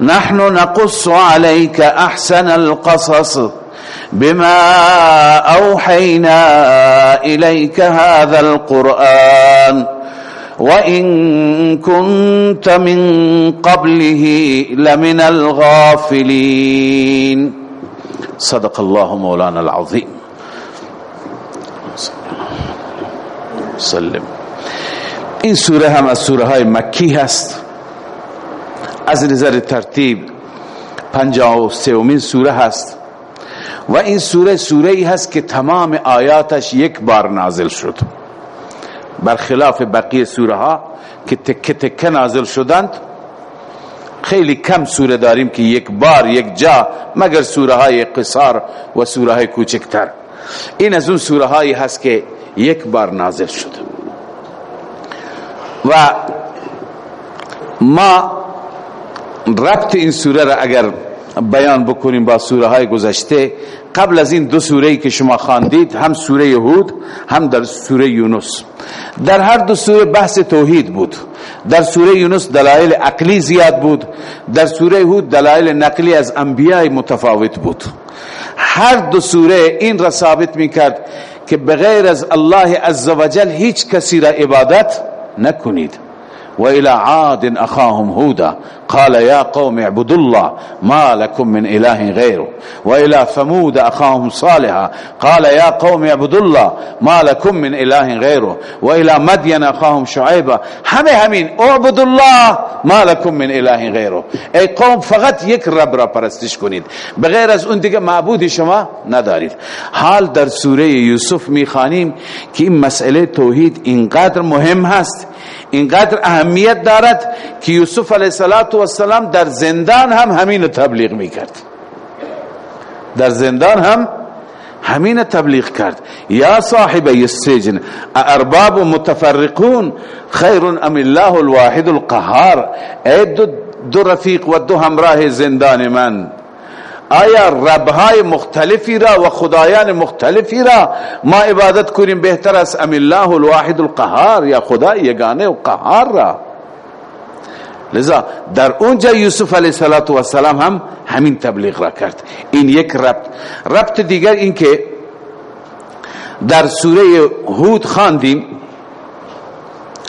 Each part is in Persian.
نحن نقص عليك أحسن القصص بما أوحينا إليك هذا القرآن وإن كنت من قبله لمن الغافلين. صدق الله مولانا العظيم. سلم. این سوره هم از سوره های مکی هست از نظر ترتیب پنجاه و سومین سوره هست و این سوره سوره ای هست که تمام آیاتش یک بار نازل شد. برخلاف بقیه سوره ها که تکه تکه نازل شدند خیلی کم سوره داریم که یک بار یک جا مگر سوره های قصار و سوره های کوچکتر. این از اون سوره هایی هست که یک بار نازل شد. و ما ربط این سوره را اگر بیان بکنیم با سوره های گذشته قبل از این دو سوره که شما خواندید هم سوره یهود هم در سوره یونس. در هر دو سوره بحث توحید بود. در سوره یونس دلایل عقلی زیاد بود. در سوره یهود دلایل نقلی از انبیاء متفاوت بود. هر دو سوره این را ثابت می‌کرد که بغیر از الله عزوجل هیچ کسی را عبادت نکنید. وإلى عاد أخاهم هودا. قال يا قوم اعبدوا الله ما لكم من إله غيره وإلى ثمود أخاهم صالحا قال يا قوم اعبدوا الله ما لكم من إله غيره وإلى مدين أخاهم شعيبا همه همین اعبدوا الله ما لكم من إله غيره ای قوم فقط یک رب را پرستش کنید. بغیر از اون دیگه معبود شما ندارید. حال در سوره یوسف می‌خوانیم که این مسئله توحید اینقدر مهم هست اینقدر اهمیت دارد که یوسف علیه السلام در زندان هم همین تبلیغ می‌کرد. در زندان هم همین تبلیغ کرد. یا صاحب السجن ارباب متفرقون خیر ام الله الواحد القهار. ای دو, دو رفیق و دو همراه زندان من. آیا ربهای مختلفی را و خدایان مختلفی را ما عبادت کنیم بهتر از ام الله الواحد القهار؟ یا خدا یگانه و قهار را؟ لذا در اونجا یوسف علیه السلام هم همین تبلیغ را کرد. این یک ربط. ربط دیگر این که در سوره هود خواندیم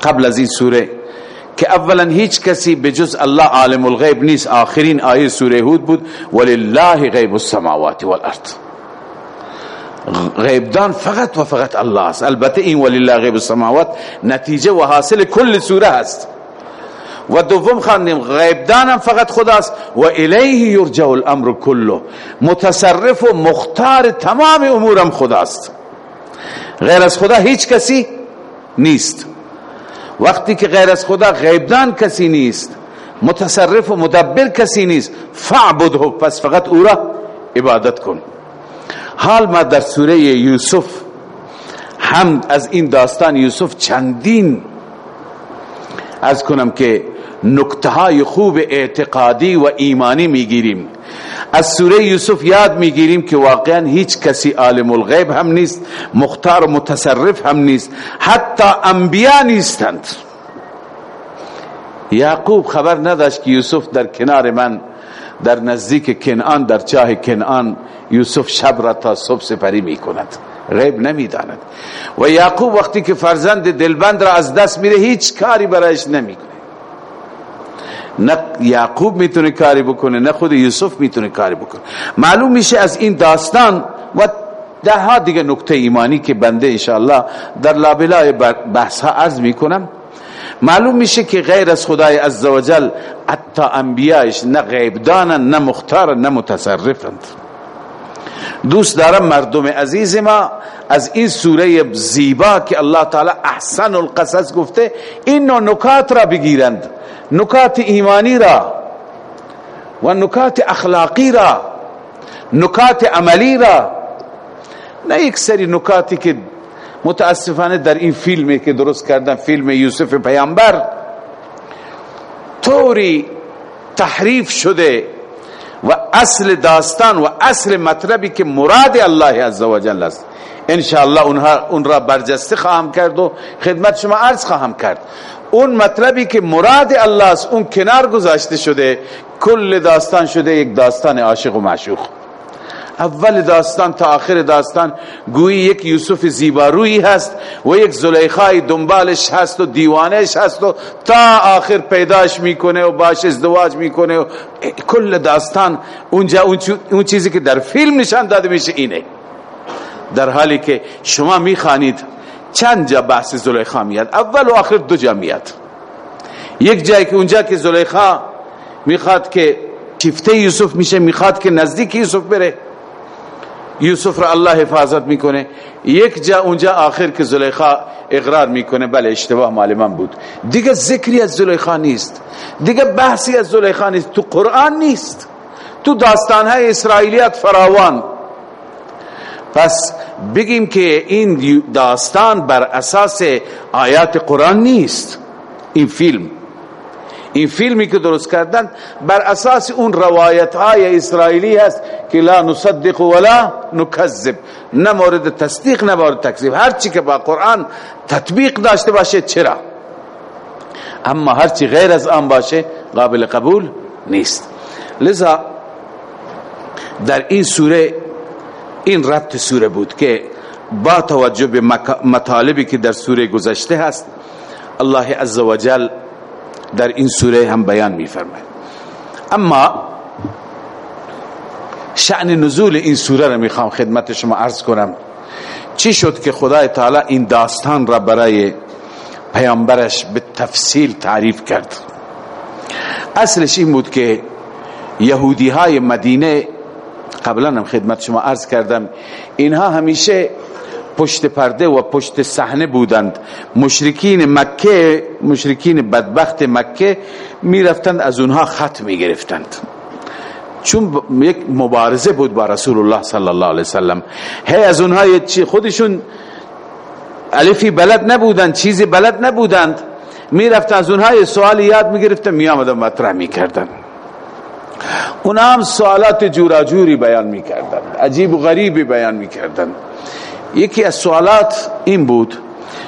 قبل از این سوره که اولا هیچ کسی بجز الله عالم الغیب نیست. آخرین آیه سوره هود بود. ولله غیب السماوات والارض. غیبدان فقط و فقط الله است. البته این ولله غیب السماوات نتیجه و حاصل کل سوره است. و دوم خواندیم غیبدان هم فقط خداست. و الیه یرجع الامر کله متصرف و مختار تمام امورم خداست. غیر از خدا هیچ کسی نیست. وقتی که غیر از خدا غیبدان کسی نیست متصرف و مدبر کسی نیست فعبده پس فقط او را عبادت کن. حال ما در سوره یوسف هم از این داستان یوسف چندین از کنم که نکته های خوب اعتقادی و ایمانی می‌گیریم. از سوره یوسف یاد می‌گیریم که واقعا هیچ کسی عالم الغیب هم نیست مختار و متصرف هم نیست حتی انبیا نیستند. یعقوب خبر نداشت که یوسف در کنار من در نزدیک کنعان در چاه کنعان یوسف شب را تا صبح سپری می کند غیب نمی داند و یعقوب وقتی که فرزند دلبند را از دست میره هیچ کاری برایش نمی نه یعقوب می‌تونه کاری بکنه نه خود یوسف می‌تونه کاری بکنه. معلوم میشه از این داستان و ده ها دیگه نکته ایمانی که بنده انشاءالله در لابلای بحث ها عرض می‌کنم. معلوم میشه که غیر از خدای عزوجل حتی انبیایش نه غیبدانن نه مختارن نه متصرفند. دوست دارم مردم عزیز ما از این سوره زیبا که الله تعالی احسن القصص گفته این نکات را بگیرند. نکات ایمانی را و نکات اخلاقی را نکات عملی را. نه یک سری نکاتی که متاسفانه در این فیلمی که درست کردن فیلم یوسف پیامبر طوری تحریف شده و اصل داستان و اصل مطلبی که مراد الله عزوجل است. انشاءالله اونها اون را برجسته خواهم کرد و خدمت شما عرض خواهم کرد. اون مطلبی که مراد الله است اون کنار گذاشته شده کل داستان شده یک داستان عاشق و معشوق. اول داستان تا آخر داستان گویی یک یوسف زیبارویی هست و یک زلیخای دنبالش هست و دیوانش هست و تا آخر پیداش می‌کنه و باش ازدواج می‌کنه و کل داستان اونجا اون چیزی که در فیلم نشان داده میشه اینه. در حالی که شما می‌خوانید چند جا بحث زلیخا میاد؟ اول و آخر دو جا میاد. یک جایی که اونجا که زلیخا می‌خواد که شفته یوسف میشه می‌خواد که نزدیک یوسف بره. یوسف را الله حفاظت می‌کنه. یک جا اونجا آخر که زلیخا اقرار می‌کنه. بله اشتباه مال من بود. دیگه ذکری از زلیخا نیست. دیگه بحثی از زلیخا نیست. تو قرآن نیست. تو داستانهای اسرائیلیات فراوان. پس بگیم که این داستان بر اساس آیات قرآن نیست. این فیلم. این فیلمی که درست کردن بر اساس اون روایت های اسرائیلی هست که لا نصدق ولا نکذب. نه مورد تصدیق نه مورد تکذیب. هرچی که با قرآن تطبیق داشته باشه چرا؟ اما هرچی غیر از آن باشه قابل قبول نیست. لذا در این سوره این ربط سوره بود که با توجه به مطالبی که در سوره گذشته هست الله عزوجل در این سوره هم بیان میفرماید. اما شأن نزول این سوره را می‌خوام خدمت شما عرض کنم. چی شد که خدای تعالی این داستان را برای پیامبرش به تفصیل تعریف کرد؟ اصلش این بود که یهودی های مدینه قبلا هم خدمت شما عرض کردم اینها همیشه پشت پرده و پشت صحنه بودند. مشرکین مکه مشرکین بدبخت مکه می‌رفتند از اونها خط می‌گرفتند. چون یک مبارزه بود با رسول الله صلی الله علیه وسلم. هی از اونها چی خودشون الفی بلد نبودند چیزی بلد نبودند. می‌رفتن از اونها سوال یاد می‌گرفتن میآمدن مطرح می‌کردن. اونا هم سوالات جوراجوری بیان می‌کردن عجیب و غریبی بیان می‌کردن. یکی از سوالات این بود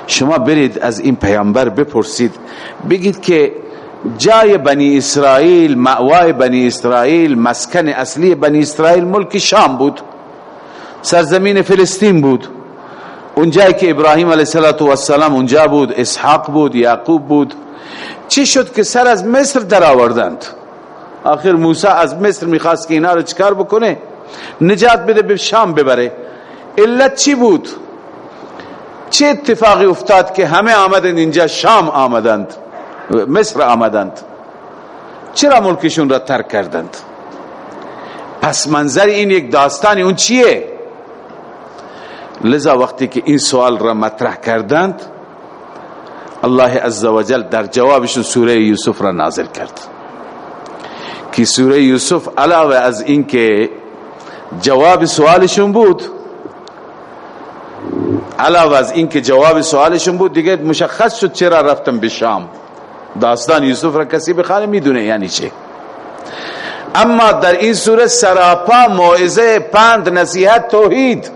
شما برید از این پیامبر بپرسید بگید که جای بنی اسرائیل معوای بنی اسرائیل مسکن اصلی بنی اسرائیل ملک شام بود. سرزمین فلسطین بود. اونجایی که ابراهیم علیه السلام اونجا بود اسحاق بود یعقوب بود. چی شد که سر از مصر در آوردند آخر موسی از مصر می‌خواست که اینا رو چکار بکنه؟ نجات بده به شام ببره. علت چی بود؟ چه اتفاقی افتاد که همه آمدند اینجا؟ شام آمدند. مصر آمدند. چرا ملکشون را ترک کردند؟ پس منظر این یک داستانی اون چیه؟ لذا وقتی که این سوال را مطرح کردند الله عزوجل در جوابشون سوره یوسف را نازل کرد. که سوره یوسف علاوه از این که جواب سوالشون بود علاوه از این که جواب سوالشون بود دیگه مشخص شد چرا رفتم به شام. داستان یوسف را کسی بخانه می‌دونه یعنی چه اما در این سوره سراپا موعظه پند نصیحت توحید.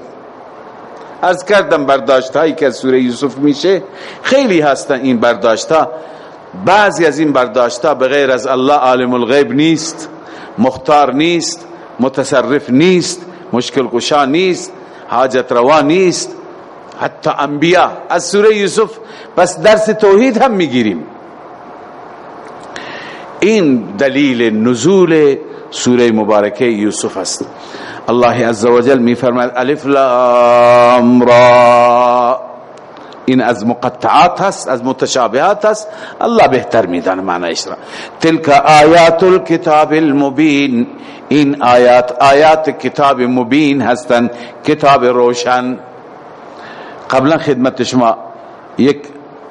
از کردم برداشت هایی که سوره یوسف میشه. خیلی هستن این برداشت ها بعضی از این برداشت ها بغیر از الله عالم الغیب نیست مختار نیست متصرف نیست مشکل کشا نیست حاجت روا نیست. حتی انبیاء از سوره یوسف بس درس توحید هم می‌گیریم. این دلیل نزول سوره مبارکه یوسف است. الله عزوجل می فرماید الف لام را این از مقطعات هست از متشابهات هست. الله بهتر میدانه معنیش را. تلك آیات الكتاب المبین. این آیات آیات کتاب مبین هستند کتاب روشن. قبلا خدمت شما یک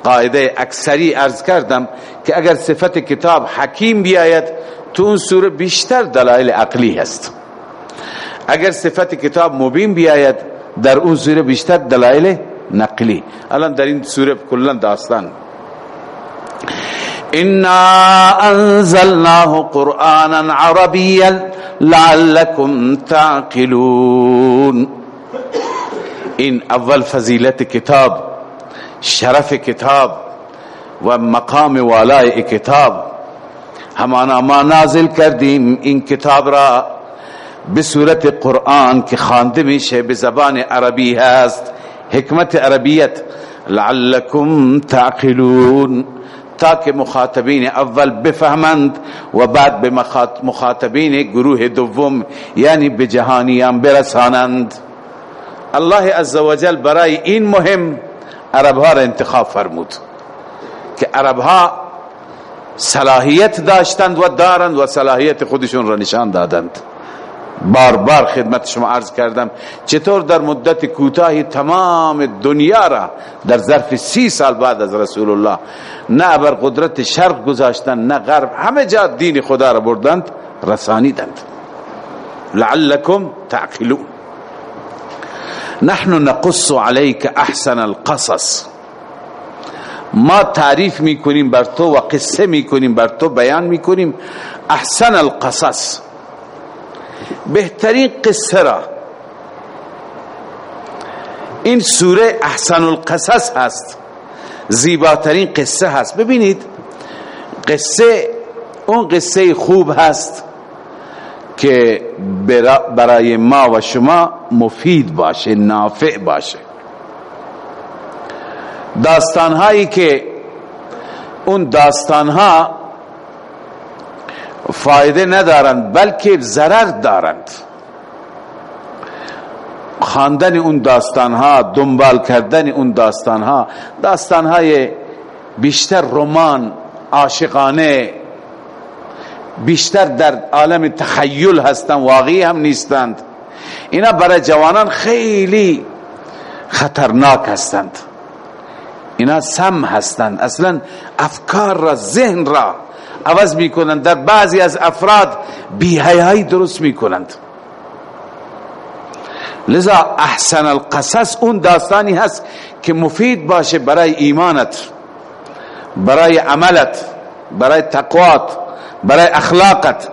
قاعده اکثری ارز کردم که اگر صفت کتاب حکیم بیاید تو اون سوره بیشتر دلایل عقلی هست. اگر صفت کتاب مبین بیاید در اون سوره بیشتر دلایل نقلی. الان در این سوره کلا داستان. انا انزلناه قرآنا عربيا لعلكم تعقلون. این اول فضیلت کتاب شرف کتاب و مقام والای کتاب. همانا ما نازل کردیم این کتاب را به صورت قرآن که خانده میشه به زبان عربی هست. حکمت عربیت لعلكم تعقلون تاکه مخاطبین اول بفهمند و بعد به مخاطبین گروه دوم یعنی به جهانیان برسانند. الله عزوجل برای این مهم عربها را انتخاب فرمود که عربها صلاحیت داشتند و دارند و صلاحیت خودشون را نشان دادند. بار بار خدمت شما عرض کردم. چطور در مدت کوتاهی تمام دنیا را در ظرف سی سال بعد از رسول الله نه بر قدرت شرق گذاشتن نه غرب همه جا دین خدا را بردند رسانیدند. لعلكم تعقلون. نحن نقص عليك احسن القصص. ما تعریف می‌کنیم بر تو و قصه می‌کنیم بر تو بیان می‌کنیم. احسن القصص. بهترین قصه را. این سوره احسن القصص هست. زیباترین قصه هست. ببینید قصه اون قصه خوب هست که برای ما و شما مفید باشه نافع باشه. داستان هایی که اون داستان ها فایده ندارند بلکه ضرر دارند. خواندن اون داستان ها دنبال کردن اون داستان ها داستان های بیشتر رمان عاشقانه بیشتر در عالم تخیل هستند واقعی هم نیستند. اینا برای جوانان خیلی خطرناک هستند. اینا سم هستند. اصلا افکار را ذهن را عوض می‌کنند. در بعضی از افراد بیهیهی درست می‌کنند. لذا احسن القصص اون داستانی هست که مفید باشه برای ایمانت برای عملت برای تقوات برای اخلاقت.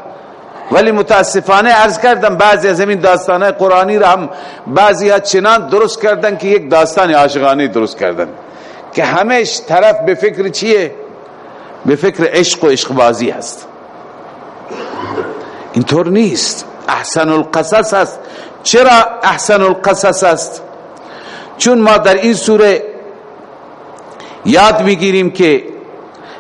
ولی متاسفانه عرض کردم بعضی از این داستانه قرآنی را هم بعضی ها چنان درست کردن که یک داستان عاشقانه درست کردن. که همش طرف به فکر چیه؟ به فکر عشق و عشق بازی هست. اینطور نیست. احسن القصص است چرا احسن القصص است چون ما در این سوره یاد می‌گیریم که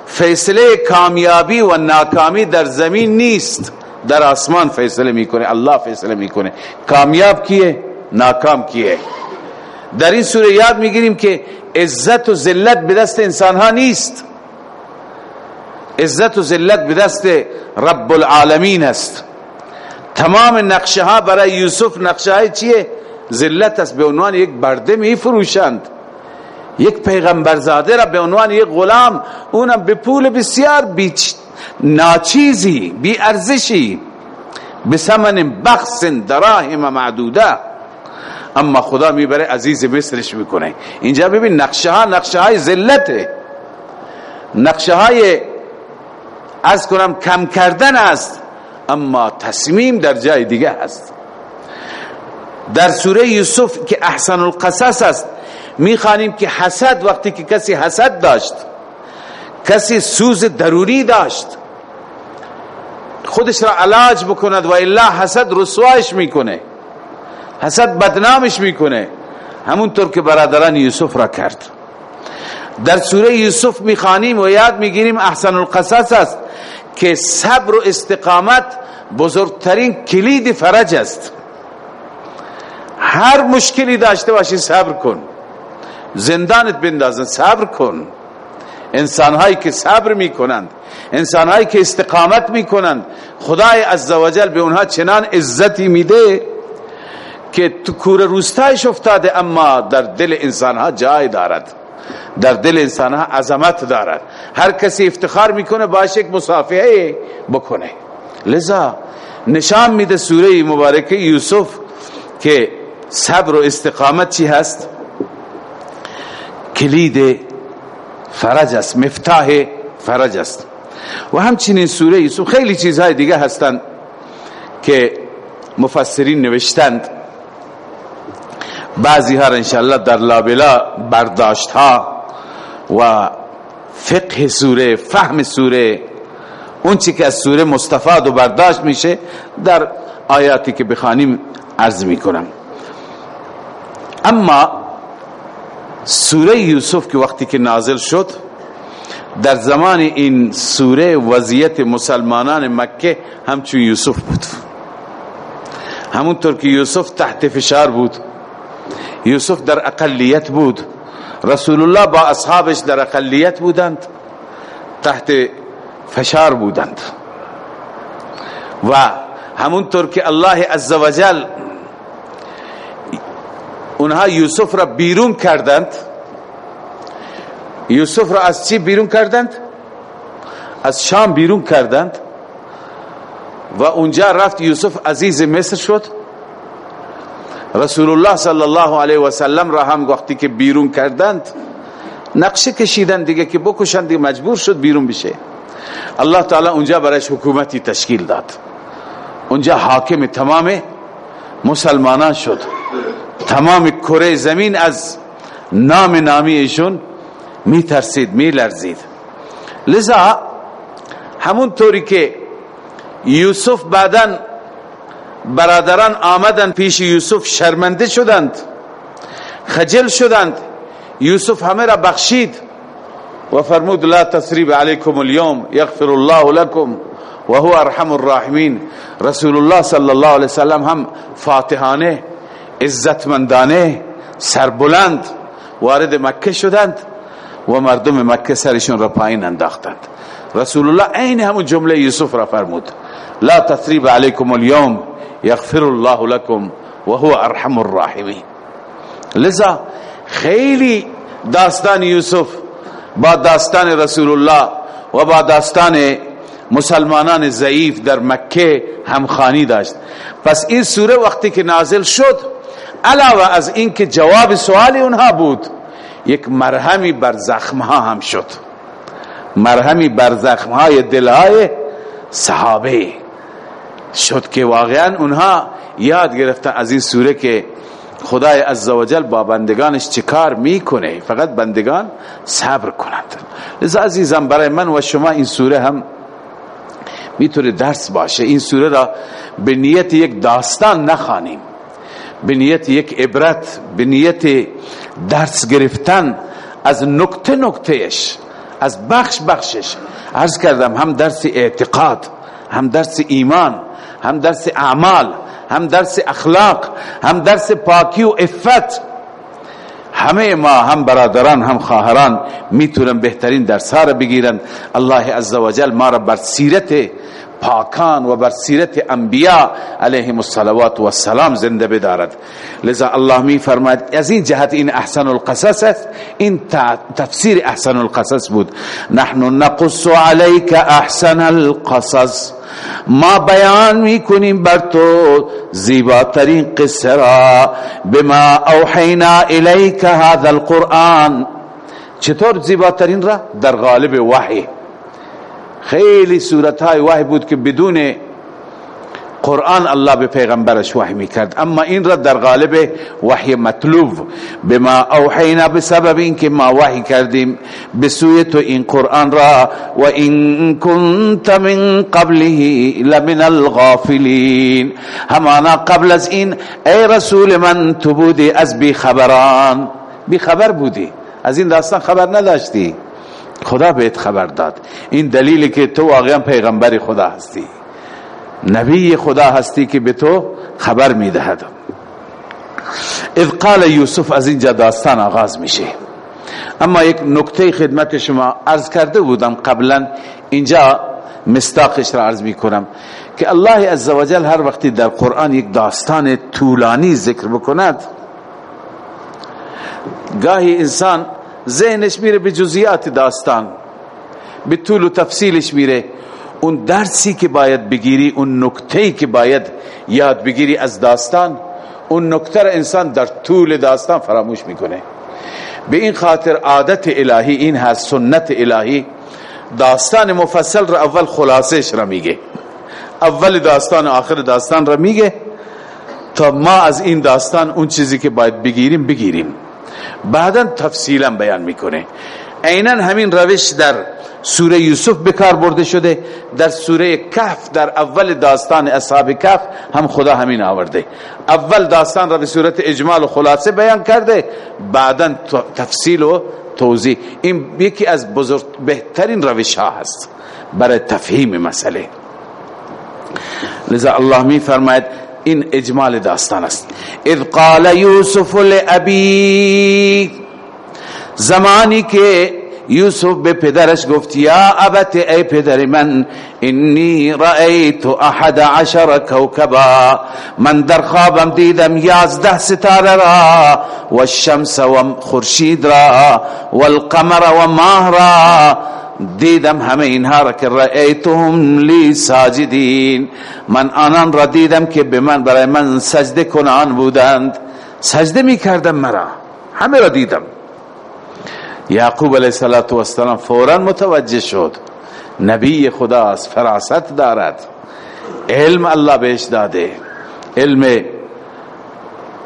فیصله کامیابی و ناکامی در زمین نیست. در آسمان فیصله می‌کنه. الله فیصله می‌کنه. کامیاب کیه؟ ناکام کیه؟ در این سوره یاد می‌گیریم که عزت و ذلت به دست انسان ها نیست. عزت و ذلت به دست رب العالمین است. تمام نقشه ها برای یوسف نقشه های چیه؟ ذلت است به عنوان یک برده می فروشند یک پیغمبرزاده را به عنوان یک غلام اونم به پول بسیار بی ناچیزی بی ارزشی بسمن بخص دراهم معدوده. اما خدا می‌بره عزیز مصرش می‌کنه. اینجا ببین نقشه ها نقشه های ذلته. نقشه های از کنم کم کردن است اما تصمیم در جای دیگه است در سوره یوسف که احسن القصص است می‌خوانیم که حسد وقتی که کسی حسد داشت کسی سوز ضروری داشت خودش را علاج بکند و الا حسد رسوایش می‌کنه حسد بدنامش می‌کنه همونطور که برادران یوسف را کرد. در سوره یوسف می‌خوانیم و یاد می‌گیریم احسن القصص است. که صبر و استقامت بزرگترین کلید فرج است. هر مشکلی داشته باشی صبر کن. زندانت بندازن صبر کن. انسانهایی که صبر می‌کنند انسانهایی که استقامت می‌کنند خدای عزوجل به اونها چنان عزتی میده که تو کور روستایش افتاده اما در دل انسانها جای دارد. در دل انسان ها عظمت دارد. هر کسی افتخار می‌کنه باش یک مصافحه بکنه. لذا نشان میده سوره مبارکه یوسف که صبر و استقامت چی هست؟ کلید فرج است مفتاح فرج است. و همچنین سوره یوسف خیلی چیزهای دیگه هستند که مفسرین نوشتند. بعضی ها انشاءالله در لابلا برداشت ها و فقه سوره فهم سوره اون چی که از سوره مستفاد و برداشت میشه در آیاتی که بخوانیم عرض می‌کنم. اما سوره یوسف که وقتی که نازل شد در زمان این سوره وضعیت مسلمانان مکه همچون یوسف بود. همونطور که یوسف تحت فشار بود یوسف در اقلیت بود. رسول الله با اصحابش در اقلیت بودند. تحت فشار بودند. و همونطور که الله عزوجل اونها یوسف را بیرون کردند. یوسف را از چی بیرون کردند؟ از شام بیرون کردند. و اونجا رفت یوسف عزیز مصر شد. رسول الله صلی الله علیه و سلم را هم وقتی که بیرون کردند نقشه کشیدند دیگه که بکشند دیگه مجبور شد بیرون بشه الله تعالی اونجا برایش حکومتی تشکیل داد اونجا حاکم تمام مسلمانان شد تمام کره زمین از نام نامی ایشون می ترسید می لرزید لذا همون طوری که یوسف بعدا برادران آمدن پیش یوسف شرمنده شدند خجل شدند. یوسف همه را بخشید. و فرمود لا تسریب علیکم اليوم یغفر الله لكم و هو ارحم الراحمین. رسول الله صلی الله علیه وسلم هم فاتحانه عزتمندانه سربلند وارد مکه شدند و مردم مکه سرشون را پایین انداختند. رسول الله عین همون جمله یوسف را فرمود. لا تثریب علیکم اليوم یغفر الله لكم و هو ارحم الراحمین. لذا خیلی داستان یوسف با داستان رسول الله و با داستان مسلمانان ضعیف در مکه همخانی داشت. پس این سوره وقتی که نازل شد علاوه از اینکه جواب سوال اونها بود یک مرهمی بر زخمها هم شد. مرهمی بر زخمهای دلهای صحابه. شد که واقعا اونها یاد گرفتن از این سوره که خدای عزوجل با بندگانش چیکار می‌کنه. فقط بندگان صبر کنند. لذا عزیزم برای من و شما این سوره هم می‌تونه درس باشه. این سوره را به نیت یک داستان نخوانیم. به نیت یک عبرت به نیت درس گرفتن از نکته نکتهش از بخش بخشش. عرض کردم هم درس اعتقاد هم درس ایمان هم درس اعمال هم درس اخلاق هم درس پاکی و افت همه ما هم برادران هم خواهران می‌تونن بهترین درس ها را بگیرن. الله عزوجل ما را بر سیرت پاکان و بر سیرت انبیاء علیهم الصلوات و السلام زنده بدارد. لذا الله می فرماید از این جهت این احسن القصص است. این تفسیر احسن القصص بود. نحن نقص عليك احسن القصص. ما بیان می‌کنیم بر تو زیباترین قصه را. بما اوحینا الیک هذا القرآن. چطور زیباترین را؟ در غالب وحی. خیلی صورت های وحی بود که بدون قرآن الله به پیغمبرش وحی می‌کرد. اما این را در غالب وحی مطلوب. بما اوحینا بسبب اینکه ما وحی کردیم بسوی تو این قرآن را و این کنت من قبله لمن الغافلین. همانا قبل از این ای رسول من تو بودی از بی خبران بی خبر بودی. از این داستان خبر نداشتی. خدا بهت خبر داد. این دلیلی که تو واقعا پیغمبر خدا هستی. نبی خدا هستی که به تو خبر می‌دهد. اذ قال یوسف از اینجا داستان آغاز میشه. اما یک نکته خدمت شما عرض کرده بودم قبلا. اینجا مستاقش را عرض می‌کنم که الله عزوجل هر وقتی در قرآن یک داستان طولانی ذکر بکند گاهی انسان ذهنش میره به جزئیات داستان به طول و تفصیلش میره. اون درسی که باید بگیری اون نکته که باید یاد بگیری از داستان اون نکته انسان در طول داستان فراموش می‌کنه. به این خاطر عادت الهی این هست سنت الهی داستان مفصل را اول خلاصش را میگه. اول داستان آخر داستان را میگه تا ما از این داستان اون چیزی که باید بگیریم بگیریم. بعدا تفصیلا بیان می‌کنه. عینا همین روش در سوره یوسف بکار برده شده. در سوره کهف در اول داستان اصحاب کهف هم خدا همین آورده. اول داستان را به صورت اجمال و خلاصه بیان کرده. بعدا تفصیل و توضیح. این یکی از بزرگ بهترین روش ها هست برای تفهیم مسئله. لذا الله می فرماید این اجمال داستان است. اذ قال یوسف لابی زمانی که یوسف به پدرش گفت یا ابت ای پدر من انی رأیت احد عشر کوکبا من در خوابم دیدم یازده ستاره را و الشمس و خورشید را و القمر و ماه را دیدم همه اینها را که رأیتهم لی ساجدین. من آنان را دیدم که به من برای من سجده کنان بودند. سجده می کردم مرا. همه را دیدم. یعقوب علیه السلام فورا متوجه شد. نبی خدا از فراست دارد. علم الله بهش داده. علم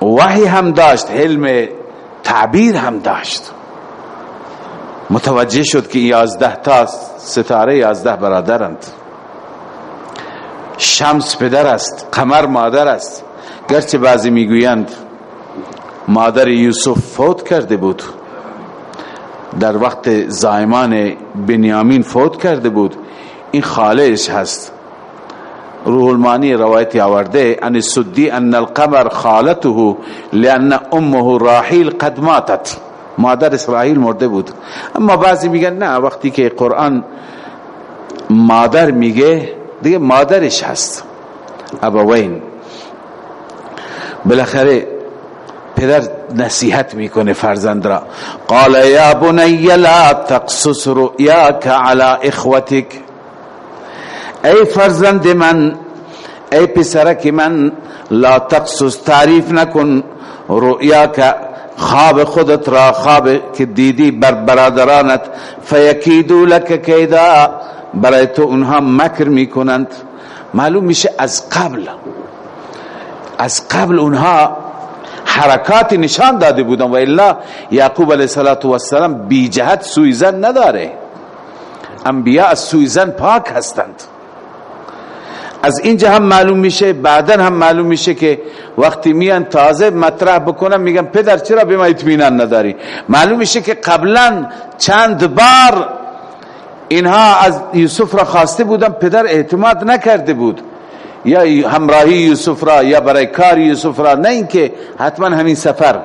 وحی هم داشت علم تعبیر هم داشت. متوجه شد که یازده تا ستاره یازده برادرند. شمس پدر است قمر مادر است. گرچه بعضی می‌گویند مادر یوسف فوت کرده بود. در وقت زایمان بنیامین فوت کرده بود. این خالش هست. روح المانی روایتی آورده ان سدی ان القمر خالته لان امه راحیل قد ماتت. مادر اسرائیل مرده بود. اما بعضی میگن نه وقتی که قرآن مادر میگه دیگه مادرش هست. ابوین بالاخره پدر نصیحت می‌کنه فرزند را. قال یا بنی لا تقصص رؤیاک على اخوتك ای فرزند من ای پسرک من لا تقصص تعریف نکن رؤیاک خواب خودت را خواب که دیدی بر برادرانت فیکیدو لک کیدا برای تو اونها مکر می‌کنند. معلوم میشه از قبل از قبل اونها حرکات نشان داده بودن و الا یعقوب علیه السلام بی جهت سوءظن نداره. انبیاء از سوءظن پاک هستند. از اینجا هم معلوم میشه بعدا هم معلوم میشه که وقتی میان تازه مطرح بکنم میگن پدر چرا به ما اطمینان نداری؟ معلوم میشه که قبلا چند بار اینها از یوسف را خواسته بودن پدر اعتماد نکرده بود. یا همراهی یوسف را یا برای کار یوسف را نه اینکه حتما همین سفر.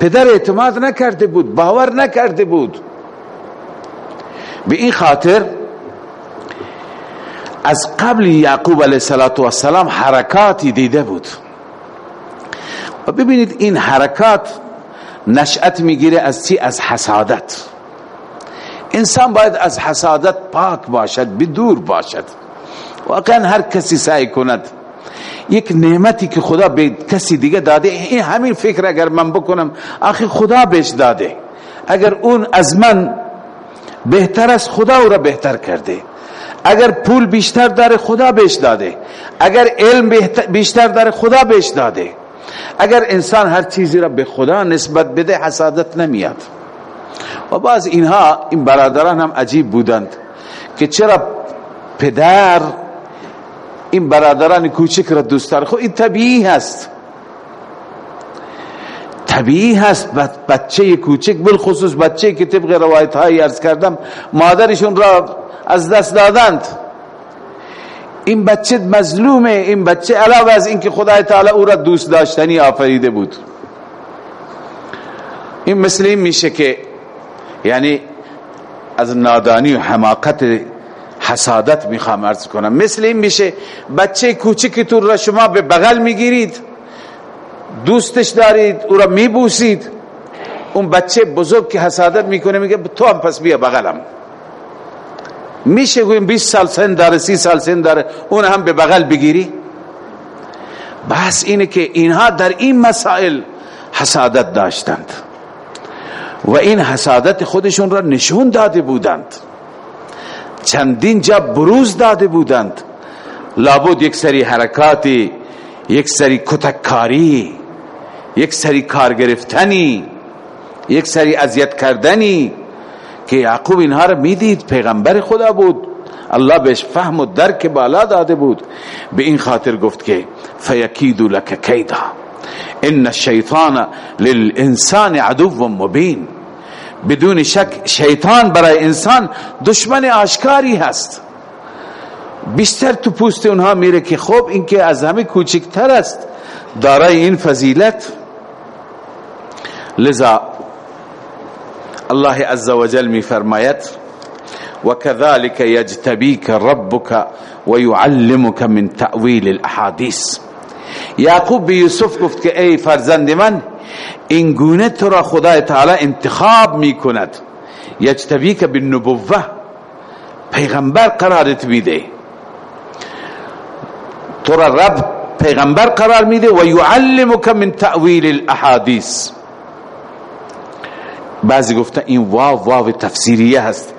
پدر اعتماد نکرده بود باور نکرده بود. به این خاطر از قبل یعقوب علیه السلام حرکاتی دیده بود. و ببینید این حرکات نشأت می‌گیره از چی؟ از حسادت. انسان باید از حسادت پاک باشد بدور باشد. واقعا هر کسی سعی کند یک نعمتی که خدا به کسی دیگه داده این همین فکر اگر من بکنم آخی خدا بهش داده. اگر اون از من بهتر از خدا او را بهتر کرده. اگر پول بیشتر داره خدا بهش داده اگر علم بیشتر داره خدا بهش داده اگر انسان هر چیزی را به خدا نسبت بده حسادت نمیاد. و بعض اینها این برادران هم عجیب بودند که چرا پدر این برادران کوچک را دوست داره. خب این طبیعی هست. طبیعی هست بچه کوچک بالخصوص بچه که طبق روایت های ارز کردم مادرشون را از دست دادند. این بچه مظلومه این بچه علاوه از اینکه خدای تعالی او را دوست داشتنی آفریده بود. این مثل این میشه که یعنی از نادانی و حماقت حسادت می‌خوام ارز کنم. مثل این میشه بچه تو را شما به بغل می‌گیرید دوستش دارید او را میبوسید. اون بچه بزرگ که حسادت می‌کنه میگه تو هم پس بیا بغلم. میشه گویم 20 سال سن داره 30 سال سن داره اون هم به بغل بگیری؟ بس اینه که اینها در این مسائل حسادت داشتند و این حسادت خودشون را نشون داده بودند. چندین جا بروز داده بودند. لابد یک سری حرکاتی یک سری کتککاری یک سری کار گرفتنی یک سری اذیت کردنی که یعقوب اینها را می‌دید پیغمبر خدا بود. الله بهش فهم و درک بالا داده بود. به این خاطر گفت که فیکید لک کیدا. ان الشیطان للانسان عدو مبین. بدون شک شیطان برای انسان دشمن آشکاری هست. بیشتر تو پوست اونها میره که خب این که از همه کوچکتر است. دارای این فضیلت. لذا الله عز وجل می فرماید وكذلك يجتبيك ربك ويعلمك من تأويل الأحاديث. یعقوب به یوسف گفت که ای فرزند من این گونه تو را خدای تعالی انتخاب می کند یجتبیک بالنبوة پیغمبر قرارت میده. تو را رب پیغمبر قرار میده و یعلمک من تأویل الأحادیث. بعضی گفته این واو واو تفسیریه هست.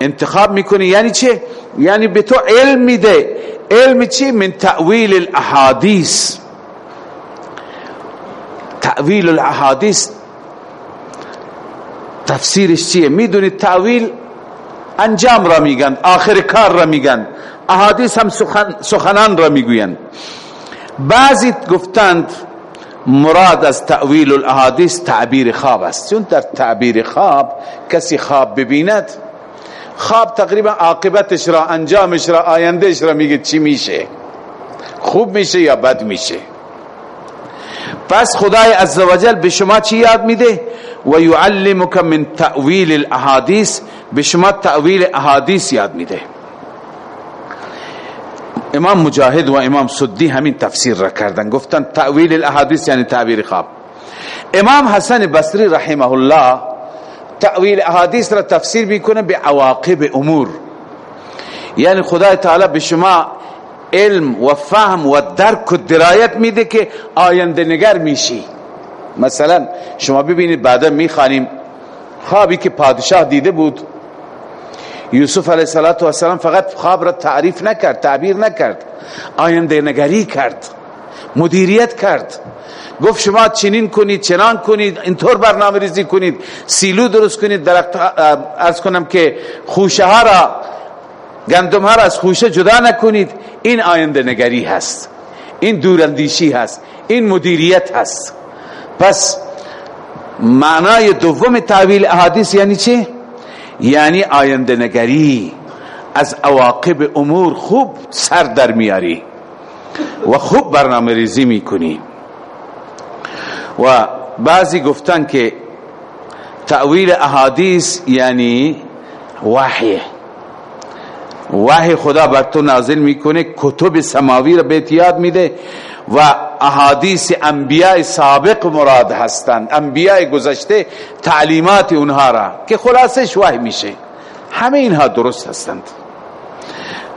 انتخاب می‌کنی یعنی چه؟ یعنی به تو علم میده. علم چی؟ من تأویل الاحادیث. تأویل الاحادیث تفسیرش چیه؟ می‌دونید تأویل انجام را میگن آخر کار را میگن. احادیث هم سخن سخنان را می‌گوین بعضی گفتند مراد از تأویل الاحادیث تعبیر خواب است. چون در تعبیر خواب کسی خواب ببیند خواب تقریبا عاقبتش را انجامش را آیندهش را میگه چی میشه؟ خوب میشه یا بد میشه؟ پس خدای عزوجل به شما چی یاد میده؟ و یعلمک من تأویل الاحادیث به شما تأویل احادیث یاد میده. امام مجاهد و امام سدی همین تفسیر را کردن. گفتن تأویل الاحادیث یعنی تعبیر خواب. امام حسن بصری رحمه الله تأویل احادیث را تفسیر می‌کنه به عواقب امور. یعنی خدای تعالی به شما علم و فهم و درک و درایت میده که آینده نگر میشی. مثلا شما ببینید بعدا می‌خوانیم خوابی که پادشاه دیده بود یوسف علیه السلام فقط خواب را تعریف نکرد تعبیر نکرد آینده نگری کرد مدیریت کرد. گفت شما چنین کنید چنان کنید اینطور برنامه ریزی کنید سیلو درست کنید. درخت ارز کنم که خوشه ها را گندم ها را از خوشه جدا نکنید. این آینده نگری هست این دوراندیشی هست این مدیریت هست. پس معنای دوم تعویل احادیث یعنی چه؟ یعنی آینده نگری. از عواقب امور خوب سر در میاری و خوب برنامه ریزی می‌کنی. و بعضی گفتن که تأویل احادیث یعنی وحی. وحی خدا بر تو نازل می‌کنه کتب سماوی را به یاد میده و احادیث انبیاء سابق مراد هستند. انبیاء گذشته تعلیمات اونها را که خلاصش وحی میشه. همه اینها درست هستند.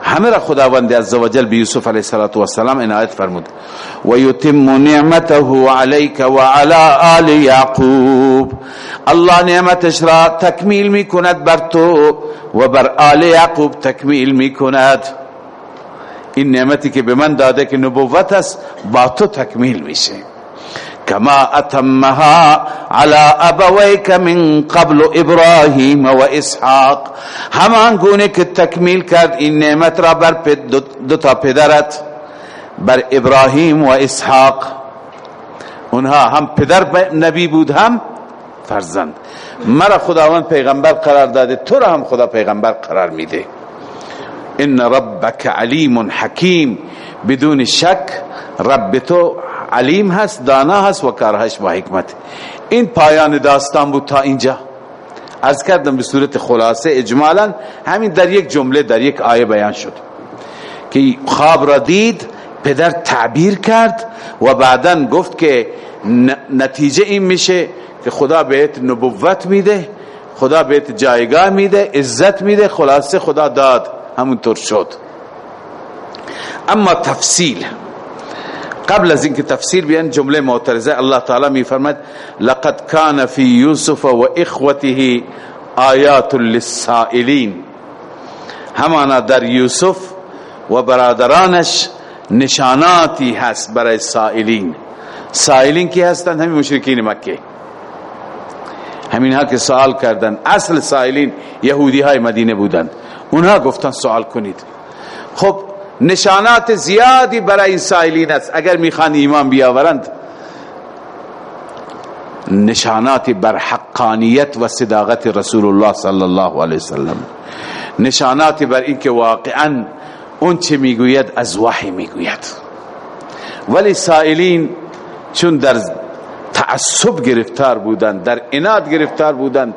همه را خداوند عزوجل به یوسف علیه السلام عنایت فرمود. و یتم نعمته علیک و علی آل یعقوب. الله نعمتش را تکمیل می‌کند بر تو و بر آل یعقوب تکمیل می‌کند. این نعمتی که به من داده که نبوت است با تو تکمیل میشه. کما اتمها على ابويك من قبل ابراهیم و اسحاق. همان گونه که تکمیل کرد این نعمت را بر دو تا پدرت بر ابراهیم و اسحاق. اونها هم پدر نبی بود هم فرزند. مرا خداوند پیغمبر قرار داده تو را هم خدا پیغمبر قرار میده. ان ربک علیم حکیم بدون شک رب تو علیم هست دانا هست و کارهش با حکمت این پایان داستان بود تا اینجا از کردم به صورت خلاصه اجمالا همین در یک جمله در یک آیه بیان شد که خواب را دید پدر تعبیر کرد و بعدا گفت که نتیجه این میشه که خدا بهت نبوت میده خدا بهت جایگاه میده عزت میده خلاصه خدا داد همونطور شد. اما تفصیل. قبل از اینکه تفسیر بیان جمله معترضه. الله تعالی می فرماید لقد كان في يوسف و اخوته آیات للسائلین. همانا در یوسف و برادرانش نشاناتی هست برای سائلین. سائلین کی هستند؟ همین مشرکین مکه. همین ها که سوال کردن. اصل سائلین یهودی های مدینه بودند. اونها گفتن سوال کنید. خب نشانات زیادی برای این سائلین است. اگر می‌خوان ایمان بیاورند نشانات بر حقانیت و صداقت رسول الله صلی الله علیه وسلم. نشانات بر اینکه واقعا اون چه می‌گوید از وحی می‌گوید. ولی سائلین چون در تعصب گرفتار بودند در اناد گرفتار بودند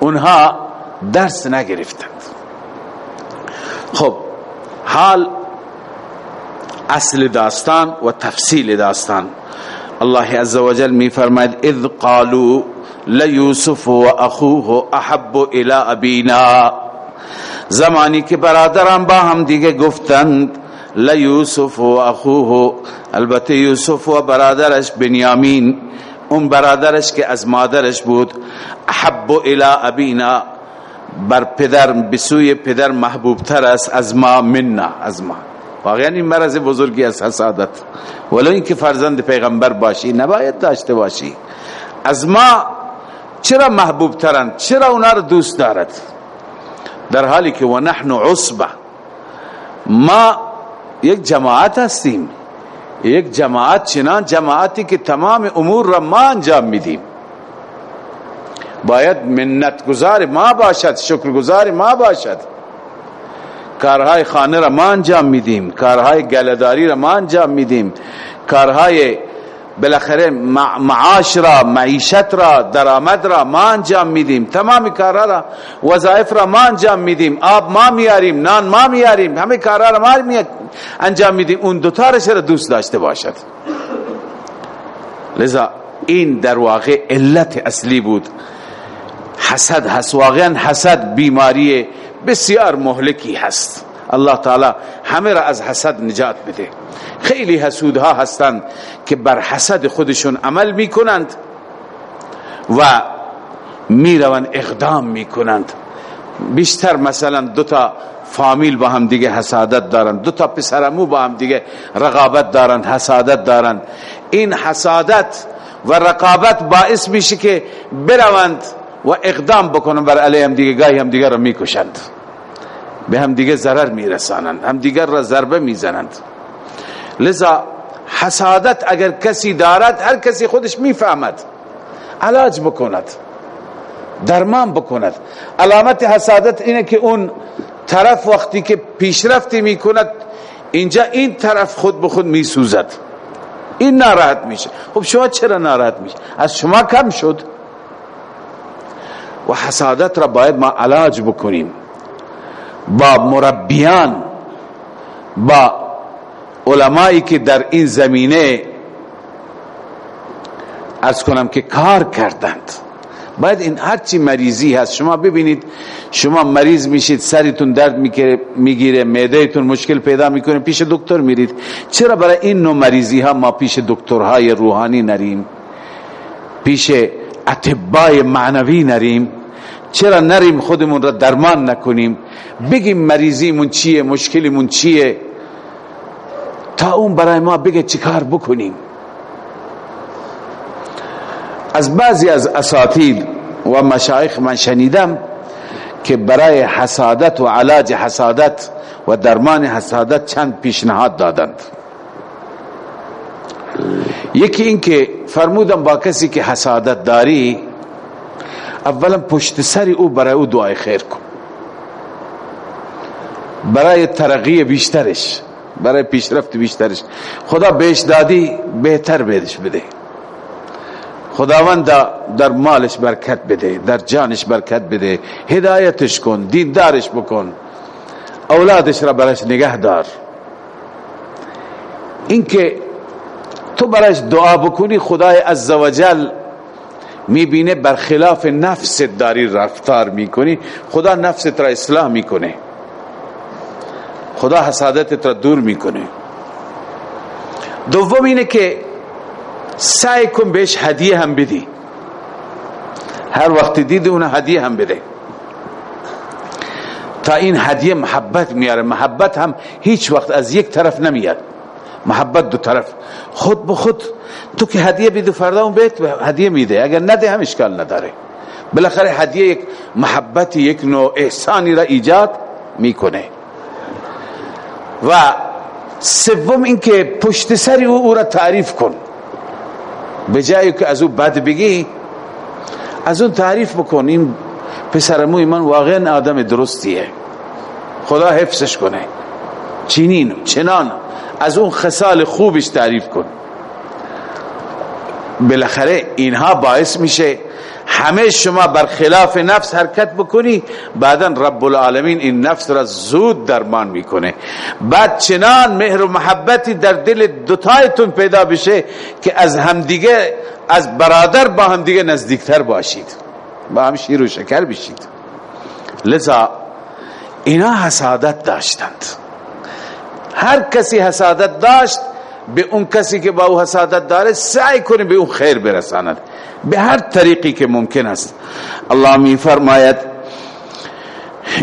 اونها درس نگرفتند. خب حال اصل داستان و تفصیل داستان. الله عز وجل می فرماید اذ قالوا لیوسف و اخوه احب الى ابینا. زمانی که برادران با هم دیگه گفتند لیوسف و اخوه. البته یوسف و برادرش بنیامین اون برادرش که از مادرش بود احب الى ابینا. بر پدر بسوی پدر محبوب تر است از ما مننا از ما. واقعا این مرض بزرگی از حسادت. ولو اینکه فرزند پیغمبر باشی نباید داشته باشی. از ما چرا محبوب ترند چرا اونا رو دوست دارد؟ در حالی که و نحن عصبه ما یک جماعت هستیم. یک جماعت چنان جماعتی که تمام امور را ما انجام میدیم. باید منت گزار ما باشد شکر گزار ما باشد. کارهای خانه را ما انجام میدیم کارهای گلداری را ما انجام میدیم. کارهای بالاخره معاش را معیشت را درآمد را ما انجام میدیم. تمام کارها را وظایف را ما انجام میدیم. آب ما میاریم نان ما میاریم همه کارها را ما انجام میدیم. اون دوتا را دوست داشته باشد؟ لذا این در واقع علت اصلی بود. حسد هست واقعا حسد بیماری بسیار مهلکی هست. الله تعالی همه را از حسد نجات بده. خیلی حسودها هستند که بر حسد خودشون عمل می‌کنند و می‌روند اقدام می‌کنند. بیشتر مثلا دو تا فامیل با هم دیگه حسادت دارند دو تا پسرمو با هم دیگه رقابت دارند حسادت دارند. این حسادت و رقابت باعث میشه که بروند و اقدام بکنن بر علیه هم دیگه گاهی هم دیگه را می‌کشند. به هم دیگه ضرر میرسانند هم دیگر را ضربه می‌زنند. لذا حسادت اگر کسی دارد هر کسی خودش می‌فهمد. علاج بکند درمان بکند. علامت حسادت اینه که اون طرف وقتی که پیشرفتی می‌کند اینجا این طرف خود به خود میسوزد. این ناراحت میشه. خب شما چرا ناراحت میشه؟ از شما کم شد. و حسادت را باید ما علاج بکنیم. با مربیان با علمایی که در این زمینه از کنم که کار کردند. باید این هرچی مریضی هست شما ببینید شما مریض میشید سرتون درد می‌گیره معدهتون مشکل پیدا می‌کنه پیش دکتر میرید. چرا برای این نوع مریضی ها ما پیش دکترهای روحانی نریم؟ پیش اتبای معنوی نریم. چرا نریم خودمون را درمان نکنیم؟ بگیم مریضیمون چیه مشکلیمون چیه؟ تا اون برای ما بگه چیکار بکنیم. از بعضی از اساتید و مشایخ من شنیدم که برای حسادت و علاج حسادت و درمان حسادت چند پیشنهاد دادند. یکی این که فرمودم با کسی که حسادت داری اولا پشت سری او برای او دعای خیر کن. برای ترقی بیشترش برای پیشرفت بیشترش. خدا بهش دادی بهتر بهش بده. خداوند در مالش برکت بده در جانش برکت بده. هدایتش کن دیندارش بکن. اولادش را برش نگه دار. اینکه تو برش دعا بکنی خدای عزوجل می‌بینه برخلاف نفس داری رفتار می‌کنی خدا نفست را اصلاح می‌کنه. خدا حسادت را دور می‌کنه. دوم اینه که سعی کن بهش هدیه هم بدی. هر وقت دید اون هدیه هم بده. تا این هدیه محبت میاره محبت هم هیچ وقت از یک طرف نمیاد. محبت دو طرف. خود به خود تو که هدیه بیدو فردا اون بیت هدیه میده. اگر نده هم اشکال نداره. بالاخره هدیه یک محبت یک نوع احسانی را ایجاد می‌کنه. و سوم اینکه پشت سری او, او را تعریف کن. به جایی که از او بد بگی از اون تعریف بکن. این پسرموی من واقعا آدم درستیه. خدا حفظش کنه. چینین چنان. از اون خصال خوبش تعریف کن. بالاخره اینها باعث میشه همه شما برخلاف نفس حرکت بکنی بعدا رب العالمین این نفس را زود درمان می‌کنه. بعد چنان مهر و محبتی در دل دوتایتون پیدا بشه که از همدیگه از برادر با همدیگه نزدیکتر باشید. با هم شیر و شکر بشید. لذا اینا حسادت داشتند. هر کسی حسادت داشت به اون کسی که با او حسادت داره سعی کنه به اون خیر برساند. به هر طریقی که ممکن است. الله می فرماید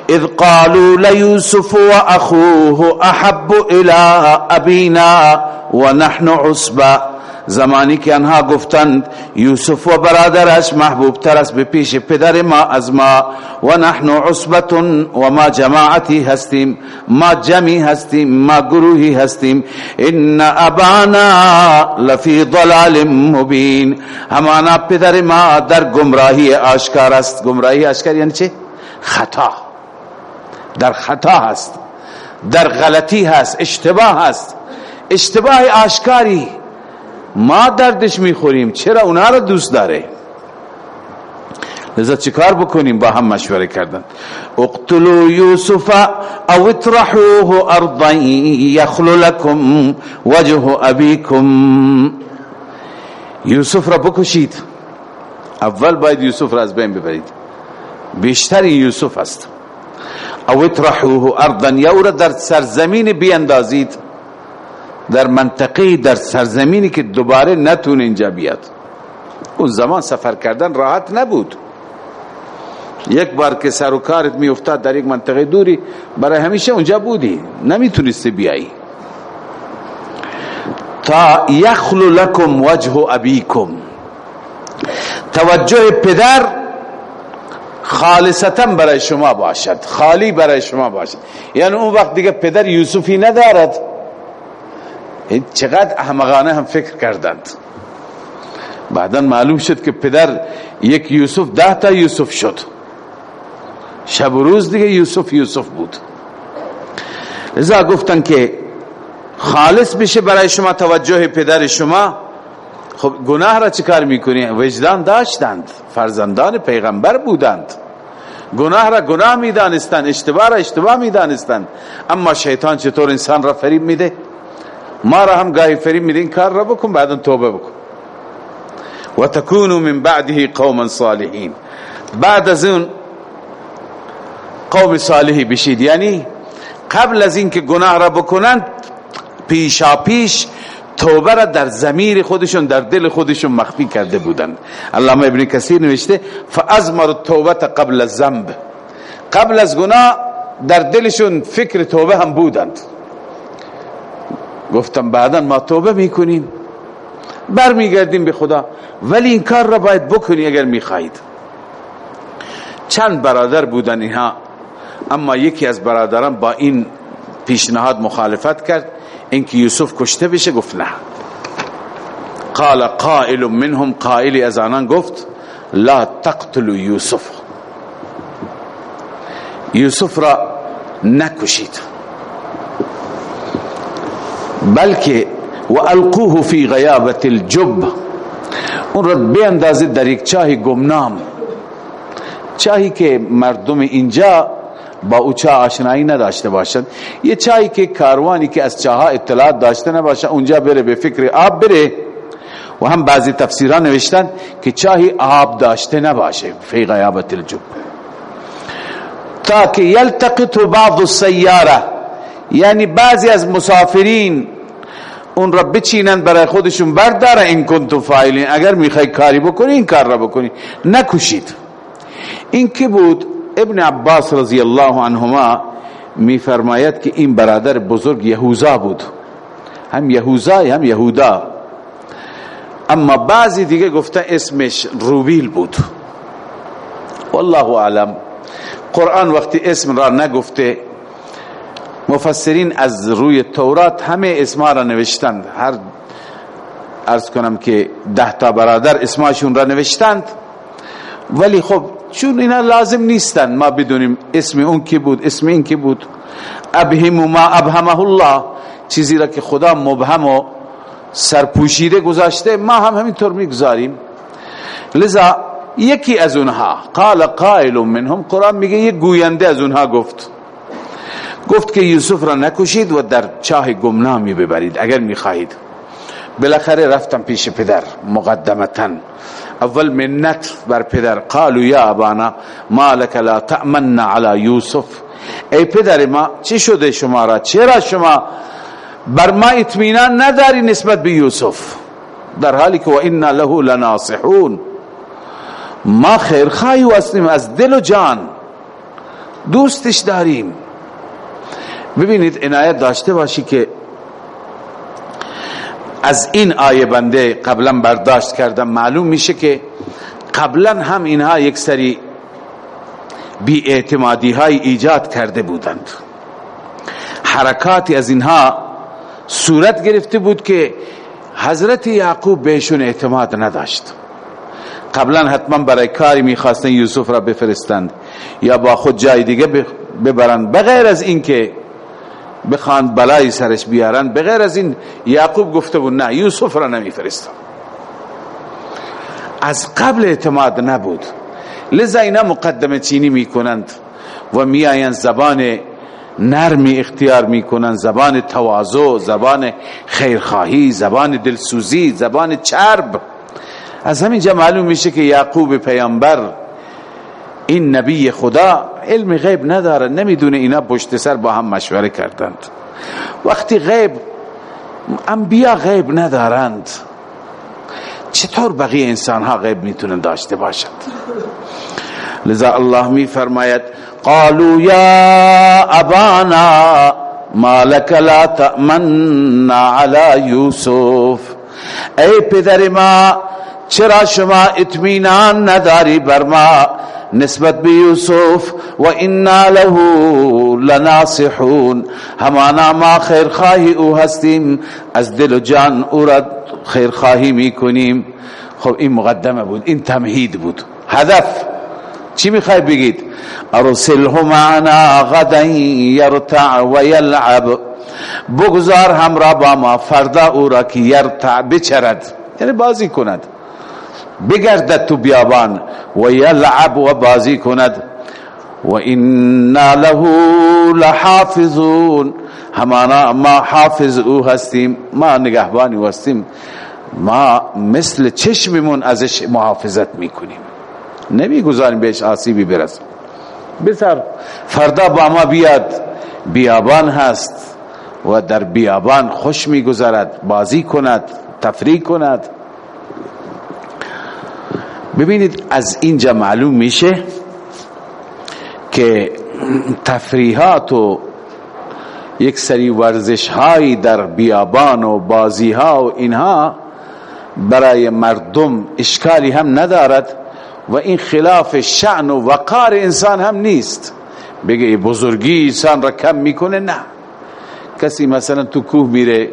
اذ قالوا ليوسف واخوه احب الى ابينا ونحن عصبه زمانی که انها گفتند یوسف و برادرش محبوب تر است به پیش پدر ما از ما و نحن عصبت و ما جماعتی هستیم ما جمعی هستیم ما گروهی هستیم. ان ابانا لفی ضلال مبین. همانا پدر ما در گمراهی آشکار است. گمراهی آشکار یعنی چه؟ خطا. در خطا هست. در غلطی هست. اشتباه هست اشتباه آشکاری. ما دردش می‌خوریم. چرا اونا رو دوست داره؟ لذا چیکار بکنیم؟ با هم مشوره کردن. اقتلوا یوسف او اطرحوه ارضا یخلو لكم وجه ابیکم. یوسف را بکشید. اول باید یوسف را از بین ببرید. بیشتر یوسف است. او اطرحوه ارضا یا را در سرزمین بیاندازید. در منطقه در سرزمینی که دوباره نتونه اینجا بیاد. اون زمان سفر کردن راحت نبود. یک بار که سر و کارت می افتاد در یک منطقه دوری برای همیشه اونجا بودی. نمی‌تونستی بیایی. تا یخلو لکم وجه ابیکم. توجه پدر خالصتا برای شما باشد. خالی برای شما باشد. یعنی اون وقت دیگه پدر یوسفی ندارد. چقدر احمقانه هم فکر کردند. بعدا معلوم شد که پدر یک یوسف ده تا یوسف شد. شب و روز دیگه یوسف یوسف بود. لذا گفتن که خالص بشه برای شما توجه پدر شما. خب گناه را چیکار می‌کنی؟ وجدان داشتند. فرزندان پیغمبر بودند. گناه را گناه می‌دانستند اشتباه را اشتباه می‌دانستند. اما شیطان چطور انسان را فریب میده؟ ما را هم گاهی فریب میده این کار را بکن بعدا توبه بکن. و تکونو من بعده قوما صالحین. بعد از اون قوم صالحی بشید. یعنی قبل از اینکه گناه را بکنند پیشا پیش توبه را در زمیر خودشون در دل خودشون مخفی کرده بودند. علامه ابن کثیر نوشته فازمر التوبه قبل الذنب. قبل از گناه در دلشون فکر توبه هم بودند. گفتم بعدا ما توبه می‌کنیم. برمیگردیم به خدا. ولی این کار را باید بکنی اگر می‌خواهید. چند برادر بودن اینها اما یکی از برادران با این پیشنهاد مخالفت کرد. اینکه یوسف کشته بشه گفت نه. قال قائل منهم قائل از آنان گفت لا تقتلوا یوسف. یوسف را نکشید. بلکه و القوه فی غیابت الجب اون را بیاندازید در یک چاه گمنام. چاهی که مردم اینجا با او چاه آشنایی نداشته باشند. یه چاهی که کاروانی که از چاه اطلاعات داشته نباشه اونجا بره به فکر آب بره. و هم بعضی تفسیران نوشتن که چاهی آب داشته نباشه فی غیابت الجب. تا که یلتقط بعض السیاره. یعنی بعضی از مسافرین اون را بچینن برای خودشون برداره این کنتو فایلین. اگر می‌خوای کاری بکنی این کار را بکنی. نکشید این که بود؟ ابن عباس رضی الله عنهما میفرماید که این برادر بزرگ یهوزا بود. هم یهوزا هم یهودا. اما بعضی دیگه گفته اسمش روبیل بود. والله اعلم. قرآن وقتی اسم را نگفته مفسرین از روی تورات همه اسما را نوشتند. هر ارز کنم که ده تا برادر اسماشون را نوشتند. ولی خب چون اینا لازم نیستند ما بدونیم اسم اون کی بود اسم این کی بود. ابهم ما ابهمه الله. چیزی را که خدا مبهم و سرپوشیده گذاشته ما هم همینطور می‌گذاریم. لذا یکی از اونها قال قائل منهم قرآن میگه یک گوینده از اونها گفت. گفت که یوسف را نکشید و در چاه گمنامی ببرید اگر می‌خواهید. بالاخره رفتم پیش پدر مقدمتا. اول منت بر پدر. قالوا یا ابانا ما لك لا تأمن على یوسف. ای پدر ما چی شده شما را؟ چرا شما بر ما اطمینان نداری نسبت به یوسف؟ در حالی که و انا له لناصحون. ما خیرخواهی هستیم از دل و جان دوستش داریم. ببینید عنایت داشته باشی که از این آیه بنده قبلا برداشت کردم. معلوم میشه که قبلا هم اینها یک سری بی اعتمادی های ایجاد کرده بودند. حرکاتی از اینها صورت گرفته بود که حضرت یعقوب بهشون اعتماد نداشت. قبلا حتما برای کاری می‌خواستن یوسف را بفرستند یا با خود جای دیگه ببرند. بغیر از اینکه بخوان بلای سرش بیارن بغیر از این یعقوب گفته بود نه یوسف را نمیفرستم. از قبل اعتماد نبود. لذا اینا مقدمه چینی می‌کنند و میآیند زبان نرمی اختیار می‌کنند زبان تواضع زبان خیرخواهی زبان دلسوزی زبان چرب. از همینجا معلوم میشه که یعقوب پیامبر این نبی خدا علم غیب نداره نمی‌دونه اینا پشت سر با هم مشوره کردند. وقتی غیب انبیا غیب ندارند. چطور بقیه انسان ها غیب می‌تونن داشته باشند؟ لذا الله می فرماید قالوا یا ابانا ما لك لا تأمن على یوسف. ای پدر ما چرا شما اطمینان نداری بر ما؟ نسبت به یوسف و انا له لناصحون. همانا ما خیرخواهی او هستیم از دل و جان او را خیرخواهی می‌کنیم. خب این مقدمه بود این تمهید بود. هدف چی می‌خوای بگید؟ ارسله معنا غدا یرتع و یلعب. بگذار همراه با ما فردا او را که یرتع بچرد. یعنی بازی کند. بگردد تو بیابان و یلعب و بازی کند و انا له لحافظون. همانا ما حافظ او هستیم ما نگهبانی هستیم. ما مثل چشممون ازش محافظت می‌کنیم. نمی‌گذاریم بهش آسیبی برسه بسر فردا با ما بیاد. بیابان هست و در بیابان خوش میگذرد بازی کند تفریح کند. ببینید از اینجا معلوم میشه که تفریحات و یک سری ورزش هایی در بیابان و بازی ها و اینها برای مردم اشکالی هم ندارد و این خلاف شعن و وقار انسان هم نیست. بگه بزرگی انسان را کم می‌کنه؟ نه. کسی مثلا تو کوه میره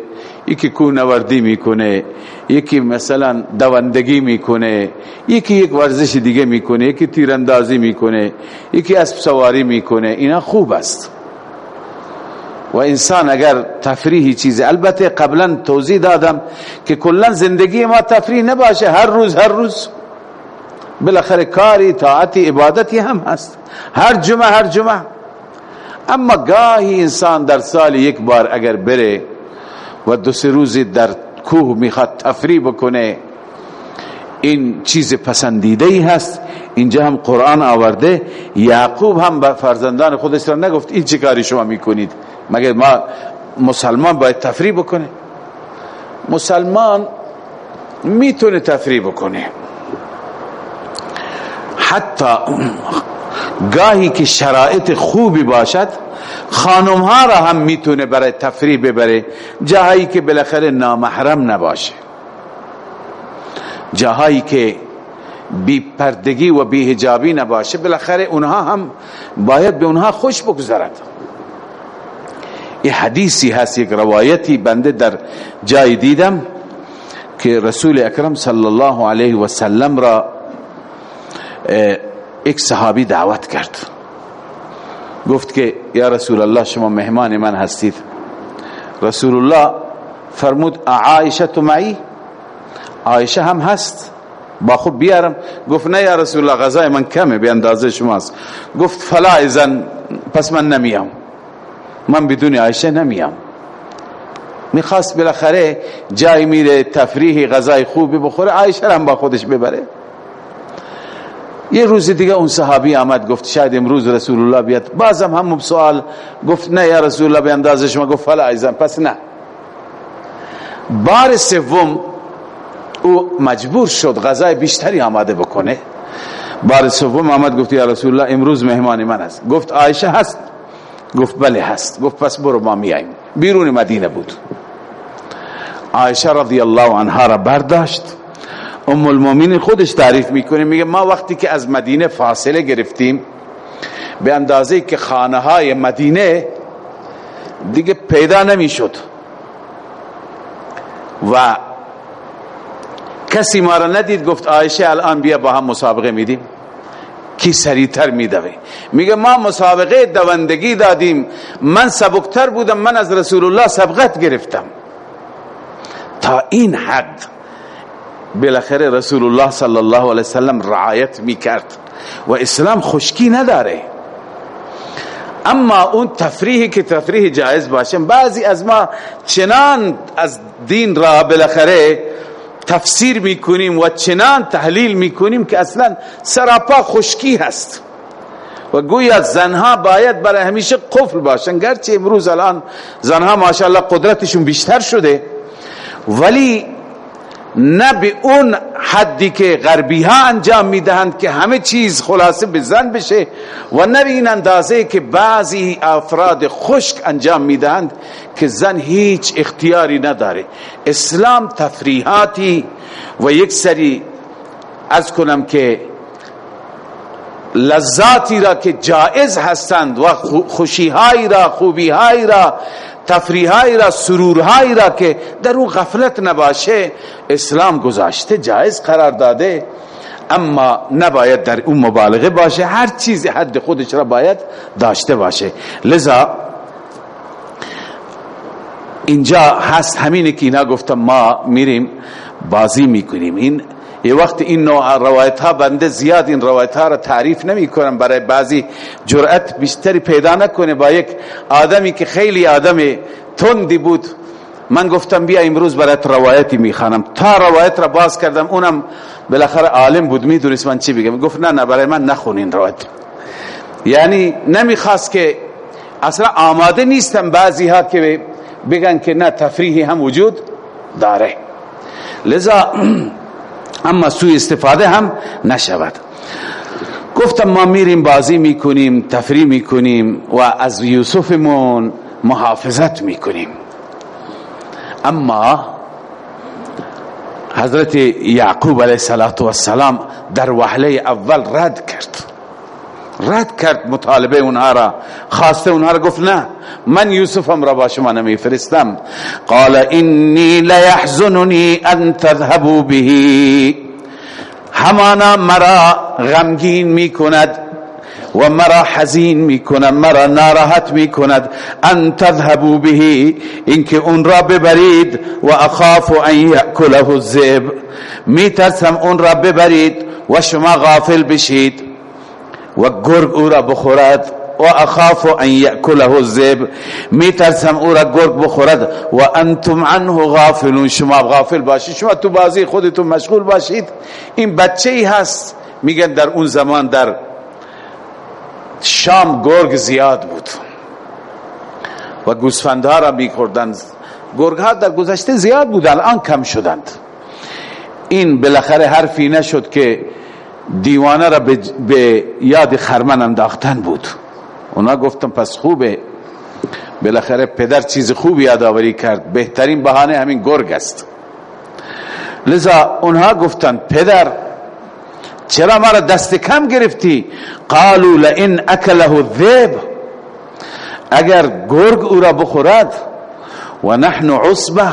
یکی کوه نوردی می‌کنه یکی مثلا دوندگی می‌کنه یکی یک ورزش دیگه می‌کنه یکی تیراندازی می‌کنه یکی اسب سواری می‌کنه اینا خوب است. و انسان اگر تفریحی چیزی البته قبلا توضیح دادم که کلا زندگی ما تفریح نباشه هر روز هر روز. بالاخره کاری طاعتی عبادتی هم هست. هر جمعه هر جمعه. اما گاهی انسان در سال یک بار اگر بره و دو سه روزی در کوه می‌خواد تفریح بکنه. این چیز پسندیده ای هست. اینجا هم قرآن آورده. یعقوب هم به فرزندان خودش را نگفت این چه کاری شما می‌کنید؟ مگر ما مسلمان باید تفریح بکنه؟ مسلمان می‌تونه تفریح بکنه. حتی گاهی که شرایط خوبی باشد خانم ها را هم می‌تونه برای تفریح ببره جاهایی که بالاخره نامحرم نباشه. جاهایی که بی پردگی و بی حجابی نباشه بالاخره اونها هم باید به اونها خوش بگذرد. یه حدیثی هست یک روایتی بنده در جای دیدم که رسول اکرم صلی الله علیه و سلم را یک صحابی دعوت کرد. گفت که یا رسول الله شما مهمان من هستید. رسول الله فرمود عایشه تو معی عایشه هم هست. با خود بیارم. گفت نه یا رسول الله غذای من کمه به اندازه شماست. گفت فلا ازن پس من نمیام. من بدون عایشه نمیام. می‌خواست بالاخره جای میره تفریحی غذای خوبی بخوره عایشه هم با خودش ببره. یه روز دیگه اون صحابی آمد گفت شاید امروز رسول الله بیاد. بازم هم سوال گفت نه یا رسول الله به اندازه شما. گفت فلا ایزن پس نه. بار سوم او مجبور شد غذای بیشتری آماده بکنه. بار سوم آمد گفت یا رسول الله امروز مهمان من است گفت عایشه هست. گفت بله هست. گفت پس برو ما میاییم. بیرون مدینه بود. عایشه رضی الله عنها را برداشت. ام المؤمنین خودش تعریف می‌کنه میگه ما وقتی که از مدینه فاصله گرفتیم به اندازه که خانه های مدینه دیگه پیدا نمی‌شد. و کسی ما را ندید گفت عایشه الان بیا با هم مسابقه میدیم. کی سریعتر میدوه؟ میگه ما مسابقه دوندگی دادیم. من سبکتر بودم من از رسول الله سبقت گرفتم. تا این حد بالاخره رسول الله صلی الله علیه وسلم رعایت می‌کرد و اسلام خشکی نداره. اما اون تفریحی که تفریح جایز باشه بعضی از ما چنان از دین را بالاخره تفسیر می‌کنیم و چنان تحلیل می‌کنیم که اصلا سراپا خشکی هست. و گویا زنها باید برای همیشه قفل باشن. گرچه امروز الان زنها ماشاءالله قدرتشون بیشتر شده ولی نه به اون حدی که غربی ها انجام می‌دهند که همه چیز خلاصه به زن بشه و نه این اندازه که بعضی افراد خشک انجام می‌دهند که زن هیچ اختیاری نداره. اسلام تفریحاتی و یک سری از کنم که لذاتی را که جائز هستند و خوشیهایی را خوبیهایی را تفریحایی را سرورهایی را که در او غفلت نباشه اسلام گذاشته جایز قرار داده. اما نباید در اون مبالغه باشه هر چیز حد خودش را باید داشته باشه. لذا اینجا هست همینه که اینا گفتم ما میریم بازی می‌کنیم. این یه وقت این نوع روایت ها بنده زیاد این روایت ها را تعریف نمی کنم برای بعضی جرأت بیشتری پیدا نکنه با یک آدمی که خیلی آدم تندی بود. من گفتم بیا امروز برایت روایتی می‌خوانم. تا روایت را باز کردم اونم بالاخره عالم بود. می‌دونست من چی بگم. گفت نه نه برای من نخونین روایت. یعنی نمی‌خواست که اصلا آماده نیستم بعضی ها که بگن که نه تفریحی هم وجود داره. لذا اما سوی استفاده هم نشود. گفتم ما میریم بازی می‌کنیم تفریح می‌کنیم و از یوسفمون محافظت می‌کنیم. اما حضرت یعقوب علیه السلام در وحله اول رد کرد. رد کرد مطالبه اونها را. خواسته اونها را گفت نه من یوسفم را با شما نمی فرستم قال انی لیحزننی ان تذهبوا به همانا مرا غمگین می کند و مرا حزین می کند مرا ناراحت می کند ان تذهبوا به اینکه اون را ببرید و اخاف ان یاکله الذئب. می ترسم اون را ببرید و شما غافل بشید. و گرگ او را بخورد و اخاف ان یأکله الذئب. میترسم او را گرگ بخورد و انتم عنه غافلون. شما غافل باشید شما تو بازی خودتون مشغول باشید. این بچه ای هست. میگن در اون زمان در شام گرگ زیاد بود. و گوسفندها را میخوردند. گرگ ها در گذشته زیاد بود الان کم شدند. این بالاخره حرفی نشد که دیوانه را به یاد خرمن انداختن بود. اونا گفتم پس خوبه. بالاخره پدر چیز خوبی یادآوری کرد. بهترین بهانه همین گرگ است. لذا اونها گفتن پدر چرا ما را دست کم گرفتی؟ قالوا لئن اکله الذئب. اگر گرگ او را بخورد و نحن عصبه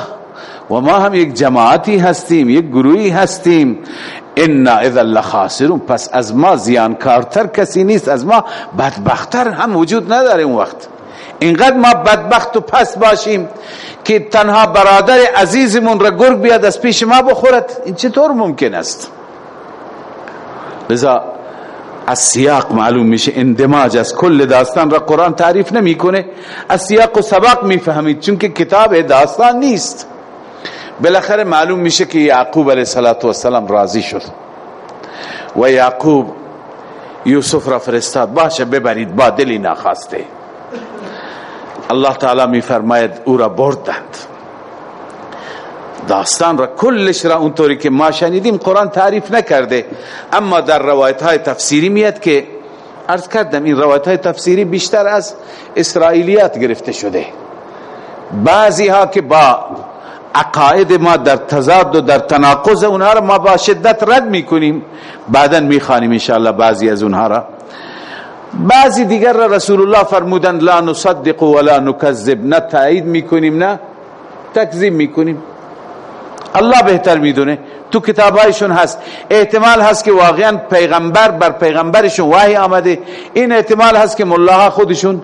و ما هم یک جماعتی هستیم یک گروهی هستیم انا اذا لخاسرون پس از ما زیانکارتر کسی نیست از ما بدبختتر هم وجود نداره اون وقت اینقدر ما بدبخت و پس باشیم که تنها برادر عزیزمون را گرگ بیاد از پیش ما بخورد این چطور ممکن است لذا از سیاق معلوم میشه اندماج از کل داستان را قرآن تعریف نمی‌کنه از سیاق و سبق می‌فهمید چون که کتاب داستان نیست بالاخره معلوم میشه که یعقوب علیه السلام راضی شد. و یعقوب یوسف را فرستاد. باشه ببرید با دلی نخواسته الله تعالی میفرماید او را بردند. داستان را کلش را اونطوری که ما شنیدیم قرآن تعریف نکرده. اما در روایت های تفسیری میاد که ارز کردم این روایت های تفسیری بیشتر از اسرائیلیات گرفته شده. بعضی ها که با عقاید ما در تضاد و در تناقض اونها را ما با شدت رد می‌کنیم. بعدا می‌خوانیم انشاءالله بعضی از اونها را. بعضی دیگر را رسول الله فرمودند لا نصدق ولا نکذب. نه تایید می‌کنیم نه تکذیب می‌کنیم. الله بهتر می‌دونه. تو کتابایشون هست. احتمال هست که واقعا پیغمبر بر پیغمبرشون وحی آمده. این احتمال هست که ملاها خودشون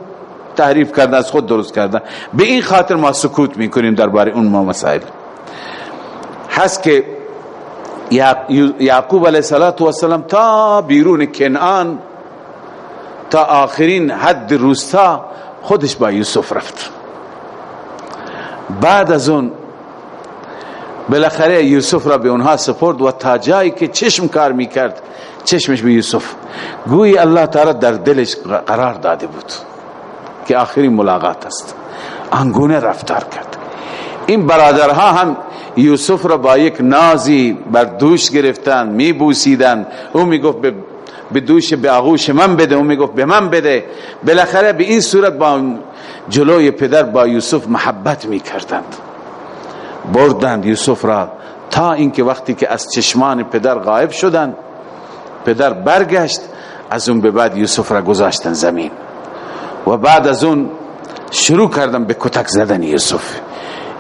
تحریف کردن از خود درست کردن. به این خاطر ما سکوت می‌کنیم درباره اون ما مسائل. هست که یعقوب علیه السلام تا بیرون کنعان تا آخرین حد روستا خودش با یوسف رفت. بعد از اون بالاخره یوسف را به اونها سپرد و تا جایی که چشم کار می‌کرد چشمش به یوسف. گویی الله تعالی در دلش قرار داده بود. که آخرین ملاقات است. انگونه رفتار کرد. این برادرها هم یوسف را با یک نازی بر دوش گرفتن می بوسیدن او می گفت به دوش به آغوش من بده. او می گفت به من بده. بالاخره به این صورت با جلوی پدر با یوسف محبت می کردند بردند یوسف را تا اینکه وقتی که از چشمان پدر غایب شدند پدر برگشت از اون به بعد یوسف را گذاشتن زمین. و بعد از اون شروع کردم به کتک زدن یوسف.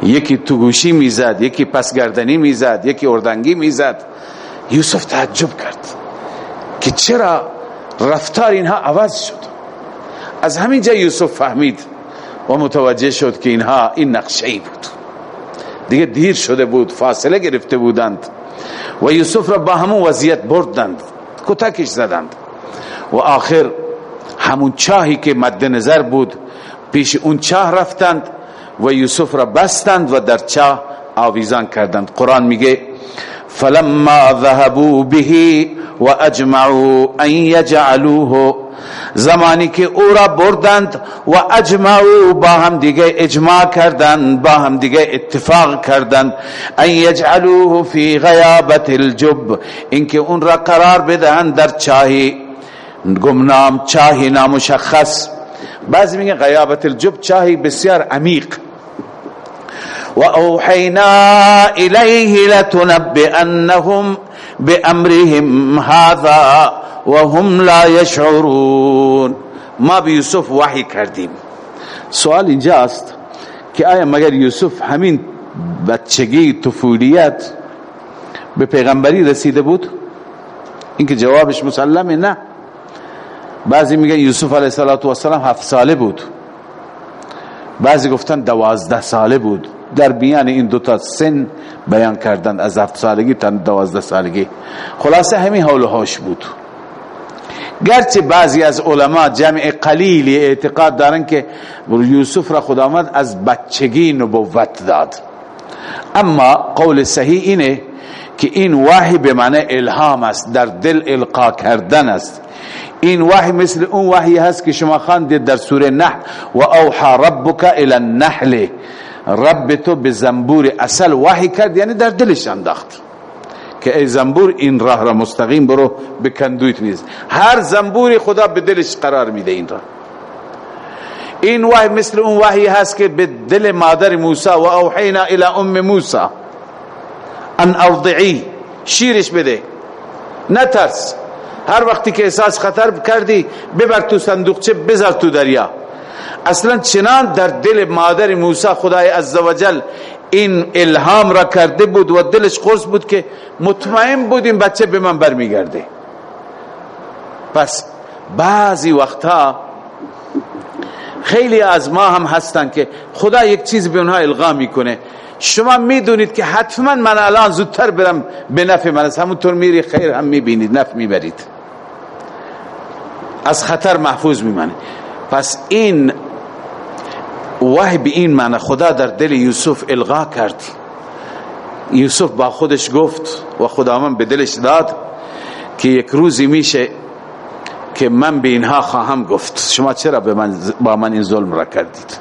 یکی تو گوشی می‌زد یکی پس گردنی می‌زد یکی اردنگی می‌زد. یوسف تعجب کرد که چرا رفتار اینها عوض شد. از همین جا یوسف فهمید و متوجه شد که اینها این نقشه ای بود. دیگه دیر شده بود فاصله گرفته بودند و یوسف را با همون وضعیت بردند کتکش زدند. و آخر همون چاهی که مد نظر بود. پیش اون چاه رفتند و یوسف را بستند و در چاه آویزان کردند. قرآن میگه فلما ذهبوا به و اجمعوا ان یجعلوه. زمانی که او را بردند و اجمعوا با هم دیگه اجماع کردند با هم دیگه اتفاق کردند. ان یجعلوه فی غیابت الجب. اینکه اون را قرار بدهند در چاهی. گمنام چاهی نامشخص. بعضی میگن غیابت الجب چاهی بسیار عمیق. و اوحینا الیه لتنبئنهم بامرهم هذا وهم لا يشعرون ما به یوسف وحی کردیم. سوال اینجاست که آیا مگر یوسف همین بچگی طفولیت به پیغمبری رسیده بود؟ اینکه جوابش مسلمه نه. بعضی میگن یوسف علیه السلام هفت ساله بود. بعضی گفتن دوازده ساله بود. در بیان این دوتا سن بیان کردن از هفت سالگی تا دوازده سالگی. خلاصه همین حول هاش بود. گرچه بعضی از علما جمع قلیلی اعتقاد دارن که یوسف را خداوند از بچگی نبوت داد. اما قول صحیح اینه که این وحی به معنی الهام است در دل القا کردن است. این وحی مثل اون وحی هست که شما خواندید در سوره نحل. و اوحى ربک الى النحل. رب تو به زنبور اصل وحی کرد یعنی در دلش انداخت. که ای زنبور این راه را مستقیم برو به کندویت میز هر زنبوری خدا به دلش قرار میده این را این وحی مثل اون وحی هست که به دل مادر موسی و اوحینا الى ام موسی. ان ارضعی. شیرش بده. نترس. هر وقتی که احساس خطر کردی ببر تو صندوقچه بذار تو دریا. اصلا چنان در دل مادر موسی خدای عزوجل این الهام را کرده بود و دلش قرص بود که مطمئن بود این بچه به من برمیگرده. پس بعضی وقتها خیلی از ما هم هستن که خدا یک چیز به اونها القا می‌کنه. شما می‌دونید که حتما من الان زودتر برم به نفع من. از همونطور میری خیر هم می‌بینید نفع می‌برید. از خطر محفوظ میمانه. پس این وحی به این معنی خدا در دل یوسف الغا کرد. یوسف با خودش گفت و خداوند به دلش داد که یک روزی میشه که من به اینها خواهم گفت. شما چرا به من با من این ظلم را کردید؟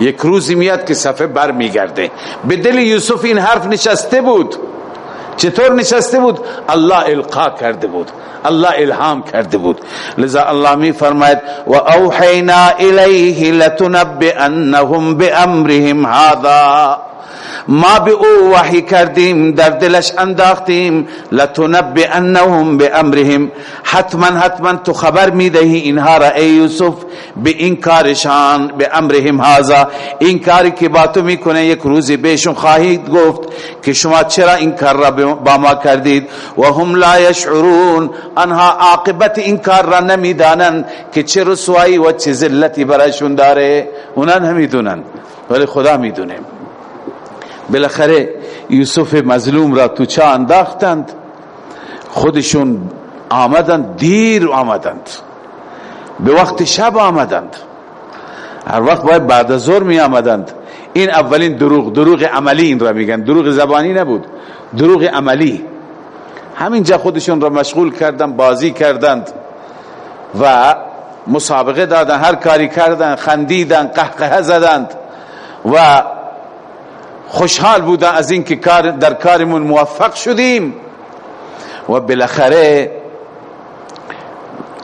یک روزی میاد که صفحه بر میگرده به دل یوسف این حرف نشسته بود. چطور نشسته بود؟ الله القا کرده بود. الله الهام کرده بود. لذا الله می فرماید و اوحینا الیه لتنبئنهم بامرهم هذا. ما به او وحی کردیم در دلش انداختیم. لتنبئنهم بامرهم حتما حتما تو خبر می‌دهی اینها را ای یوسف. به این کارشان به امرهم هذا. این کاری که با تو می‌کنه یک روزی بهشون خواهید گفت که شما چرا این کار را با ما کردید؟ و هم لا یشعرون. انها عاقبت این کار را نمی‌دانند که چه رسوایی و چه ذلتی برایشون داره. اونا نمی‌دونن ولی خدا می‌دونه. بالاخره یوسف مظلوم را تو چا انداختند؟ خودشون آمدند دیر آمدند. به وقت شب آمدند. هر وقت باید بعد از ظهر می آمدند. این اولین دروغ دروغ عملی این را میگن. دروغ زبانی نبود. دروغ عملی. همینجا خودشون را مشغول کردند بازی کردند و مسابقه دادن هر کاری کردند خندیدند قهقه زدند و خوشحال بودن از اینکه کار در کارمون موفق شدیم. و بالاخره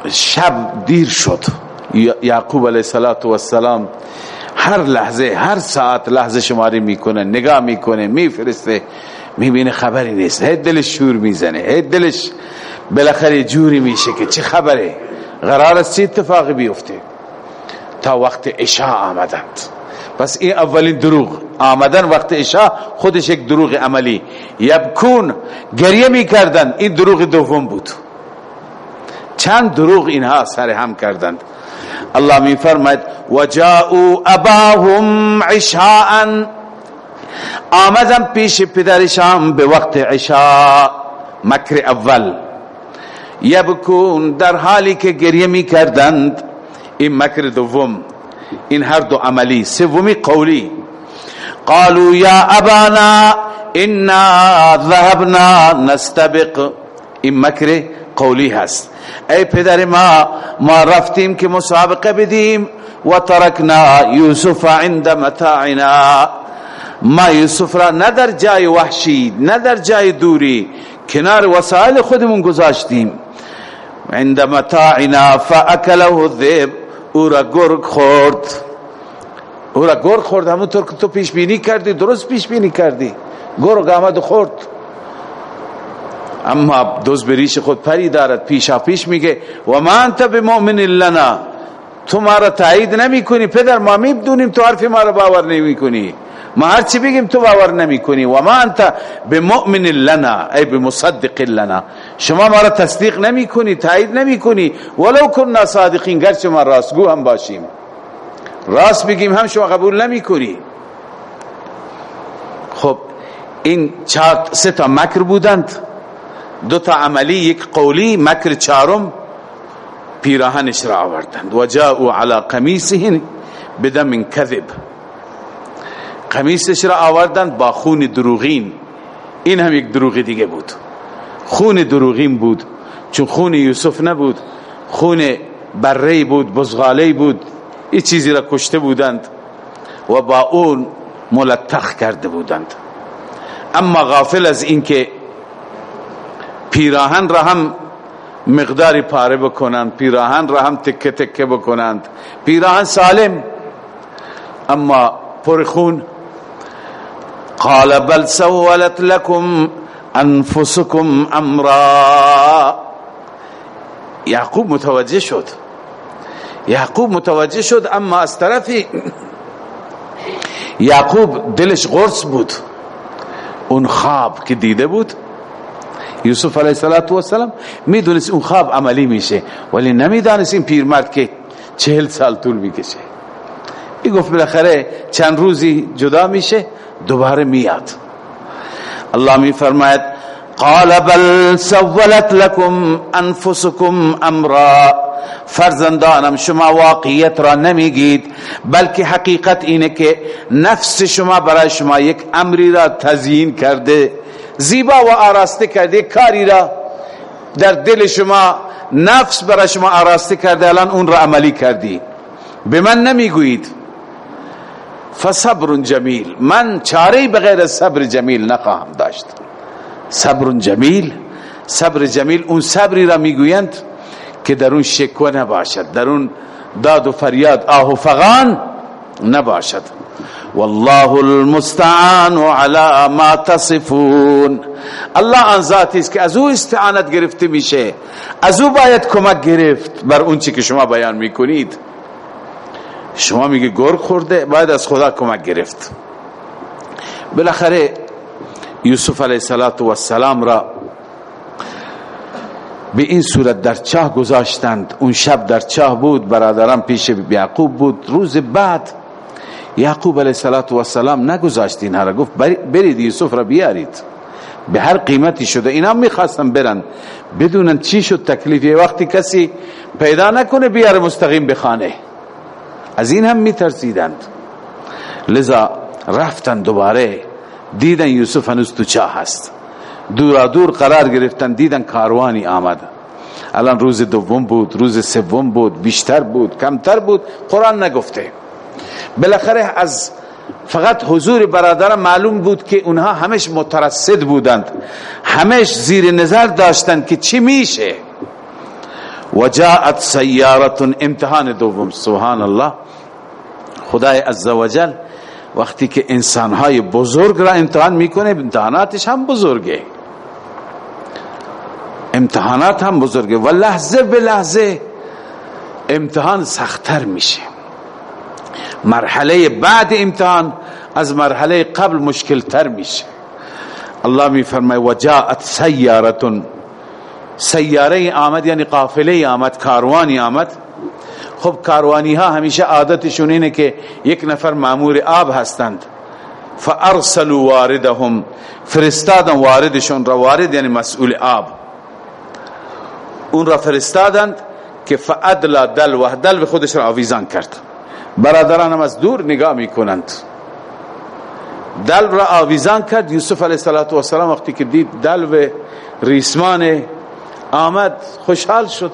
شب دیر شد. یعقوب علیه السلام هر لحظه هر ساعت لحظه شماری می‌کنه نگاه می‌کنه میفرسته می‌بینه خبری نیست. هی دلش شور می‌زنه هی دلش بالاخره جوری میشه که چه خبره؟ قرار است چه اتفاقی بیفته؟ تا وقت عشاء آمدند. پس این اولین دروغ. آمدن وقت عشاء خودش یک دروغ عملی. یبکون گریه می‌کردن. این دروغ دوم بود. چند دروغ اینها سر هم کردند. الله می فرماید و جاءوا اباهم عشاء. آمدن پیش پدرشان به وقت عشاء مکر اول. یبکون در حالی که گریه می کردند این مکر دوم. این هر دو عملی. سومی قولی. قالوا یا ابانا انا ذهبنا نستبق. این مکر قولی هست. ای پدر ما ما رفتیم که مسابقه بدیم. و ترکنا یوسف عند متاعنا. ما یوسف را نه در جای وحشی نه در جای دوری کنار وسایل خودمون گذاشتیم. عند متاعنا فاکله الذئب. او را گرگ خورد. او را گرگ خورد همونطور که تو پیش بینی کردی درست پیش بینی کردی. گرگ آمد و خورد. اما دوز بریش خود پری دارد پیشا پیش میگه و ما انت بمؤمن لنا. تو ما را تایید نمی کنی پدر ما می‌دونیم تو حرف ما را باور نمی کنی ما هر چی بگیم تو باور نمی کنی و ما انت بمؤمن لنا ای بمصدق لنا. شما ما را تصدیق نمی کنی تایید نمی کنی ولو کننا صادقین گرچه ما راستگو هم باشیم. راست بگیم هم شما قبول نمی کنی خب این چهار سه تا مکر بودند. دو تا عملی یک قولی مکر چارم پیراهنش را آوردند. و جاءوا علی قمیصه بدم کذب. قمیصش را آوردند با خون دروغین. این هم یک دروغ دیگه بود. خون دروغین بود. چون خون یوسف نبود خون بره بود بزغاله بود این چیزی را کشته بودند و با اون ملتخ کرده بودند. اما غافل از اینکه پیراهن را هم مقداری پاره بکنند پیراهن را هم تکه تکه بکنند. پیراهن سالم اما پر خون قال بل سولت لكم انفسكم امرا یعقوب متوجه شد. یعقوب متوجه شد اما از طرفی یعقوب دلش غرص بود. اون خواب که دیده بود یوسف علیه السلام می‌دونست اون خواب عملی میشه ولی نمی‌دانست این پیرمرد که چهل سال طول می‌کشه. ای گفت بالاخره چند روزی جدا میشه دوباره میاد. الله می فرماید قال بل سولت لكم انفسكم امرا. فرزندانم شما واقعیت را نمیگید بلکه حقیقت اینه که نفس شما برای شما یک امری را تزیین کرده زیبا و آراسته کرده کاری را در دل شما نفس برای شما آراسته کرده الان اون را عملی کردی. به من نمی‌گویید. فصبر جمیل. من چاره بغیر صبر جمیل نخواهم داشت. صبر جمیل صبر جمیل اون صبری را می‌گویند که در اون شکوه نباشد در اون داد و فریاد آه و فغان نباشد. والله المستعان على ما تصفون. الله آن ذاتی است که از او استعانت گرفته میشه. از او باید کمک گرفت. بر اون چی که شما بیان می‌کنید. شما میگه گرگ خورده باید از خدا کمک گرفت. بالاخره یوسف علیه السلام را به این صورت در چاه گذاشتند. اون شب در چاه بود برادران پیش یعقوب بود. روز بعد یعقوب علیه السلام نگذاشت اینها را. گفت برید یوسف را بیارید. به هر قیمتی شده. اینا می‌خواستن برن. بدونن چی شد تکلیفی وقتی کسی پیدا نکنه بیاره مستقیم به خانه. از این هم میترسیدند. لذا رفتن دوباره دیدن یوسف هنوز تو چاه هست. دورا دور قرار گرفتن دیدن کاروانی آمد. الان روز دوم بود روز سوم بود بیشتر بود کمتر بود قرآن نگفته. بالاخره از فقط حضور برادر معلوم بود که اونها همش مترصد بودند. همش زیر نظر داشتند که چی میشه. و جاءت سیارت امتحان دوم. سبحان الله. خدای عزوجل وقتی که انسانهای بزرگ را امتحان می‌کنه امتحاناتش هم بزرگه. امتحانات هم بزرگه. و لحظه به لحظه امتحان سختتر میشه. مرحله بعد امتحان از مرحله قبل مشکل تر میشه. الله می فرمای و جاءت سیارتون سیاره آمد یعنی قافله آمد کاروانی آمد. خب کاروانی ها همیشه عادتشون اینه که یک نفر معمور آب هستند. فارسلوا واردهم. فرستادن واردشون را. وارد یعنی مسئول آب. اون را فرستادند که فادلا دل و دل به خودش را آویزان کرد. برادران هم از دور نگاه می‌کنند. دل را آویزان کرد. یوسف علیه السلام وقتی که دید دل و ریسمان آمد خوشحال شد.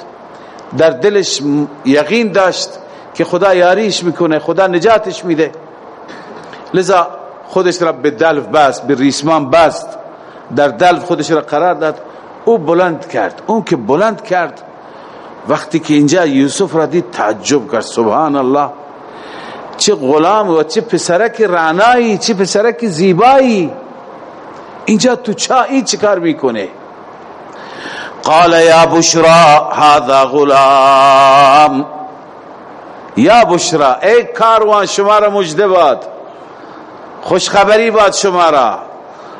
در دلش یقین داشت که خدا یاریش می‌کنه خدا نجاتش میده. لذا خودش را به دلف بست به ریسمان بست. در دلف خودش را قرار داد. او بلند کرد اون که بلند کرد وقتی که اینجا یوسف را دید تعجب کرد. سبحان الله چه غلام و چه پسرک رعنایی چه پسرک زیبایی. اینجا تو چایی چه کار می‌کنه؟ قال یا بشرا هذا غلام. یا بشرا ای کاروان شما را مجده باد. خوشخبری باد شما را.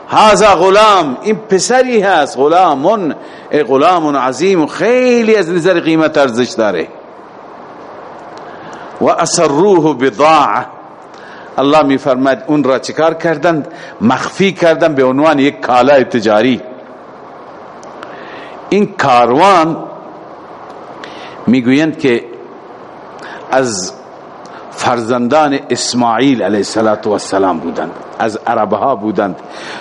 هذا غلام این پسری هست. غلامون ای غلام عظیم خیلی از نظر قیمت ارزش داره. و اسروه بضاعه. الله می فرماد اون را چکار کردند؟ مخفی کردند به عنوان یک کالای تجاری. این کاروان می‌گویند که از فرزندان اسماعیل علیه السلام بودند از عربها بودند.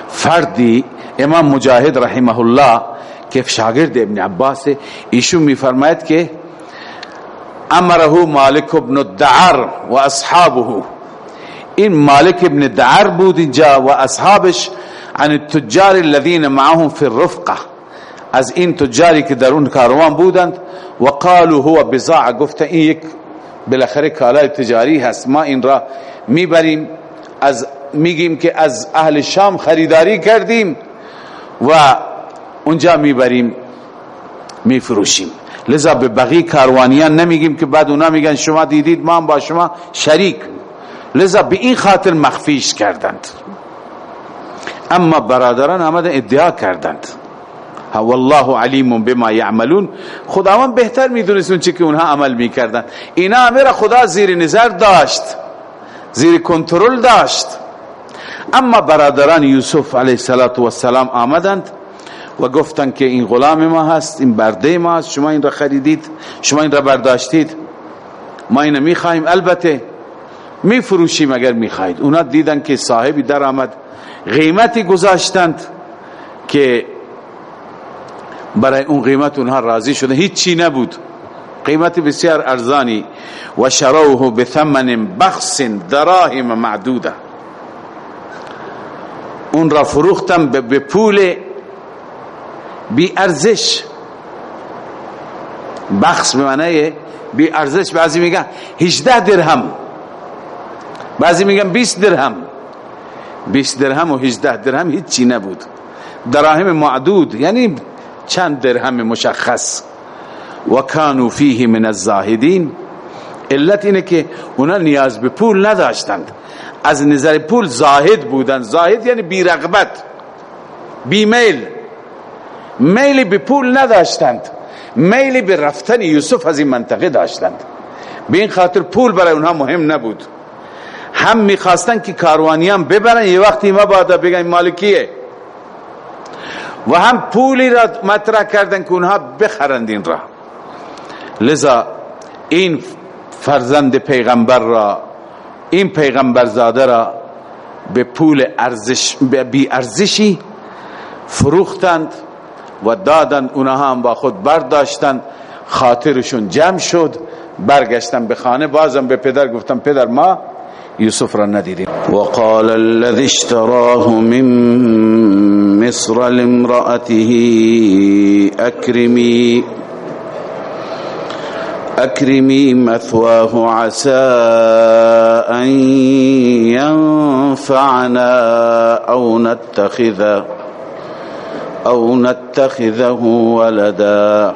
فردی امام مجاهد رحمه الله که شاگرد ابن عباس ایشون میفرماید که امره مالک ابن الدعر و اصحابه. این مالک ابن دعر بود اینجا و اصحابش عن التجار الذين معهم في الرفقه از این تجاری که در اون کاروان بودند و قالوا هو بضاعه گفت این یک بالاخره کالای تجاری هست ما این را می‌بریم از میگیم که از اهل شام خریداری کردیم و اونجا می‌بریم میفروشیم. لذا به بقیه کاروانیان نمیگیم که بعد اونا میگن شما دیدید ما با شما شریک. لذا به این خاطر مخفیش کردند. اما برادران آمدن ادعا کردند. والله علیم بما یعملون. خداوند بهتر می‌دونست اون چی که اونها عمل می‌کردن. اینا همه خدا زیر نظر داشت زیر کنترل داشت. اما برادران یوسف علیه السلام آمدند و گفتند که این غلام ما هست این برده ما هست شما این را خریدید شما این را برداشتید. ما این می‌خواهیم. البته میفروشیم اگر می‌خواهید. اونا دیدن که صاحبی در آمد قیمتی گذاشتند که برای اون قیمت اونها راضی شده. هیچ چی نبود. قیمت بسیار ارزانی. و شروه بثمن بخس دراهم معدوده. اون را فروختم به پول بی ارزش. بخص به معنی بی ارزش. بعضی میگن 18 درهم. بعضی میگن 20 درهم. 20 درهم و 18 درهم هیچ چی نبود. دراهم معدود. یعنی چند درهم مشخص. و کانو فیه من الزاهدین. علت اینه که اونا نیاز به پول نداشتند. از نظر پول زاهد بودند زاهد یعنی بی رغبت بی میل میلی به پول نداشتند. میلی به رفتن یوسف از این منطقه داشتند. به این خاطر پول برای اونها مهم نبود. هم می‌خواستن که کاروانیان ببرن. یه وقتی ما بادا بگن مالکیه. و هم پولی را مطرح کردن که اونها بخرند این را. لذا این فرزند پیغمبر را این پیغمبر زاده را به پول ارزش بی ارزشی فروختند و دادن اونها هم با خود برداشتند. خاطرشون جمع شد. برگشتن به خانه. بازم به پدر گفتم پدر ما یوسف را ندیدیم وقال الذي اشتراه من مصر لامرأته أكرمي أكرمي مثواه عسى أن ينفعنا أو نتخذه أو نتخذه ولدا.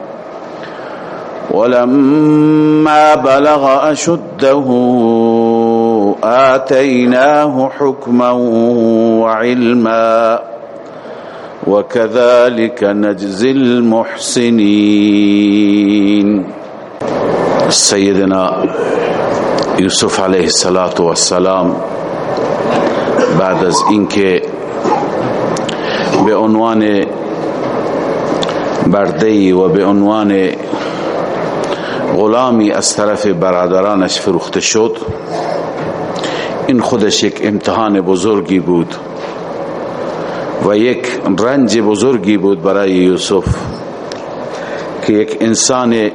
ولما بلغ أشده آتيناه حكما وعلما وكذلك نجزي المحسنين. سيدنا يوسف عليه الصلاة والسلام بعد از اینکه به عنوان بردهی و به عنوان غلامی از طرف برادرانش فروخته شد. این خودش یک امتحان بزرگی بود و یک رنج بزرگی بود برای یوسف که یک انسان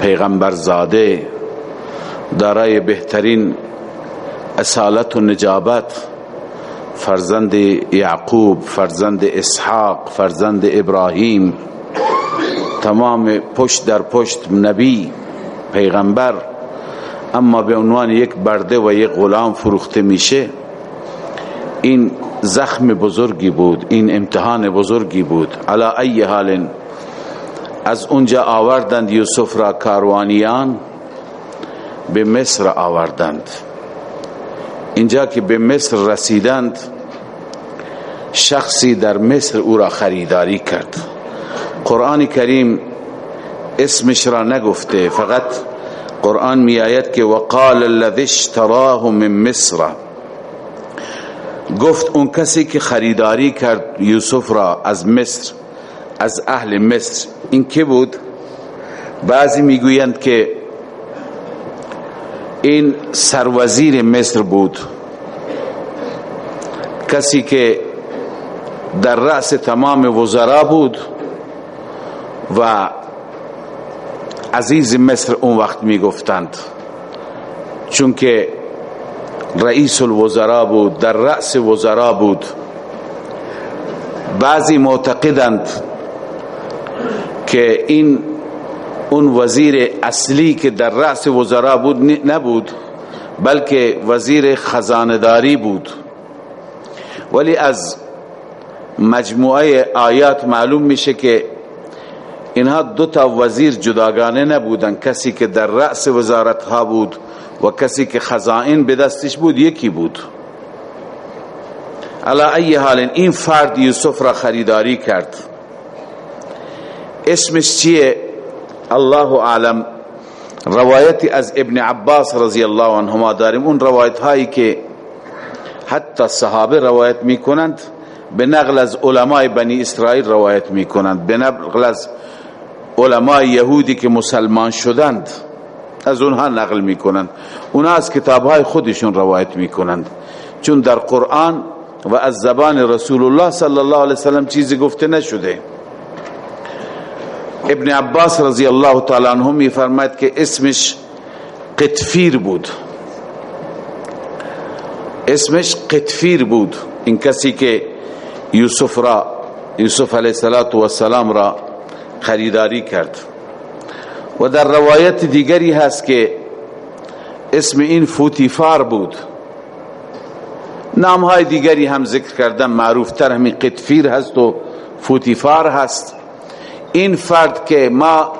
پیغمبر زاده دارای بهترین اصالت و نجابت فرزند یعقوب فرزند اسحاق فرزند ابراهیم تمام پشت در پشت نبی پیغمبر اما به عنوان یک برده و یک غلام فروخته میشه. این زخم بزرگی بود این امتحان بزرگی بود. علا ای حال از اونجا آوردند یوسف را کاروانیان به مصر آوردند. اینجا که به مصر رسیدند شخصی در مصر او را خریداری کرد. قرآن کریم اسمش را نگفته فقط قرآن می آید که وقال الذي اشتراه من مصر. گفت اون کسی که خریداری کرد یوسف را از مصر از اهل مصر. این که بود؟ بعضی می‌گویند که این سروزیر مصر بود. کسی که در رأس تمام وزرا بود. و عزیز مصر اون وقت می‌گفتند چون که رئیس الوزراء بود در رأس وزرا بود. بعضی معتقدند که این اون وزیر اصلی که در رأس وزرا بود نبود بلکه وزیر خزانداری بود. ولی از مجموعه آیات معلوم میشه که اینها دو تا وزیر جداگانه نبودن. کسی که در رأس وزارت ها بود و کسی که خزائن به دستش بود یکی بود. علا ای حال این فرد یوسف را خریداری کرد. اسمش چیه؟ الله اعلم. روایتی از ابن عباس رضی الله عنهما داریم. اون روایت هایی که حتی صحابه روایت می‌کنند به نقل از علمای بنی اسرائیل روایت می‌کنند. به نقل از علمای یهودی که مسلمان شدند از اونها نقل می‌کنند. اونها از کتابهای خودشون روایت می‌کنند. چون در قرآن و از زبان رسول الله صلی الله علیه وسلم چیزی گفته نشده. ابن عباس رضی الله تعالی عنه می فرماید که اسمش قطفیر بود. اسمش قطفیر بود. این کسی که یوسف را یوسف علیه السلام را خریداری کرد. و در روایت دیگری هست که اسم این فوتیفار بود. نام های دیگری هم ذکر کردن معروف تر همین قطفیر هست و فوتیفار هست. این فرد که ما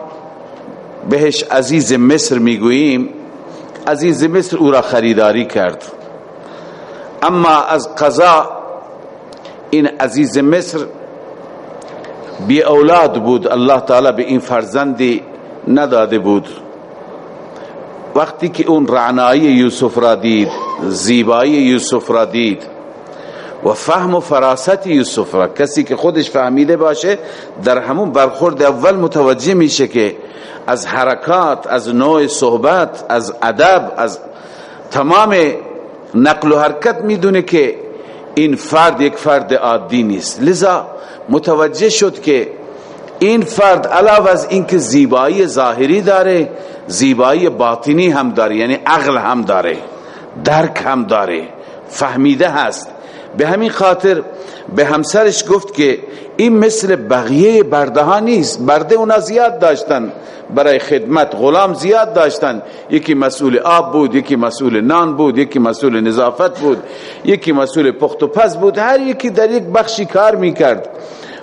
بهش عزیز مصر می‌گوییم عزیز مصر او را خریداری کرد. اما از قضا این عزیز مصر بی اولاد بود الله تعالی به این فرزندی نداده بود. وقتی که اون رعنایی یوسف را دید زیبایی یوسف را دید و فهم و فراست یوسف را کسی که خودش فهمیده باشه در همون برخورد اول متوجه میشه که از حرکات از نوع صحبت از ادب از تمام نقل و حرکت می‌دونه که این فرد یک فرد عادی نیست. لذا متوجه شد که این فرد علاوه از اینکه زیبایی ظاهری داره زیبایی باطنی هم داره یعنی عقل هم داره درک هم داره فهمیده هست به همین خاطر به همسرش گفت که این مثل بقیه برده ها نیست. برده اونا زیاد داشتن. برای خدمت غلام زیاد داشتن. یکی مسئول آب بود یکی مسئول نان بود یکی مسئول نظافت بود یکی مسئول پخت و پز بود. هر یکی در یک بخشی کار می‌کرد.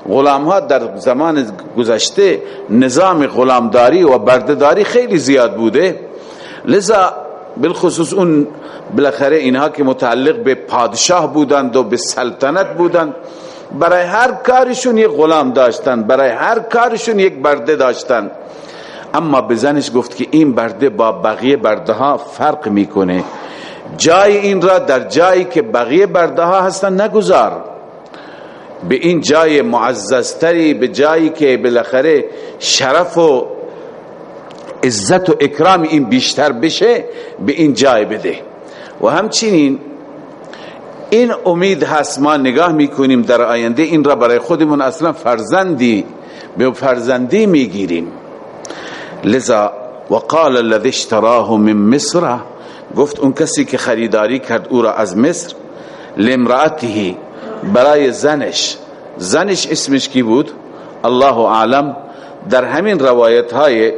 غلام ها در زمان گذشته نظام غلامداری و بردهداری خیلی زیاد بوده. لذا بالخصوص اون بالاخره اینها که متعلق به پادشاه بودند و به سلطنت بودند برای هر کارشون یک غلام داشتن برای هر کارشون یک برده داشتن اما به زنش گفت که این برده با بقیه برده ها فرق می‌کنه. جای این را در جایی که بقیه برده ها هستن نگذار. به این جای معززتری به جایی که بالاخره شرف و عزت و اکرام این بیشتر بشه به این جای بده. و همچنین این امید هست ما نگاه می‌کنیم در آینده این را برای خودمون اصلا فرزندی به فرزندی می‌گیریم. لذا وقال الذي اشتراه من مصر گفت اون کسی که خریداری کرد او را از مصر لامرأته برای زنش. زنش اسمش کی بود؟ الله اعلم. در همین روایت های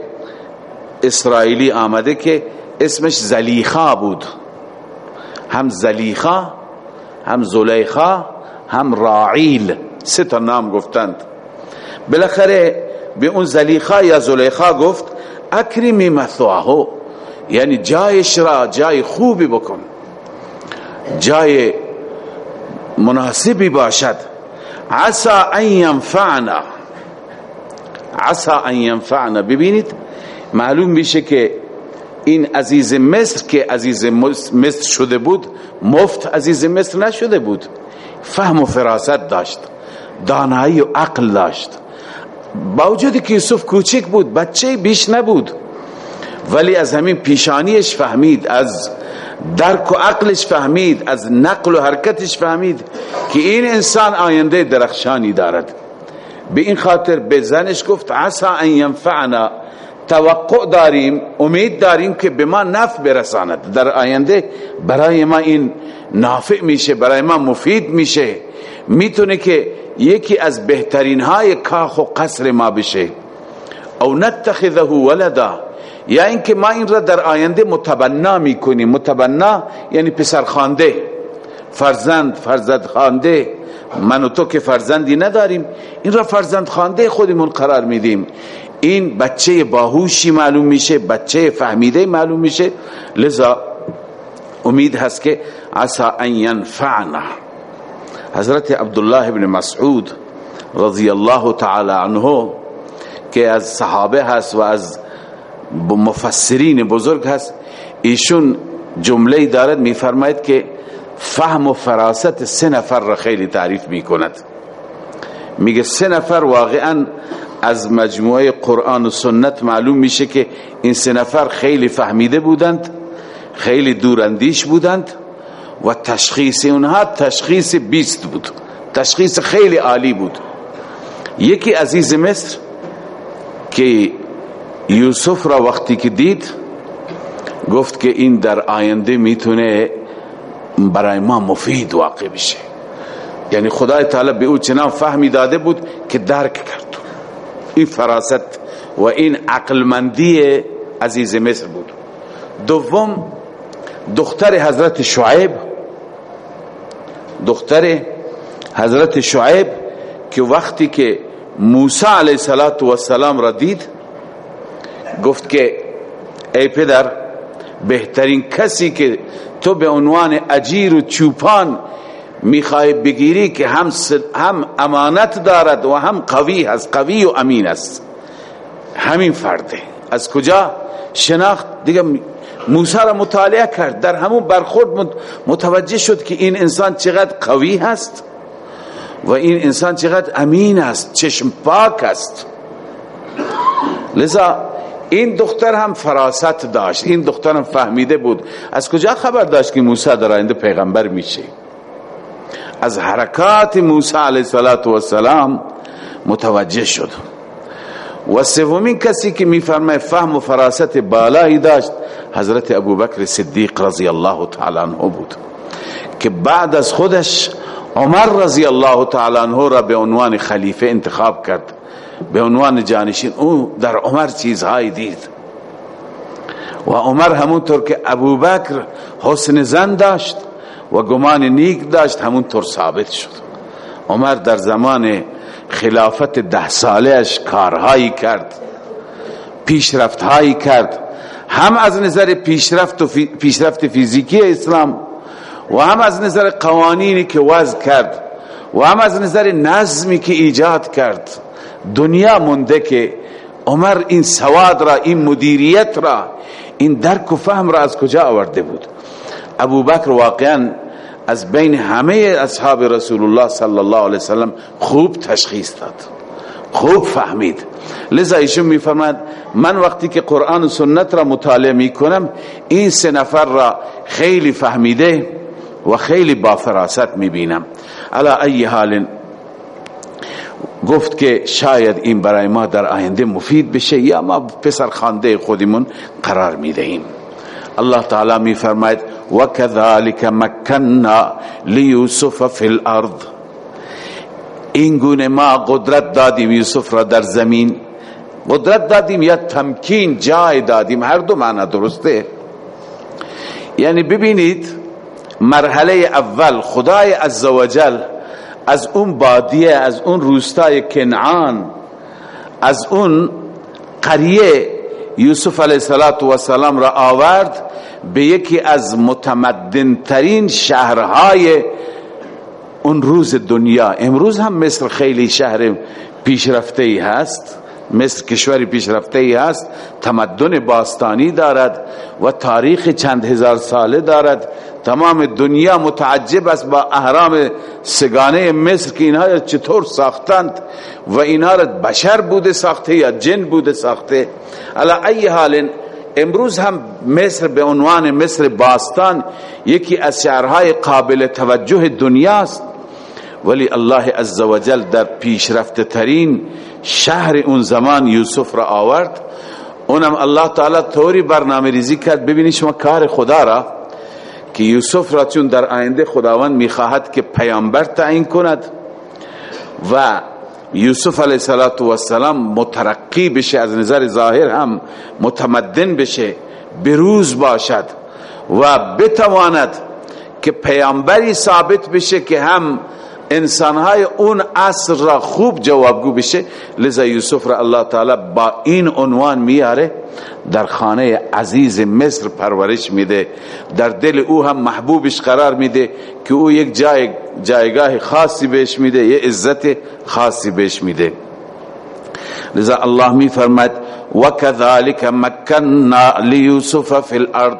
اسرائیلی آمده که اسمش زلیخا بود. هم زلیخا هم زلیخا هم راعیل. سه تا نام گفتند. بالاخره به اون زلیخا یا زلیخا گفت اکرمی مثواهو. یعنی جایش را جای خوبی بکن. جای مناسبی باشد. عسا ان ینفعنا عسا ان ینفعنا ببینید معلوم میشه که این عزیز مصر که عزیز مصر شده بود مفت عزیز مصر نشده بود. فهم و فراست داشت دانایی و عقل داشت. با وجودی که یوسف کوچک بود بچه بیش نبود. ولی از همین پیشانیش فهمید از درک و عقلش فهمید از نقل و حرکتش فهمید که این انسان آینده درخشانی دارد. به این خاطر به زنش گفت عسا ان ینفعنا توقع داریم امید داریم که به ما نفع برساند. در آینده برای ما این نافع میشه برای ما مفید میشه. می‌تونه که یکی از بهترین های کاخ و قصر ما بشه. او نتخذه ولدا. یا اینکه ما این را در آینده متبنا می‌کنیم. متبنا یعنی پسر خانده فرزند فرزند خانده من و تو که فرزندی نداریم. این را فرزند خانده خودمون قرار میدیم. این بچه باهوشی معلوم میشه بچه فهمیده معلوم میشه. لذا امید هست که عسا ان ینفعنا. حضرت عبدالله ابن مسعود رضی الله تعالی عنه که از صحابه هست و از مفسرین بزرگ هست ایشون جمله دارد میفرماید که فهم و فراست سه نفر را خیلی تعریف می‌کند. میگه سه نفر واقعا از مجموعه قرآن و سنت معلوم میشه که این سه نفر خیلی فهمیده بودند خیلی دوراندیش بودند و تشخیص اونها تشخیص بیست بود. تشخیص خیلی عالی بود. یکی عزیز مصر که یوسف را وقتی که دید گفت که این در آینده می‌تونه برای ما مفید واقع بشه. یعنی خدای تعالی به او چنان فهمی داده بود که درک کرد. این فراست و این عقلمندی عزیز مصر بود. دوم دختر حضرت شعیب دختر حضرت شعیب که وقتی که موسی علیه السلام را دید گفت که ای پدر بهترین کسی که تو به عنوان اجیر و چوپان می‌خوای بگیری که هم, هم امانت دارد و هم قوی هست. قوی و امین است. همین فرده. از کجا؟ شناخت. دیگه موسی را مطالعه کرد. در همون برخورد متوجه شد که این انسان چقدر قوی هست و این انسان چقدر امین است. چشم پاک است. لذا این دختر هم فراست داشت. این دختر هم فهمیده بود. از کجا خبر داشت که موسی در آینده پیغمبر میشه؟ از حرکات موسی علیه السلام متوجه شد. و سومین کسی که میفرمه فهم و فراست بالایی داشت حضرت ابوبکر صدیق رضی الله تعالی عنه بود. که بعد از خودش عمر رضی الله تعالی عنه را به عنوان خلیفه انتخاب کرد. به عنوان جانشین او در عمر چیزهایی دید. و عمر همونطور که ابوبکر حسن زن داشت و گمان نیک داشت همونطور ثابت شد. عمر در زمان خلافت ده ساله اش کارهایی کرد پیشرفتهایی کرد. هم از نظر پیشرفت و پیشرفت فیزیکی اسلام و هم از نظر قوانینی که وضع کرد و هم از نظر نظمی که ایجاد کرد. دنیا مونده که عمر این سواد را این مدیریت را این درک و فهم را از کجا آورده بود؟ ابو بکر واقعا از بین همه اصحاب رسول الله صلی الله علیه وسلم خوب تشخیص داد. خوب فهمید. لذا ایشون میفرماد من وقتی که قرآن و سنت را مطالعه می‌کنم این سه نفر را خیلی فهمیده و خیلی با فراست می‌بینم. علا ای حال گفت که شاید این برای ما در آینده مفید بشه یا ما پسر خانده خودمون قرار می‌دهیم. الله تعالی می فرماید و كذلك مکننا لیوسف فی الارض. این گونه ما قدرت دادیم یوسف را در زمین. قدرت دادیم یا تمکین جای دادیم. هر دو معنی درسته. یعنی ببینید مرحله اول خدای عزوجل از اون بادیه از اون روستای کنعان از اون قریه یوسف علیه السلام را آورد. به یکی از متمدن ترین شهرهای اون روز دنیا. امروز هم مصر خیلی شهر پیشرفته ای هست مصر کشوری پیشرفته ای هست تمدن باستانی دارد و تاریخ چند هزار ساله دارد. تمام دنیا متعجب است با اهرام سگانه مصر که اینها چطور ساختند و اینها بشر بوده ساخته یا جن بوده ساخته. علا ای حال امروز هم مصر به عنوان مصر باستان یکی از شهرهای قابل توجه دنیاست ولی الله عزوجل در پیشرفته ترین شهر اون زمان یوسف را آورد. اونم الله تعالی طوری برنامه ریزی کرد. ببینید شما کار خدا را که یوسف را چون در آینده خداوند می‌خواهد که پیامبر تعیین کند و یوسف علیه السلام مترقی بشه از نظر ظاهر هم متمدن بشه بروز باشد و بتواند که پیامبری ثابت بشه که هم انسانهای اون عصر را خوب جوابگو بشه. لذا یوسف را الله تعالی با این عنوان میاره. در خانه عزیز مصر پرورش میده. در دل او هم محبوبش قرار میده که او یک جای جایگاه خاصی بهش میده یه عزت خاصی بهش میده. لذا الله می فرمد وكذلك مكننا ليوسف في الارض.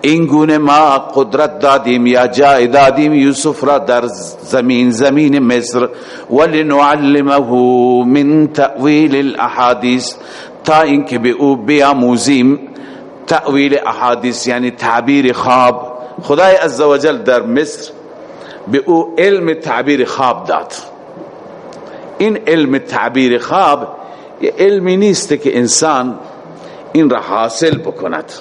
این گونه ما قدرت دادیم یا جای دادیم یوسف را در زمین زمین مصر. ولنعلمه من تأویل الاحادیث. تا اینکه به او بیاموزیم تأویل احادیث یعنی تعبیر خواب. خدای عزوجل در مصر به او علم تعبیر خواب داد. این علم تعبیر خواب یه علمی نیست که انسان این را حاصل بکند.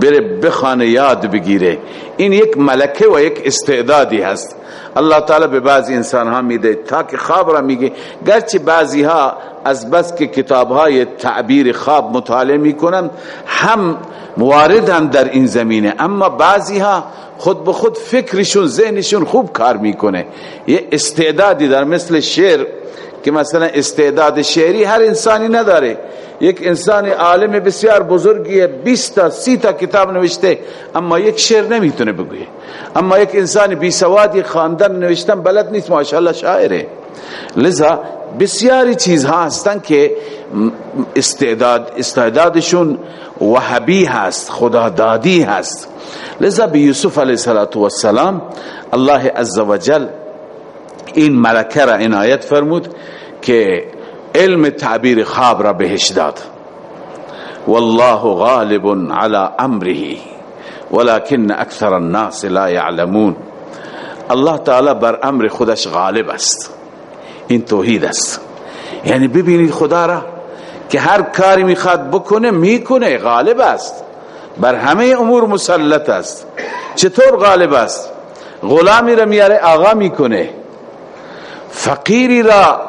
بره بخانه یاد بگیره. این یک ملکه و یک استعدادی هست. الله تعالی به بعضی انسان ها میده تا که خواب را میگه گرچه بعضی ها از بس که کتاب های تعبیر خواب مطالعه می‌کنن هم موارد هم در این زمینه اما بعضی ها خود به خود فکرشون ذهنشون خوب کار می‌کنه یه استعدادی در مثل شعر که مثلا استعداد شعری هر انسانی نداره۔ یک انسان عالم بسیار بزرگیه 20 تا 30 تا کتاب نوشته اما یک شعر نمی‌تونه بگویه. اما یک انسان بی سوادی خواندن نوشتن بلد نیست ماشاءالله شاعره. لذا بسیاری چیزها هستن که استعداد استعدادشون وهبی هست خدادادی هست. لذا به یوسف علیه السلام الله عزوجل این ملکه را عنایت فرمود که علم تعبیر خواب را بهش داد. والله غالب على امره ولكن اکثر الناس لا يعلمون الله تعالی بر امر خودش غالب است. این توحید است. یعنی ببینید خدا را که هر کاری می‌خواد بکنه می‌کنه غالب است. بر همه امور مسلط است. چطور غالب است؟ غلامی را میاره آقا می‌کنه. فقیری را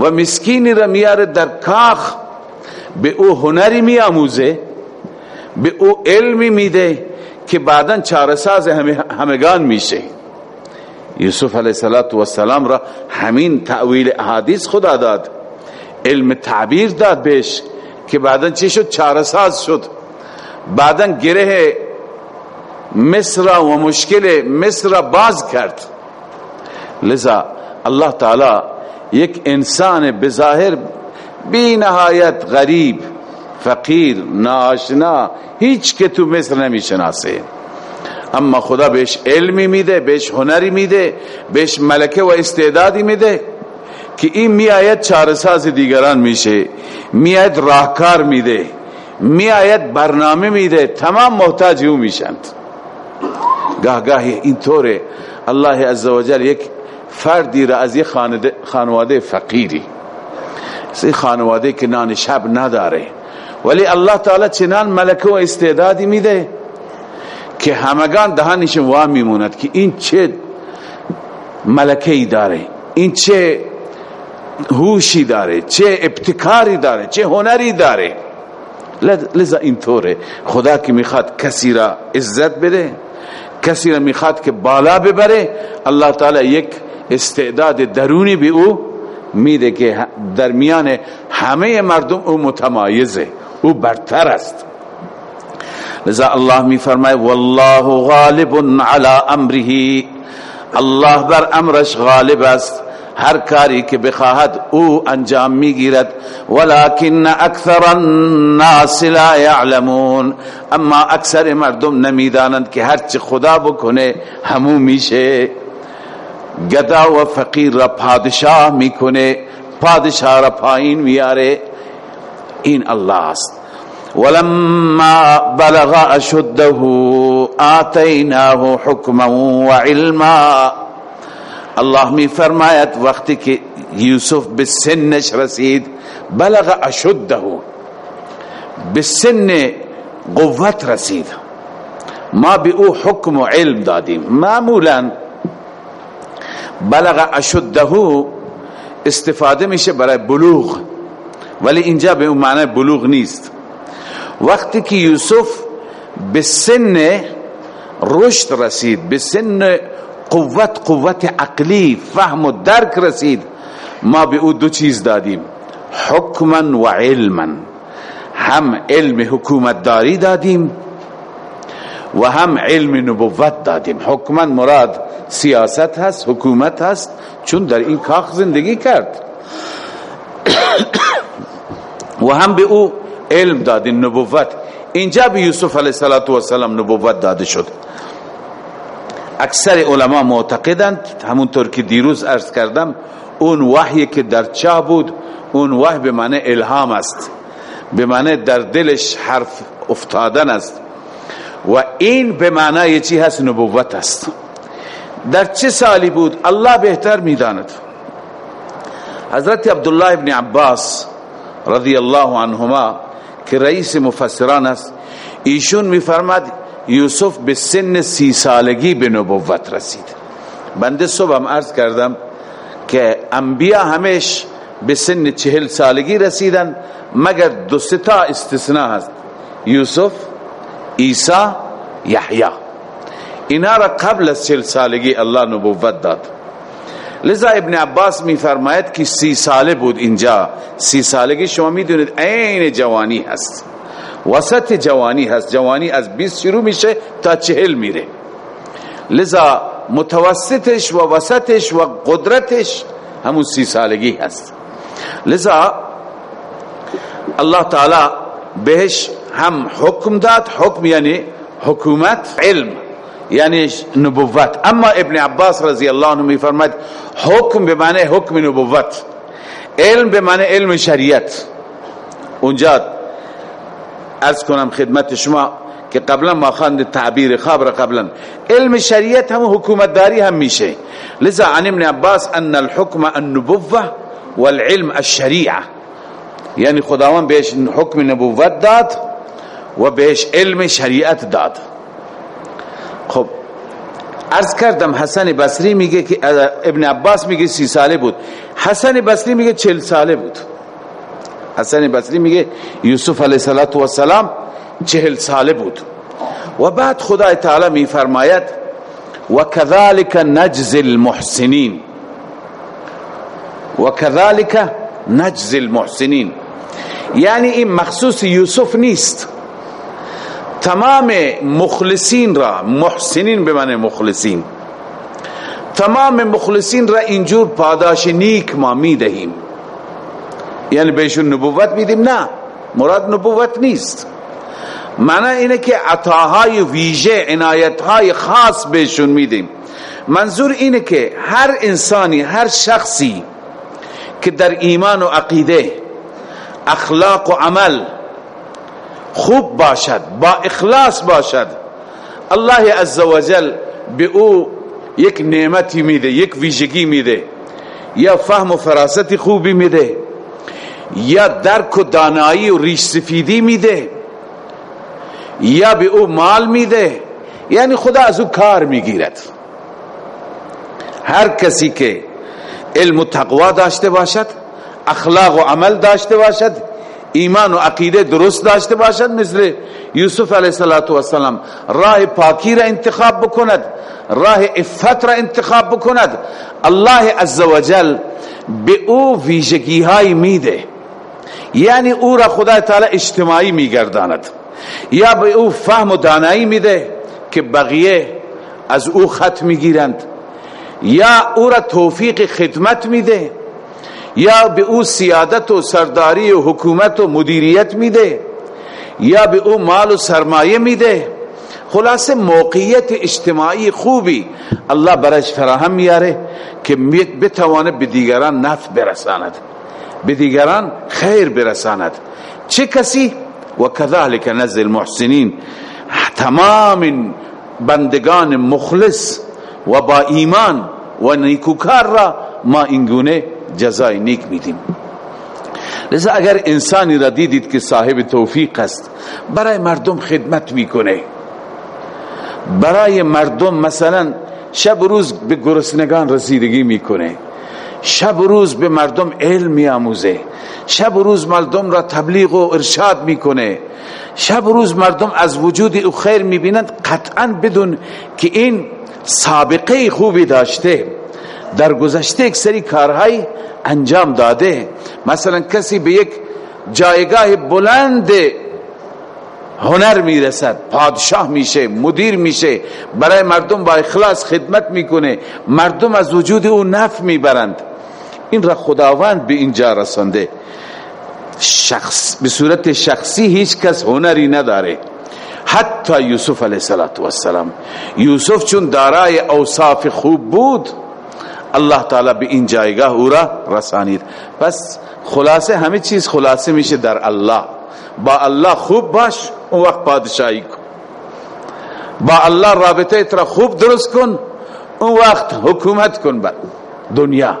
و مسکینی را میاره در کاخ. به او هنری میاموزه به او علمی میده که بعدا چارساز همگان میشه. یوسف علیه السلام را همین تعویل احادیث خدا داد. علم تعبیر داد بهش که بعدا چی شد؟ چارساز شد. بعدا گره مصر و مشکل مصر باز کرد. لذا الله تعالی یک انسان بظاهر بی نهایت غریب فقیر ناشنا هیچ که تو مصر نمی‌شناسه. اما خدا بهش علمی میده بهش هنری میده بهش ملکه و استعدادی میده که این میآید چارساز دیگران میشه. میآید راهکار میده. میآید برنامه میده. تمام محتاج او میشند گاه گاهی اینطوره. الله عزوجل یک فردی را از یک خانواده فقیری. این خانواده که نان شب نداره. ولی الله تعالی چنان ملکه و استعدادی میده که همگان دهانشون وا میموند که این چه ملکه داره این چه هوشی داره چه ابتکاری داره چه هنری داره. لذا اینطوره. خدا که می‌خواد کسی را عزت بده کسی را می‌خواد که بالا ببره. الله تعالی یک استعداد درونی به او میده که در میان همه مردم او متمایزه او برتر است. لذا الله می فرماید والله غالب على امره. الله بر امرش غالب است. هر کاری که بخواهد او انجام می‌گیرد. ولكن اکثر الناس لا يعلمون اما اکثر مردم نمی‌دانند که هرچی خدا بکنه همو میشه. گدا و فقیر را پادشاه می‌کنه پادشاه را پایین میاره این الله است. ولما بلغ اشده آتیناه حکما و علما. الله می فرماید وقتی که یوسف به سنش رسید بلغ اشده به سن قوت رسید. ما به او حکم و علم دادیم. معمولا بلغ اشده استفاده میشه برای بلوغ. ولی اینجا به اون معنی بلوغ نیست. وقتی که یوسف به سن رشد رسید به سن قوت قوت عقلی فهم و درک رسید ما به او دو چیز دادیم. حکما و علما. هم علم حکومت داری دادیم و هم علم نبوت دادیم. حکما مراد سیاست هست حکومت هست چون در این کاخ زندگی کرد. و هم به او علم دادیم نبوت. اینجا به یوسف علیه السلام نبوت داده شد. اکثر علما معتقدند همونطور که دیروز عرض کردم اون وحی که در چاه بود اون وحی به معنی الهام است. به معنی در دلش حرف افتادن است. و این به معنی چی هست؟ نبوت است. در چه سالی بود؟ الله بهتر می‌داند. حضرت عبدالله ابن عباس رضی الله عنهما که رئیس مفسران است ایشون میفرماد یوسف به سن سی سالگی به نبوت رسید. بنده صبح هم عرض کردم که انبیا همش به سن چهل سالگی رسیدن مگر دو ستا استثناء هست؟ یوسف عیسی یحیی. اینا را قبل از چهل سالگی الله نبوت داد. لذا ابن عباس می فرماید که سی ساله بود اینجا. سی سالگی شما می دونید عین جوانی هست. وسط جوانی هست. جوانی از 20 شروع میشه تا چهل میره. لذا متوسطش و وسطش و قدرتش همون سی سالگی هست. لذا الله تعالی بهش هم حکم داد. حکم یعنی حکومت علم. یعنی نبوت. اما ابن عباس رضی الله عنه میفرماید حکم به معنی حکم نبوت. علم به معنی علم شریعت. اونجا ارز کنم خدمت شما که قبلا ما خواند تعبیر خواب را قبلا. علم شریعت هم حکومت داری هم میشه. لذا عن ابن عباس ان الحکم النبوة والعلم الشریعة. یعنی خداوند بهش حکم نبوت داد و بهش علم شریعت داد. خب ارز کردم حسن بصری میگه که ابن عباس میگه سی ساله بود. حسن بصری میگه چل ساله بود. حسن بصری میگه یوسف علیه السلام چهل ساله بود. و بعد خدای تعالی میفرماید و كذلك نجزي المحسنین. و كذلك نجزي المحسنین. یعنی این مخصوص یوسف نیست. تمام مخلصین را محسنین به معنی مخلصین تمام مخلصین را اینجور پاداش نیک ما می‌دهیم یعنی بهشون نبوت میدیم نه مراد نبوت نیست. معنی اینه که عطاهای ویژه عنایتهای خاص بهشون میدیم منظور اینه که هر انسانی هر شخصی که در ایمان و عقیده اخلاق و عمل خوب باشد با اخلاص باشد. الله عزوجل به او یک نعمتی میده یک ویژگی میده. یا فهم و فراست خوبی میده یا درک و دانایی و ریش سفیدی میده یا به او مال میده. یعنی خدا از او کار می‌گیرد. هر کسی که علم و تقوا داشته باشد اخلاق و عمل داشته باشد ایمان و عقیده درست داشته باشد مثل یوسف علیه السلام. راه پاکی را انتخاب بکند راه افت را انتخاب بکند. الله عزوجل به او ویژگی های میده. یعنی او را خدا تعالی اجتماعی میگرداند. یا به او فهم و دانایی میده که بقیه از او خط می‌گیرند. یا او را توفیق خدمت میده. یا به او سیادت و سرداری و حکومت و مدیریت میده یا به او مال و سرمایه میده. خلاص موقعیت اجتماعی خوبی الله برش فراهم میاره که بتوانه به دیگران نفع برساند به دیگران خیر برساند. چه کسی؟ و کذالک نزل المحسنین. تمام بندگان مخلص و با ایمان و نیکوکار را ما اینگونه جزای نیک میدیم لذا اگر انسانی را دیدید که صاحب توفیق است برای مردم خدمت می‌کنه. برای مردم مثلا شب روز به گرسنگان رسیدگی می‌کنه. شب روز به مردم علم میآموزه. شب روز مردم را تبلیغ و ارشاد می‌کنه. شب روز مردم از وجود او خیر می‌بینند قطعا بدون که این سابقه خوبی داشته. در گذشته یک سری کارهای انجام داده. مثلا کسی به یک جایگاه بلند هنر می‌رسد پادشاه میشه مدیر میشه برای مردم با اخلاص خدمت می‌کنه مردم از وجود او نف می‌برند. این را خداوند به اینجا رسانده. شخص به صورت شخصی هیچ کس هنری نداره. حتی یوسف علیه السلام یوسف چون دارای اوصاف خوب بود الله تعالی به این جایگاه او را رسانید. پس خلاصه همه چیز خلاصه میشه در الله. با الله خوب باش اون وقت پادشاهی کن. با الله رابطه اترا خوب درست کن اون وقت حکومت کن بر دنیا.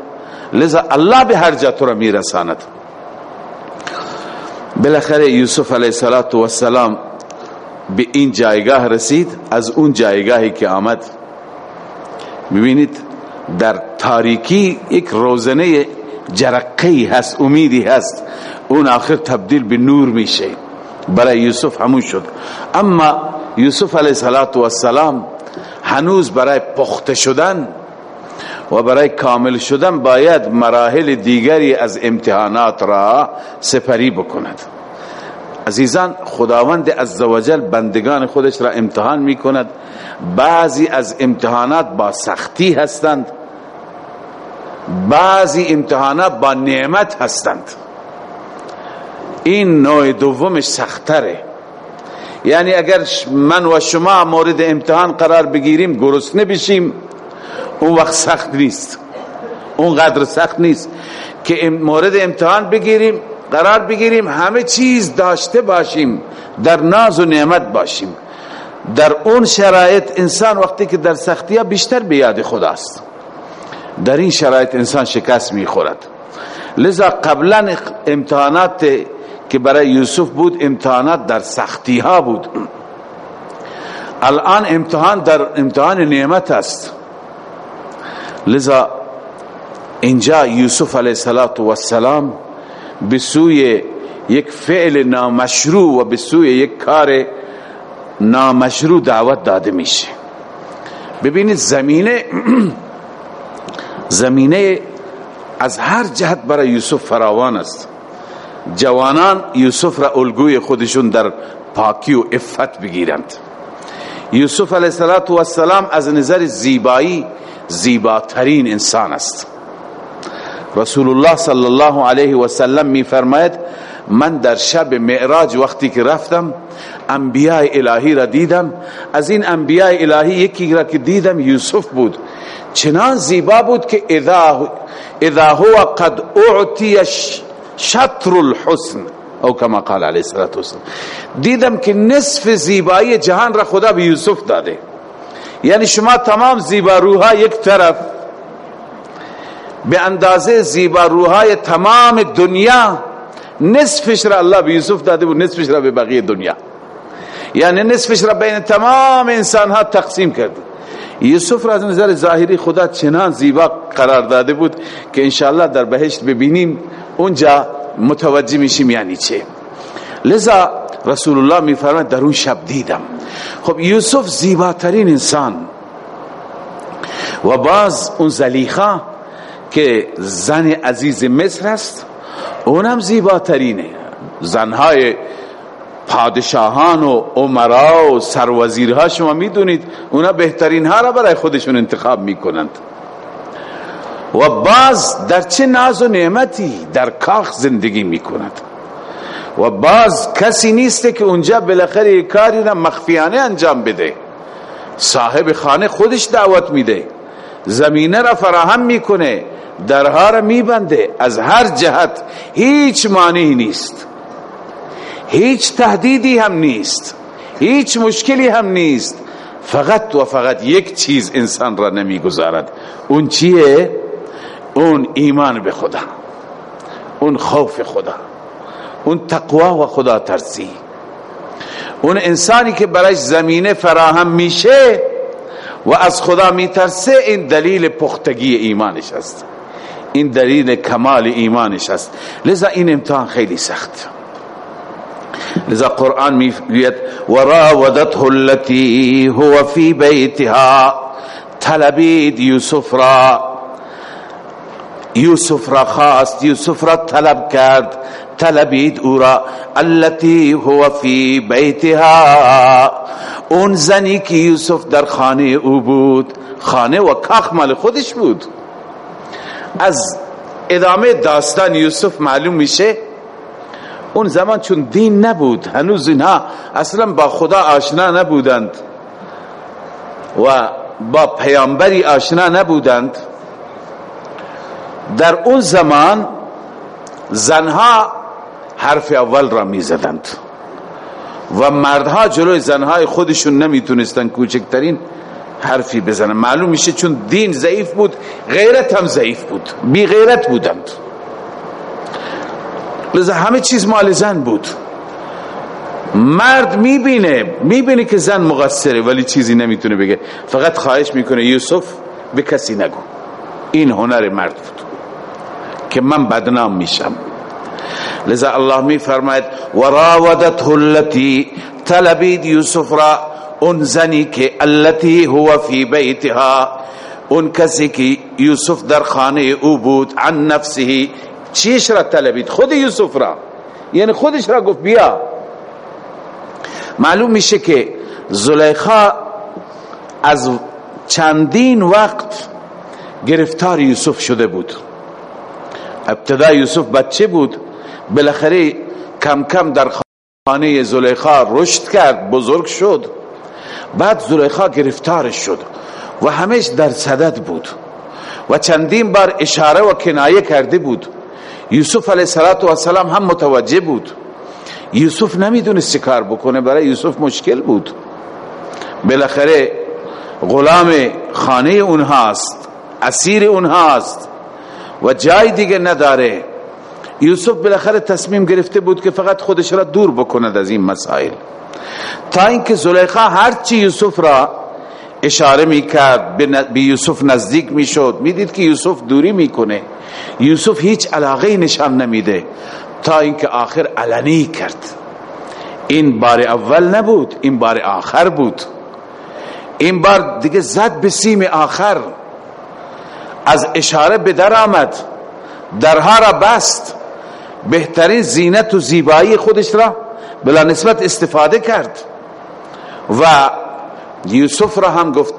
لذا الله به هر جا تو را میرساند. بالاخره یوسف علیه السلام به این جایگاه رسید. از اون جایگاهی که آمد ببینید در تاریکی یک روزنه جرقی هست امیدی هست. اون آخر تبدیل به نور میشه. برای یوسف همون شد. اما یوسف علیه السلام هنوز برای پخته شدن و برای کامل شدن باید مراحل دیگری از امتحانات را سپری بکند. عزیزان خداوند عزوجل بندگان خودش را امتحان می کند بعضی از امتحانات با سختی هستند. بعضی امتحانات با نعمت هستند. این نوع دومش سختره. یعنی اگر من و شما مورد امتحان قرار بگیریم گرسنه بشیم اون وقت سخت نیست. اون قدر سخت نیست که مورد امتحان بگیریم. قرار بگیریم همه چیز داشته باشیم در ناز و نعمت باشیم. در اون شرایط انسان وقتی که در سختی بیشتر به یاد خداست. در این شرایط انسان شکست می‌خورد. لذا قبلا امتحانات که برای یوسف بود امتحانات در سختی ها بود. الان امتحان در امتحان نعمت است. لذا اینجا یوسف علیه السلام به سوی یک فعل نامشروع و به سوی یک کار نامشروع دعوت داده میشه. ببینید زمینه زمینه از هر جهت برای یوسف فراوان است. جوانان یوسف را الگوی خودشون در پاکی و افت بگیرند. یوسف علیه السلام از نظر زیبایی زیباترین انسان است. رسول الله صلی الله علیه و سلم می فرماید من در شب معراج وقتی که رفتم انبیاء الهی را دیدم از این انبیاء الهی یکی را که دیدم یوسف بود چنان زیبا بود که اذا اذا هو قد اعطی شطر الحسن او کما قال علیه الصلاه والسلام دیدم که نصف زیبایی جهان را خدا به یوسف داده یعنی شما تمام زیباروها یک طرف به اندازه زیباروهای تمام دنیا نصفش را الله به یوسف داده و نصفش را به بقیه دنیا۔ یعنی نصفش را بین تمام انسان ها تقسیم کرد یوسف را از نظر ظاهری خدا چنان زیبا قرار داده بود که انشاءالله در بهشت ببینیم اونجا متوجه میشیم یعنی چه لذا رسول الله میفرماید در اون شب دیدم۔ خب یوسف زیباترین انسان۔ و باز اون زلیخا که زن عزیز مصر است اونم زیباترینه. زنهای پادشاهان و عمرا و سروزیرها شما می‌دونید اونا بهترین ها را برای خودشون انتخاب می‌کنند. و باز در چه ناز و نعمتی در کاخ زندگی می‌کند. و باز کسی نیست که اونجا بالاخره کاری را مخفیانه انجام بده. صاحب خانه خودش دعوت میده. زمینه را فراهم می‌کنه. درها را میبنده. از هر جهت هیچ مانعی نیست. هیچ تهدیدی هم نیست. هیچ مشکلی هم نیست. فقط و فقط یک چیز انسان را نمی‌گذارد. اون چیه؟ اون ایمان به خدا. اون خوف خدا. اون تقوا و خدا ترسی. اون انسانی که برایش زمینه فراهم میشه و از خدا میترسه این دلیل پختگی ایمانش است. این دلیل کمال ایمانش است. لذا این امتحان خیلی سخت. لذا قرآن می‌گوید وراودته التي هو في بيتها طلبید یوسف را. یوسف را خواست یوسف را طلب کرد طلبید او را. التي هو في بيتها اون زنی که یوسف در خانه او بود خانه و کاخ مال خودش بود. از ادامه داستان یوسف معلوم میشه اون زمان چون دین نبود هنوز اینها اصلا با خدا آشنا نبودند و با پیامبری آشنا نبودند. در اون زمان زنها حرف اول را می زدند و مردها جلوی زنهای خودشون نمی‌تونستن کوچکترین حرفی بزنن معلوم میشه چون دین ضعیف بود غیرت هم ضعیف بود. بی غیرت بودند لذا همه چیز مال زن بود. مرد می‌بینه می‌بینه که زن مقصره ولی چیزی نمی‌تونه بگه. فقط خواهش می‌کنه یوسف به کسی نگو. این هنر مرد بود. که من بدنام میشم. لذا الله می فرماید وراودته التي طلبید یوسف را اون زنی که التي هو فی بیتها اون کسی که یوسف در خانه او بود عن نفسه چیش را طلبید خود یوسف را یعنی خودش را گفت بیا. معلوم میشه که زلیخا از چندین وقت گرفتار یوسف شده بود. ابتدا یوسف بچه بود بالاخره کم کم در خانه زلیخا رشد کرد بزرگ شد. بعد زلیخا گرفتار شد و همش در صدد بود و چندین بار اشاره و کنایه کرده بود. یوسف علیه السلام هم متوجه بود. یوسف نمی‌دونست کار بکنه برای یوسف مشکل بود. بالاخره غلام خانه اونهاست اسیر اونهاست و جای دیگه نداره. یوسف بالاخره تصمیم گرفته بود که فقط خودش را دور بکند از این مسائل. تا اینکه زلیخا هرچی یوسف را اشاره می کرد به یوسف نزدیک می شد می دید که یوسف دوری می‌کنه. یوسف هیچ علاقه نشان نمیده. تا اینکه آخر علنی کرد. این بار اول نبود این بار آخر بود. این بار دیگه زد به سیم آخر. از اشاره به در آمد. درها را بست. بهترین زینت و زیبایی خودش را بلا نسبت استفاده کرد. و یوسف را هم گفت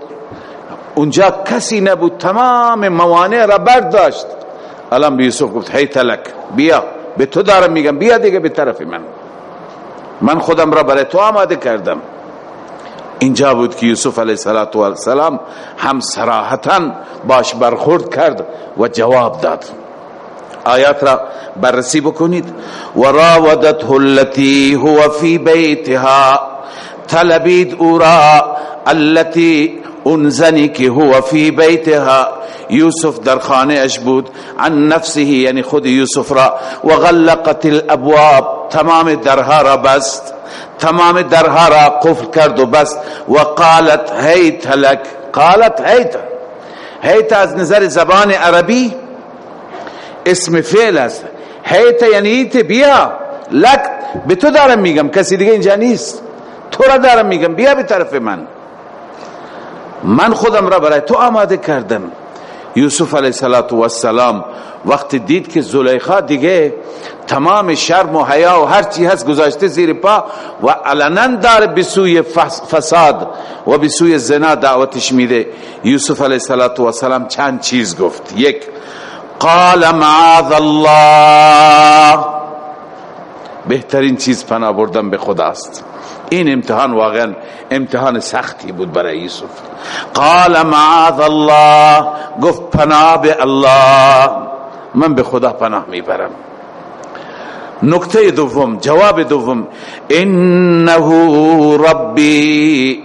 اونجا کسی نبود تمام موانع را برداشت. الان به یوسف گفت هی تلک بیا به تو دارم میگم بیا دیگه به طرف من. من خودم را برای تو آماده کردم. اینجا بود که یوسف علیه السلام هم صراحتا باش برخورد کرد و جواب داد. آیات را بررسی بکنید و راودته التي هو فی بیتها طلبید أو را التي انزنی که هو فی بیتها یوسف در خانه اش بود عن نفسه یعنی خود یوسف را. و غلقت الأبواب تمام درها را بست تمام درها را قفل کرد و بست. و قالت هیت لک. قالت هیت هیت از نظر زبان عربی اسم فعل است. هیت یعنی ایت بیا. لک به تو دارم میگم. کسی دیگه اینجا نیست. تو را دارم میگم. بیا به طرف من. من خودم را برای تو آماده کردم. یوسف علیه السلام وقتی دید که زلیخا دیگه تمام شرم و حیا و هر چی هست گذاشته زیر پا و علنا داره بسوی فساد و بسوی زنا دعوتش میده. یوسف علیه السلام چند چیز گفت. یک قال معاذ الله. بهترین چیز پناه بردن به خداست این امتحان واقعا امتحان سختی بود برای یوسف. قال معاذ الله. گفت پناه به الله. من به خدا پناه می‌برم. نکته دوم جواب دوم. انه ربی.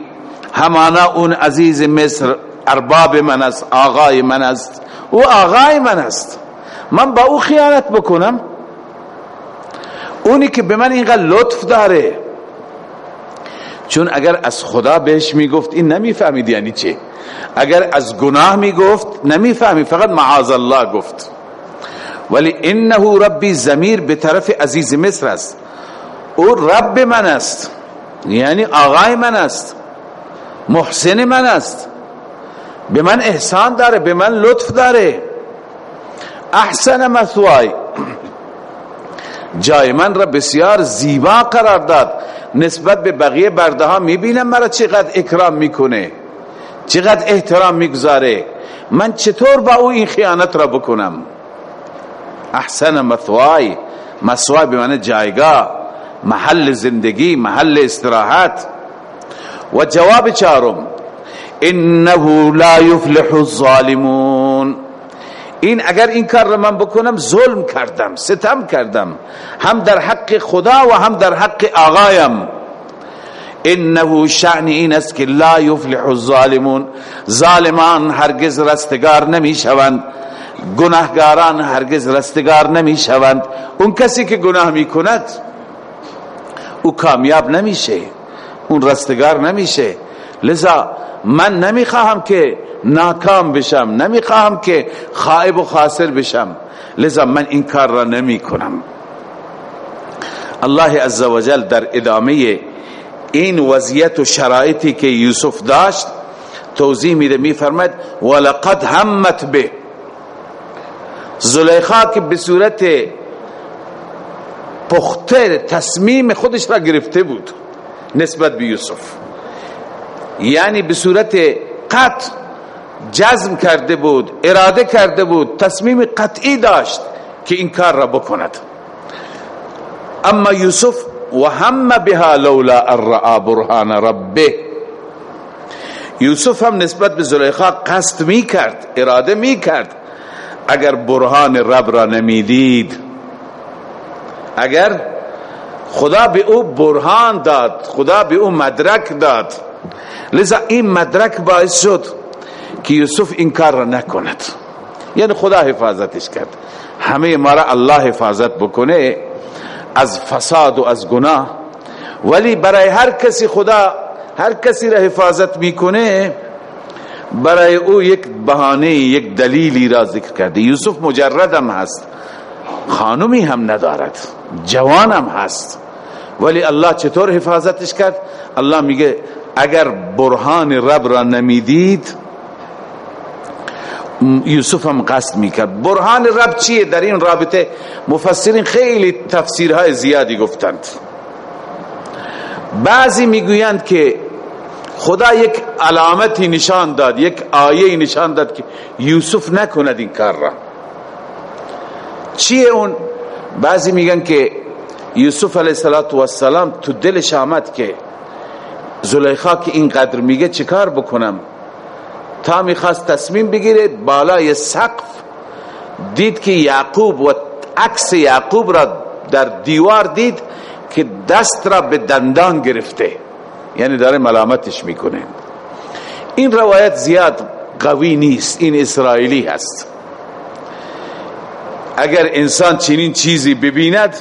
همانا اون عزیز مصر ارباب من است آقای من است. او آقای من است. من با او خیانت بکنم. اونی که به من اینقدر لطف داره. چون اگر از خدا بهش می‌گفت این نمی‌فهمید یعنی چه اگر از گناه می‌گفت نمی‌فهمید. فقط معاذ الله گفت. ولی انه ربی زمیر به طرف عزیز مصر است. او رب من است. یعنی آقای من است. محسن من است. به من احسان داره به من لطف داره. احسن مثوای. جای من را بسیار زیبا قرار داد. نسبت به بقیه برده ها می‌بینم مرا چقدر اکرام می‌کنه چقدر احترام می‌گذاره. من چطور با او این خیانت را بکنم؟ احسن مثوای. مثوای به معنی جایگاه محل زندگی محل استراحت. و جواب چارم انه لا يفلح الظالمون. این اگر این کار را من بکنم ظلم کردم ستم کردم. هم در حق خدا و هم در حق آقایم. انه شأن این است که لا يفلح الظالمون. ظالمان هرگز رستگار نمی شوند گناهگاران هرگز رستگار نمی شوند اون کسی که گناه می کند او کامیاب نمیشه. اون رستگار نمیشه. لذا من نمی‌خواهم که ناکام بشم نمی‌خواهم که خائب و خاسر بشم. لذا من این کار را نمی کنم الله عزوجل در ادامه این وضعیت و شرایطی که یوسف داشت توضیح میده میفرماید ولقد همت به. زلیخا که به صورت پخته تصمیم خودش را گرفته بود نسبت به یوسف. یعنی به صورت قط جزم کرده بود اراده کرده بود تصمیم قطعی داشت که این کار را بکند. اما یوسف و هم بها لولا الرعا برهان ربه. یوسف هم نسبت به زلیخا قصد می کرد اراده می کرد. اگر برهان رب را نمی‌دید اگر خدا به او برهان داد خدا به او مدرک داد لذا این مدرک باعث شد که یوسف این کار را نکند. یعنی خدا حفاظتش کرد. همه ما را الله حفاظت بکنه از فساد و از گناه. ولی برای هر کسی خدا هر کسی را حفاظت می‌کنه برای او یک بهانه یک دلیلی را ذکر کرده. یوسف مجردم هست. خانمی هم ندارد. جوانم هست. ولی الله چطور حفاظتش کرد؟ الله میگه اگر برهان رب را نمی‌دید یوسف هم قصد می‌کرد. برهان رب چیه؟ در این رابطه مفسرین خیلی تفسیرهای زیادی گفتند. بعضی می‌گویند که خدا یک علامتی نشان داد یک آیه نشان داد که یوسف نکند این کار را. چیه اون؟ بعضی میگن که یوسف علیه السلام تو دلش آمد که زلیخا که اینقدر میگه چیکار بکنم؟ تا می‌خواست تصمیم بگیره بالای سقف دید که یعقوب و عکس یعقوب را در دیوار دید که دست را به دندان گرفته. یعنی داره ملامتش می‌کنه. این روایت زیاد قوی نیست. این اسرائیلی هست. اگر انسان چنین چیزی ببیند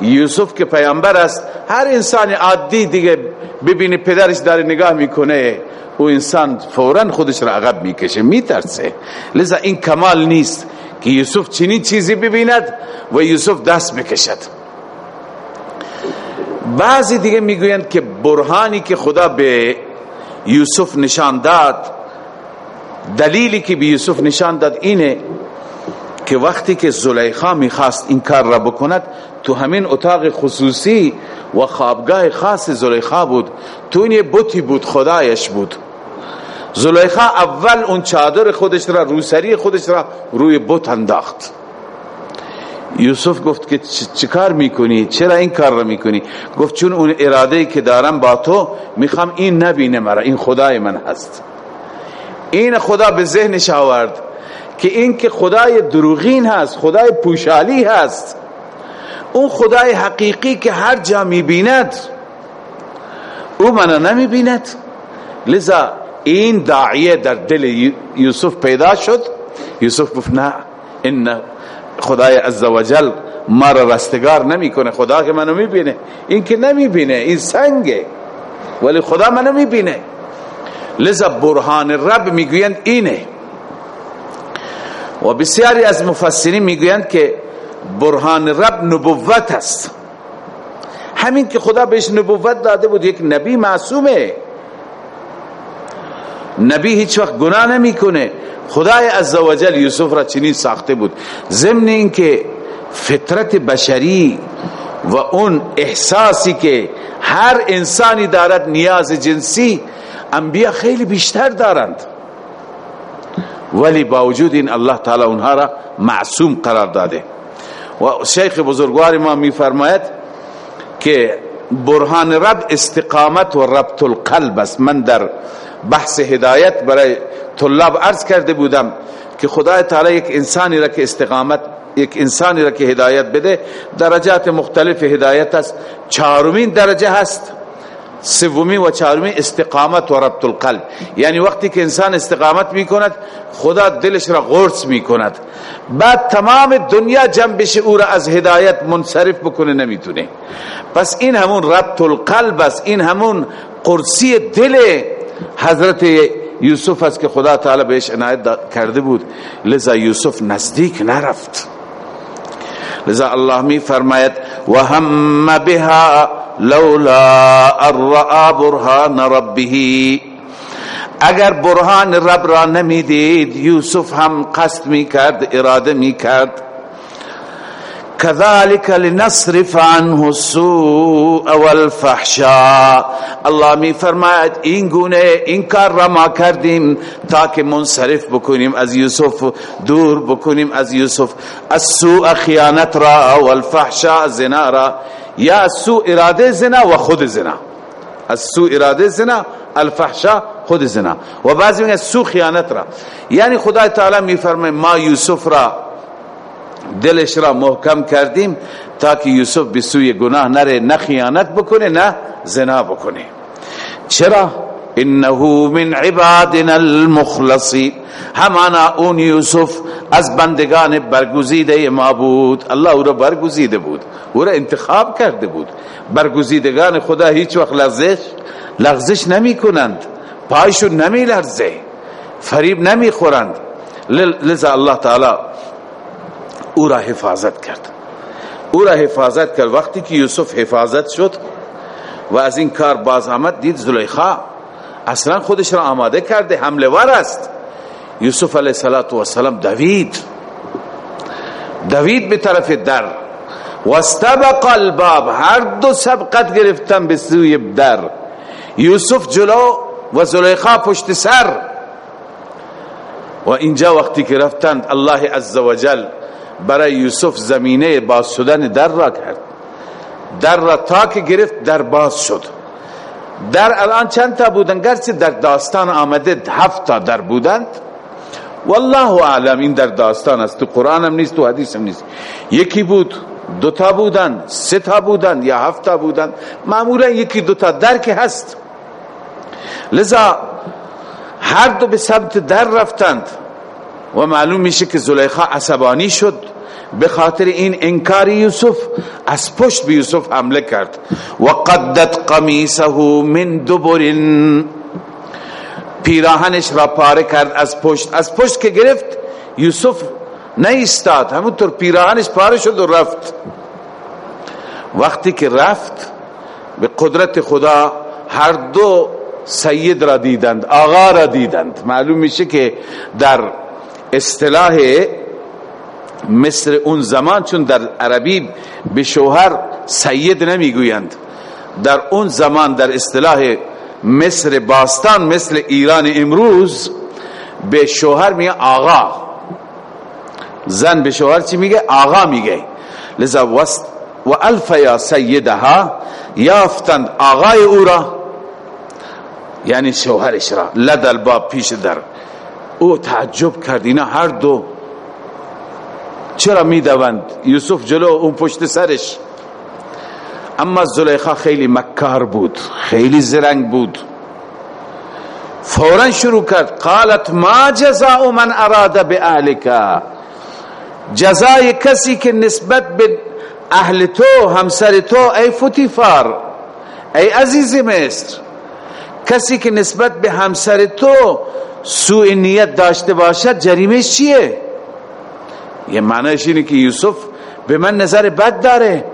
یوسف که پیامبر است هر انسان عادی دیگه ببینه پدرش داره نگاه می‌کنه او انسان فورا خودش را عقب می‌کشه میترسه. لذا این کمال نیست که یوسف چنین چیزی ببیند و یوسف دست بکشد. بعضی دیگه می‌گویند که برهانی که خدا به یوسف نشان داد دلیلی که به یوسف نشان داد اینه که وقتی که زلیخا می‌خواست این کار را بکند تو همین اتاق خصوصی و خوابگاه خاص زلیخا بود. تو این بوتی بود خدایش بود. زلیخا اول اون چادر خودش را روسری خودش را روی بوت انداخت. یوسف گفت که چیکار می‌کنی؟ چرا این کار را می‌کنی؟ گفت چون اون اراده که دارم با تو می‌خوام این نبینه مرا این خدای من هست. این خدا به ذهنش آورد. که این که خدای دروغین هست خدای پوشالی هست اون خدای حقیقی که هر جا می‌بیند او منو نمی‌بیند. لذا این داعیه در دل یوسف پیدا شد. یوسف گفت نه این خدای عزوجل ما را رستگار نمی‌کنه. خدا که منو می‌بینه. این که نمی‌بینه این سنگه. ولی خدا منو می‌بینه. لذا برهان رب می‌گویند اینه. و بسیاری از مفسرین می‌گویند که برهان رب نبوت است. همین که خدا بهش نبوت داده بود یک نبی معصومه. نبی هیچ وقت گناه نمی‌کنه. خدای عزوجل یوسف را چنین ساخته بود. ضمن اینکه فطرت بشری و اون احساسی که هر انسانی دارد نیاز جنسی انبیا خیلی بیشتر دارند. ولی باوجود این الله تعالی اونها را معصوم قرار داده. و شیخ بزرگوار ما می فرماید که برهان رب استقامت و ربط القلب است. من در بحث هدایت برای طلاب عرض کرده بودم که خدای تعالی یک انسانی را که استقامت یک انسانی را که هدایت بده درجات مختلف هدایت است. چهارمین درجه هست. سومی و چهارمی استقامت و ربط القلب. یعنی وقتی که انسان استقامت می کند خدا دلش را غرص می کند بعد تمام دنیا جنبش او را از هدایت منصرف بکنه نمی‌تونه. پس این همون ربط القلب است. این همون قرصی دل حضرت یوسف است که خدا تعالی بهش عنایت کرده بود. لذا یوسف نزدیک نرفت. لذا الله می فرماید و هم بها لولا الرا برهان ربه. اگر برهان رب را نمی‌دید یوسف هم قصد می کرد اراده می کرد كذلك لنصرف عنه السوء والفحشاء. الله می فرماید این گونه این کار را ما کردیم تا که منصرف بکنیم از یوسف دور بکنیم از یوسف. السوء خیانت را والفحشاء زنا را. یا سوء اراده زنا و خود زنا. السوء اراده زنا الفحشاء خود زنا. و بعضی میگن سوء خیانت را. یعنی خدای تعالی می فرماید ما یوسف را دلش را محکم کردیم تا که یوسف به سوی گناه نره نه خیانت بکنه نه زنا بکنه. چرا؟ انه من عبادنا المخلصین همانا اون یوسف از بندگان برگزیده ما بود. الله او را برگزیده بود. او را انتخاب کرده بود. برگزیدگان خدا هیچ وقت لغزش لغزش نمی کنند. پایشون نمی لرزه. فریب نمی خورند. لذا الله تعالی او را حفاظت کرد. او را حفاظت کرد. وقتی که یوسف حفاظت شد و از این کار باز آمد دید زلیخا اصلا خودش را آماده کرده حمله ور است. یوسف علیه السلام دوید. دوید به طرف در. واستبق الباب هر دو سبقت گرفتن به سوی در. یوسف جلو و زلیخا پشت سر. و اینجا وقتی که رفتند الله عزوجل برای یوسف زمینه باز شدن در را کرد. در را تا که گرفت در باز شد. در الان چند تا بودن؟ گرچه در داستان آمده هفت تا در بودند. والله اعلم این در داستان است. تو قرآن هم نیست تو حدیث هم نیست. یکی بود دو تا بودن سه تا بودن یا هفت تا بودن. معمولا یکی دو تا در که هست. لذا هر دو به سمت در رفتند. و معلوم میشه که زلیخا عصبانی شد. به خاطر این انکار یوسف از پشت به یوسف حمله کرد. و قدت قمیسه من دبر. پیراهنش را پاره کرد از پشت. از پشت که گرفت یوسف نیستاد. همونطور پیراهنش پاره شد و رفت. وقتی که رفت به قدرت خدا هر دو سید را دیدند آقا را دیدند. معلوم میشه که در اصطلاح مصر اون زمان چون در عربی به شوهر سید نمی‌گویند. در اون زمان در اصطلاح مصر باستان مثل ایران امروز به شوهر میگه آقا. زن به شوهر چی میگه؟ آقا میگه. لذا وست و الف یا سیدها یافتند آقای او را. یعنی شوهرش را. لدل باب پیش در. او تعجب کرد. اینا هر دو چرا می‌دوند؟ یوسف جلو اون پشت سرش. اما زلیخا خیلی مکار بود خیلی زرنگ بود. فورا شروع کرد. قالت ما جزاء من اراد اهلک جزای کسی که نسبت به اهل تو همسر تو ای فتیفار ای عزیز مصر کسی که نسبت به همسر تو سوء نیت داشته باشد جریمه چیه؟ یه معنیش اینه که یوسف به من نظر بد داره.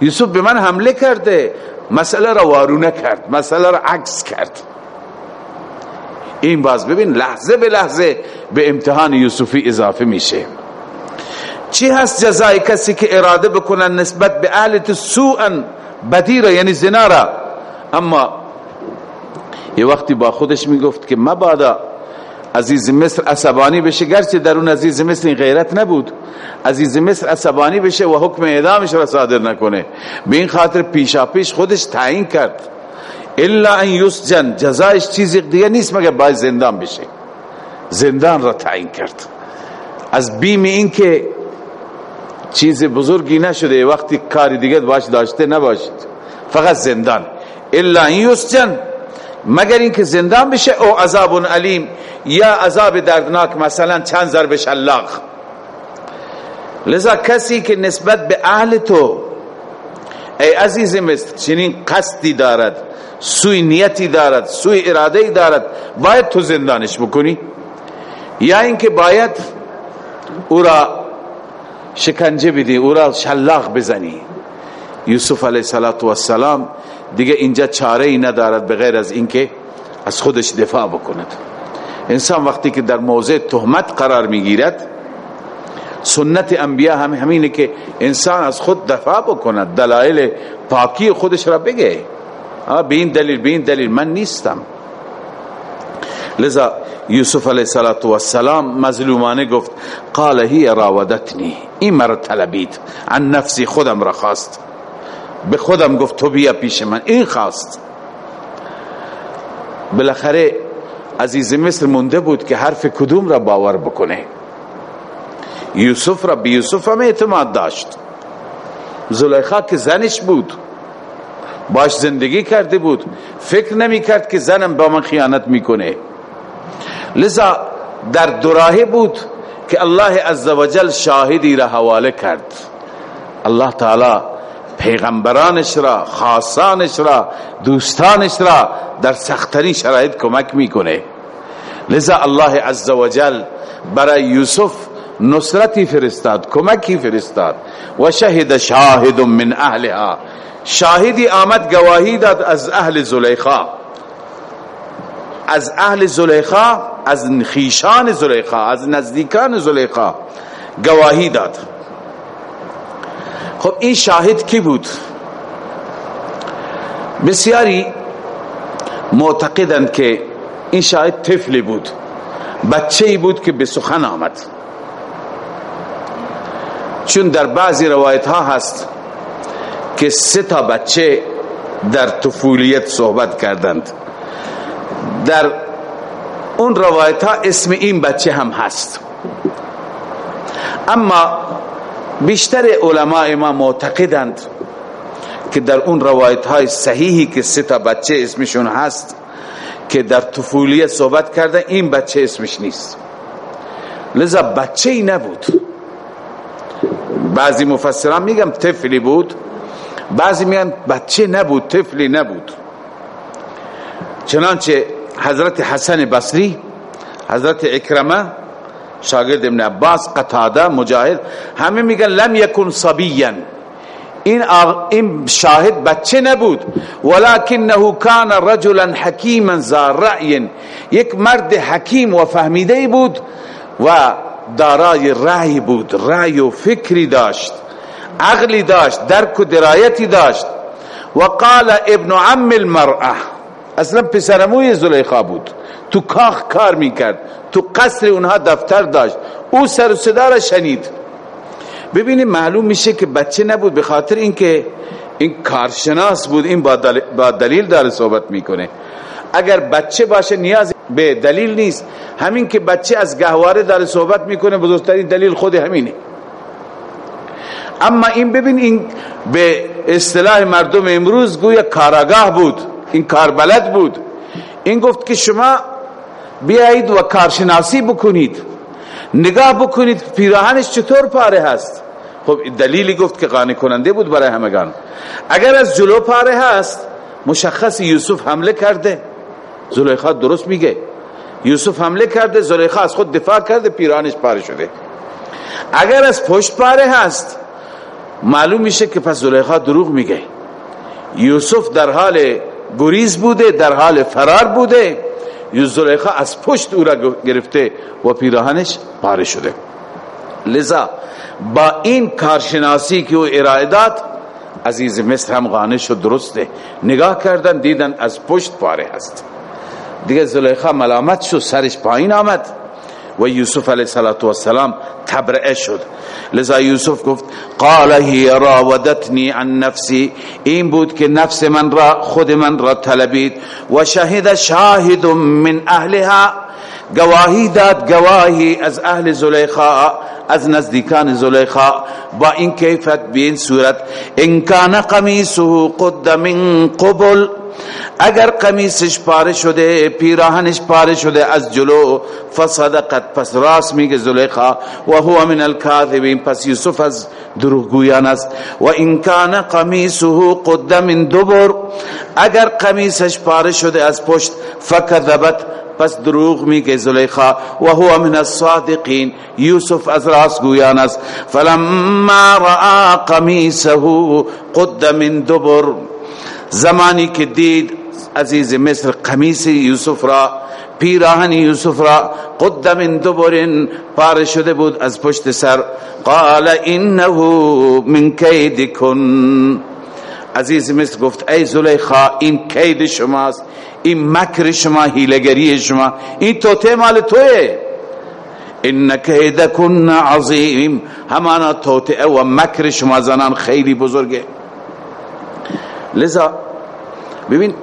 یوسف به من حمله کرده. مسئله را وارونه کرد مسئله را عکس کرد. این باز ببین لحظه به لحظه به امتحان یوسفی اضافه میشه. چی هست جزای کسی که اراده بکنن نسبت به اهلت سوءا بدی را یعنی زنا را؟ اما یه وقتی با خودش می‌گفت که مبادا عزیز مصر عصبانی بشه. گرچه در اون عزیز مصر این غیرت نبود. عزیز مصر عصبانی بشه و حکم اعدامش را صادر نکنه. به این خاطر پیشا پیش خودش تعیین کرد. الا ان یسجن. جزایش چیزی دیگه نیست مگر باید زندان بشه. زندان را تعیین کرد. از بیم این که چیز بزرگی نشده. وقتی کاری دیگه باش داشته نباشد فقط زندان. الا ان یسجن. مگر اینکه زندان بشه؟ او عذاب علیم. یا عذاب دردناک مثلا چند ضرب شلاق. لذا کسی که نسبت به اهل تو ای عزیز مصر چنین قصدی دارد سوی نیتی دارد سوی اراده دارد باید تو زندانش بکنی؟ یا اینکه باید او را شکنجه بدی او را شلاق بزنی؟ یوسف علیه السلام دیگه اینجا چاره ای ندارد بغیر از اینکه از خودش دفاع بکند. انسان وقتی که در موضع تهمت قرار می‌گیرد سنت انبیاء هم همینه که انسان از خود دفاع بکند دلایل پاکی خودش را بگه. به این دلیل به این دلیل من نیستم. لذا یوسف علیه السلام مظلومانه گفت قال هی راودتنی این مرا طلبید عن نفسی خودم را خواست. به خودم گفت تو بیا پیش من. این خواست. بالاخره عزیز مصر مونده بود که حرف کدوم را باور بکنه. یوسف را به یوسف هم اعتماد داشت. زلیخا که زنش بود باش زندگی کرده بود. فکر نمی کرد که زنم با من خیانت می‌کنه. لذا در دراهه بود که الله عزوجل شاهدی را حواله کرد. الله تعالی پیغمبرانش را خاصانش را دوستانش را در سختترین شرایط کمک می‌کنه. لذا الله عزوجل برای یوسف نصرتی فرستاد کمکی فرستاد. و شهد شاهد من اهلها. شاهدی آمد گواهی داد از اهل زلیخا. از اهل زلیخا از خیشان زلیخا از نزدیکان زلیخا. گواهی داد. خب این شاهد کی بود؟ بسیاری معتقدند که این شاهد طفلی بود بچه ای بود که به سخن آمد. چون در بعضی روایت ها هست که سه تا بچه در طفولیت صحبت کردند. در اون روایت ها اسم این بچه هم هست. اما بیشتر علماء ما معتقدند که در اون روایت های صحیحی که سه تا بچه اسمشون هست که در طفولیت صحبت کرده این بچه اسمش نیست. لذا بچه ای نبود. بعضی مفسران میگم طفلی بود بعضی میگن بچه نبود طفلی نبود. چنانچه حضرت حسن بصری حضرت اکرمه شاگرد ابن عباس قتاده مجاهد همه میگن لم یکن صبیا۔ این, این شاهد بچه نبود۔ ولکنه کان رجلا حکیما ذا رأی یک مرد حکیم و فهمیده بود و دارای رأی بود رأی و فکری داشت عقلی داشت درک و درایتی داشت۔ و قال ابن عم المرأه اصلا پسرموی زلیخا بود. تو کاخ کار می‌کرد. تو قصر اونها دفتر داشت. او سر و صدا شنید. ببینید معلوم میشه که بچه نبود. به خاطر اینکه این کارشناس بود. این با دلیل داره صحبت می‌کنه. اگر بچه باشه نیاز به دلیل نیست. همین که بچه از گهواره داره صحبت می‌کنه بزرگترین دلیل خود همینه. اما این ببین این به اصطلاح مردم امروز گویا کاراگاه بود. این کاربلد بود. این گفت که شما بیایید و کارشناسی بکنید. نگاه بکنید پیراهنش چطور پاره هست. خب دلیلی گفت که قانع کننده بود برای همگان. اگر از جلو پاره هست مشخص یوسف حمله کرده. زلیخا درست میگه. یوسف حمله کرده زلیخا از خود دفاع کرده پیراهنش پاره شده. اگر از پشت پاره هست معلوم میشه که پس زلیخا دروغ میگه. یوسف در حال گریز بوده در حال فرار بوده. زلیخا از پشت او را گرفته و پیراهنش پاره شده. لذا با این کارشناسی که او ارائه داد عزیز مصر هم غانه شد درسته. نگاه کردن دیدن از پشت پاره هست. دیگه زلیخا ملامت شد سرش پایین آمد. و یوسف علیه السلام تبرئه شد. لذا یوسف گفت قال هی راودتنی عن نفسی. این بود که نفس من را خود من را طلبید. و شهد شاهد من اهلها. گواهی داد گواهی از أهل زلیخا از نزدیکان زلیخا. با این کیفت بین صورت ان کان قمیصه قد من قبل اگر قمیصش پاره شده پیراهنش پاره شده از جلو فصدقت پس راست میگه زلیخا و هو من الكاذبین پس یوسف از دروغگویان است. و این کان قمیصه قد من دبر. اگر قمیصش پاره شده از پشت فکذبت. پس دروغ میگه زلیخا و هو من الصادقین. یوسف از راست گویان است. فلما را قمیصه قد من دبر. زمانی که دید عزیز مصر قمیص یوسف را پیراهن یوسف را قد من دبر پار شده بود از پشت سر. قال انه من کید کن عزیز مصر گفت ای زلیخا این کید شماست این مکر شما هیلگری شما این توته مال توه ان کن عظیم همانا توته و مکر شما زنان خیلی بزرگه. لذا ببین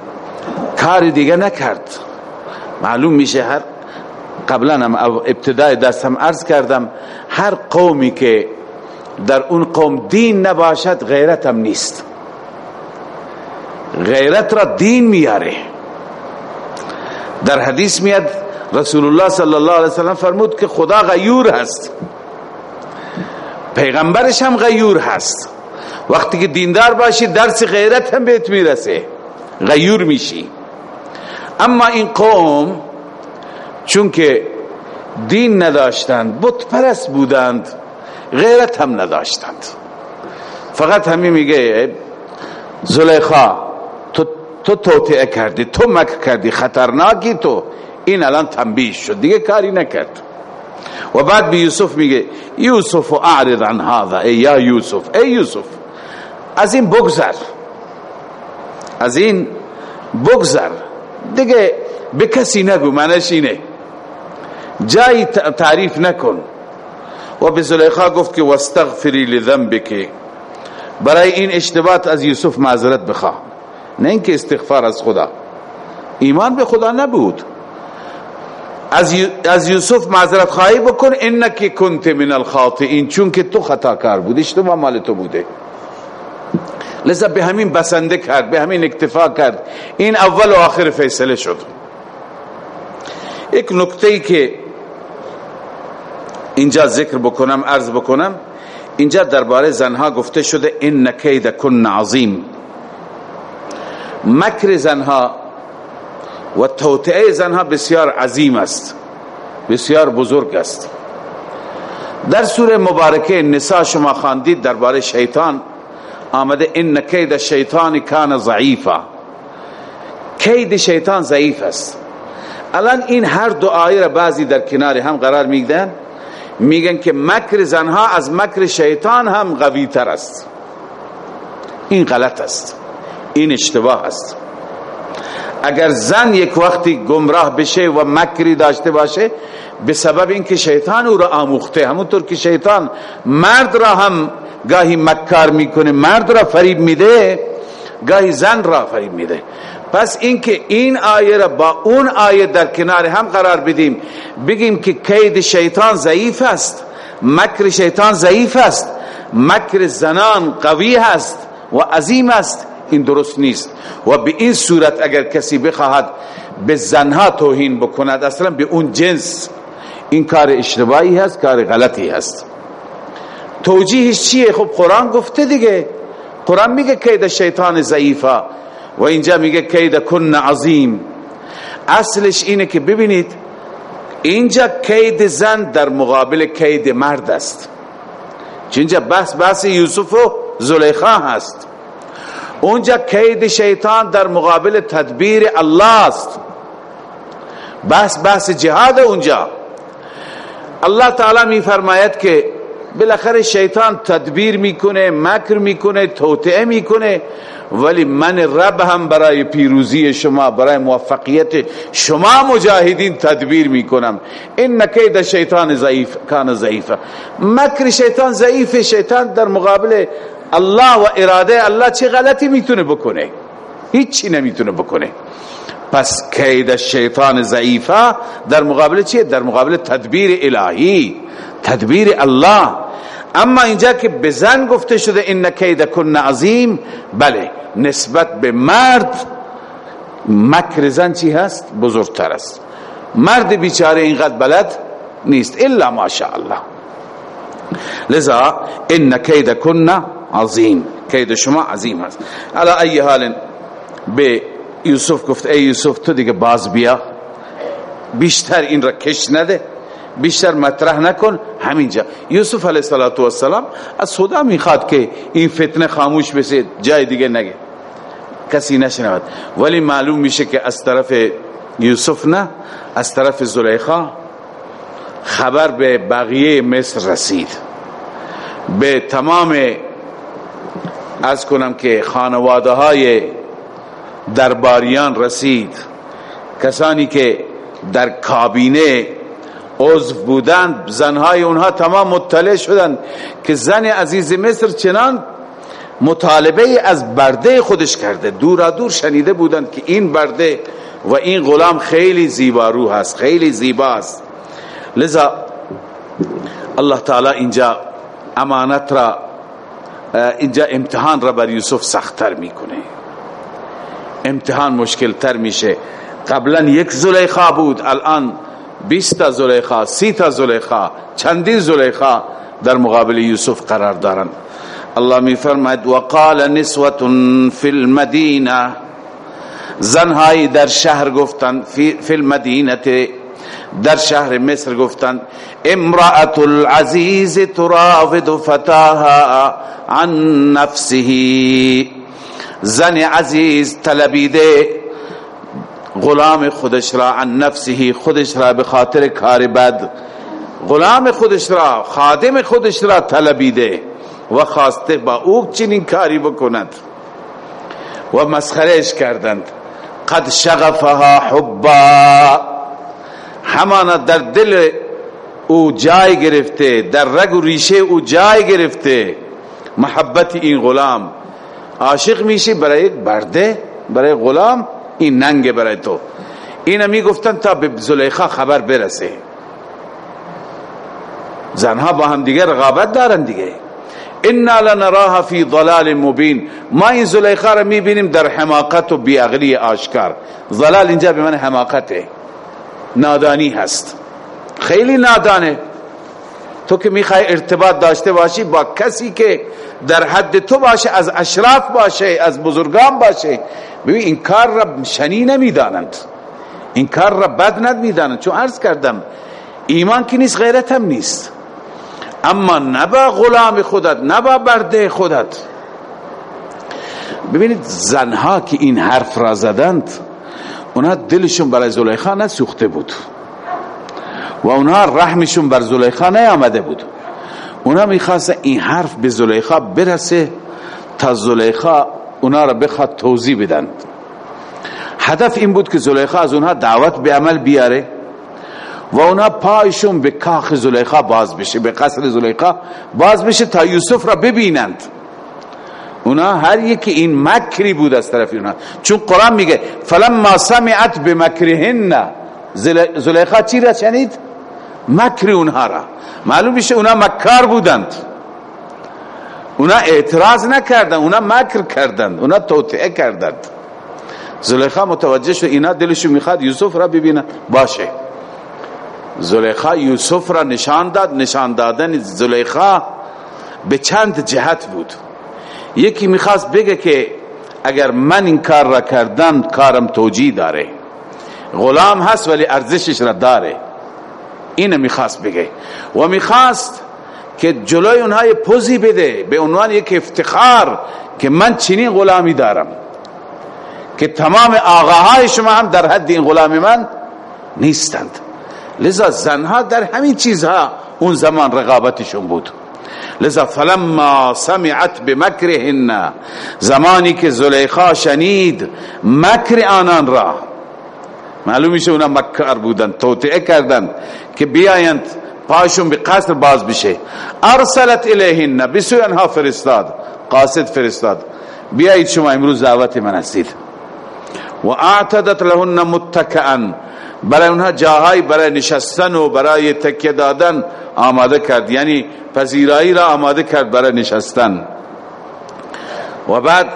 کار دیگه نکرد. معلوم میشه هر قبلا هم ابتدای دستم عرض کردم هر قومی که در اون قوم دین نباشد غیرت هم نیست. غیرت را دین میاره. در حدیث میاد رسول الله صلی الله علیه وسلم فرمود که خدا غیور هست. پیغمبرش هم غیور هست. وقتی که دیندار باشی درس غیرت هم بهت می‌رسه. غیور میشی. اما این قوم چون که دین نداشتند بت پرست بودند غیرت هم نداشتند. فقط همین میگه زلیخا تو تو توطئه کردی تو مکر کردی خطرناکی تو. این الان تنبیه شد دیگه کاری نکرد. و بعد به یوسف میگه یوسف اعرض عن هذا ای یا یوسف ای یوسف از این بگذر. از این بگذر. دیگه به کسی نگو منش اینه. جایی تعریف نکن. و به زلیخا گفت که واستغفری لذنبک. برای این اشتباهات از یوسف معذرت بخواه. نه اینکه استغفار از خدا. ایمان به خدا نبود. از یوسف معذرت خواهی بکن. انک کنت من الخاطئین چون که تو خطا کار بود اشتباه مال تو بوده. لذا به همین بسنده کرد به همین اکتفا کرد. این اول و آخر فیصله شد. یک نکته که اینجا ذکر بکنم عرض بکنم اینجا درباره زنها گفته شده این نکید کن عظیم. مکر زنها و توطعه زنها بسیار عظیم است بسیار بزرگ است. در سوره مبارکه نساء شما خواندید درباره شیطان آمده این کید شیطان کان ضعیفا کید شیطان ضعیف است. الان این هر دو آیه را بعضی در کنار هم قرار میدن. میگن که مکر زنها از مکر شیطان هم قوی تر است. این غلط است. این اشتباه است. اگر زن یک وقتی گمراه بشه و مکری داشته باشه به سبب اینکه شیطان او را آموخته همونطور که شیطان مرد را هم گاهی مکار می‌کنه مرد را فریب میده گاهی زن را فریب میده. پس اینکه این آیه را با اون آیه در کنار هم قرار بدیم بگیم که کید شیطان ضعیف است مکر شیطان ضعیف است مکر زنان قوی است و عظیم است این درست نیست. و به این صورت اگر کسی بخواهد به زنها توهین بکند اصلا به اون جنس این کار اشتباهی هست کار غلطی هست. توجیهش چیه؟ خب قرآن گفته دیگه. قرآن میگه کید شیطان ضعیفه و اینجا میگه کید کن عظیم. اصلش اینه که ببینید اینجا کید زن در مقابل کید مرد است. اینجا بحث بحث یوسف و زلیخا هست. اونجا کید شیطان در مقابل تدبیر الله است. بحث بحث جهاد اونجا. الله تعالی می فرماید که بالاخره شیطان تدبیر می‌کنه مکر می‌کنه توطعه می‌کنه. ولی من رب هم برای پیروزی شما برای موفقیت شما مجاهدین تدبیر می‌کنم. این کید شیطان ضعیف کان ضعیفه مکر شیطان ضعیف شیطان در مقابل الله و اراده الله چه غلطی می‌تونه بکنه؟ هیچی نمی‌تونه بکنه. پس کید شیطان ضعیفه در مقابل چیه؟ در مقابل تدبیر الهی. تدبیر الله. اما اینجا که به زن گفته شده این کید کن عظیم. بله نسبت به مرد مکر زن چی هست؟ بزرگتر است. مرد بیچاره اینقدر بلد نیست. الا ماشاءالله. لذا ان کید کن عظیم. کید شما عظیم هست. علا ای حال به یوسف گفت ای یوسف تو دیگه باز بیا. بیشتر این را کش نده. بیشتر مطرح نکن. همینجا. یوسف علیه السلام از خدا می‌خواد که این فتنه خاموش بشه جای دیگه نگه. کسی نشنود. ولی معلوم میشه که از طرف یوسف نه از طرف زلیخا خبر به بقیه مصر رسید. به تمام از کنم که خانواده های درباریان رسید. کسانی که در کابینه عضو بودند زنهای اونها تمام مطلع شدند که زن عزیز مصر چنان مطالبه از برده خودش کرده دورا دور شنیده بودند که این برده و این غلام خیلی زیبارو هست خیلی زیباست لذا الله تعالی اینجا امانت را اینجا امتحان را بر یوسف سختتر می‌کنه. امتحان مشکل تر میشه. قبلا یک زلیخا بود الان بیست زلیخا سی تا زلیخا چندین زلیخا در مقابل یوسف قرار دارند. الله می فرماید وقال نسوة فی المدینه زنهایی در شهر گفتند فی المدینه در شهر مصر گفتند امرأة العزیز تراود فتاها عن نفسه. زن عزیز طلبیده غلام خودش را عن نفسه خودش را به خاطر کار بد. غلام خودش را خادم خودش را طلبیده و خواسته با او چنین کاری بکند و مسخرهش کردند. قد شغفها حبا همانا در دل او جای گرفته در رگ و ریشه او جای گرفته. محبت این غلام عاشق میشی برای یک برده برای غلام؟ این ننگ برای تو. این می گفتن تا به زلیخا خبر برسه. زنها با هم دیگه رقابت دارن دیگه. انا لنراها فی ضلال مبین ما این زلیخا را می‌بینیم در حماقت و بیعقلی آشکار. ضلال اینجا به من حماقته. نادانی هست. خیلی نادانه. تو که می‌خوای ارتباط داشته باشی با کسی که در حد تو باشه از اشراف باشه از بزرگان باشه. ببین این کار را شنی نمی‌دانند. این کار را بد نمی‌دانند. چون عرض کردم ایمان که نیست غیرت هم نیست. اما نبا غلام خودت نبا برده خودت. ببینید زنها که این حرف را زدند اونا دلشون برای زلیخا نسوخته بود. و اونا رحمشون بر زلیخا نیامده بود. اونا می‌خواست این حرف به زلیخا برسه تا زلیخا اونا را بخواد توضیح بدن. هدف این بود که زلیخا از اونها دعوت به عمل بیاره و اونا پایشون به کاخ زلیخا باز بشه به قصر زلیخا باز بشه تا یوسف را ببینند. اونا هر یکی این مکری بود از طرف اونا. چون قرآن میگه فلما سمعت بمکرهن. زلیخا چی را شنید؟ مکر اونها را. معلوم میشه اونا مکار بودند. اونا اعتراض نکردند اونا مکر کردند اونا توطعه کردند. زلیخا متوجه شد اینا دلشو می‌خواد یوسف را ببینه. باشه. زلیخا یوسف را نشان داد نشان دادن زلیخا به چند جهت بود. یکی می‌خواست بگه که اگر من این کار را کردم کارم توجیه داره. غلام هست ولی ارزشش را داره. اینه می‌خواست بگه. و می‌خواست که جلوی اونها پوزی بده به عنوان یک افتخار که من چنین غلامی دارم. که تمام آقاهای شما هم در حد این غلام من نیستند. لذا زنها در همین چیزها اون زمان رقابتشون بود. لذا فلما سمعت بمکرهن زمانی که زلیخا شنید مکر آنان را معلوم میشه اونا مکر بودن توطعه کردن که بیایند پاشون به قصر باز بشه. ارسلت الیهن بسوی انها فرستاد. قاصد فرستاد. بیایید شما امروز دعوت من هستید. و اعتدت لهن متکئا. برای اونها جاهای برای نشستن و برای تکیه دادن آماده کرد. یعنی پذیرایی را آماده کرد برای نشستن. و بعد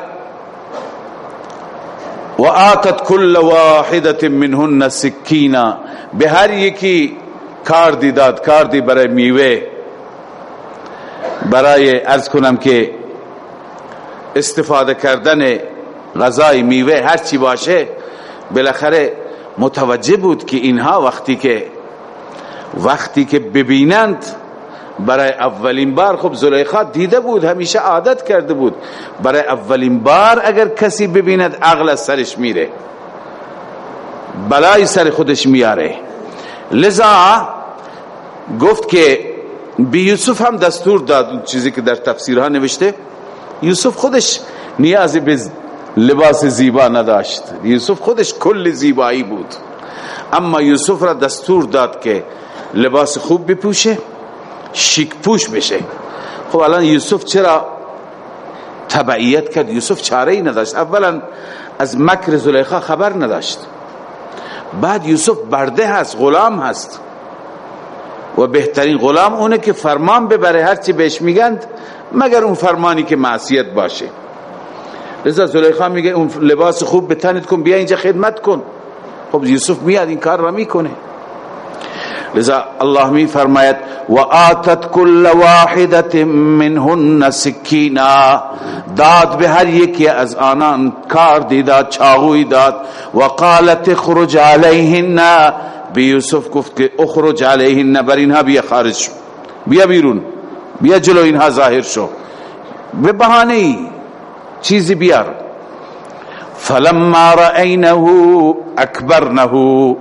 و آتت کل واحدت منهن سکینا به هر یکی کاردی داد کاردی برای میوه. برای ارز کنم که استفاده کردن غذای میوه هر چی باشه بالاخره متوجه بود که اینها وقتی که وقتی که ببینند برای اولین بار خب زلیخا دیده بود همیشه عادت کرده بود. برای اولین بار اگر کسی ببیند عقل از سرش میره بلای سر خودش میاره. لذا گفت که بی یوسف هم دستور داد چیزی که در تفسیرها نوشته یوسف خودش نیازی به لباس زیبا نداشت. یوسف خودش کل زیبایی بود. اما یوسف را دستور داد که لباس خوب بپوشه. شیک پوش بشه. خب الان یوسف چرا تبعیت کرد؟ یوسف چاره ای نداشت. اولا از مکر زلیخا خبر نداشت. بعد یوسف برده هست غلام هست. و بهترین غلام اونه که فرمان ببره هرچی بهش میگند مگر اون فرمانی که معصیت باشه. لذا زلیخا میگه اون لباس خوب به تنت کن بیا اینجا خدمت کن. خب یوسف میاد این کار را می‌کنه. لذا الله می فرماید و آتت کل واحدت منهن سکینا داد به هر یکی از آنان کار دیداد چاغوی داد. و قالت خرج علیهن به یوسف گفت که اخرج علیهن بر اینها بیا خارج شو. بیا بیرون. بیا جلو اینها ظاهر شو. به بهانه ای چیزی بیار. فلما رأینه اکبرنه.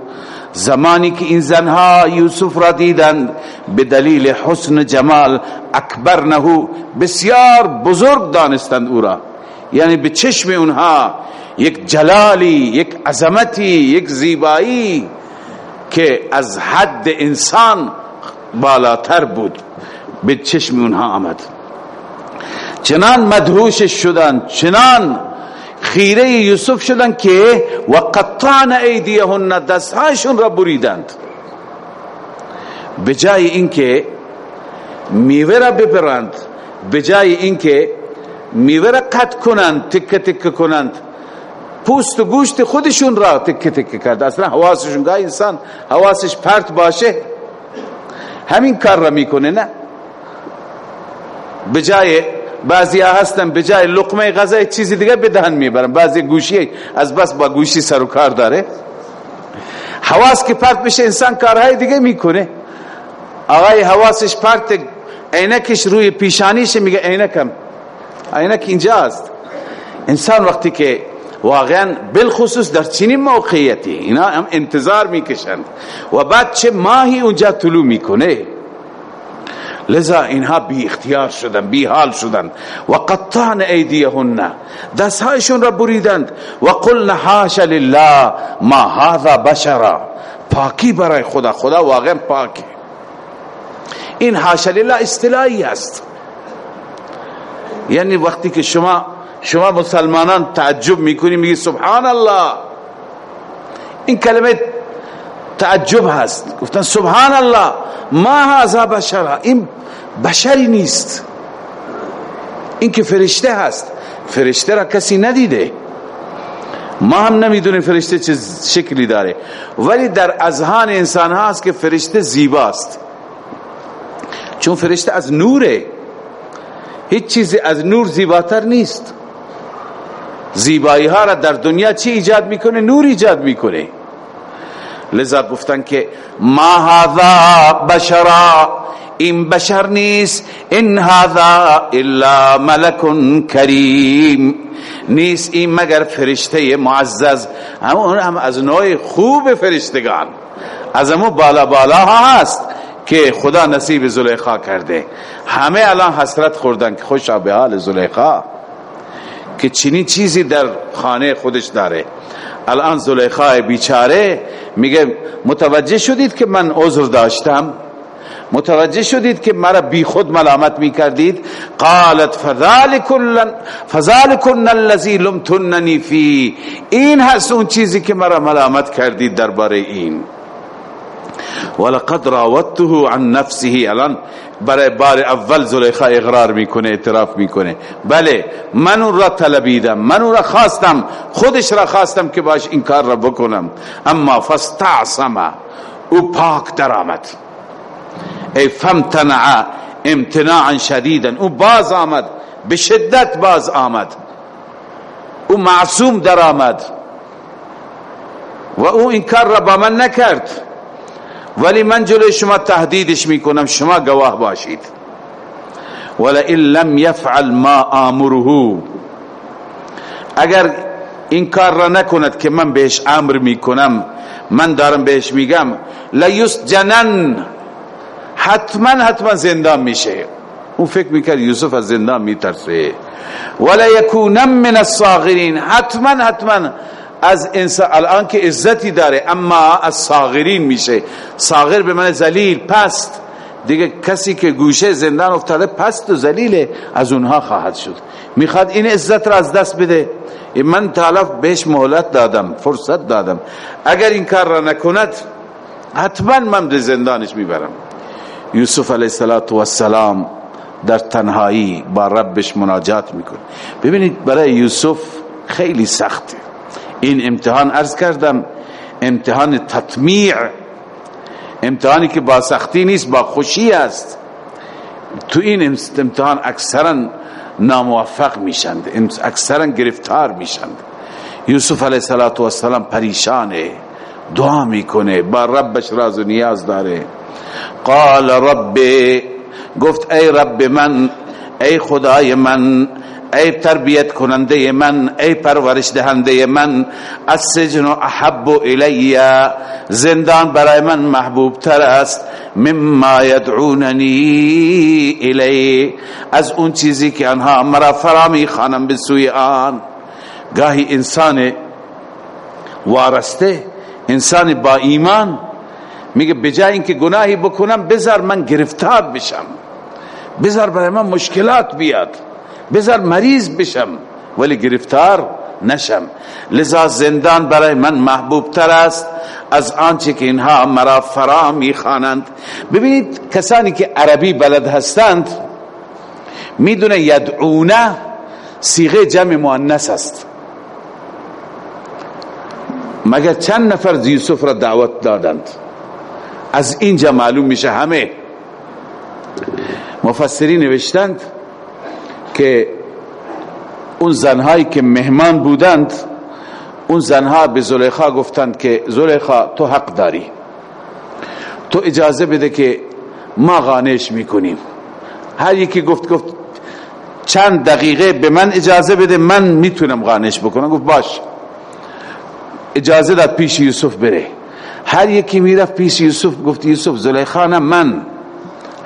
زمانی که این زنها یوسف را دیدند به دلیل حسن جمال اکبرنه بسیار بزرگ دانستند او را. یعنی به چشم اونها یک جلالی یک عظمتی یک زیبایی که از حد انسان بالاتر بود به چشم اونها آمد. چنان مدهوش شدند چنان خیره یوسف شدن که و قطعن ایدیهن دستهاشون را بریدند. به جای اینکه میوه را بپرند به جای اینکه میوه را قط کنند تک تک کنند پوست و گوشت خودشون را تک تک کرد. اصلا حواسشون گاه انسان حواسش پرت باشه همین کار را می‌کنه نه؟ به جای بعضی ها هستن به جای لقمه غذای چیزی دیگه به دهن می‌برن. بعضی گوشی از بس با گوشی سر و کار داره. حواس که پرت بشه انسان کارهای دیگه می‌کنه. آقای حواسش پرت عینکش روی پیشانیش میگه عینکم. عینک اینجاست. انسان وقتی که واقعا بالخصوص در چنین موقعیتی اینا هم انتظار می‌کشند. و بعد چه ماهی اونجا طلوع می‌کنه؟ لذا اینها بی اختیار شدن بی حال شدن. و قطعن ایدیهن. دستهایشون را بریدند. و قلن حاش لله ما هذا بشرا. پاکی برای خدا خدا واقعا پاکه این حاش لله اصطلاحی است. یعنی وقتی که شما شما مسلمانان تعجب می‌کنی میگی سبحان الله این کلمه تعجب هست. گفتن سبحان الله ما هذا بشر. این بشری نیست. این که فرشته هست. فرشته را کسی ندیده. ما هم نمی‌دونیم فرشته چه شکلی داره. ولی در اذهان انسان هست که فرشته زیباست. چون فرشته از نوره. هیچ چیزی از نور زیباتر نیست. زیبایی ها را در دنیا چی ایجاد می‌کنه؟ نور ایجاد می‌کنه. لذا گفتن که ما هذا بشرا این بشر نیست این هذا الا ملک کریم نیست این مگر فرشته معزز همون هم از نوع خوب فرشتگان از همون بالا بالا ها هست که خدا نصیب زلیخا کرده. همه الان حسرت خوردن که خوشا به حال زلیخا که چنین چیزی در خانه خودش داره. الان زلیخا بیچاره میگه متوجه شدید که من عذر داشتم؟ متوجه شدید که مرا بی خود ملامت می کردید قالت فذالکن الذی لمتننی فی. این هست اون چیزی که مرا ملامت کردید درباره این. ولقد راودته عن نفسه. الان برای بار اول زلیخا اقرار می‌کنه اعتراف می‌کنه. بله من اون را طلبیدم من اون را خواستم خودش را خواستم که باش این کار را بکنم. اما فاستعصم او پاک درآمد. ای فمتنع امتناعا شدیدا. او باز آمد به شدت باز آمد. او معصوم درآمد. و او این کار را با من نکرد. ولی من جلوی شما تهدیدش می‌کنم شما گواه باشید. ولئن لم يفعل ما آمره. اگر این کار را نکند که من بهش امر می‌کنم من دارم بهش میگم جنن حتما حتما زندان میشه. اون فکر می‌کرد یوسف از زندان میترسه. ولا یکونم من الصاغرین. حتما حتما از انسان الان که عزتی داره اما از صاغرین میشه. صاغر به من زلیل پست. دیگه کسی که گوشه زندان افتاده پست و زلیله از اونها خواهد شد. می‌خواد این عزت را از دست بده. من تعالی بهش مهلت دادم فرصت دادم. اگر این کار را نکند حتما من به زندانش می‌برم. یوسف علیه السلام در تنهایی با ربش مناجات می‌کنه ببینید برای یوسف خیلی سخته. این امتحان ارز کردم. امتحان تطمیع. امتحانی که با سختی نیست با خوشی است. تو این امتحان اکثرا ناموفق میشند. اکثرا گرفتار میشند. یوسف علیه السلام پریشانه دعا می‌کنه با ربش راز و نیاز داره. قال رب گفت ای رب من ای خدای من ای تربیت کننده من ای پرورش دهنده من از سجن احب الی زندان برای من محبوب تر است مما یدعوننی الی از اون چیزی که آنها مرا فرامی خانم به آن. گاهی انسان وارسته انسان با ایمان میگه بجای اینکه گناهی بکنم بذار من گرفتار بشم. بذار برای من مشکلات بیاد. بذار مریض بشم ولی گرفتار نشم. لذا زندان برای من محبوب تر است از آنچه که اینها مرا فرا می‌خوانند. ببینید کسانی که عربی بلد هستند می‌دونه یدعونه سیغه جمع مؤنث است. مگر چند نفر یوسف را دعوت دادند؟ از اینجا معلوم میشه همه. مفسرین نوشتند که اون زنهایی که مهمان بودند اون زنها به زلیخا گفتند که زلیخا تو حق داری. تو اجازه بده که ما غانش می‌کنیم. هر یکی گفت گفت چند دقیقه به من اجازه بده من می‌تونم غانش بکنم. گفت باش. اجازه داد پیش یوسف بره. هر یکی می‌رفت پیش یوسف گفت یوسف زلیخا من.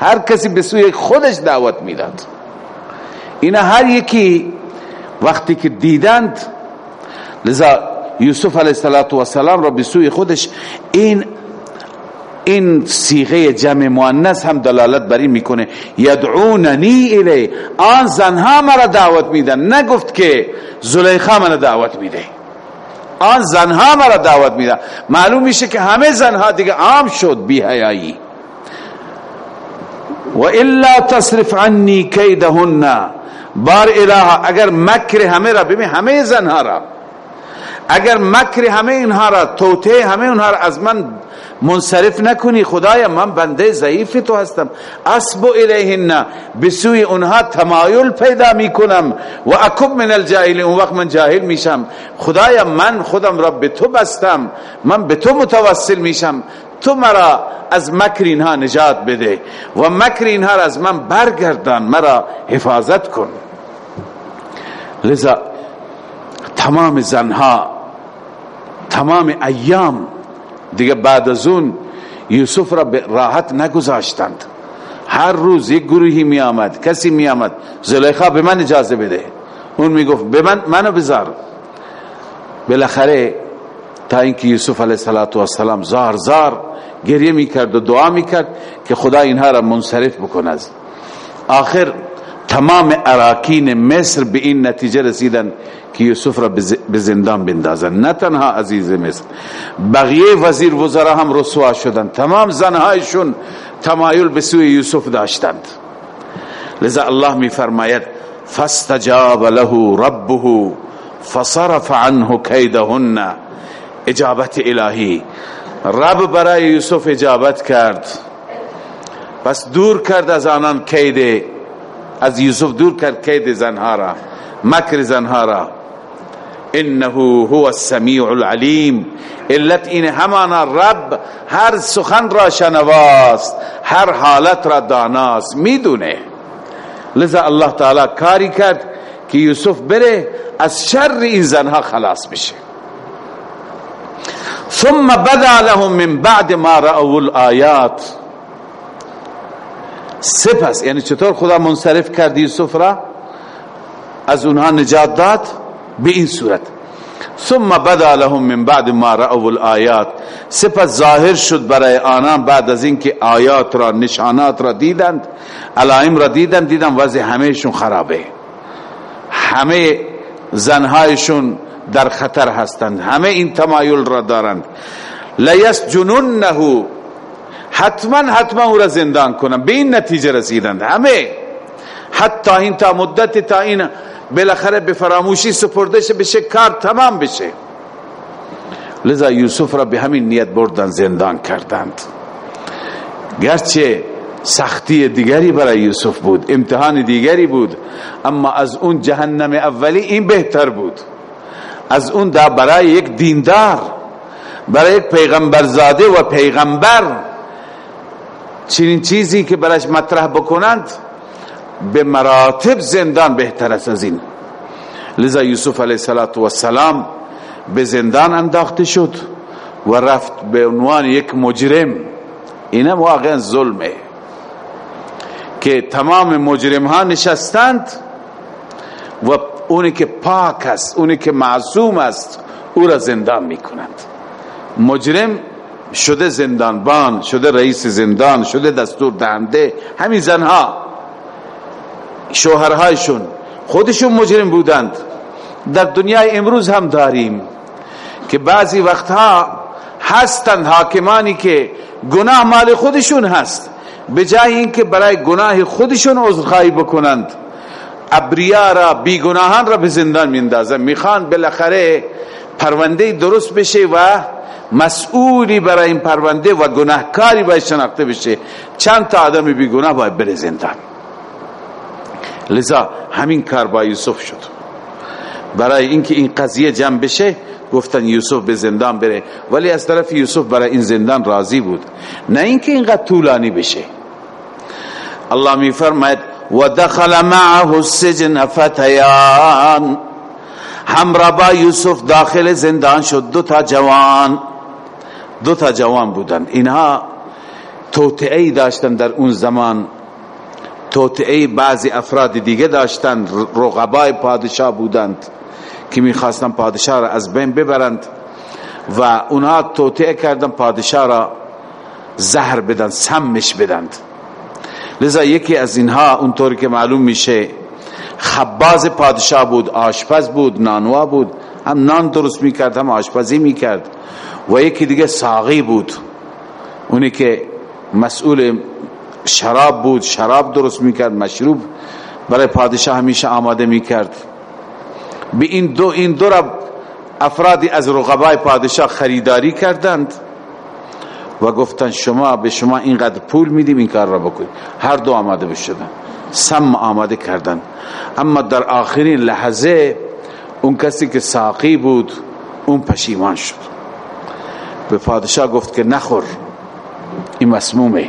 هر کسی به سوی خودش دعوت می‌داد. اینا هر یکی وقتی که دیدند لذا یوسف علیه السلام را به سوی خودش این این صیغه جمع مؤنث هم دلالت بر این می‌کنه. یدعوننی الی آن زنها مرا دعوت میدن. نگفت که زلیخا مرا دعوت میده. آن زنها مرا دعوت میدن. معلوم میشه که همه زنها دیگه عام شد بی حیایی. و الا تصرف عنی کیدهن. بار اله اگر مکر همه را ببین همه زنها را اگر مکر همه اینها را توته همه اونها را از من منصرف نکنی خدایا من بنده ضعیف تو هستم. اسب الیهن بسوی اونها تمایل پیدا می‌کنم. و اکب من الجاهل اون وقت من جاهل میشم. خدایا من خودم را به تو بستم. من به تو متوسل میشم. تو مرا از مکر اینها نجات بده. و مکر اینها را از من برگردان. مرا حفاظت کن. لذا تمام زنها تمام ایام دیگه بعد از اون یوسف را راحت نگذاشتند. هر روز یک گروهی می آمد کسی می آمد زلیخا به من اجازه بده. اون می گفت به من منو بذار. بالاخره تا اینکه یوسف علیه السلام زار زار گریه می کرد و دعا می کرد که خدا اینها را منصرف بکند. آخر تمام اراکین مصر به این نتیجه رسیدن که یوسف را به زندان بندازن. نه تنها عزیز مصر بقیه وزیر وزرا هم رسوا شدند. تمام زنهایشون تمایل به سوی یوسف داشتند. لذا الله می فرماید فاستجاب له ربه فصرف عنه کیدهن. اجابت الهی. رب برای یوسف اجابت کرد. پس دور کرد از آنان کید از یوسف دور کرد کید زنها را مکر زنها را. انه هو السمیع العلیم علت این همانا رب هر سخن را شنواست هر حالت را داناست می‌دونه. لذا الله تعالی کاری کرد که یوسف بره از شر این زنها خلاص بشه. ثم بدا لهم من بعد ما رأوا الآیات. سپس یعنی چطور خدا منصرف کرد یوسف را؟ از اونها نجات داد به این صورت. ثم بدا لهم من بعد ما رأوا الآیات. سپس ظاهر شد برای آنان بعد از اینکه آیات را نشانات را دیدند علائم را دیدند دیدن وضع همهشون خرابه. همه زنهایشون در خطر هستند همه این تمایل را دارند. لیسجننه حتما حتما او را زندان کنم. به این نتیجه رسیدند. همه. حتی این تا مدت تا این بالاخره به فراموشی سپرده شه بشه کار تمام بشه. لذا یوسف را به همین نیت بردن زندان کردند. گرچه سختی دیگری برای یوسف بود امتحان دیگری بود اما از اون جهنم اولی این بهتر بود. از اون دا برای یک دیندار برای یک پیغمبرزاده و پیغمبر. چنین چیزی که برایش مطرح بکنند به مراتب زندان بهتر است از این. لذا یوسف علیه السلام به زندان انداخته شد و رفت به عنوان یک مجرم. اینم واقعا ظلمه. که تمام مجرم ها نشستند و اونی که پاک است اونی که معصوم است او را زندان می‌کنند. مجرم شده زندانبان شده رئیس زندان شده دستور دهنده همین زنها شوهرهایشون خودشون مجرم بودند. در دنیای امروز هم داریم که بعضی وقتها هستند حاکمانی که گناه مال خودشون هست. به جای اینکه برای گناه خودشون عذرخواهی بکنند ابریا را بیگناهان را به زندان میندازن می‌خوان بالاخره پرونده درست بشه و مسئولی برای این پرونده و گناهکاری باید شناخته بشه. چند تا آدم بیگناه باید بره زندان. لذا همین کار با یوسف شد. برای اینکه این قضیه جمع بشه گفتن یوسف به زندان بره. ولی از طرف یوسف برای این زندان راضی بود. نه اینکه اینقدر طولانی بشه. الله می فرماید و دخل معه السجن فتیان. همراه با یوسف داخل زندان شد دو تا جوان. دو تا جوان بودند اینها توتعی داشتن در اون زمان. توتعی بعضی افراد دیگه داشتند رقبای پادشاه بودند که می‌خواستن پادشاه را از بین ببرند و اونها توتعه کردن پادشاه را زهر بدن سمش بدند. لذا یکی از اینها اونطوری که معلوم میشه خباز پادشاه بود آشپز بود نانوا بود. هم نان درست می‌کرد هم آشپزی می‌کرد. و یکی دیگه ساقی بود. اونی که مسئول شراب بود شراب درست می‌کرد مشروب برای پادشاه همیشه آماده می‌کرد. به این دو این دو را افرادی از رقبای پادشاه خریداری کردند و گفتن شما به شما اینقدر پول میدیم این کار را بکنید. هر دو آماده بشدن سم آماده کردن اما در آخرین لحظه اون کسی که ساقی بود اون پشیمان شد. به پادشاه گفت که نخور این مسمومه.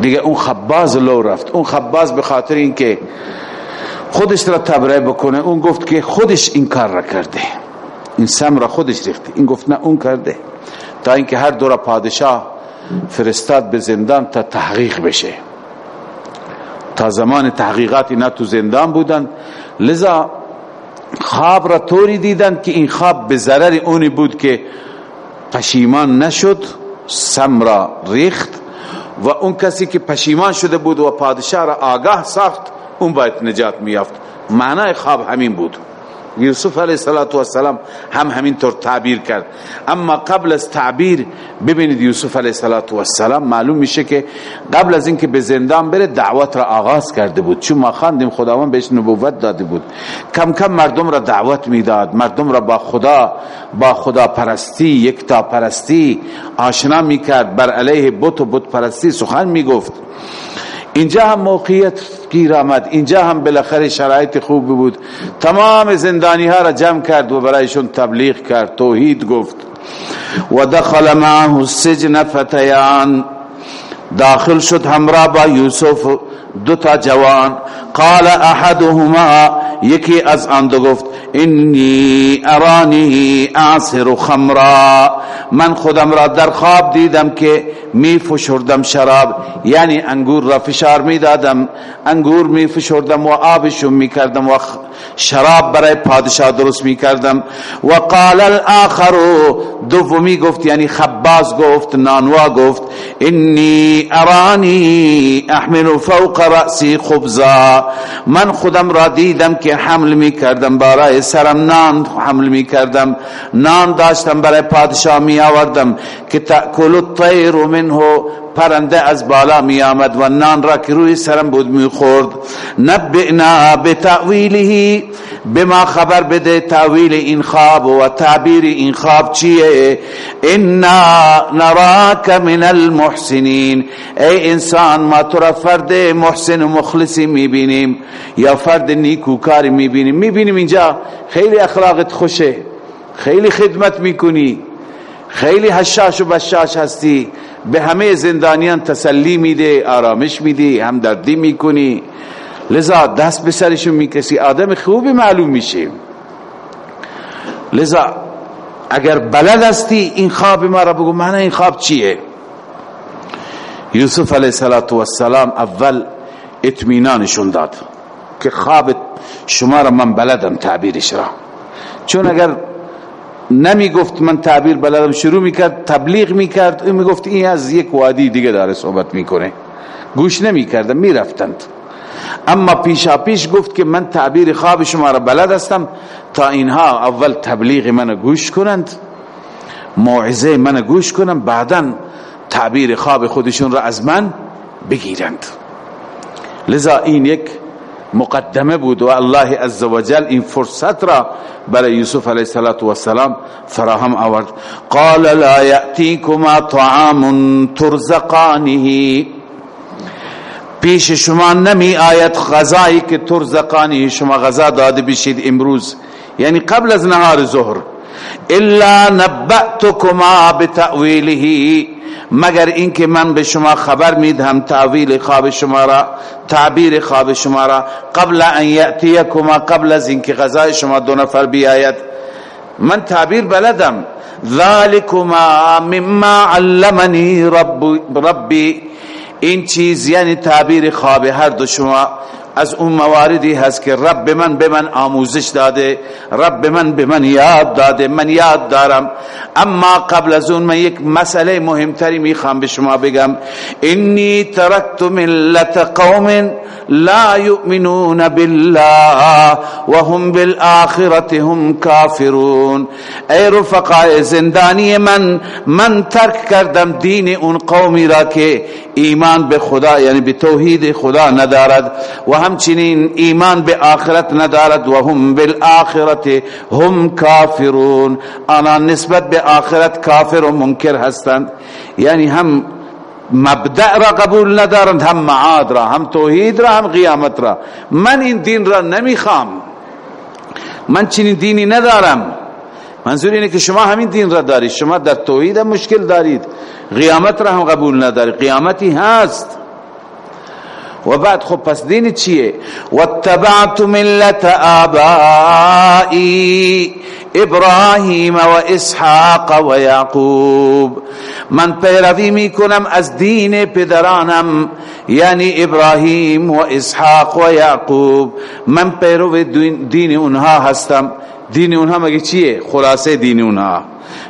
دیگه اون خباز لو رفت. اون خباز به خاطر اینکه خودش را تبرئه بکنه اون گفت که خودش این کار را کرده. این سم را خودش ریخته. این گفت نه اون کرده. تا اینکه هر دو را پادشاه فرستاد به زندان تا تحقیق بشه. تا زمان تحقیقات اینا تو زندان بودن. لذا خواب را طوری دیدن که این خواب به ضرر اونی بود که پشیمان نشد سم را ریخت و اون کسی که پشیمان شده بود و پادشاه را آگاه ساخت اون باید نجات میافت معنای خواب همین بود. یوسف علیه السلام هم همین طور تعبیر کرد. اما قبل از تعبیر ببینید یوسف علیه السلام معلوم میشه که قبل از اینکه به زندان بره دعوت را آغاز کرده بود. چون ما خواندیم خداوند بهش نبوت داده بود. کم کم مردم را دعوت می‌داد. مردم را با خدا با خدا پرستی یکتا پرستی آشنا می‌کرد. بر علیه بت و بت پرستی سخن می‌گفت. اینجا هم موقعیت گیر آمد. اینجا هم بالاخره شرایط خوب بود. تمام زندانی ها را جمع کرد و برایشون تبلیغ کرد توحید گفت. و دخل معه السجن فتیان. داخل شد همراه با یوسف دو تا جوان. قال احدهما یکی از آن دو گفت انی ارانی اعصر خمرا. من خودم را در خواب دیدم که می فشردم شراب یعنی انگور را فشار می دادم انگور می فشردم و آبشون می کردم و شراب برای پادشاه درست می کردم و قال الاخر دومی گفت یعنی خباز گفت نانوا گفت انی ارانی احمل فوق رأسی خبزا. من خودم را دیدم که حمل می کردم برای سرم نان حمل می کردم نان داشتم برای پادشاه می آوردم که تأکل الطیر منه پرنده از بالا می آمد و نان را که روی سرم بود می خورد. نبئنا به بما خبر بده تعویل این خواب و تعبیر این خواب چیه؟ انا نراک من المحسنین. ای انسان ما تو را فرد محسن و مخلصی می بینیم. یا فرد نیکوکاری می بینیم. می بینیم اینجا خیلی اخلاقت خوشه خیلی خدمت می‌کنی خیلی حشاش و بشاش هستی. به همه زندانیان تسلی میده آرامش میده همدردی می‌کنی. لذا دست به سرشون میکسی. آدم خوبی معلوم میشه. لذا اگر بلد هستی این خواب ما را بگو معنی این خواب چیه؟ یوسف علیه السلام اول اطمینانشون داد که خواب شما را من بلدم تعبیرش را. چون اگر نمی گفت من تعبیر بلدم شروع می‌کرد تبلیغ می‌کرد. این می‌گفت این از یک وادی دیگه داره صحبت می‌کنه. گوش نمی کردم می‌رفتند. اما پیشا پیش گفت که من تعبیر خواب شما را بلد هستم. تا اینها اول تبلیغ من گوش کنند موعظه من گوش کنند بعدا تعبیر خواب خودشون را از من بگیرند. لذا این یک مقدمه بود و الله عزوجل این فرصت را برای یوسف علیه السلام فراهم آورد. قال لا یأتیکما طعام ترزقانه. پیش شما نمی آید غذایی که ترزقانی شما غذا داده بشید امروز. یعنی قبل از نهار ظهر. الا نبأتكما بتأویله. مگر اینکه من به شما خبر می‌دهم تعویل خواب شما را تعبیر خواب شما را. قبل ان یأتیکما قبل از اینکه غذای شما دو نفر بیاید. من تعبیر بلدم. ذالکما مما علمنی رب ربی. این چیز یعنی تعبیر خواب هر دو شما. از اون مواردی هست که رب من به من آموزش داده رب من به من یاد داده من یاد دارم. اما قبل از اون من یک مسئله مهمتری می‌خوام به شما بگم. انی ترکت ملت قوم لا یؤمنون بالله و هم بالآخرت هم کافرون. ای رفقای زندانی من من ترک کردم دین اون قومی را که ایمان به خدا یعنی به توحید خدا ندارد. و همچنین ایمان به آخرت ندارد و هم بالآخرت هم کافرون. آنها نسبت به آخرت کافر و منکر هستند. یعنی هم مبدع را قبول ندارند هم معاد را هم توحید را هم قیامت را. من این دین را نمی‌خوام. من چنین دینی ندارم. منظور اینه که شما همین دین را دارید. شما در توحید مشکل دارید. قیامت را هم قبول ندارید. قیامتی هست. و بعد خب پس دین چیه؟ واتبعت ملت آبائی ابراهیم و اسحاق و یعقوب. من پیروی می‌کنم از دین پدرانم یعنی ابراهیم و اسحاق و یعقوب. من پیرو دین اونها هستم. دین اونها مگه چیه؟ خلاصه دین اونها.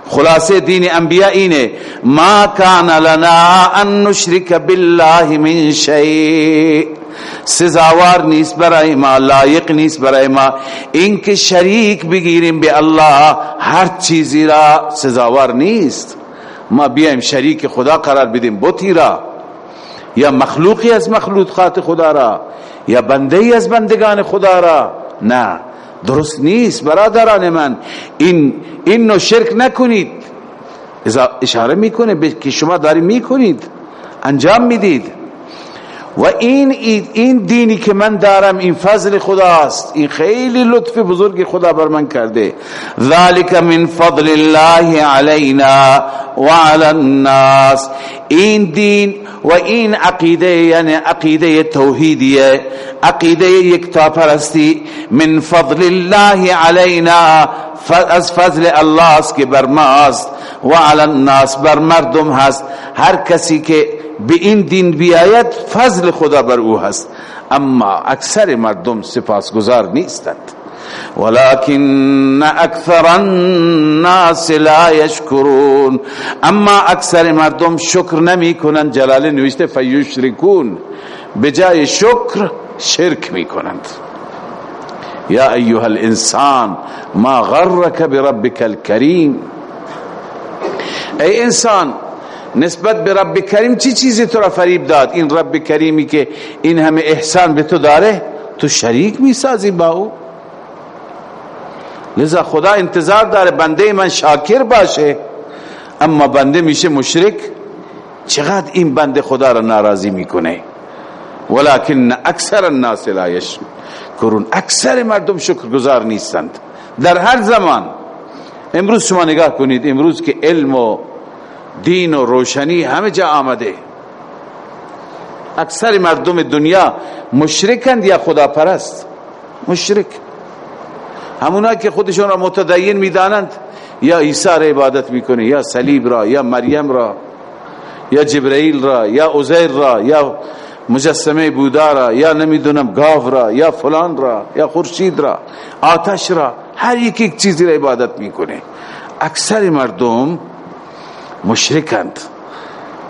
خلاصه دین انبیاء اینه. ما کان لنا ان نشرک بالله من شیء. سزاوار نیست برای ما لایق نیست برای ما. اینکه شریک بگیریم به الله هر چیزی را سزاوار نیست. ما بیایم شریک خدا قرار بدیم بوتی را. یا مخلوقی از مخلوقات خدا را یا بنده ای از بندگان خدا را. نه. درست نیست برادران من. این این نو شرک نکنید. اشاره می‌کنه که شما داری می‌کنید. انجام می‌دید. و این این دینی که من دارم این فضل خداست. این خیلی لطف بزرگ خدا بر من کرده. ذالک من فضل الله علینا و علی الناس. این دین و این عقیده یعنی عقیده توحیدیه عقیده یکتا پرستی من فضل الله علینا از فضل الله است که بر ما است و علی الناس بر مردم هست. هر کسی که به این دین بیاید فضل خدا بر او هست. اما اکثر مردم سپاسگزار نیستند. ولكن اکثر الناس لا يشكرون اما اکثر مردم شکر نمی کنند. جلال نوشته فیشرکون. بجای شکر شرک می کنند. یا ایها الانسان ما غرك بربك الكريم ای انسان نسبت به رب کریم چی چیزی تو را فریب داد؟ این رب کریمی که این همه احسان به تو داره تو شریک می سازی با او. لذا خدا انتظار داره بنده من شاکر باشه اما بنده میشه مشرک. چقدر این بنده خدا را ناراضی می‌کنه؟ ولكن اکثر الناس لا یشکرون. اکثر مردم شکرگزار نیستند. در هر زمان امروز شما نگاه کنید امروز که علم و دین و روشنی همه جا آمده. اکثر مردم دنیا مشرکند یا خدا پرست مشرک. همونا که خودشون را متدین می‌دانند یا عیسی را عبادت می‌کنه یا صلیب را یا مریم را یا جبرائیل را یا عزیر را یا مجسمه بودا را یا نمی‌دونم گاو را یا فلان را یا خورشید را آتش را هر یک یک چیزی را عبادت می‌کنه. اکثر مردم مشرکند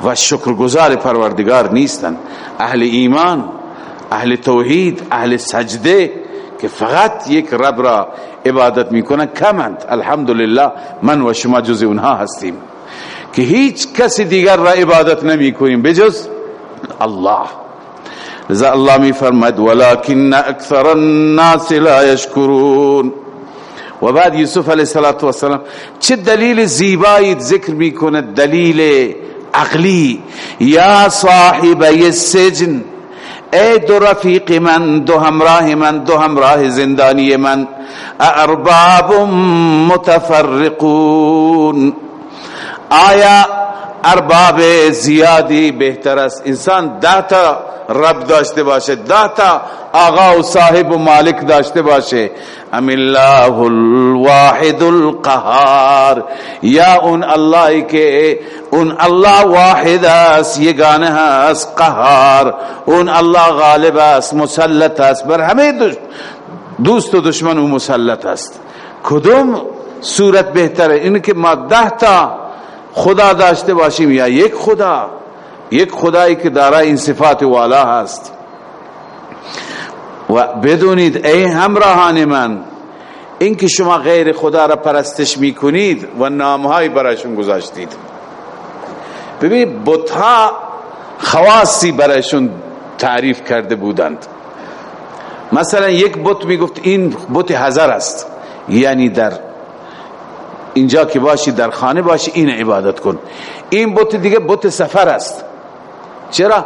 و شکرگزار پروردگار نیستند. اهل ایمان اهل توحید اهل سجده که فقط یک رب را عبادت می‌کنن کمند. الحمدلله من و شما جز اونها هستیم. که هیچ کسی دیگر را عبادت نمی کنیم بجز الله. لذا الله می فرمد ولكن اکثر الناس لا يشكرون و بعد یوسف علیه السلام چه دلیل زیبایی ذکر می‌کنه؟ دلیل عقلی. یا صاحب السجن ای دو رفیق من دو همراه من دو همراه زندانی من ارباب متفرقون. آیا ارباب زیادی بهتر است. انسان ده تا رب داشته باشه ده تا آقا و صاحب و مالک داشته باشه. ام الله الواحد القهار. یا اون اللهی که اون الله واحد است یگانه است قهار. اون الله غالب است مسلط است. بر همه دوست و دشمن و مسلط است. کدوم صورت بهتره؟ اینه که ما ده تا خدا داشته باشیم یا یک خدا یک خدایی که دارای این صفات والا هست. و بدونید ای همراهان من اینکه شما غیر خدا را پرستش می‌کنید و نامهایی برایشون گذاشتید. ببین بتها خواصی برایشون تعریف کرده بودند. مثلا یک بت می‌گفت این بت هزار است. یعنی در اینجا که باشی در خانه باشی این عبادت کن. این بت دیگه بت سفر است. چرا؟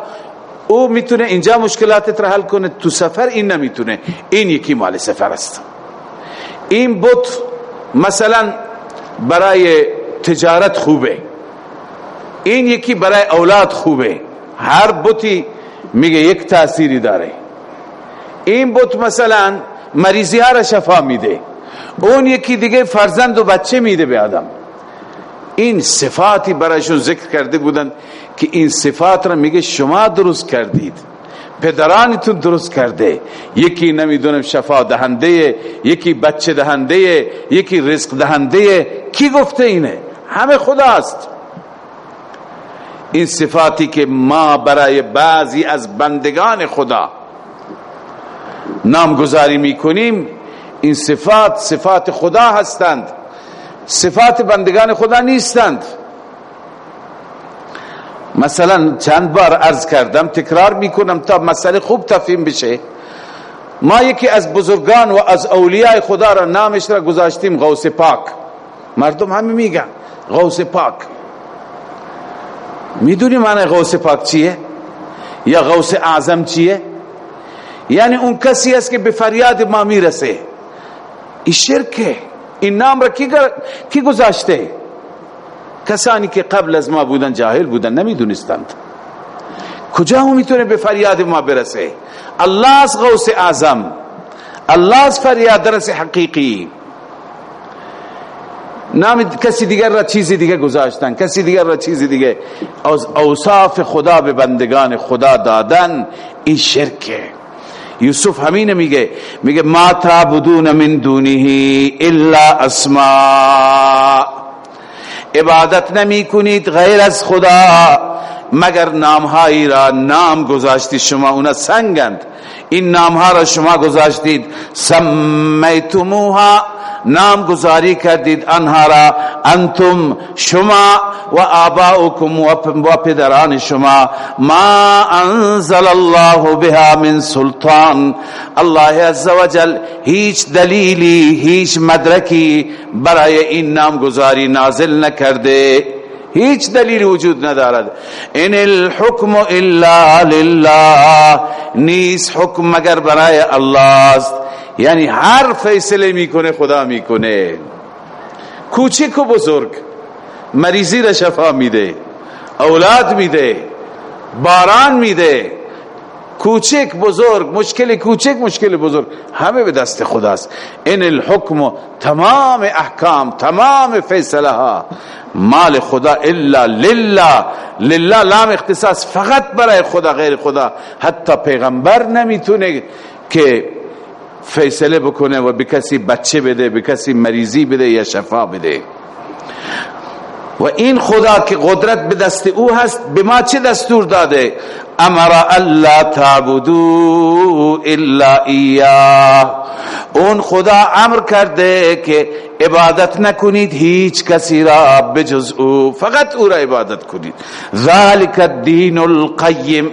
او می‌تونه اینجا مشکلاتت را حل کنه تو سفر این نمی‌تونه. این یکی مال سفر است. این بت مثلا برای تجارت خوبه. این یکی برای اولاد خوبه. هر بتی میگه یک تأثیری داره. این بت مثلا مریضی ها را شفا میده. اون یکی دیگه فرزند و بچه میده به آدم. این صفاتی برایشون ذکر کرده بودن که این صفات را میگه شما درست کردید. پدرانتون درست کرده. یکی نمی‌دونم شفا دهنده یکی بچه دهنده یکی رزق دهنده. کی گفته اینه؟ همه خداست. این صفاتی که ما برای بعضی از بندگان خدا نامگذاری می‌کنیم این صفات صفات خدا هستند. صفات بندگان خدا نیستند. مثلا چند بار عرض کردم تکرار می‌کنم تا مسئله خوب تفهیم بشه. ما یکی از بزرگان و از اولیاء خدا را نامش را گذاشتیم غوث پاک. مردم همه میگن غوث پاک. می‌دونی معنی غوث پاک چیه؟ یا غوث اعظم چیه؟ یعنی اون کسی است که به فریاد ما می‌رسه. این شرکه این نام را کی گذاشته کسانی که قبل از ما بودن جاهل بودن نمی‌دونستند کجا هم می‌تونه به فریاد ما برسه الله از غوث اعظم الله از فریاد درس حقیقی نام کسی دیگر را چیزی دیگه گذاشتن کسی دیگر را چیزی دیگه از اوصاف خدا به بندگان خدا دادن این شرکه یوسف همین میگه میگه ما تعبدون من دونه الا اسماء عبادت نمی کنید غیر از خدا مگر نامهایی را نام گذاشتید شما اونا سنگند این نامها را شما گذاشتید سمیتموها نام گذاری کردید آنها را. انتم شما و آباؤکم و پدران شما. ما انزل الله بها من سلطان. الله عزوجل هیچ دلیلی هیچ مدرکی برای این نام گذاری نازل نکرده. هیچ دلیل وجود ندارد. ان الحكم الا لله. نیست حکم مگر برای الله است؟ یعنی هر فیصله می‌کنه خدا می‌کنه. کوچک و بزرگ. مریضی را شفا میده اولاد میده باران میده. کوچک بزرگ مشکل کوچک مشکل بزرگ همه به دست خداست. این الحکم تمام احکام تمام فیصله ها مال خدا الا لله. لله لام اختصاص فقط برای خدا غیر خدا. حتی پیغمبر نمی‌تونه که فیصله بکنه و به کسی بچه بده به کسی مریضی بده یا شفا بده. و این خدا که قدرت به دست او هست به ما چه دستور داده؟ امر الله تعبدو الا ایاه. اون خدا امر کرده که عبادت نکنید هیچ کسی را بجز او فقط او را عبادت کنید. ذالک الدین القیم.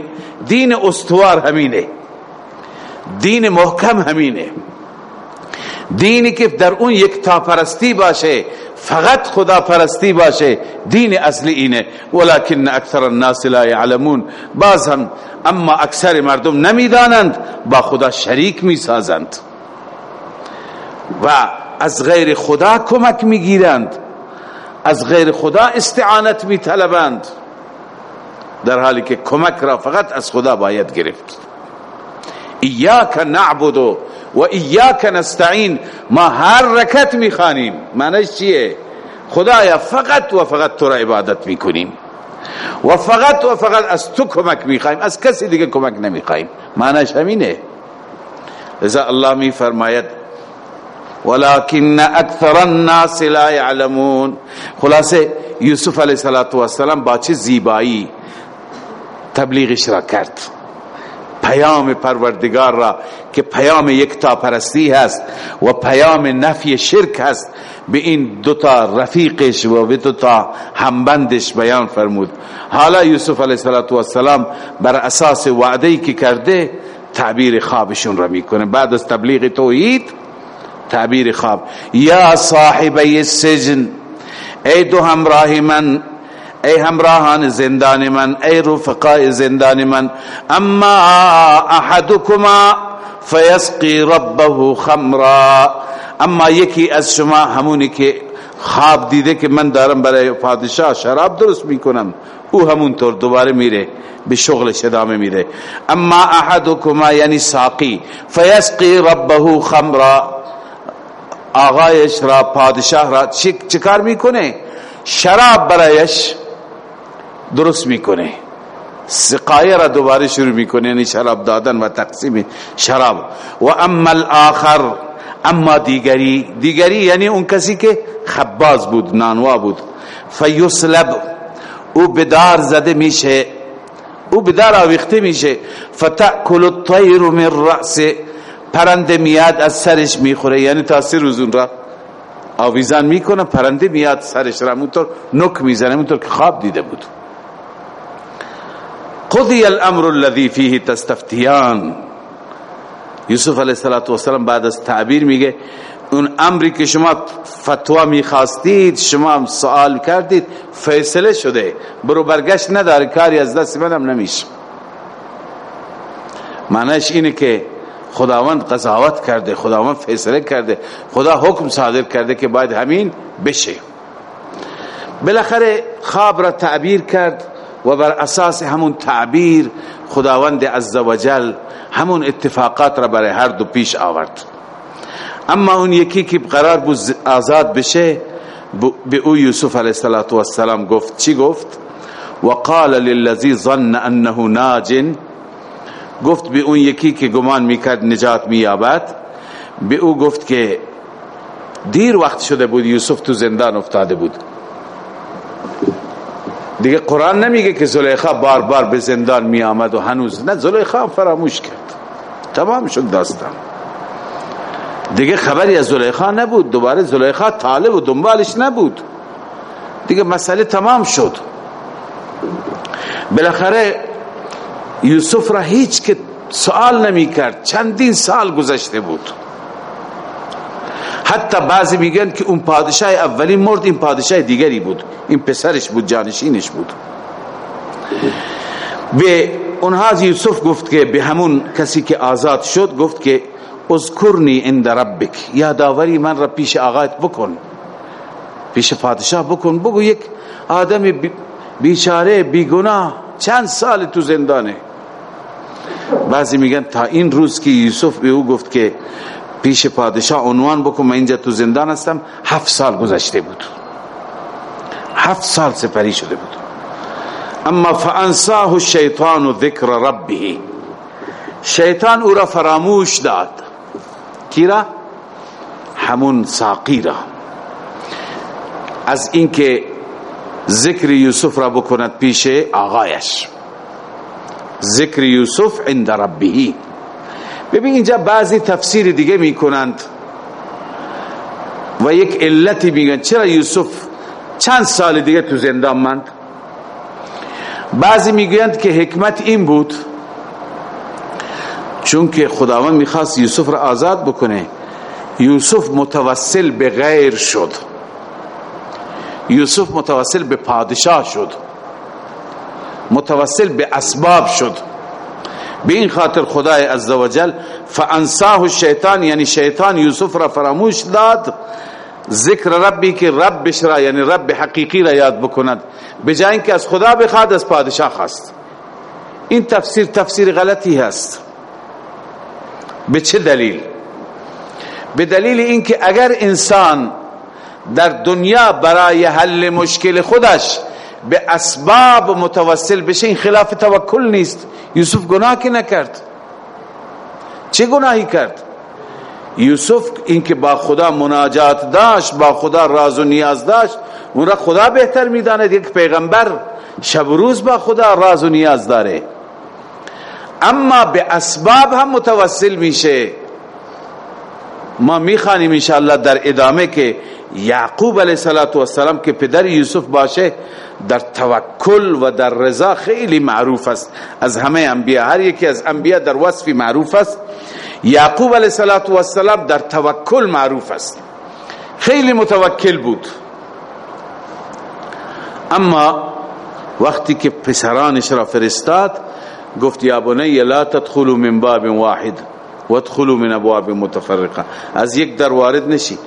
دین استوار همینه. دین محکم همینه. دینی که در اون یک تا پرستی باشه فقط خدا پرستی باشه دین اصلی اینه. ولكن اکثر الناس لا يعلمون باز هم اما اکثر مردم نمی‌دانند با خدا شریک می‌سازند. و از غیر خدا کمک می‌گیرند. از غیر خدا استعانت می طلبند در حالی که کمک را فقط از خدا باید گرفت. ایاک نعبد و ایاک نستعین ما هر رکت می‌خوانیم. معنیش چیه؟ خدایا فقط و فقط تو را عبادت می‌کنیم. و فقط و فقط از تو کمک می‌خوایم. از کسی دیگه کمک نمی‌خوایم. معنیش همینه. لذا الله می فرماید ولكن اکثر الناس لا يعلمون خلاصه یوسف علیه السلام با چه زیبایی تبلیغش را کرد. پیام پروردگار را که پیام یکتا پرستی هست و پیام نفی شرک هست به این دوتا رفیقش و به دوتا همبندش بیان فرمود. حالا یوسف علیه السلام بر اساس وعده که کرده تعبیر خوابشون را می‌کنه. بعد از تبلیغ توحید تعبیر خواب. یا صاحبی السجن ای دو همراه من ای همراهان زندان من ای رفقای زندان من اما احدکما فیسقی ربه خمرا. اما یکی از شما همونی که خواب دیده که من دارم برای پادشاه شراب درست می‌کنم او همونطور دوباره میره به شغلش ادامه میره. اما احدکما یعنی ساقی فیسقی ربه خمرا. آقایش را پادشاه را چکار می‌کنه؟ شراب برایش درست می‌کنه. سقایه را دوباره شروع می‌کنه یعنی شراب دادن و تقسیم شراب. و اما الاخر اما دیگری دیگری یعنی اون کسی که خباز بود نانوا بود. فیسلب او بدار زده میشه. او بدار آویخته میشه. فتأکل الطیر من رأس. پرنده میاد از سرش می‌خوره. یعنی تاثیر روزون را آویزان می‌کنه پرنده میاد سرش را منطور نک می‌زنه منطور که خواب دیده بود. قضی الامر الذي فيه تستفتیان. یوسف علیه السلام بعد از تعبیر میگه اون امری که شما فتوا می‌خواستید شما سوال کردید فیصله شده. برو برگشت نداره کاری از دست منم نمیشه. معنیش اینه که خداوند قضاوت کرده خداوند فیصله کرده خدا حکم صادر کرده که باید همین بشه. بالاخره خواب را تعبیر کرد. و بر اساس همون تعبیر خداوند عزوجل همون اتفاقات را برای هر دو پیش آورد. اما اون یکی که قرار بود آزاد بشه به او یوسف علیه السلام گفت چی گفت؟ وقال للذي ظن انه ناج. گفت به اون یکی که گمان می‌کرد نجات مییابد. به او گفت که دیر وقت شده بود یوسف تو زندان افتاده بود. دیگه قرآن نمیگه که زلیخا بار بار به زندان می آمد و هنوز نه. زلیخا فراموش کرد. تمام شد داستان. دیگه خبری از زلیخا نبود. دوباره زلیخا طالب و دنبالش نبود. دیگه مسئله تمام شد. بالاخره یوسف را هیچ که سوال نمی کرد. چندین سال گذشته بود. حتی بعضی میگن که اون پادشاه اولی مرد این پادشاه دیگری بود. این پسرش بود جانشینش بود. به اونها یوسف گفت که به همون کسی که آزاد شد گفت که اذکرنی عند ربک یادآوری من را پیش آقایت بکن. پیش پادشاه بکن. بگو یک آدم بیچاره بیگناه چند سال تو زندانه. بعضی میگن تا این روز که یوسف به او گفت که پیش پادشاه عنوان بکن من اینجا تو زندان هستم. هفت سال گذشته بود. هفت سال سپری شده بود. اما فانساه الشیطان ذکر ربه. شیطان او را فراموش داد. کی را؟ همون ساقی را. از اینکه ذکر یوسف را بکند پیش آقایش. ذکر یوسف عند ربه. ببین اینجا بعضی تفسیر دیگه می‌کنند. و یک علتی میگن. چرا یوسف چند سال دیگه تو زندان ماند؟ بعضی می‌گویند که حکمت این بود چون که خداوند می‌خواست یوسف را آزاد بکنه یوسف متوسل به غیر شد. یوسف متوسل به پادشاه شد. متوسل به اسباب شد. به این خاطر خدای عزوجل فانساه الشیطان یعنی شیطان یوسف را فراموش داد. ذکر ربی که ربش را یعنی رب حقیقی را یاد بکند. بجای اینکه از خدا بخواد از پادشاه خواست. این تفسیر تفسیر غلطی هست. به چه دلیل؟ به دلیل اینکه اگر انسان در دنیا برای حل مشکل خودش به اسباب متوسل بشه این خلاف توکل نیست یوسف گناه که نکرد؟ چه گناهی کرد؟ یوسف اینکه با خدا مناجات داشت با خدا راز و نیاز داشت اون را خدا بهتر می‌داند. یک پیغمبر شب و روز با خدا راز و نیاز داره. اما به اسباب هم متوسل میشه. ما می‌خوانیم انشاءالله در ادامه که یعقوب علیه السلام که پدر یوسف باشه در توکل و در رضا خیلی معروف است. از همه انبیا هر یکی از انبیا در وصفی معروف است. یعقوب علیه السلام در توکل معروف است. خیلی متوکل بود. اما وقتی که پسرانش را فرستاد گفت یا بنی لا تدخلوا من باب واحد وادخلوا من ابواب متفرقه. از یک در وارد نشی.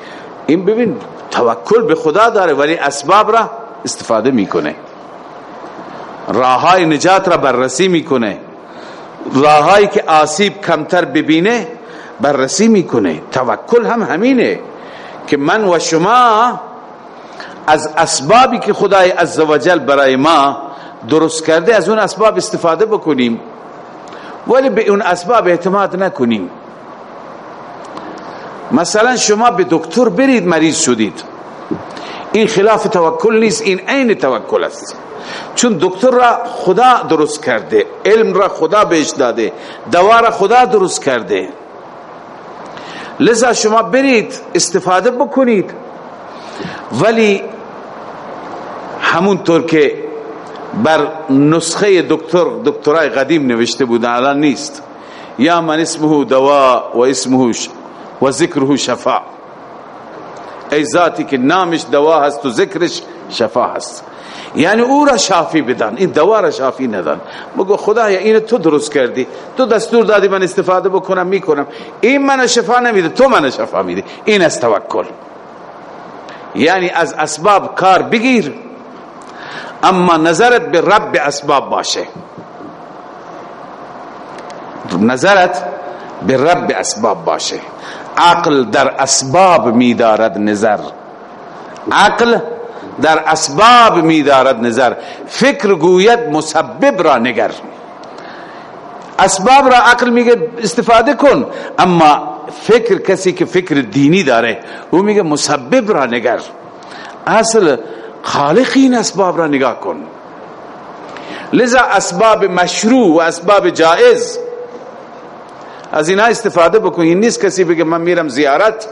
این ببین توکل به خدا داره ولی اسباب را استفاده می‌کنه. راهای نجات را بررسی می‌کنه. راهایی که آسیب کمتر ببینه بررسی می‌کنه. توکل هم همینه که من و شما از اسبابی که خدای عزوجل برای ما درست کرده از اون اسباب استفاده بکنیم. ولی به اون اسباب اعتماد نکنیم. مثلا شما به دکتر برید مریض شدید. این خلاف توکل نیست این عین توکل است. چون دکتر را خدا درست کرده علم را خدا بهش داده دوا را خدا درست کرده. لذا شما برید استفاده بکنید. ولی همونطور که بر نسخه دکتر دکترای قدیم نوشته بودن الان نیست. یا من اسمه دوا و اسمه و ذکره شفا. ای ذاتی که نامش دوا هست و ذکرش شفا هست. یعنی او را شافی بدن این دوا را شافی ندن. بگو خدایا این تو درست کردی. تو دستور دادی من استفاده بکنم می‌کنم. این من شفا نمیده تو من شفا میده این است توکل. یعنی از اسباب کار بگیر. اما نظرت به رب اسباب باشه. نظرت به رب اسباب باشه. عقل در اسباب میدارد نظر. عقل در اسباب میدارد نظر. فکر گوید مسبب را نگر. اسباب را عقل میگه استفاده کن اما فکر کسی که فکر دینی داره او میگه مسبب را نگر. اصل خالق این اسباب را نگاه کن. لذا اسباب مشروع و اسباب جائز. از اینا استفاده بکن این نیست کسی بگه من میرم زیارت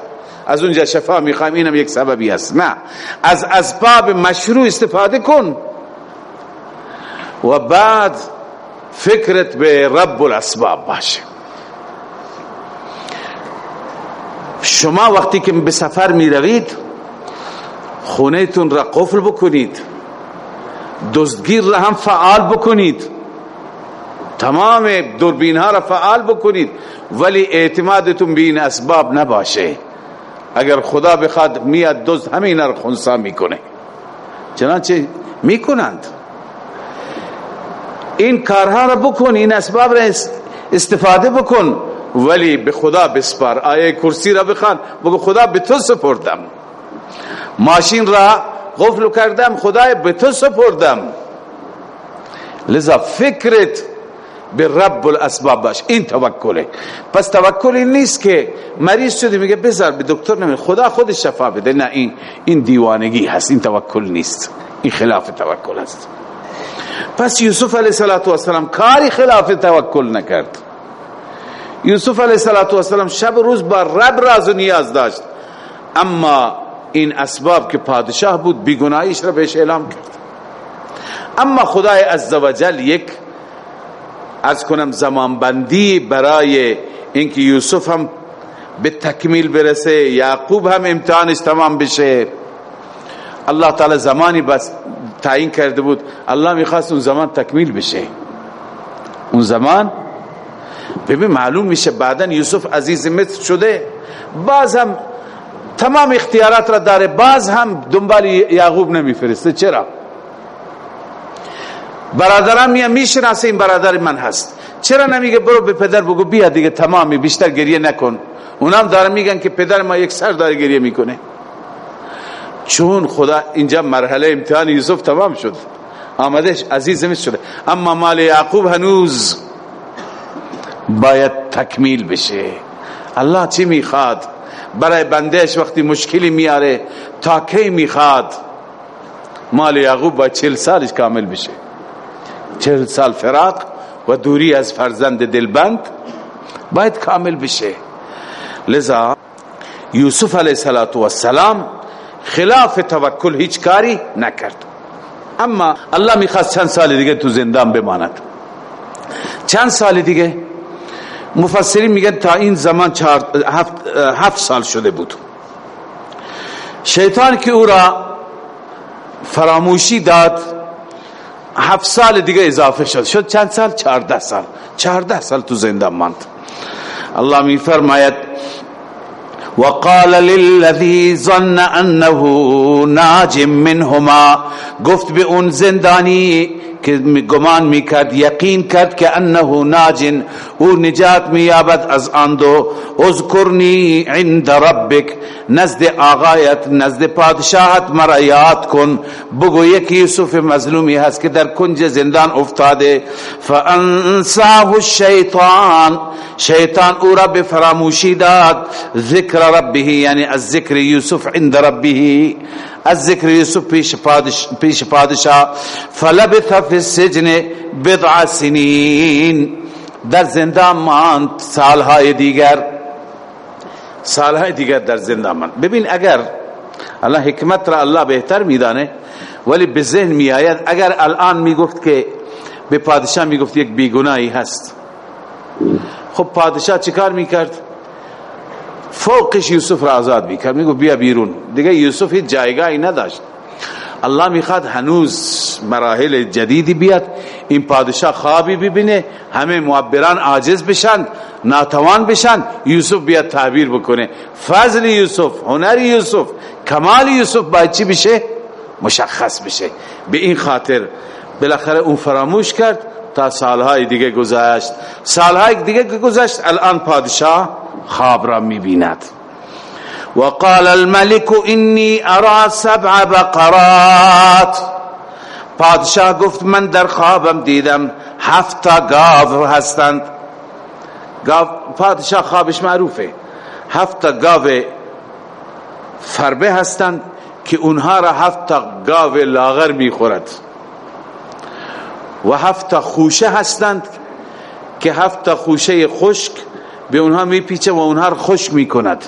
از اونجا شفا می‌خوایم اینم یک سببی است. نه. از اسباب مشروع استفاده کن. و بعد فکرت به رب الاسباب باشه. شما وقتی که به سفر می روید خونهتون را قفل بکنید. دزدگیر را هم فعال بکنید. تمام دوربین ها را فعال بکنید ولی اعتمادتون به این اسباب نباشه. اگر خدا بخواد میاد دزد همین را خونسا می‌کنه. چنانچه می‌کنند. این کارها را بکن این اسباب را استفاده بکن ولی به خدا بسپار. آیه کرسی را بخوان بگو خدا به تو سپردم. ماشین را غفل کردم خدای به تو سپردم. لذا فکرت به رب الاسباب باش. این توکله. پس توکل نیست که مریض شدی میگه بذار به دکتر نمی خدا خود شفا بده. نه این این دیوانگی هست. این توکل نیست. این خلاف توکل است. پس یوسف علیه السلام کاری خلاف توکل نکرد. یوسف علیه السلام شب روز با رب راز و نیاز داشت. اما این اسباب که پادشاه بود بیگناهیش را بهش اعلام کرد. اما خدای عزوجل یک از کنم زمانبندی برای اینکه یوسف هم به تکمیل برسه یعقوب هم امتحانش تمام بشه. الله تعالی زمانی بس تعیین کرده بود الله می‌خواست اون زمان تکمیل بشه. اون زمان ببین معلوم میشه بعدا یوسف عزیز مصر شده. باز هم تمام اختیارات را داره باز هم دنبال یعقوب نمیفرسته. چرا؟ برادرم میان می‌شناسه این برادر من هست. چرا نمیگه برو به پدر بگو بیا دیگه تمامی بیشتر گریه نکن. اونم دارن میگن که پدر ما یک سر داره گریه می‌کنه. چون خدا اینجا مرحله امتحان یوسف تمام شد. آمدش عزیز شده. اما مال یعقوب هنوز باید تکمیل بشه. الله چی می‌خواد؟ برای بندهش وقتی مشکلی میاره تا کی می‌خواد؟ مال یعقوب با چل سالش کامل بشه. چل سال فراق و دوری از فرزند دلبند باید کامل بشه. لذا یوسف علیه السلام خلاف توکل هیچ کاری نکرد. اما الله می‌خواست چند سال دیگه تو زندان بماند. چند سال دیگه؟ مفسرین میگن تا این زمان هفت, هفت سال شده بود. شیطان که او را فراموشی داد هفت سال دیگه اضافه شد. شد چند سال؟ چهارده سال. چهارده سال تو زندان ماند. الله می فرماید وقال للذي ظن انه ناج منهما. گفت به اون زندانی که گمان می‌کرد یقین کرد که انه ناج او نجات مییابد از آن دو اذکرنی عند ربک نزد آقایت نزد پادشاهت مرا یاد کن۔ بگو یکی یوسف مظلومی هست که در کنج زندان افتاده۔ فانساه الشیطان شیطان او را به فراموشی داد۔ ذکر ربه یعنی از ذکر یوسف عند ربه۔ از ذکر یوسف پیش پادش پیش پادشاه فلبث فی السجن بضع سنین. در زندان ماند سالهای دیگر. سالهای دیگر در زندان ماند. ببین اگر الله حکمت را الله بهتر میدانه ولی به ذهن می آید اگر الان می‌گفت که به پادشاه می‌گفت یک بیگناهی هست خب پادشاه چیکار می‌کرد؟ فوقش یوسف را آزاد می‌کرد. میگو بیا بیرون. دیگه یوسف هیچ جایگاهی نداشت. الله می‌خواد هنوز مراحل جدیدی بیاد این پادشاه خوابی ببینه همه معبران عاجز بشن ناتوان بشن یوسف بیاد تعبیر بکنه. فضل یوسف هنر یوسف کمال یوسف باید چی بشه؟ مشخص بشه. به این خاطر بالاخره اون فراموش کرد تا سالهای دیگه گذشت. سالهای دیگه گذشت الان پادشاه خواب را می‌بیند. وقال الملك اني ارى سبع بقرات. پادشاه گفت من در خوابم دیدم هفت گاو هستند. گاو پادشاه خوابش معروفه. هفت گاو فربه هستند که اونها را هفت گاو لاغر می‌خورد. و هفت خوشه هستند که هفت خوشه خشک به اونها میپیچه و اونها رو خشک می‌کند.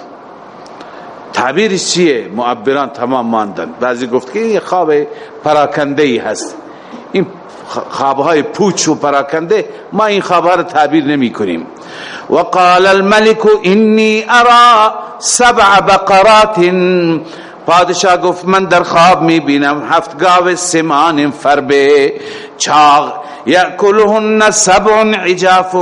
تعبیرش چیه؟ معبران تمام ماندن. بعضی گفت که این خواب پراکنده ای هست. این خوابهای پوچ و پراکنده ما این خوابها رو تعبیر نمی کنیم وقال الملك انی ارى سبع بقرات پادشاه گفت من در خواب می بینم هفت گاو سمان فربه چاغ یاکلهن سبع عجاف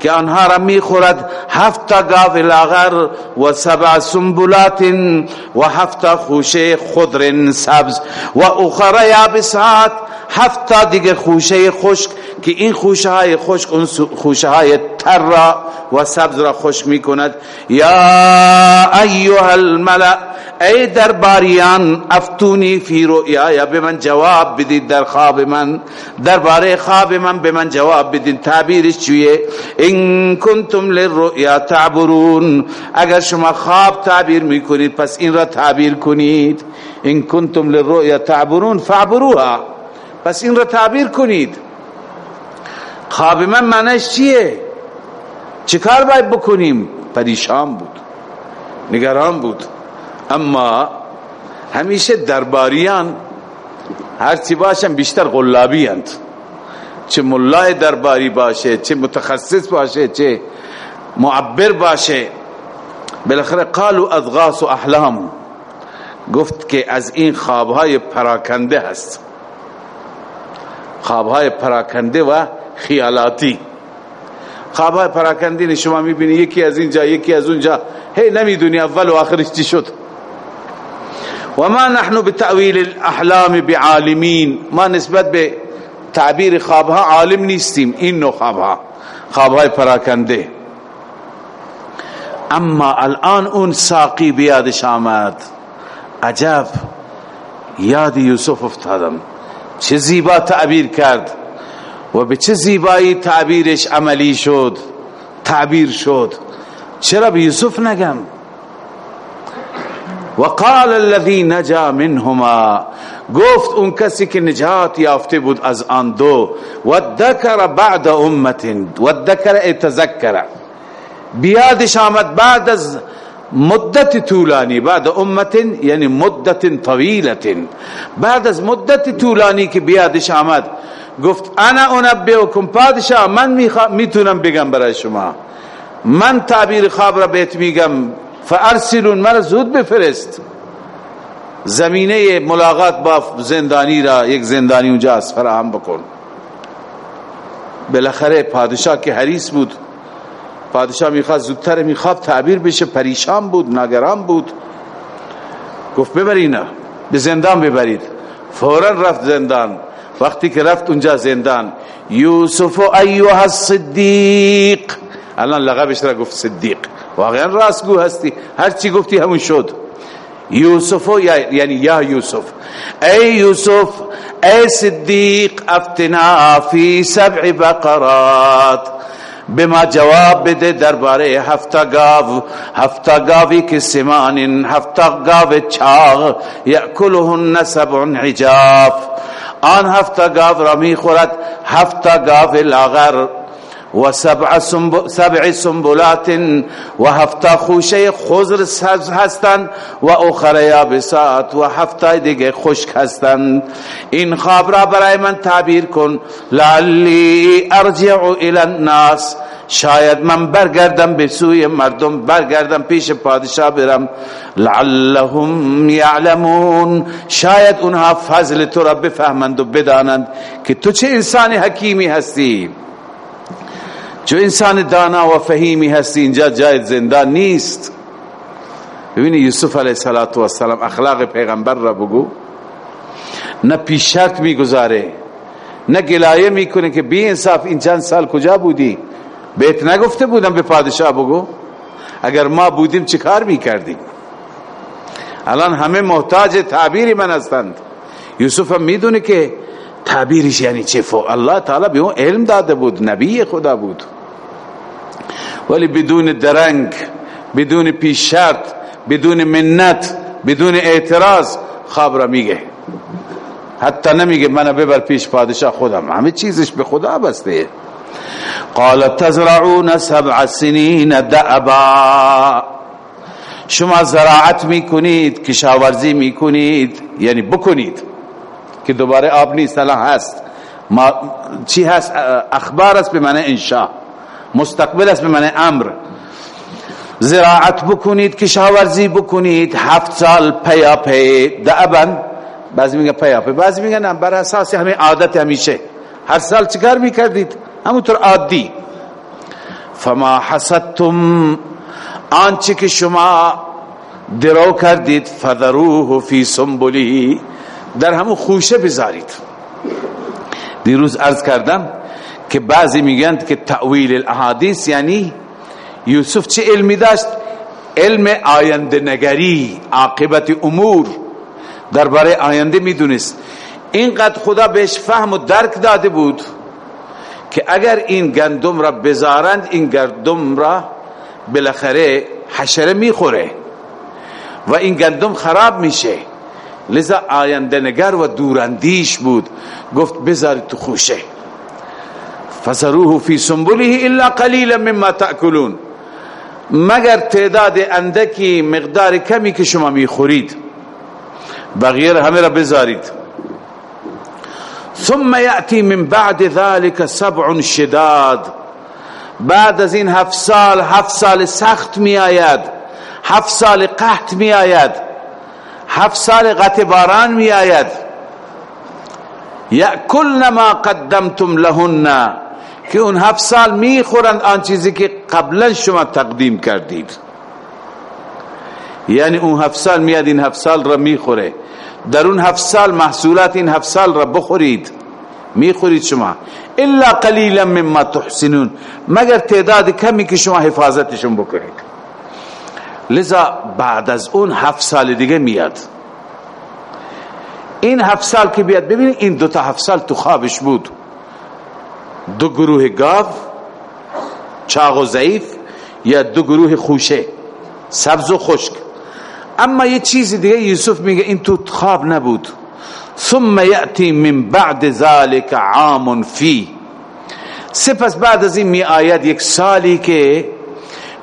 که آنها را می‌خورد هفت گاو لاغر و سبع سنبلات و هفت خوشه خضر سبز و اخر یابسات هفت دیگه خوشه خشک که این خوشه های خشک اون خوشه های تر و سبز را خشک می‌کند. یا ایها الملأ ای درباریان افتونی فی رؤیا به من جواب بدید در خواب من. درباره خواب من به من جواب بدین تعبیرش چیه؟ ان کنتم للرؤیا تعبرون. اگر شما خواب تعبیر می‌کنید پس این را تعبیر کنید. ان کنتم للرؤیا تعبرون فعبروها پس این را تعبیر کنید. خواب من معنیش چیه؟ چیکار باید بکنیم؟ پریشان بود. نگران بود. اما همیشه درباریان هرچی باشن بیشتر غلابی هند چه ملای درباری باشه چه متخصص باشه چه معبر باشه. بالاخره قالوا اضغاث و احلام. گفت که از این خوابهای پراکنده هست. خوابهای پراکنده و خیالاتی. خوابهای پراکنده شما می‌بینی یکی از اینجا یکی از اونجا. هی نمی‌دونی اول و آخرش چی شد. و ما نحن بتأویل الاحلام بعالمین ما نسبت به تعبیر خوابها عالم نیستیم. این نوع خوابها. خوابهای پراکنده. اما الان اون ساقی بیادش آمد. عجب. یاد یوسف افتادم. چه زیبا تعبیر کرد. و به چه زیبایی تعبیرش عملی شد. تعبیر شد. چرا به یوسف نگم؟ وقال الذي نجا منهما. گفت اون کسی که نجات یافته بود از آن دو. و ذکر بعد امت و ذکر اتذکر بیادش آمد بعد از مدت طولانی بعد امت یعنی مدت طویلت. بعد از مدت طولانی که بیادش آمد گفت انا انبئکم پادشاه من می‌تونم بگم برای شما. من تعبیر خواب را بهت میگم. فارسلون مرا زود بفرست. زمینه ملاقات با زندانی را یک زندانی اونجا از فراهم بکن. بالاخره پادشاه که حریص بود پادشاه می‌خواد زودتر می‌خواد تعبیر بشه پریشان بود ناگران بود. گفت ببرینا به زندان ببرید. فورا رفت زندان. وقتی که رفت اونجا زندان. یوسف ایوه الصدیق. الان لقبش را گفت صدیق. واقعا راستگو هستی. هر چی گفتی همون شد. یوسف یعنی یا یوسف. ای یوسف ای صدیق افتنا فی سبع بقرات. به ما جواب بده درباره هفتا گاو. هفتا گاوی که سمان هفتا گاو چاغ. یأکلهن سبع عجاف. آن هفتا گاو را می خورد هفتا گاو لاغر. و سبع, سبع سنبلات و هفتا خوشه خضر سبز هستند و اخر یابسات و هفتا دیگه خشک هستند این خواب را برای من تعبیر کن. لعلی ارجع الى الناس. شاید من برگردم به سوی مردم برگردم پیش پادشاه برم. لعلهم یعلمون. شاید اونها فضل تو را بفهمند و بدانند که تو چه انسان حکیمی هستی. چو انسان دانا و فهیمی هستی اینجا جای زندان نیست. ببینی یوسف علیه السلام اخلاق پیغمبر را بگو. نه پیش شرط می‌گذاره نه گلایه می‌کنه که بی انصاف این چند سال کجا بودی؟ بیت نگفته بودم به پادشاه بگو. اگر ما بودیم چه کار می‌کردیم؟ الان همه محتاج تعبیری من هستند. یوسف هم می‌دونه که تعبیرش یعنی چه؟ فو الله تعالی به اون علم داده بود نبی خدا بود. ولی بدون درنگ بدون پیش شرط بدون منت بدون اعتراض خواب را میگه. حتی نمیگه من ببر پیش پادشاه خودم. همه چیزش به خدا بسته. قال تزرعون سبع سنین دعبا شما زراعت می‌کنید کشاورزی می‌کنید یعنی بکنید. که دوباره آب نیست الان هست ما چی هست اخبار است به معنی انشاء. مستقبل است به معنی امر. زراعت بکنید کشاورزی بکنید هفت سال پیا پی دعبن بعضی میگه پیا پی بعضی میگه نه بر اساس همین عادت همیشه. هر سال چیکار می‌کردید؟ همونطور عادی. فما حسدتم. آنچه که شما درو کردید فذروه فی سنبلی. در همون خوشه بذارید. دیروز عرض کردم که بعضی میگن که تأویل الاحادیث یعنی یوسف چه علمی داشت؟ علم آینده نگری عاقبت امور. درباره آینده می‌دونست. اینقدر خدا بهش فهم و درک داده بود که اگر این گندم را بزارند این گندم را بالاخره حشره می‌خوره و این گندم خراب میشه. لذا آینده و دوراندیش بود. گفت بذارید تو خوشه. فسروه فی سنبله الا قلیلا مما تأکلون. مگر تعداد اندکی مقدار کمی که شما می‌خورید. بغیر همه را بذارید. ثم یأتی من بعد ذلك سبع شداد. بعد از این هفت سال هفت سال سخت می آید هفت سال قحط می آید هفت سال قطع باران می آید. یأکلن ما قدمتم لهن که اون هفت سال می خورند آن چیزی که قبلا شما تقدیم کردید. یعنی اون هفت سال میاد این هفت سال را می‌خوره در اون هفت سال محصولات این هفت سال را بخورید. می‌خورید شما. الا قلیلا مما تحسنون. مگر تعداد کمی که شما حفاظتشون بکنید. لذا بعد از اون هفت سال دیگه میاد. این هفت سال که بیاد ببینید این دو تا هفت سال تو خوابش بود. دو گروه گاو چاق و ضعیف یا دو گروه خوشه سبز و خشک. اما یه چیز دیگه یوسف میگه این تو خواب نبود. ثم یأتی من بعد ذلك عام فی. سپس بعد از این می آید یک سالی که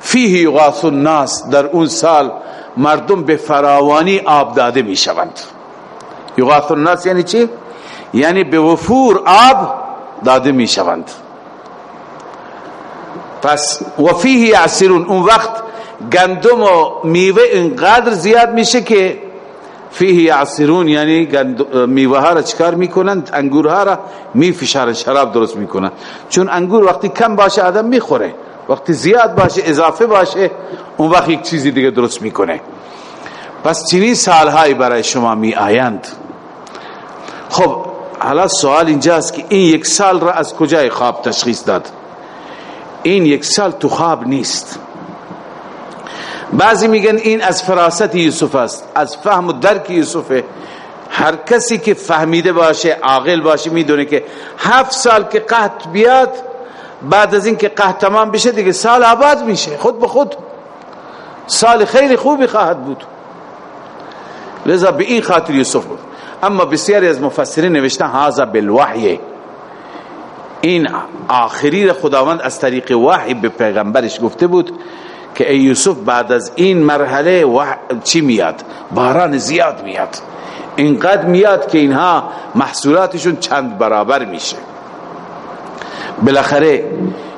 فیه یغاث الناس در اون سال مردم به فراوانی آب داده می شوند یغاث الناس یعنی چی؟ یعنی به وفور آب داده می شوند پس وفیه یعصرون اون وقت گندم و میوه اینقدر زیاد میشه که فیه یعصرون یعنی میوه ها را چکار می‌کنند؟ انگور ها را میفشارن شراب درست می‌کنند. چون انگور وقتی کم باشه آدم می‌خوره. وقتی زیاد باشه اضافه باشه اون وقت یک چیزی دیگه درست می‌کنه. پس چنین سالهایی برای شما می آیند خب حالا سوال اینجاست که این یک سال را از کجای خواب تشخیص داد؟ این یک سال تو خواب نیست. بعضی میگن این از فراست یوسف است از فهم و درک یوسفه. هر کسی که فهمیده باشه عاقل باشه می‌دونه که هفت سال که قحط بیاد بعد از این که تمام بشه دیگه سال آباد میشه خود به خود. سال خیلی خوبی خواهد بود. لذا به این خاطر یوسف بود اما بسیاری از مفسرین نوشتن هذا بالوحی. این آخری خداوند از طریق وحی به پیغمبرش گفته بود که ای یوسف بعد از این مرحله چی میاد؟ باران زیاد میاد. اینقدر میاد که اینها محصولاتشون چند برابر میشه. بالاخره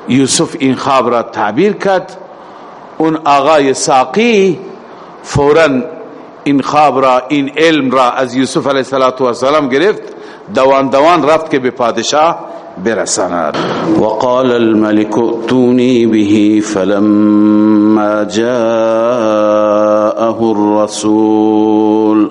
یوسف این خواب را تعبیر کرد. اون آقای ساقی فورا این خواب را این علم را از یوسف علیه السلام گرفت. دوان دوان رفت که به پادشاه برساند. وقال الملك ائتوني به فلما جاءه الرسول.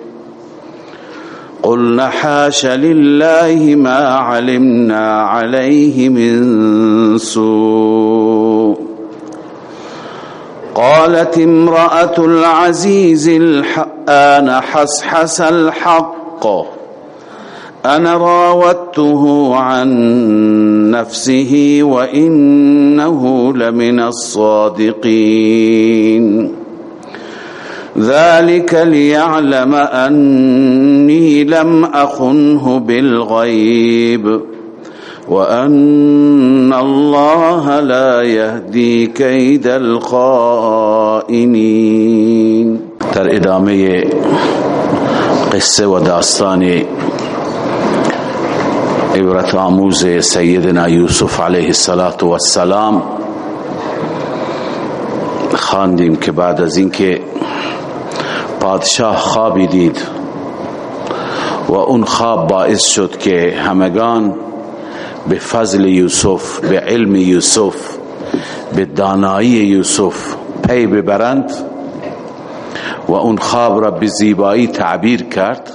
قلنا حاش لله ما علمنا عليه من سوء. قالت امرأة العزيز الآن حسحس الحق. أنا راودته عن نفسه وإنه لمن الصادقين. ذلك ليعلم أني لم أخنه بالغيب وأن الله لا يهدي كيد الخائنين. در ادامه قصه و داستان عبرت آموز سیدنا یوسف علیه السلام خواندیم که بعد از اینکه پادشاه خوابی دید و اون خواب باعث شد که همگان به فضل یوسف به علم یوسف به دانایی یوسف پی ببرند و اون خواب را به زیبایی تعبیر کرد.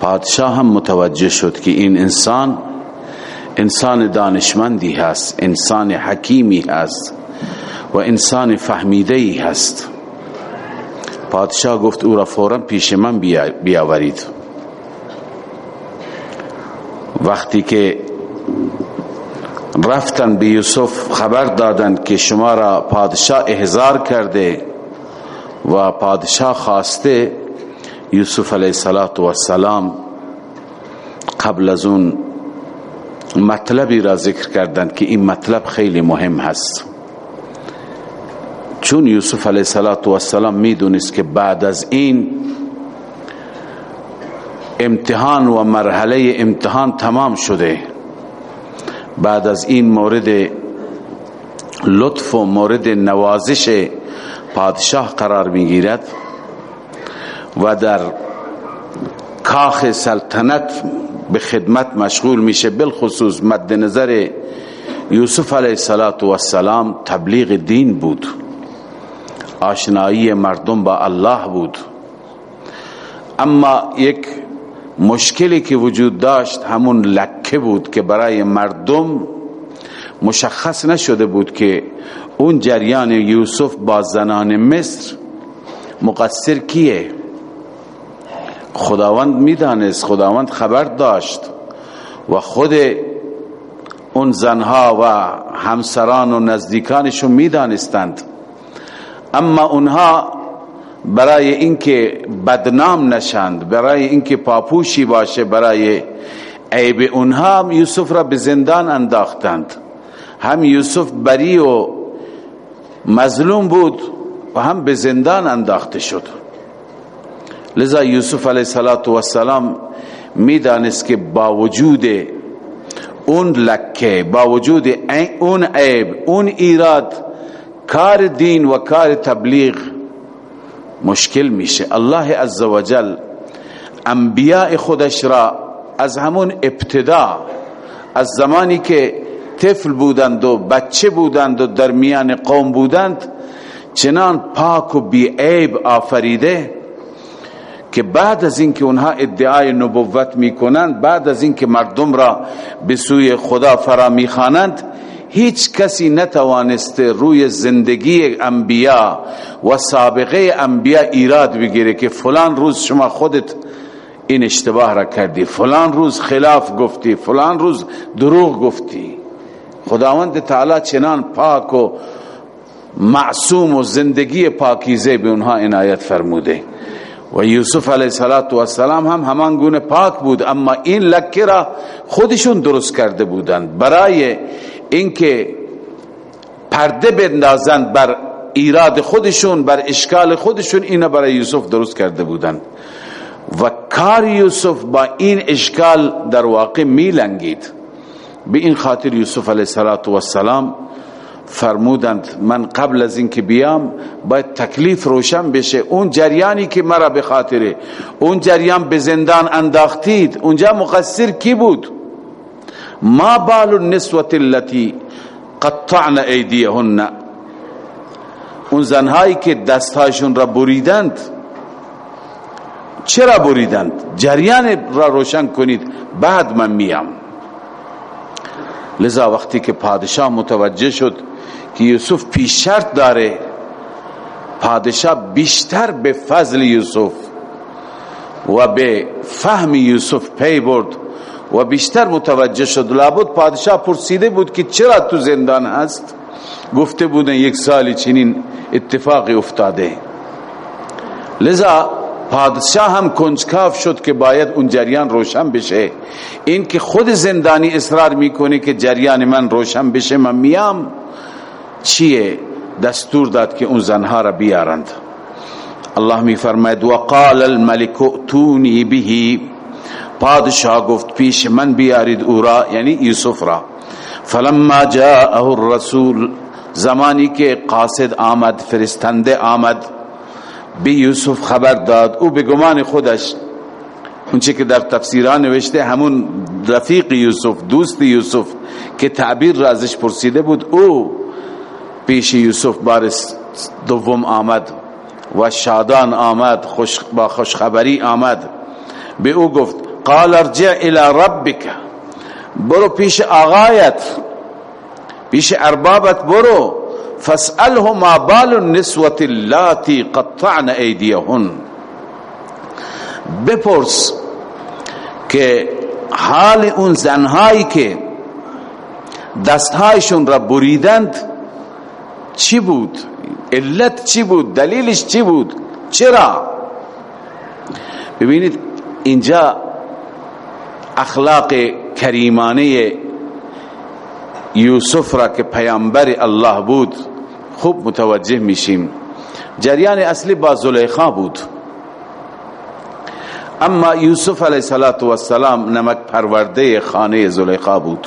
پادشاه هم متوجه شد که این انسان انسان دانشمندی هست انسان حکیمی هست و انسان فهمیده هست. پادشاه گفت او را فورا پیش من بیاورید. وقتی که رفتن به یوسف خبر دادند که شما را پادشاه احضار کرده و پادشاه خواسته یوسف علیه السلام قبل از اون مطلبی را ذکر کردند که این مطلب خیلی مهم هست. چون یوسف علیه السلام می‌دونست که بعد از این امتحان و مرحله امتحان تمام شده بعد از این مورد لطف و مورد نوازش پادشاه قرار می‌گیرد و در کاخ سلطنت به خدمت مشغول میشه بالخصوص مد نظر یوسف علیه السلام تبلیغ دین بود. آشنایی مردم با الله بود. اما یک مشکلی که وجود داشت همون لکه بود که برای مردم مشخص نشده بود که اون جریان یوسف با زنان مصر مقصر کیه. خداوند می‌دانست خداوند خبر داشت و خود اون زنها و همسران و نزدیکانشون می‌دانستند. اما اونها برای اینکه بدنام نشند برای اینکه پاپوشی باشه برای عیب اونها یوسف را به زندان انداختند هم یوسف بری و مظلوم بود و هم به زندان انداخته شد لذا یوسف علیه السلام می‌دانست که با وجود اون لکه با وجود اون عیب اون ایراد کار دین و کار تبلیغ مشکل میشه. الله عزوجل انبیاء خودش را از همون ابتدا از زمانی که طفل بودند و بچه بودند و در میان قوم بودند چنان پاک و بی عیب آفریده که بعد از اینکه اونها ادعای نبوت می‌کنند بعد از اینکه مردم را به سوی خدا فرا می‌خوانند هیچ کسی نتوانسته روی زندگی انبیا و سابقه انبیا ایراد بگیره که فلان روز شما خودت این اشتباه را کردی فلان روز خلاف گفتی فلان روز دروغ گفتی. خداوند تعالی چنان پاک و معصوم و زندگی پاکیزه به اونها عنایت فرموده. و یوسف علیه السلام هم همان گونه پاک بود اما این لکه را خودشون درست کرده بودند. برای اینکه پرده بندازند بر ایراد خودشون بر اشکال خودشون اینا برای یوسف درست کرده بودند و کار یوسف با این اشکال در واقع میلنگید. به این خاطر یوسف علیه السلام فرمودند من قبل از اینکه بیام باید تکلیف روشن بشه. اون جریانی که مرا به خاطره اون جریان به زندان انداختید اونجا مقصر کی بود؟ ما بال النسوة التي قطعن ایدیهن اون زنهایی که دستهایشون را بریدند چرا بریدند؟ جریان را روشن کنید بعد من میام. لذا وقتی که پادشاه متوجه شد که یوسف پیش شرط داره پادشاه بیشتر به فضل یوسف و به فهم یوسف پی برد. و بیشتر متوجه شد. لابد پادشاه پرسیده بود که چرا تو زندان هست؟ گفته بودن یک سالی چنین اتفاقی افتاده. لذا پادشاه هم کنجکاف شد که باید اون جریان روشن بشه. این که خود زندانی اصرار می‌کنه که جریان من روشن بشه من میام چیه دستور داد که اون زنها را بیارند؟ الله می فرماید وقال الملك اتوني به پادشاه گفت پیش من بیارید او را. یعنی یوسف را. فلما جاءه الرسول زمانی که قاصد آمد فرستنده آمد به یوسف خبر داد. او به گمان خودش اونچه که در تفسیران نوشته همون رفیق یوسف دوست یوسف که تعبیر را ازش پرسیده بود او پیش یوسف بار دوم آمد و شادان آمد خوش با خوشخبری آمد. به او گفت قال ارجع الى ربك برو پیش آغایت پیش اربابت برو. فاسأله ما بال النسوة اللاتی قطعن ایدیهن. بپرس که حال اون زنهایی که دستهایشون را بریدند چی بود؟ علت چی بود؟ دلیلش چی بود؟ چرا؟ ببینید اینجا اخلاق کریمانه یوسف را که پیامبر الله بود خوب متوجه میشیم. جریان اصلی با زلیخا بود. اما یوسف علیه السلام نمک پرورده خانه زلیخا بود.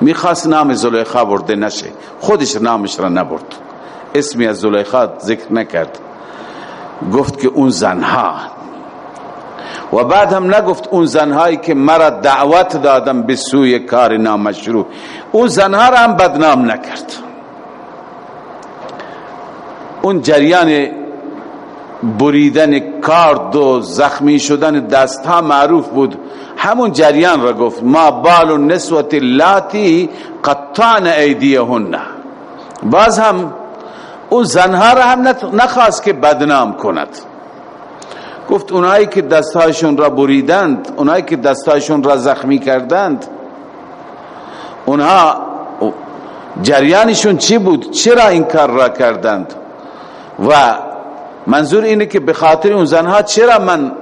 می‌خواست نام زلیخا برده نشه. خودش نامش را نبرد. اسمی از زلیخا ذکر نکرد. گفت که اون زنها و بعد هم نگفت اون زنهایی که مرا دعوت دادم به سوی کار نامشروع. اون زنها را هم بدنام نکرد. اون جریان بریدن کارد و زخمی شدن دست ها معروف بود. همون جریان را گفت. ما بال النسوة اللاتی قطعن ایدیهن. باز هم اون زنها را هم نخواست که بدنام کند. گفت اونایی که دستهایشون را بریدند اونایی که دستهایشون را زخمی کردند اونها جریانشون چی بود؟ چرا این کار را کردند؟ و منظور اینه که به خاطر اون زنها چرا من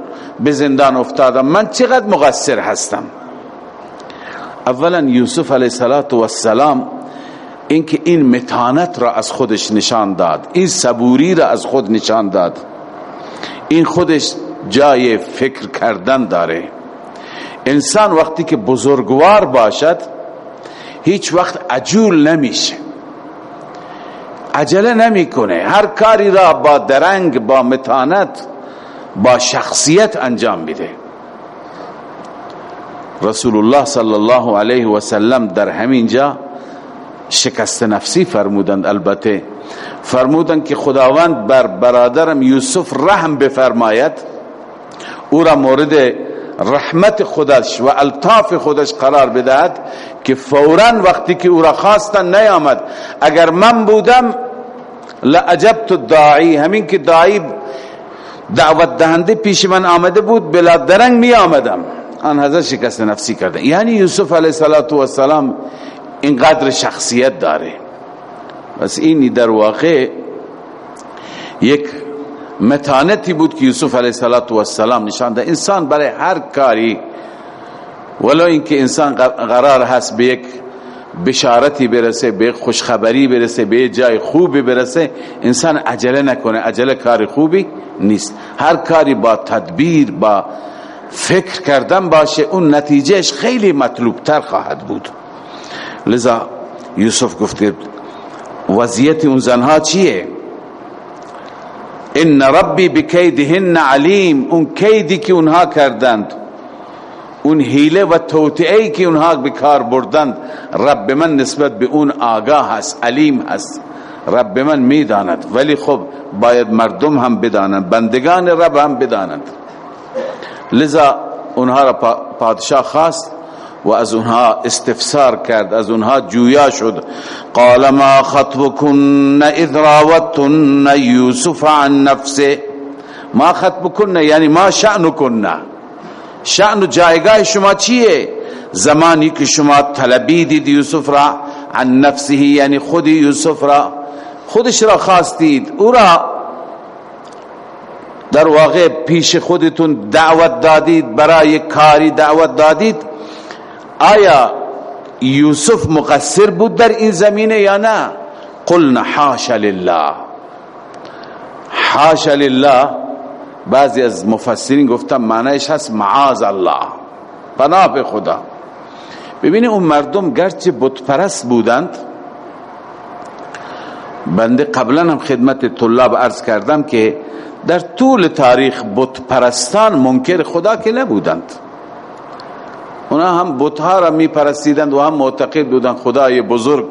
به زندان افتادم؟ من چقدر مقصر هستم؟ اولا یوسف علیه السلام اینکه این متانت را از خودش نشان داد این صبوری را از خود نشان داد. این خودش جای فکر کردن داره. انسان وقتی که بزرگوار باشد هیچ وقت عجول نمیشه. عجله نمی‌کنه. هر کاری را با درنگ با متانت با شخصیت انجام میده. رسول الله صلی الله علیه و سلم در همین جا شکست نفسی فرمودند. البته فرمودند که خداوند بر برادرم یوسف رحم بفرماید. او را مورد رحمت خودش و الطاف خودش قرار بدهد که فورا وقتی که او را خواستن نیامد اگر من بودم لعجبت الداعی همین که داعی دعوت دهنده پیش من آمده بود بلا درنگ می آمدم. آن حضرت شکست نفسی کرده یعنی یوسف علیه السلام اینقدر شخصیت داره. بس این در واقع یک متانتی بود که یوسف علیه السلام نشان ده انسان برای هر کاری ولو اینکه انسان قرار هست به یک بشارتی برسه به خوشخبری برسه به جای خوبی برسه انسان عجله نکنه. عجله کار خوبی نیست. هر کاری با تدبیر با فکر کردن باشه اون نتیجهش خیلی مطلوب تر خواهد بود. لذا یوسف گفت که وضعیت اون زنها چیه؟ ان ربی بکیدهن علیم. اون کیدی که اونها کردند. اون حیله و توطئه‌ای که اونها به کار بردند. رب من نسبت به اون آگاه هست علیم هست. رب من می‌داند. ولی خب باید مردم هم بدانند بندگان رب هم بدانند. لذا اونها را پادشاه خواست. و از اونها استفسار کرد از اونها جویا شد. قال ما خطبكن اذ راوتن یوسف عن نفسه. ما خطبكن یعنی ما شأنكن شأن جایگاه شما چیه؟ زمانی که شما طلبی دید یوسف را عن نفسه یعنی خود یوسف را. خودش را خواستید او را در واقع پیش خودتون دعوت دادید برای کاری دعوت دادید. آیا یوسف مقصر بود در این زمینه یا نه؟ قلنا حاش لله. حاش لله. بعضی از مفسرین گفتن معنیش هست معاذ الله. پناه به خدا. ببینید اون مردم گرچه بتپرست بودند بنده قبلا هم خدمت طلاب عرض کردم که در طول تاریخ بتپرستان منکر خدا که نبودند. اونا هم بتها را می پرستیدند و هم معتقد بودند خدای بزرگ.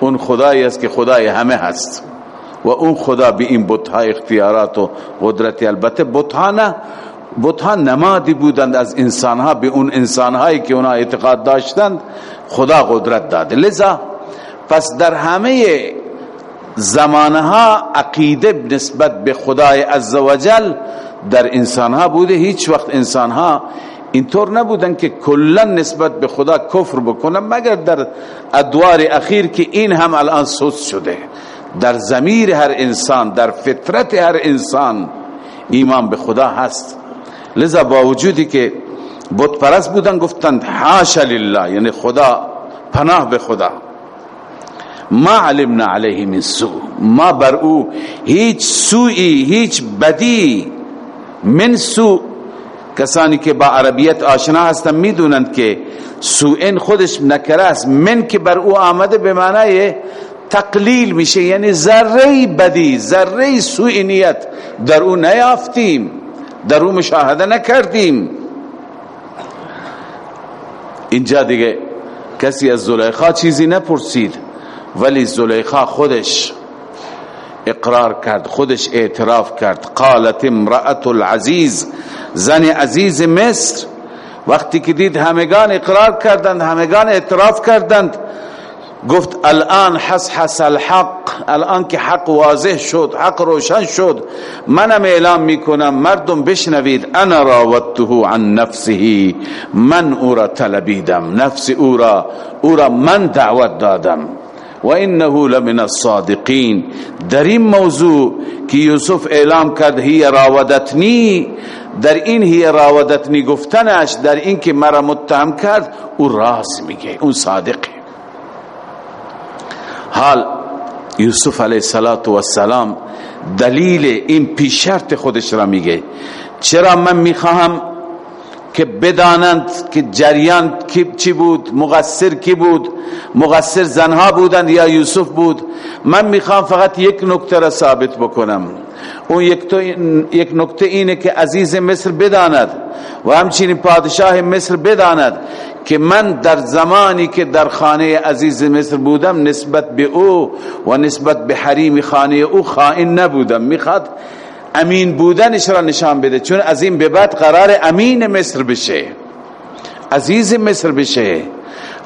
اون خدایی است که خدای همه هست. و اون خدا به این بتها اختیارات و قدرتی البته بتها نه بتها نمادی بودند از انسانها به اون انسانهایی که اونا اعتقاد داشتند خدا قدرت داده. لذا پس در همه زمانها عقیده نسبت به خدای عزوجل در انسانها بوده. هیچ وقت انسانها اینطور نبودن که کلا نسبت به خدا کفر بکنن مگر در ادوار اخیر که این هم الان سوس شده. در زمیر هر انسان در فطرت هر انسان ایمان به خدا هست. لذا با وجودی که بت پرست بودن گفتند حاش لله یعنی خدا پناه به خدا. ما علمنا علیه من سو ما بر او هیچ سوئی هیچ بدی من سو کسانی که با عربیت آشنا هستن می‌دونند که سوئن خودش نکره است. من که بر او آمده به معنای تقلیل میشه یعنی ذره بدی ذره سوء نیت در او نیافتیم در او مشاهده نکردیم. اینجا دیگه کسی از زلیخا چیزی نپرسید ولی زلیخا خودش اقرار کرد خودش اعتراف کرد. قالت امرأت العزیز زن عزیز مصر وقتی که دید همگان اقرار کردند همگان اعتراف کردند گفت الان حس حس الحق الان که حق واضح شد حق روشن شد منم اعلام می‌کنم مردم بشنوید انا راودته عن نفسه من او را طلبیدم نفس او را او را من دعوت دادم و انه لمن الصادقین. در این موضوع که یوسف اعلام کرد هی راودتنی در این هی راودتنی گفتنش در این که مرا متهم کرد او راست میگه اون صادقه. حال یوسف علیه السلام دلیل این پیشرت خودش را میگه. چرا من می‌خواهم که بدانند که جریان چی بود مقصر کی بود مقصر زنها بودند یا یوسف بود؟ من می‌خوام فقط یک نکته را ثابت بکنم. اون یک نکته اینه که عزیز مصر بداند و همچنین پادشاه مصر بداند که من در زمانی که در خانه عزیز مصر بودم نسبت به او و نسبت به حریم خانه او خائن نبودم. می‌خواد امین بودنش را نشان بده چون از این به بعد قرار امین مصر بشه. عزیز مصر بشه.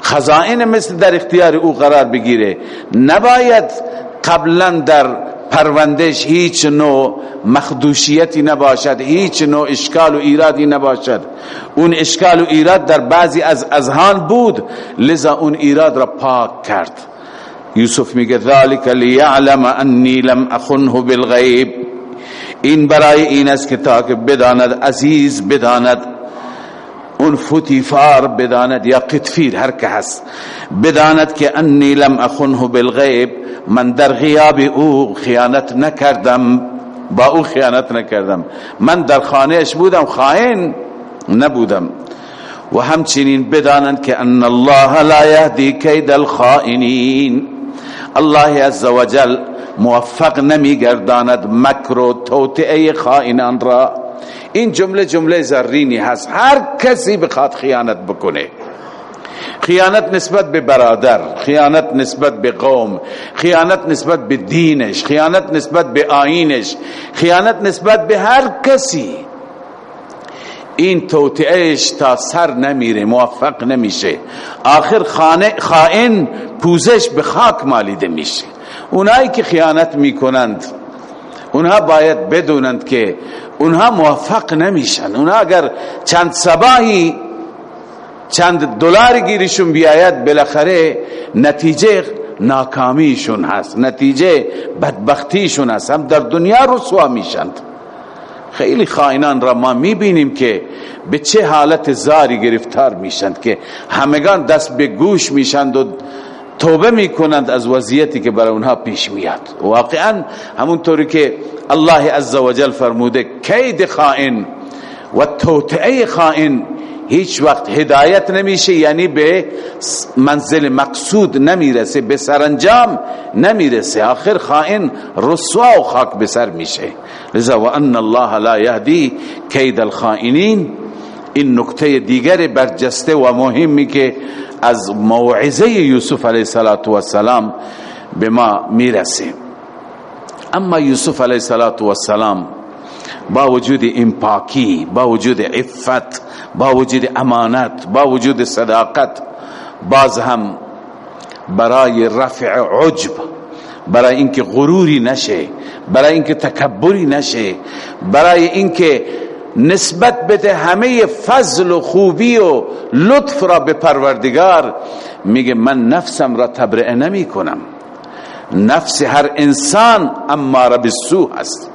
خزائن مصر در اختیار او قرار بگیره. نباید قبلا در پروندش هیچ نوع مخدوشیتی نباشد هیچ نوع اشکال و ایرادی نباشد. اون اشکال و ایراد در بعضی از اذهان بود لذا اون ایراد را پاک کرد. یوسف میگه ذالک لیعلم انی لم اخنه بالغیب. این برای این است که تا که بداند عزیز بداند. اون فتیفار بداند یا قطفیر هر که هست. بداند که انی لم اخنه بالغیب من در غیاب او خیانت نکردم. با او خیانت نکردم. من در خانهش بودم خائن نبودم. و همچنین بدانند که ان الله لا یهدی کید الخائنین. الله عزوجل موفق نمیگرداند مکر و توطئه خائنان را. این جمله جمله زرینی هست. هر کسی بخواد خیانت بکنه. خیانت نسبت به برادر خیانت نسبت به قوم خیانت نسبت به دینش خیانت نسبت به آینش خیانت نسبت به هر کسی. این توطئهش تا سر نمیره موفق نمیشه. آخر خائن پوزش به خاک مالیده میشه. اونایی که خیانت می‌کنند اونها باید بدونند که اونها موفق نمیشن. اونها اگر چند سباهی چند دلار گیریشون بیاید بالاخره نتیجه ناکامیشون هست نتیجه بدبختیشون هست. هم در دنیا رسوا میشند خیلی خائنان را ما می‌بینیم که به چه حالت زاری گرفتار میشند که همگان دست به گوش میشند و توبه می‌کنند از وضعیتی که برای اونها پیش میاد. واقعا همونطوری که الله عزوجل فرموده کید خائن و توطعه خائن. هیچ وقت هدایت نمیشه یعنی به منزل مقصود نمی‌رسه به سرانجام نمی‌رسه. آخر خائن رسوا و خاک به سر میشه. لذا و ان الله لا یهدی کید الخائنین. این نکته دیگر برجسته و مهمی که از موعظه یوسف علیه السلام به ما می‌رسه. اما یوسف علیه السلام با وجود این پاکی با وجود عفت با وجود امانت با وجود صداقت باز هم برای رفع عجب برای اینکه غروری نشه برای اینکه تکبری نشه برای اینکه نسبت بده همه فضل و خوبی و لطف را به پروردگار میگه من نفسم را تبرئه نمی کنم. نفس هر انسان اماره بالسو هست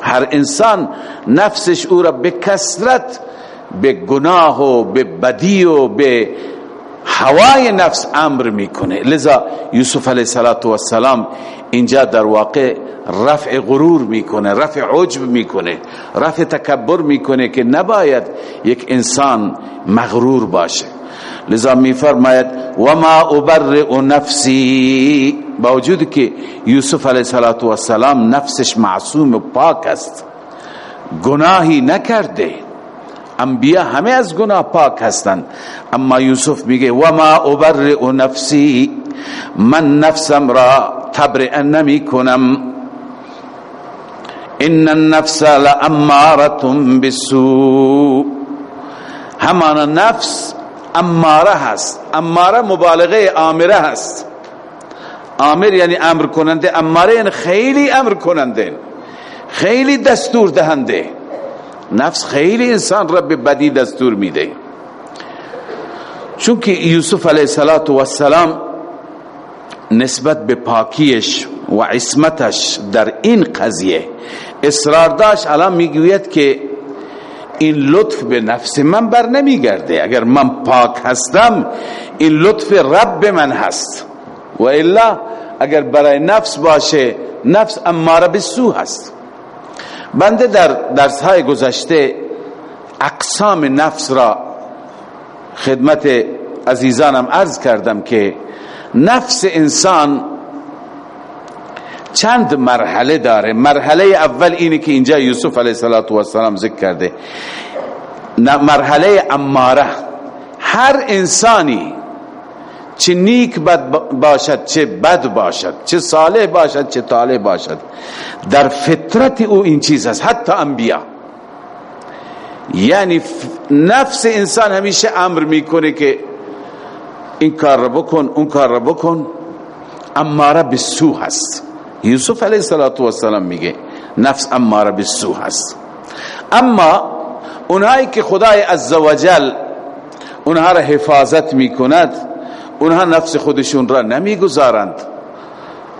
هر انسان نفسش او را به کسرت به گناه و به بدی و به هوای نفس امر می‌کنه. لذا یوسف علیه السلام اینجا در واقع رفع غرور می‌کنه رفع عجب می‌کنه رفع تکبر می‌کنه که نباید یک انسان مغرور باشه. لذا میفرماید و ما ابرئ نفسی با وجود که یوسف علیه السلام نفسش معصوم و پاک است گناهی نکرده. انبیا همه از گناه پاک هستند. اما یوسف میگه و ما ابرئ نفسی من نفسم را تبرئ نمی کنم ان النفس لاماره بالسوء. همان نفس اماره هست. اماره مبالغه آمره هست. آمر یعنی امر کننده اماره یعنی خیلی امر کننده خیلی دستور دهنده. نفس خیلی انسان را به بدی دستور میده. چون که یوسف علیه السلام نسبت به پاکیش و عصمتش در این قضیه اصرار داشت الان می‌گوید که این لطف به نفس من بر نمیگرده. اگر من پاک هستم این لطف رب من هست. و الا اگر برای نفس باشه نفس اماره به سو هست. بنده در درس های گذشته اقسام نفس را خدمت عزیزانم عرض کردم که نفس انسان چند مرحله داره. مرحله اول اینه که اینجا یوسف علیه السلام ذکر کرده. مرحله اماره. هر انسانی چه نیک بد باشد چه بد باشد چه صالح باشد چه طالح باشد. در فطرت او این چیز هست حتی انبیا. یعنی نفس انسان همیشه امر می‌کنه که این کار را بکن اون کار را بکن. اماره بسو هست. یوسف علیه السلام میگه نفس اماره بسو هست. اما اونهایی که خدای عزوجل اونها را حفاظت می‌کند اونها نفس خودشون را نمی‌گذارند.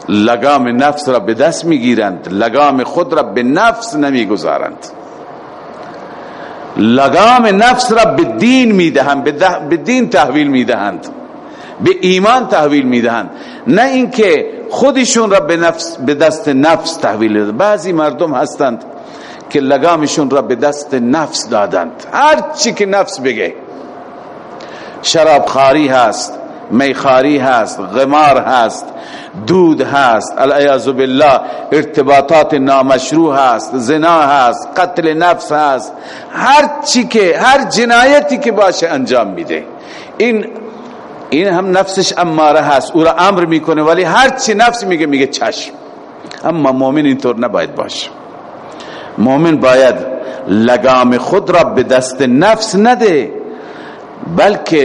لگام نفس را به دست می‌گیرند. لگام خود را به نفس نمی‌گذارند. لگام نفس را به دین می‌دهند به دین تحویل می‌دهند به ایمان تحویل می‌دهند. نه اینکه خودشون را به نفس به دست نفس تحویل دادند بعضی مردم هستند که لگامشون را به دست نفس دادند. هر چی که نفس بگه. شراب خاری هست. میخاری هست غمار هست دود هست العیاذ بالله ارتباطات نامشروع هست زنا هست قتل نفس هست. هر چی که هر جنایتی که باشه انجام میده. این این هم نفسش اماره هست او را امر می‌کنه ولی هر چی نفس میگه میگه چشم. اما مؤمن اینطور نباید باشه. مؤمن باید لگام خود را به دست نفس نده. بلکه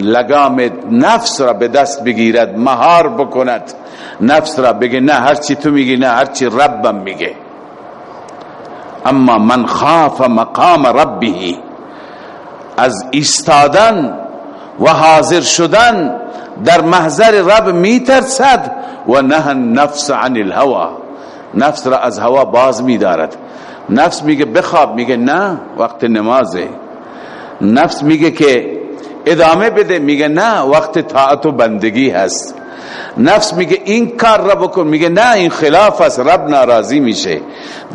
لگام نفس را به دست بگیرد مهار بکند. نفس را بگه نه هرچی تو میگی نه هرچی ربم میگه. اما من خاف مقام ربه. از ایستادن و حاضر شدن در محضر رب میترسد. و نه نفس عن الهوا. نفس را از هوا باز میدارد. نفس میگه بخواب میگه نه وقت نمازه. نفس میگه که ادامه بده. میگه نه وقت طاعت و بندگی هست. نفس میگه این کار را بکن. میگه نه این خلاف است. رب ناراضی میشه.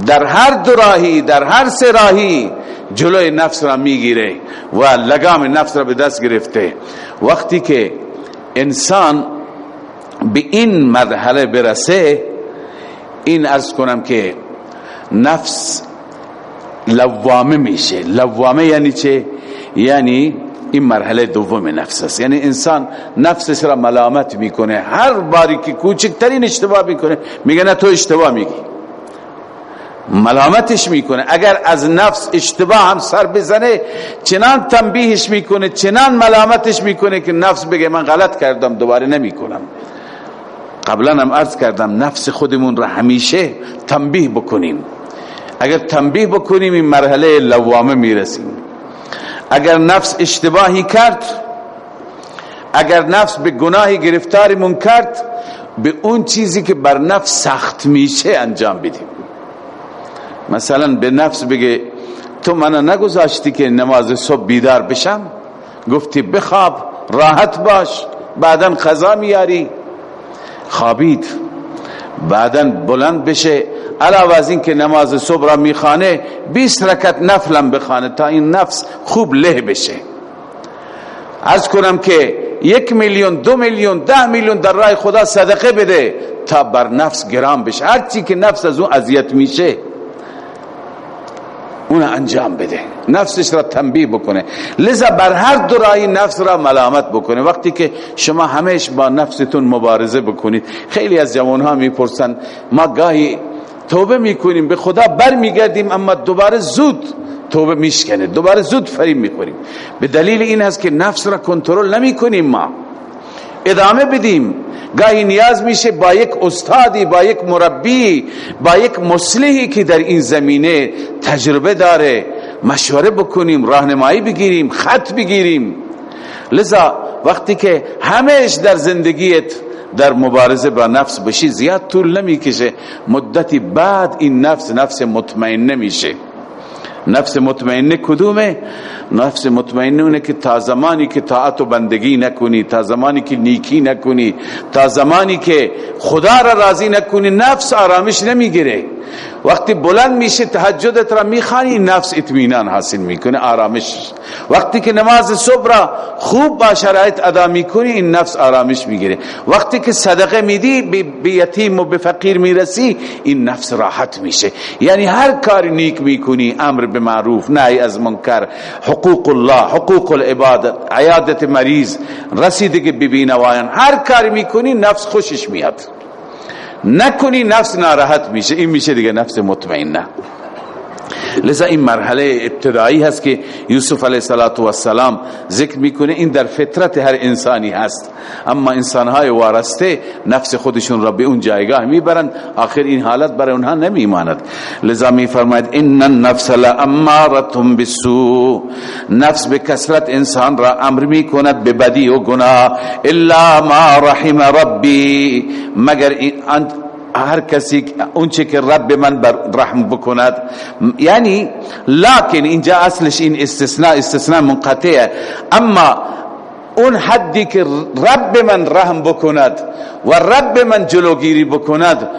در هر دو راهی در هر سه راهی جلوی نفس را می‌گیره و لگام نفس را به دست گرفته. وقتی که انسان به این مرحله برسه این ارز کنم که نفس لوامه میشه. لوامه یعنی چه؟ یعنی این مرحله دوم نفس است. یعنی انسان نفسش را ملامت می‌کنه. هر باری که کوچکترین اشتباه می‌کنه میگه نه تو اشتباه میگی. ملامتش می‌کنه. اگر از نفس اشتباه هم سر بزنه چنان تنبیهش می‌کنه چنان ملامتش می‌کنه که نفس بگه من غلط کردم دوباره نمی‌کنم. قبلا هم عرض کردم نفس خودمون را همیشه تنبیه بکنیم. اگر تنبیه بکنیم این مرحله لوامه می‌رسیم. اگر نفس اشتباهی کرد اگر نفس به گناهی گرفتاریمون کرد به اون چیزی که بر نفس سخت میشه انجام بدیم. مثلا به نفس بگه تو منو نگذاشتی که نماز صبح بیدار بشم؟ گفتی بخواب راحت باش بعدا قضا میاری. خوابید. بعدا بلند بشه. علاوه از این که نماز صبح را میخانه 20 رکت نفلم بخانه تا این نفس خوب له بشه. از کنم که یک میلیون دو میلیون ده میلیون در راه خدا صدقه بده تا بر نفس گرام بشه. هر چی که نفس از اون اذیت میشه اون انجام بده. نفسش را تنبیه بکنه. لذا بر هر دو رای نفس را ملامت بکنه. وقتی که شما همیش با نفستون مبارزه بکنید خیلی از جوان ها می‌پرسن ما گاهی توبه می‌کنیم به خدا بر میگردیم اما دوباره زود توبه میشکنه دوباره زود فریم می‌کنیم به دلیل این هست که نفس را کنترل نمی‌کنیم ما. ادامه بدیم. گاهی نیاز میشه با یک استادی با یک مربی با یک مصلحی که در این زمینه تجربه داره مشوره بکنیم راهنمایی بگیریم خط بگیریم. لذا وقتی که همش در زندگیت در مبارزه با نفس بشی زیاد طول نمی‌کشه. مدتی بعد این نفس نفس مطمئن نمیشه. نفس مطمئنه کدومه؟ نفس مطمئنه اونه که تا زمانی که طاعت و بندگی نکنی تا زمانی که نیکی نکنی تا زمانی که خدا را راضی نکنی نفس آرامش نمی‌گیره. وقتی بلند میشه تهجدت را می‌خوانی نفس اطمینان حاصل می‌کنه آرامش. وقتی که نماز صبح را خوب با شرایط ادا می‌کنی این نفس آرامش می‌گیره. وقتی که صدقه میدی به یتیم و به فقیر می‌رسی این نفس راحت میشه. یعنی هر کار نیک می‌کنی امر به معروف نهی از منکر حقوق الله حقوق العباد عیادت مریض رسیدگی ببینوایان هر کار می‌کنی نفس خوشش میاد. نکنی نفس ناراحت میشه این میشه دیگه نفس مطمئنه. لذا این مرحله ابتدایی هست که یوسف علیه السلام ذکر می‌کنه این در فطرت هر انسانی هست. اما انسانهای وارسته نفس خودشون را به اون جایگاه می‌برند آخر این حالت برای اونها نمیماند. لذا میفرماید ان النفس لامارتهم بالسوء نفس به کسرت انسان را امر می‌کند به بدی و گناه. الا ما رحم ربی مگر هر کسی اون چه که رب من بر رحم بکند. یعنی لکن اینجا اصلش این استثناء استثناء منقطعه. اما اون حدی که رب من رحم بکند و رب من جلوگیری بکند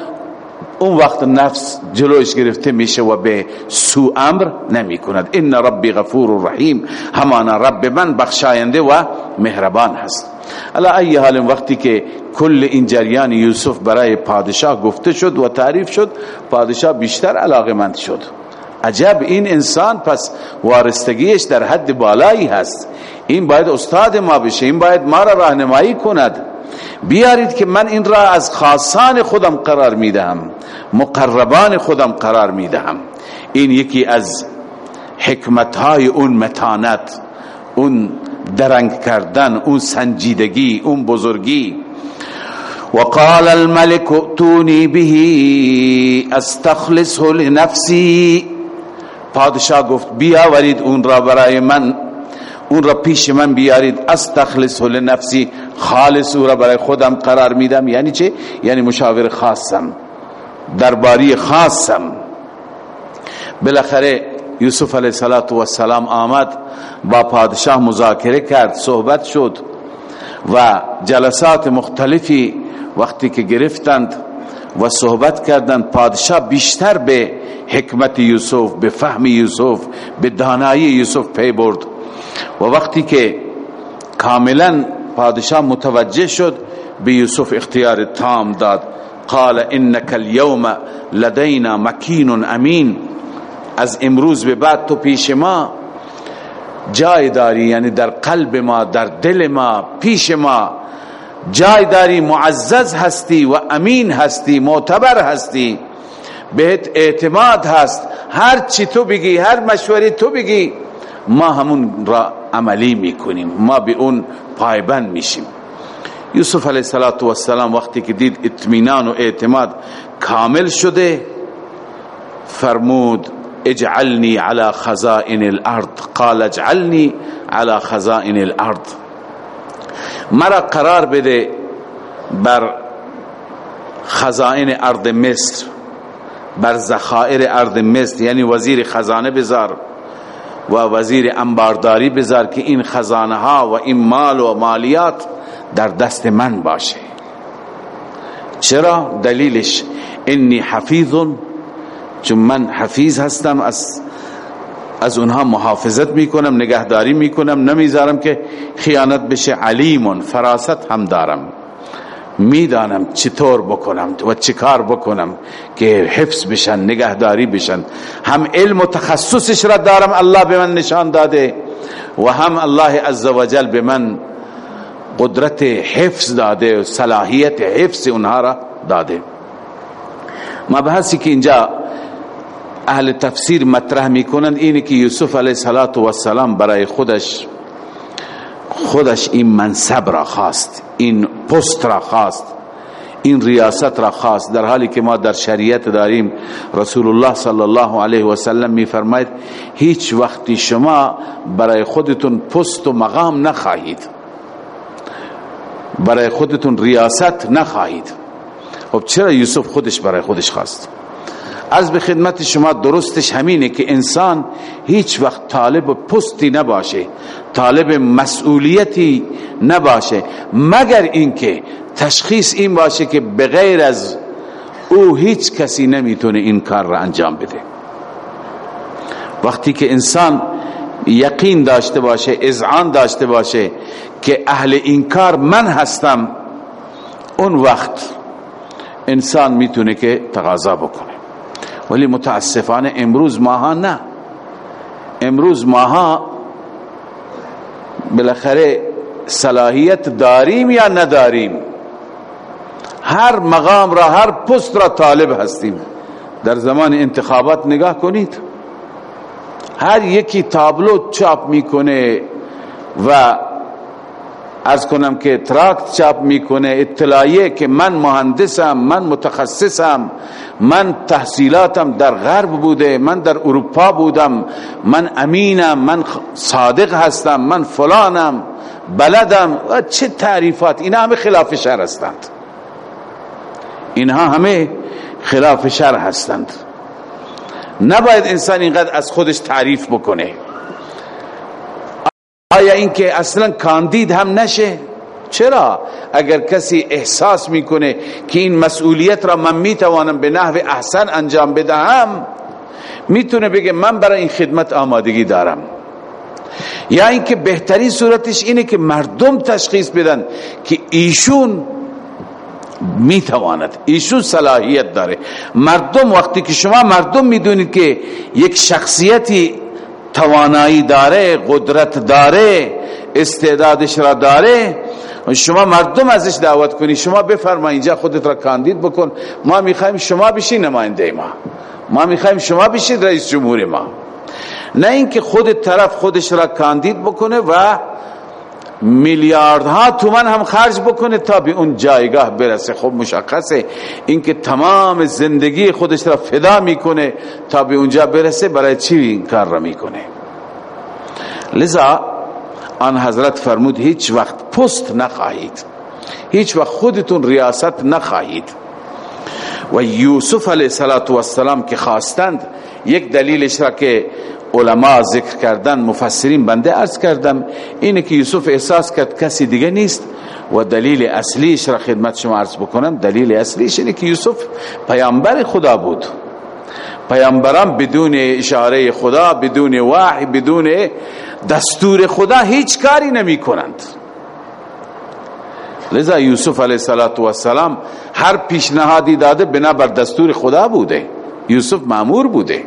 اون وقت نفس جلوش گرفته میشه و به سو امر نمی کند این ربی غفور رحیم همانا رب من بخشاینده و مهربان هست. الا ای حال وقتی که کل این جریان یوسف برای پادشاه گفته شد و تعریف شد پادشاه بیشتر علاقمند شد. عجب این انسان پس وارستگیش در حد بالایی هست. این باید استاد ما بشه این باید ما را راهنمایی کند. بیارید که من این را از خاصان خودم قرار می‌دهم مقربان خودم قرار می‌دهم. این یکی از حکمت های اون متانت اون درنگ کردن اون سنجیدگی اون بزرگی. وقال الملك اتوني به استخلصه لنفسي. پادشاه گفت بیاورید اون را برای من. اون را پیش من بیارید. استخلصه لنفسی. خالص او را برای خودم قرار میدم. یعنی چه؟ یعنی مشاور خاصم. درباری خاصم. بالاخره یوسف علیه السلام آمد. با پادشاه مذاکره کرد. صحبت شد. و جلسات مختلفی وقتی که گرفتند و صحبت کردند پادشاه بیشتر به حکمت یوسف به فهم یوسف به دانایی یوسف پی برد. و وقتی که کاملا پادشاه متوجه شد به یوسف اختیار تام داد. قال انك اليوم لدينا مكين امين از امروز به بعد تو پیش ما جای داری یعنی در قلب ما در دل ما پیش ما جای داری معزز هستی و امین هستی معتبر هستی. بهت اعتماد هست. هر چی تو بگی هر مشوری تو بگی ما همون را عملی می‌کنیم. ما به اون پایبند میشیم. یوسف علیه السلام وقتی که دید اطمینان و اعتماد کامل شده فرمود اجعلني على خزائن الارض. قال اجعلني على خزائن الارض. مرا قرار بده بر خزائن ارض مصر بر ذخائر ارض مصر یعنی وزیر خزانه بذار. و وزیر انبارداری بذار که این خزانه ها و این مال و مالیات در دست من باشه. چرا؟ دلیلش انی حفیظ چون من حفیظ هستم از از اونها محافظت می‌کنم نگهداری می‌کنم نمی‌ذارم که خیانت بشه. علیم فراست هم دارم. می‌دانم چطور بکنم و چیکار بکنم که حفظ بشن نگهداری بشن. هم علم و تخصصش را دارم الله به من نشان داده. و هم الله عزوجل به من قدرت حفظ داده و صلاحیت حفظ اونها را داده. مبحثی که اینجا اهل تفسیر مطرح می‌کنند اینه که یوسف علیه السلام برای خودش خودش این منصب را خواست. این پست را خواست این ریاست را خواست. در حالی که ما در شریعت داریم رسول الله صلی الله علیه و سلم می فرماید هیچ وقتی شما برای خودتون پست و مقام نخواهید برای خودتون ریاست نخواهید. خب چرا یوسف خودش برای خودش خواست؟ از به خدمت شما درستش همینه که انسان هیچ وقت طالب پستی نباشه طالب مسئولیتی نباشه مگر اینکه تشخیص این باشه که بغیر از او هیچ کسی نمی‌تونه این کار را انجام بده. وقتی که انسان یقین داشته باشه اذعان داشته باشه که اهل این کار من هستم اون وقت انسان می‌تونه که تقاضا بکنه. ولی متاسفانه امروز ماها نه. امروز ماها بالاخره صلاحیت داریم یا نداریم؟ هر مقام را هر پست را طالب هستیم. در زمان انتخابات نگاه کنید. هر یکی تابلو چاپ می‌کنه و از کنم که تراکت چاپ می‌کنه اطلاعیه که من مهندسم من متخصصم من تحصیلاتم در غرب بوده من در اروپا بودم من امینم من صادق هستم من فلانم بلدم. و چه تعریفات؟ اینا همه خلاف شر هستند. اینها همه خلاف شر هستند. نباید انسان اینقدر از خودش تعریف بکنه. آیا اینکه اصلا کاندید هم نشه؟ چرا؟ اگر کسی احساس می‌کنه که این مسئولیت را من می‌توانم به نحو احسن انجام بدهم می‌تونه بگه من برای این خدمت آمادگی دارم. یا اینکه بهترین صورتش اینه که مردم تشخیص بدن که ایشون می‌تواند ایشون صلاحیت داره. مردم وقتی که شما مردم می‌دونید که یک شخصیتی توانایی داره قدرت داره استعدادش را داره. شما مردم ازش دعوت کنی. شما بفرما اینجا خودت را کاندید بکن. ما می‌خوایم شما بشی نماینده ما. ما می‌خوایم شما بشید رئیس جمهور ما. نه اینکه خود طرف خودش را کاندید بکنه و میلیاردها تومن هم خرج بکنه تا به اون جایگاه برسه. خب مشخصه اینکه تمام زندگی خودش را فدا می‌کنه تا به اونجا برسه برای چی این کار را می‌کنه؟ لذا آن حضرت فرمود هیچ وقت پست نخواهید. هیچ وقت خودتون ریاست نخواهید. و یوسف علیه السلام که خواستند یک دلیلش را که علما ذکر کردن مفسرین بنده ارز کردم اینه که یوسف احساس کرد کسی دیگه نیست و دلیل اصلیش را خدمت شما عرض بکنم. دلیل اصلیش اینه که یوسف پیامبر خدا بود. پیامبران بدون اشاره خدا بدون وحی بدون دستور خدا هیچ کاری نمی کنند. لذا یوسف علیه السلام هر پیشنهادی داده بنا بر دستور خدا بوده. یوسف معمور بوده.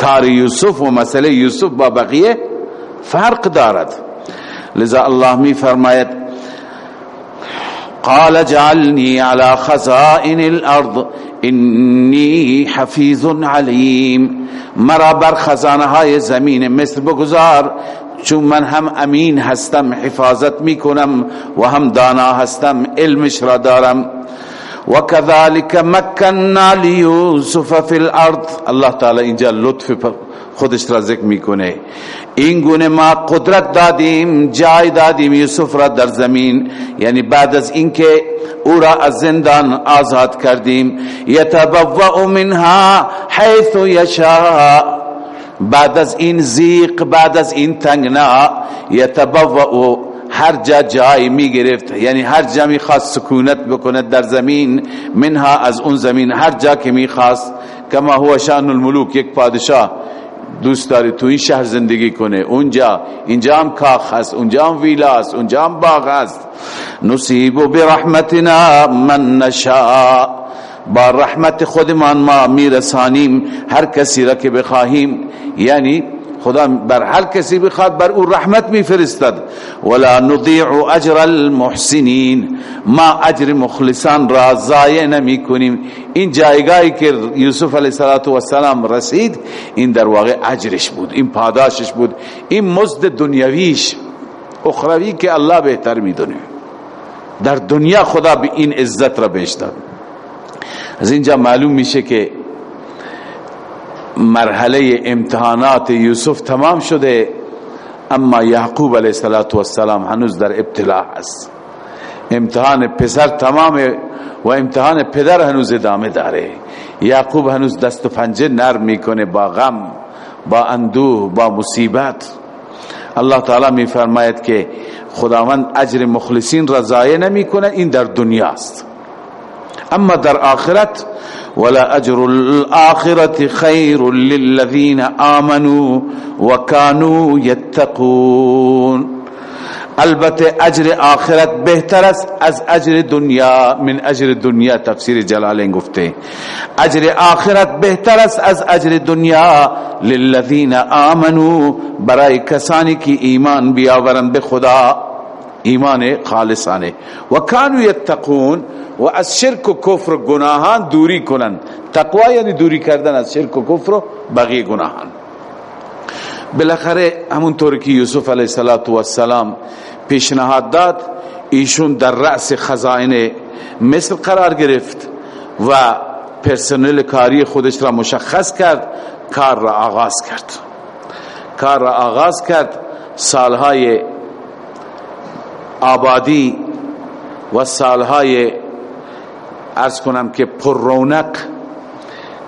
کار یوسف و مسئله یوسف با بقیه فرق دارد. لذا الله می فرماید قال جعلني على خزائن الارض انی حفیظ علیم. مرا بر خزانه های زمین مصر بگذار چون من هم امین هستم حفاظت می‌کنم و هم دانا هستم علمش را دارم. وكذلك مكنا ليوسف في الارض الله تعالی اینجا لطف خودش را ذکر می‌کنه. این گونه ما قدرت دادیم جای دادیم یوسف را در زمین. یعنی بعد از اینکه او را از زندان آزاد کردیم. یتبوأ منها حیث یشاء. بعد از این زیق بعد از این تنگنا یتبوأ هر جا جای می گرفت یعنی هر جا می خواست سکونت بکند در زمین منها از اون زمین هر جا که می خواست کما هو شان الملوک یک پادشاه. دوست داره تو این شهر زندگی کنه. اونجا اینجا هم کاخ هست اونجا هم ویلا هست اونجا هم باغ هست. نصیب برحمتنا من نشاء. با رحمت خودمان ما میرسانیم هر کسی را که بخواهیم. یعنی خدا بر هر کسی بخواد بر او رحمت میفرستد. ولا نضيع اجر المحسنین ما اجر مخلصان را ضایع نمی کنیم این جایگاهی که یوسف علیه السلام رسید این در واقع اجرش بود این پاداشش بود. این مزد دنیویش اخروی که الله بهتر می‌دونه. در دنیا خدا به این عزت را بهش داد. از اینجا معلوم میشه که مرحله امتحانات یوسف تمام شده اما یعقوب علیه السلام هنوز در ابتلاع است. امتحان پسر تمام و امتحان پدر هنوز ادامه داره. یعقوب هنوز دست و پنجه نرم می‌کنه با غم با اندوه با مصیبت. الله تعالی می فرماید که خداوند اجر مخلصین را ضایع نمی‌کنه این در دنیاست أما در آخرت ولا أجر الآخرة خير للذين آمنوا وكانوا يتقون. البته أجر آخرت بهتر است از أجر دنیا من أجر دنیا تفسیر جلالین گفته. أجر آخرت بهتر است از أجر دنیا للذین آمنوا برای کسانی که ایمان بیاورند به خدا. ایمان خالصانه. و کانو یتقون و از شرک و کفر و گناهان دوری کنن. تقوا یعنی دوری کردن از شرک و کفر و بقیه گناهان. بالاخره همونطور که یوسف علیه السلام پیشنهاد داد ایشون در رأس خزائن مصر قرار گرفت و پرسنل کاری خودش را مشخص کرد کار را آغاز کرد. کار را آغاز کرد سالهای آبادی و سالهای ارز کنم که پر رونق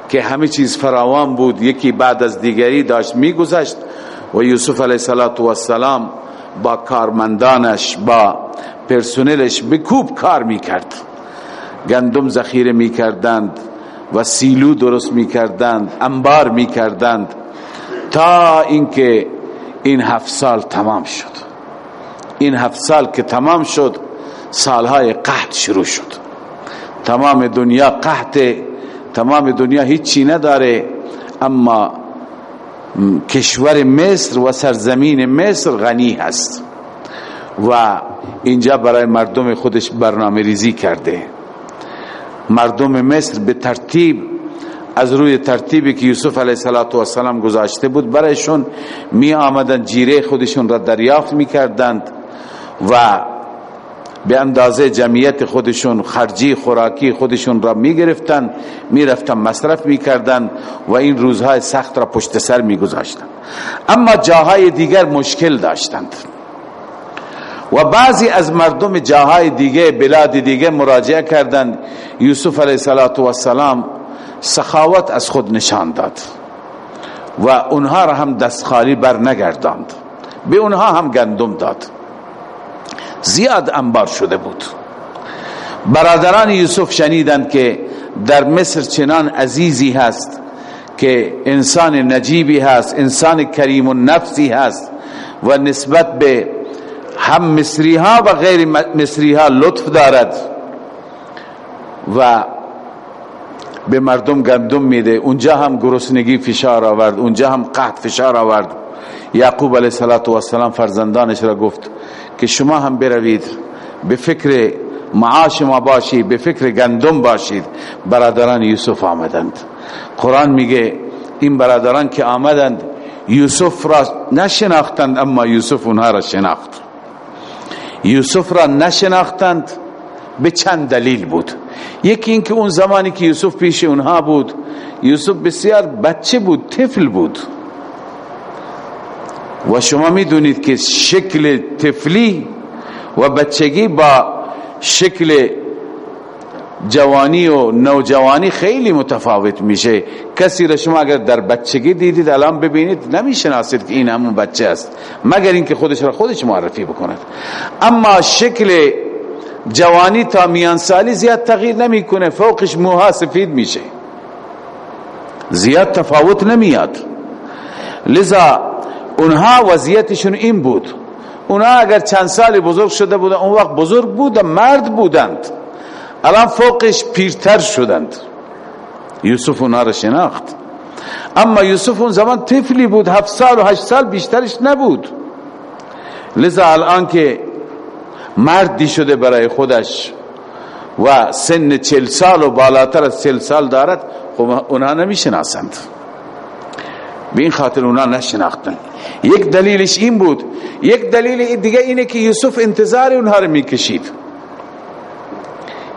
که همه چیز فراوان بود. یکی بعد از دیگری داشت میگذشت و یوسف علیه السلام با کارمندانش با پرسنلش بکوب کار می‌کرد. گندم ذخیره می‌کردند و سیلو درست می‌کردند انبار می‌کردند تا اینکه این هفت سال تمام شد. این هفت سال که تمام شد سالهای قحط شروع شد. تمام دنیا قحط تمام دنیا هیچی نداره اما کشور مصر و سرزمین مصر غنی هست. و اینجا برای مردم خودش برنامه ریزی کرده. مردم مصر به ترتیب از روی ترتیبی که یوسف علیه السلام گذاشته بود برایشون می آمدن جیره خودشون را دریافت می کردند و به اندازه جمعیت خودشون خرجی خوراکی خودشون را می گرفتن می رفتن مصرف می کردن و این روزهای سخت را پشت سر می گذاشتن اما جاهای دیگر مشکل داشتند. و بعضی از مردم جاهای دیگه بلاد دیگه مراجعه کردند. یوسف علیه السلام سخاوت از خود نشان داد. و اونها را هم دست خالی بر نگرداند به اونها هم گندم داد. زیاد انبار شده بود. برادران یوسف شنیدند که در مصر چنان عزیزی هست که انسان نجیبی هست انسان کریم و نفسی هست و نسبت به هم مصری ها و غیر مصری ها لطف دارد و به مردم گندم میده. اونجا هم گرسنگی فشار آورد اونجا هم قحط فشار آورد. یعقوب علیه السلام فرزندانش را گفت که شما هم بروید به فکر معاش ما باشید به فکر گندم باشید برادران یوسف آمدند. قرآن میگه این برادران که آمدند یوسف را نشناختند اما یوسف اونها را شناخت. یوسف را نشناختند به چند دلیل بود. یکی اینکه اون زمانی که یوسف پیش اونها بود یوسف بسیار بچه بود طفل بود. و شما می‌دونید که شکل طفلی و بچگی با شکل جوانی و نوجوانی خیلی متفاوت میشه. کسی را شما اگر در بچگی دیدید الان ببینید نمی‌شناسید که این همون بچه است مگر اینکه خودش را خودش معرفی بکند. اما شکل جوانی تا میان سالی زیاد تغییر نمی‌کنه فوقش موها سفید میشه. زیاد تفاوت نمیاد. لذا اونها وضعیتشون این بود. اونها اگر چند سال بزرگ شده بودن اون وقت بزرگ بودن مرد بودند. الان فوقش پیرتر شدند. یوسف اونها را شناخت. اما یوسف اون زمان طفلی بود هفت سال و هشت سال بیشترش نبود. لذا الان که مردی شده برای خودش و سن چل سال و بالاتر از چل سال دارد خب اونها نمی شناسند به این خاطر اونها نشناختن یک دلیلش این بود یک دلیل دیگه اینه که یوسف انتظار اونها رو می‌کشید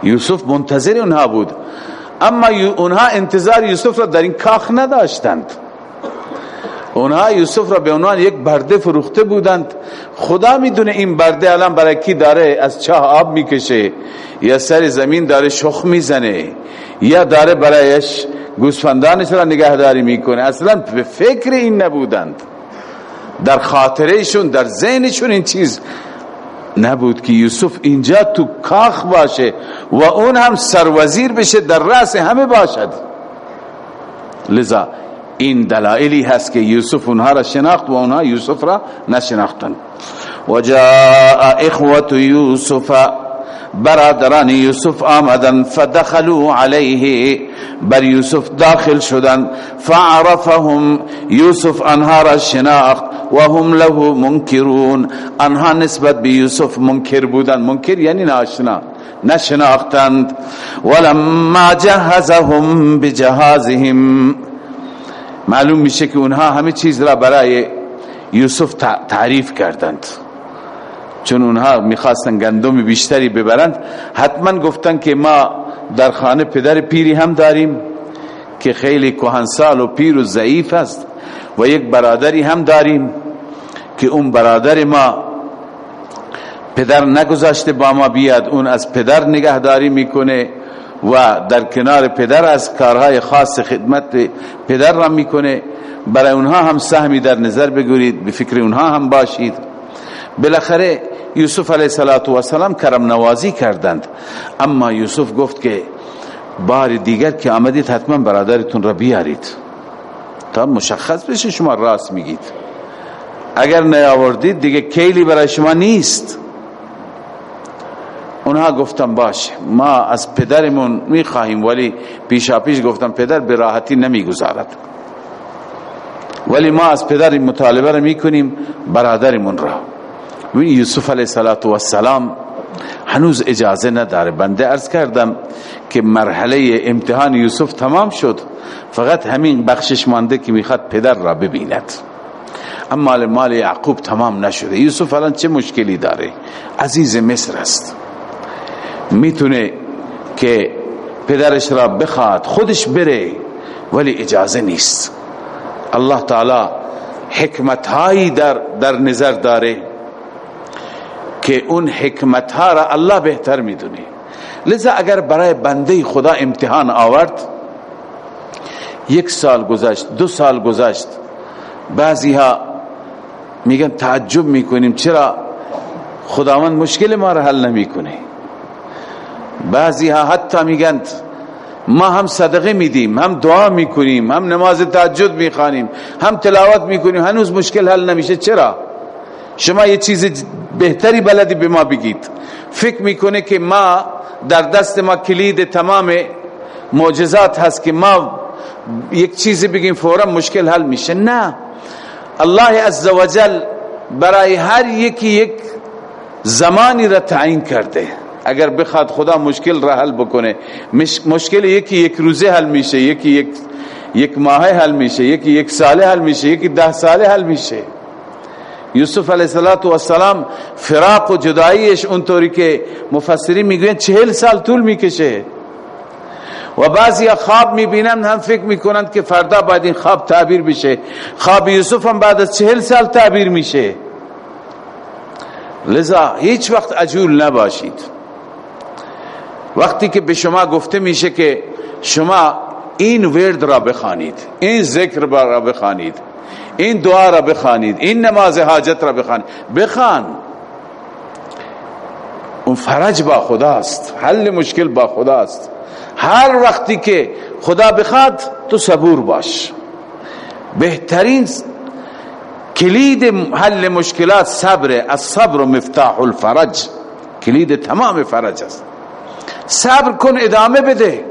یوسف منتظر اونها بود اما اونها انتظار یوسف را در این کاخ نداشتند اونها یوسف را به عنوان یک برده فروخته بودند خدا می‌دونه این برده الان برای کی داره از چاه آب می‌کشه یا سر زمین داره شخ می‌زنه یا داره برایش گوسفندانش را نگهداری می‌کنه؟ اصلا به فکر این نبودند. در خاطرشون در ذهنشون این چیز نبود که یوسف اینجا تو کاخ باشه و اون هم سروزیر بشه در رأس همه باشد. لذا این دلائلی هست که یوسف اونها را شناخت و اونها یوسف را نشناختن و جاء اخوت یوسف برادران یوسف آمدن فدخلوا علیه بر یوسف داخل شدن فعرفهم یوسف انها را شناخت و هم له منکرون. انها نسبت به یوسف منکر بودن منکر یعنی ناشنا نشناختند. ولما جهزهم بجهازهم معلوم میشه که اونها همه چیز را برای یوسف تعریف کردند. چون اونها می‌خواستن گندم بیشتری ببرند حتما گفتن که ما در خانه پدر پیری هم داریم که خیلی کهنسال و پیر و ضعیف است و یک برادری هم داریم که اون برادر ما پدر نگذاشته با ما بیاد اون از پدر نگهداری می‌کنه و در کنار پدر از کارهای خاص خدمت پدر را می‌کنه. برای اونها هم سهمی در نظر بگیرید به فکر اونها هم باشید. بالاخره یوسف علیه السلام کرم نوازی کردند. اما یوسف گفت که بار دیگر که آمدید حتما برادرتون را بیارید. تا مشخص بشه شما راست میگید. اگر نیاوردید دیگه کیلی برای شما نیست. اونها گفتم باش ما از پدرمون می‌خواهیم ولی پیشا پیش گفتم پدر به راحتی نمی‌گذارد. ولی ما از پدر مطالبه را می‌کنیم برادرمون را. یوسف علیه السلام هنوز اجازه نداره. بنده ارز کردم که مرحله امتحان یوسف تمام شد. فقط همین بخشش مانده که می‌خواد پدر را ببیند. اما مال یعقوب تمام نشده. یوسف الان چه مشکلی داره؟ عزیز مصر است. می‌تونه که پدرش را بخواد خودش بره ولی اجازه نیست. الله تعالی حکمت هایی در, در نظر داره. که اون حکمت ها را الله بهتر می‌دونه. لذا اگر برای بنده خدا امتحان آورد یک سال گذشت دو سال گذشت بعضی ها میگن تعجب می‌کنیم چرا خداوند مشکل ما را حل نمی‌کنه؟ بعضی ها حتی میگن ما هم صدقه میدیم هم دعا می‌کنیم هم نماز تهجد می‌خوانیم هم تلاوت می‌کنیم هنوز مشکل حل نمیشه چرا؟ شما یه چیز بهتری بلدی به ما بگید. فکر می‌کنه که ما در دست ما کلید تمام معجزات هست که ما یک چیزی بگیم فورا مشکل حل میشه. نه. الله عزوجل برای هر یکی یک زمانی را تعیین کرده. اگر بخواد خدا مشکل را حل بکنه مشکل یکی یک روزه حل میشه یکی یک یک ماه حل میشه یکی یک ساله حل میشه یکی ده ساله حل میشه. یوسف علیه السلام فراق و جداییش اونطوری که مفسرین می‌گوین چهل سال طول می‌کشه. و بعضی خواب می‌بینن هم فکر می‌کنند که فردا باید این خواب تعبیر بشه. خواب یوسف هم بعد از چهل سال تعبیر میشه. لذا هیچ وقت عجول نباشید. وقتی که به شما گفته میشه که شما این ورد را بخوانید این ذکر را بخوانید. این دعا را بخوانید این نماز حاجت را بخوانید. بخوان. اون فرج با خداست حل مشکل با خداست. هر وقتی که خدا بخواد تو صبور باش. بهترین کلید حل مشکلات صبر الصبر مفتاح الفرج. کلید تمام فرج است. صبر کن ادامه بده.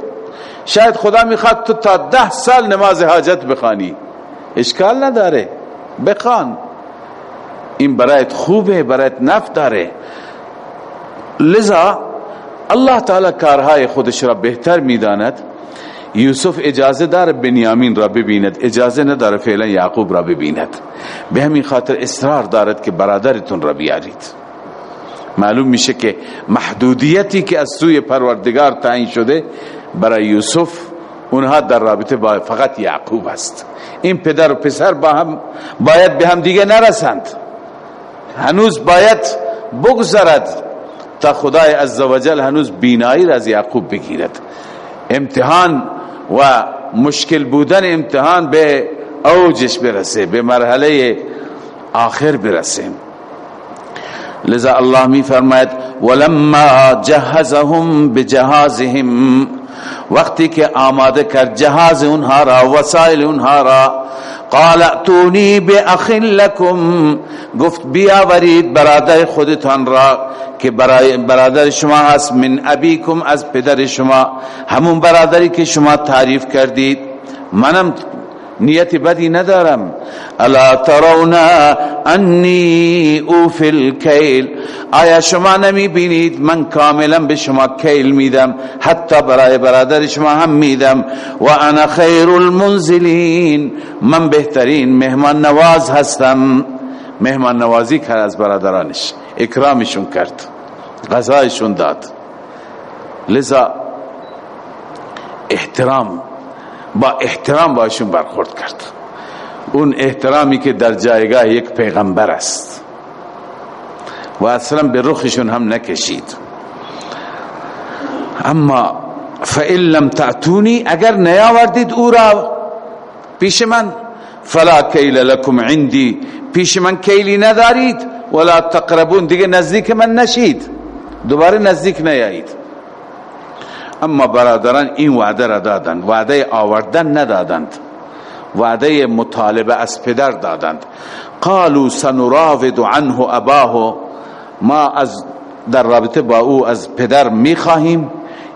شاید خدا می‌خواد تو تا ده سال نماز حاجت بخوانی. اشکال نداره. بخوان. این برایت خوبه برایت نفت داره. لذا الله تعالی کارهای خودش را بهتر می‌داند. یوسف اجازه داره بنیامین را ببیند اجازه نداره فعلا یعقوب را ببیند. به همین خاطر اصرار دارد که برادرتون را بیارید. معلوم میشه که محدودیتی که از سوی پروردگار تعیین شده برای یوسف اونها در رابطه با فقط یعقوب است. این پدر و پسر با هم باید به هم دیگه نرسند. هنوز باید بگذرد تا خدای عزوجل هنوز بینایی را از یعقوب بگیرد. امتحان و مشکل بودن امتحان به اوجش برسه به مرحله آخر برسه. لذا الله می فرماید ولما جهزهم بجهازهم وقتی که آماده کرد جهاز اونها را وسائل اونها را قال اتونی باخ لكم گفت بیاورید برادر خودتان را که برای برادر شما هست من ابیکم از پدر شما همون برادری که شما تعریف کردید منم نیت بدی ندارم. الا ترون انی اوفی الکیل آیا شما نمی بینید من کاملا به شما کیل میدم؟ حتی برای برادر شما هم میدم. و انا خیر المنزلین. من بهترین مهمان نواز هستم. مهمان نوازی کرد از برادرانش. اکرامشون کرد. غذایشون داد. لذا احترام با احترام باشون برخورد کرد. اون احترامی که در جایگاه یک پیغمبر است. و اصلا به رخشون هم نکشید. اما فئن لم تعتونی اگر نیاوردید او را پیش من فلا کیل لکم عندی پیش من کیلی ندارید ولا تقربون دیگه نزدیک من نشید. دوباره نزدیک نیایید. اما برادران این وعده را دادند. وعده آوردن ندادند. وعده مطالبه از پدر دادند. قالوا سنراود عنه اباه. ما از در رابطه با او از پدر می‌خواهیم.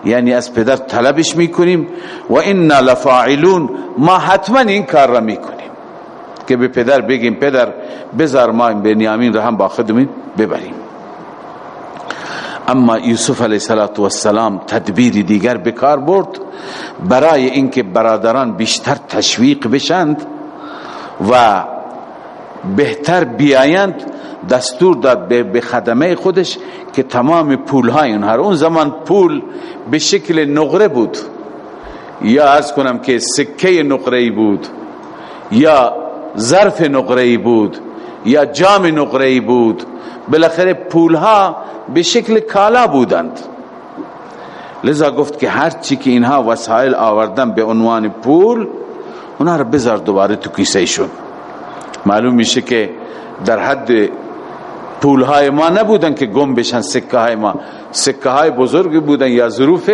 یعنی از پدر طلبش می‌کنیم. و انا لفاعلون. ما حتما این کار را می‌کنیم. که به پدر بگیم پدر بذار ما این بنیامین را هم با خودمون ببریم. اما یوسف علیه السلام تدبیری دیگر بکار برد. برای اینکه برادران بیشتر تشویق بشند و بهتر بیایند دستور داد به خدمه خودش که تمام پول های اونها اون زمان پول به شکل نقره بود. یا از کنم که سکه نقره بود یا ظرف نقره بود یا جام نقره بود بالاخره پول ها به شکل کالا بودند. لذا گفت که هر چی که اینها وسایل آوردن به عنوان پول اونها رو بذار دوباره تو کیسه شون معلوم میشه که در حد پول های ما نبودن که گم بشن سکه های ما. سکه های بزرگی بودن یا ظروف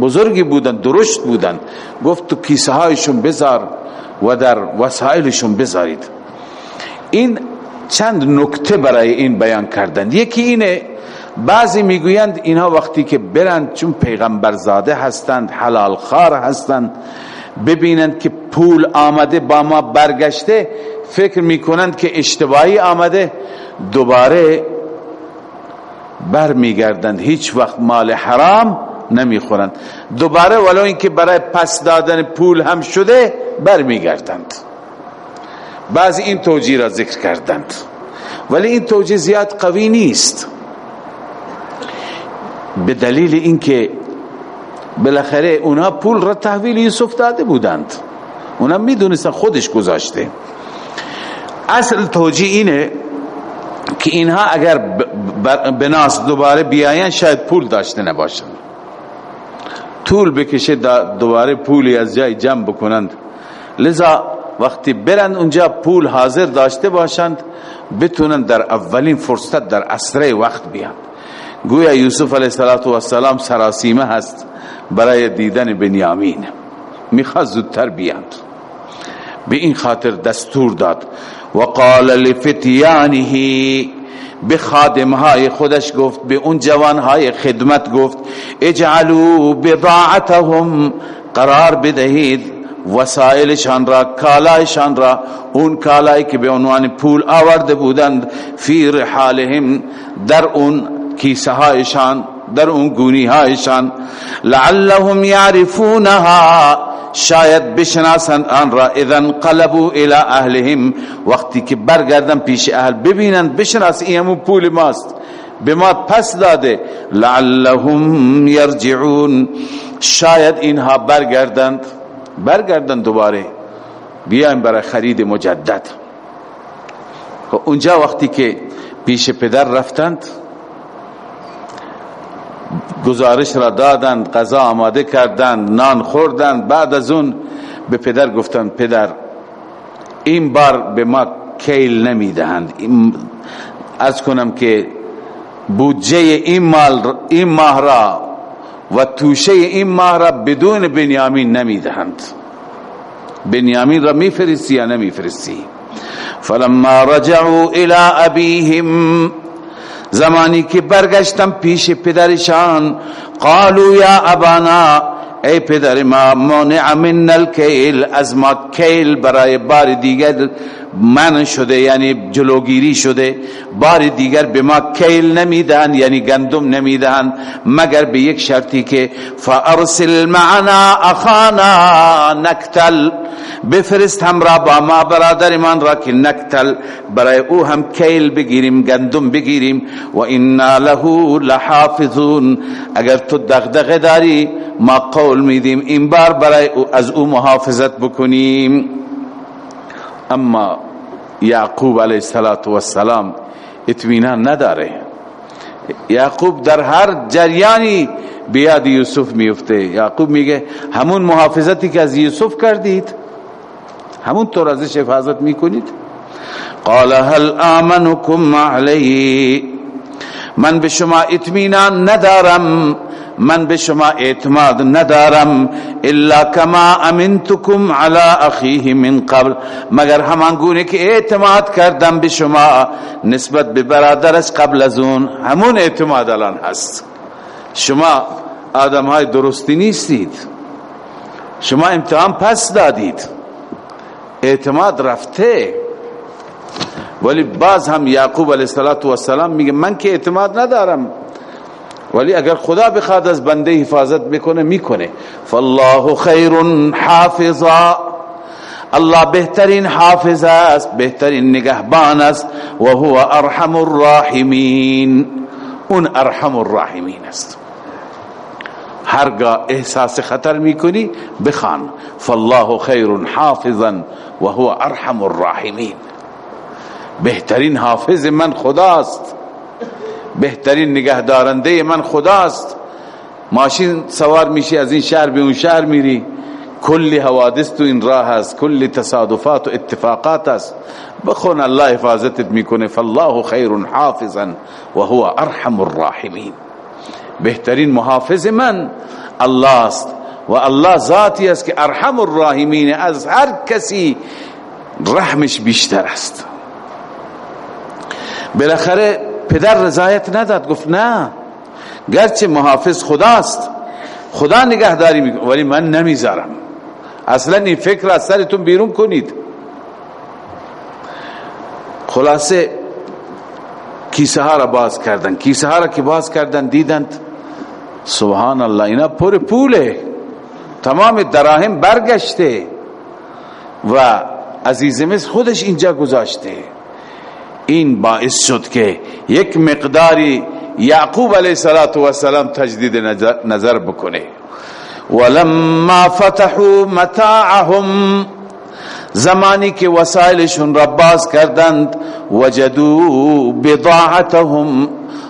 بزرگی بودن درشت بودن. گفت تو کیسه هایشون بذار و در وسایلشون بذارید. این چند نکته برای این بیان کردن یکی اینه بعضی می‌گویند اینها وقتی که برند چون پیغمبر زاده هستند حلال خار هستند ببینند که پول آمده با ما برگشته فکر می‌کنند که اشتباهی آمده دوباره بر میگردند هیچ وقت مال حرام نمی‌خورند. دوباره ولو اینکه برای پس دادن پول هم شده بر میگردند بعضی این توجیه را ذکر کردند. ولی این توجیه زیاد قوی نیست. به دلیل اینکه بالاخره اونا پول را تحویل یوسف داده بودند. اونا می‌دونستن خودش گذاشته. اصل توجیه اینه که اینها اگر بناس دوباره بیاین شاید پول داشته نباشند. طول بکشه دوباره پولی از جای جمع بکنند. لذا وقتی برند اونجا پول حاضر داشته باشند بتونند در اولین فرصت در اسره وقت بیان. گویا یوسف علیه السلام سراسیمه هست برای دیدن بنیامین. می‌خواد زودتر بیاند به این خاطر دستور داد. و قال لفتیانه به خادمهای خودش گفت به اون جوانهای خدمت گفت اجعلوا بضاعتهم قرار بدهید. وسائلشان را کالایشان را اون کالایی که به عنوان پول آورده بودند فی رحالهم در اون کیسه هایشان در اون گونی هایشان. لعلهم یعرفونها شاید بشناسند آن را. اذن قلبوا الى اهلهم وقتی که برگردن پیش اهل ببینند بشناس این پول ماست. به ما پس داده. لعلهم یرجعون. شاید اینها برگردند. برگردند دوباره. بیایم برای خرید مجدد. خب اونجا وقتی که پیش پدر رفتند گزارش را دادند غذا آماده کردند نان خوردند. بعد از اون به پدر گفتند پدر این بار به ما کیل نمی‌دهند. از کنم که بودجه این مال این ماه را و توشه این ماه را بدون بنیامین نمی‌دهند. بنیامین را میفرستی یا نمیفرستی؟ فلما رجعوا الى ابيهم زمانی که برگشتم پیش پدرشان قالوا یا ابانا ای پدر ما مانع من الکیل از ما کیل برای بار دیگر من شده یعنی جلوگیری شده. بار دیگر به ما کیل نمی‌دهند یعنی گندم نمی‌دهند مگر به یک شرطی که فارسل معنا اخانا نکتل بفرست همراه با ما برادر من را که نکتل. برای او هم کیل بگیریم گندم بگیریم. و انا له لحافظون. اگر تو دغدغه داری ما قول میدیم. این بار برای او از او محافظت بکنیم. اما یعقوب علیه السلام اطمینان نداره. یعقوب در هر جریانی بیاد یوسف میفته. یعقوب میگه همون محافظتی که از یوسف کردید همون طور ازش حفاظت می‌کنید. قال هل آمنكم علیه؟ من به شما اطمینان ندارم. من به شما اعتماد ندارم الا کما امنتکم علی اخیه من قبل. مگر همان گونه که اعتماد کردم به شما نسبت به برادرش قبل از اون همون اعتماد الان هست. شما آدم های درستی نیستید. شما امتحان پس دادید. اعتماد رفته. ولی باز هم یعقوب علیه السلام میگه من که اعتماد ندارم. ولی اگر خدا بخواد از بنده حفاظت بکنه می‌کنه. فالله خیر حافظا. الله بهترین حافظ است بهترین نگهبان است و هو ارحم الراحمین. اون ارحم الراحمین است. هرگاه احساس خطر می‌کنی بخوان. فالله خیر حافظا و هو ارحم الراحمین. بهترین حافظ من خداست. بهترین نگهدارنده من خداست. ماشین سوار میشی از این شهر به اون شهر میری. کلی حوادث تو این راه است کلی تصادفات و اتفاقات است. بخون الله حفاظتت می‌کنه. فالله خیر حافظا و هو ارحم الراحمین. بهترین محافظ من الله است و الله ذاتی است که ارحم الراحمین از هر کسی رحمش بیشتر است. بالاخره پدر رضایت نداد گفت نه. گرچه محافظ خداست خدا نگهداری می‌کنه ولی من نمی‌ذارم. اصلا این فکر از سرتون بیرون کنید. خلاصه کیسه ها را باز کردن. کیسه ها را که باز کردن دیدند سبحان الله اینا پر پوله. تمام دراهم برگشته و عزیز خودش اینجا گذاشته. این باعث شد که یک مقداری یعقوب علیه السلام تجدید نظر بکنه. ولما فتحوا متاعهم زمانی که وسایلشون را باز کردند وجدوا بضاعتهم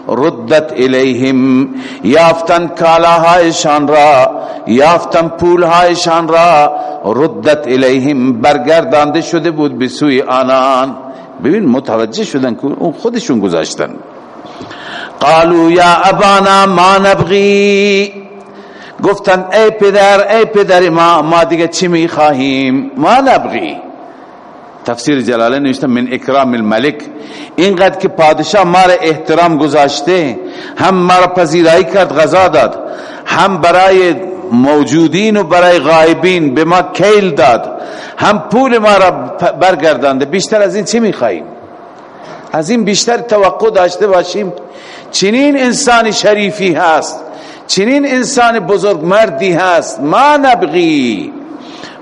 ردت الیهم. یافتن کالاهایشان را یافتم پولهایشان را ردت الیهم. برگردانده شده بود به سوی آنان. ببین متوجه شدن که اون خودشون گذاشتن. قالوا یا ابانا ما نبغی. گفتن ای پدر ای پدر ما ما دیگه چی می‌خواهیم؟ ما نبغی. تفسیر جلاله نوشته من اکرام الملک. اینقدر که پادشاه ما را احترام گذاشته هم ما را پذیرایی کرد غذا داد. هم برای موجودین و برای غایبین به ما کیل داد. هم پول ما را برگردانده. بیشتر از این چی میخواییم از این بیشتر توقع داشته باشیم. چنین انسان شریفی هست. چنین انسان بزرگ مردی هست. ما نبغی.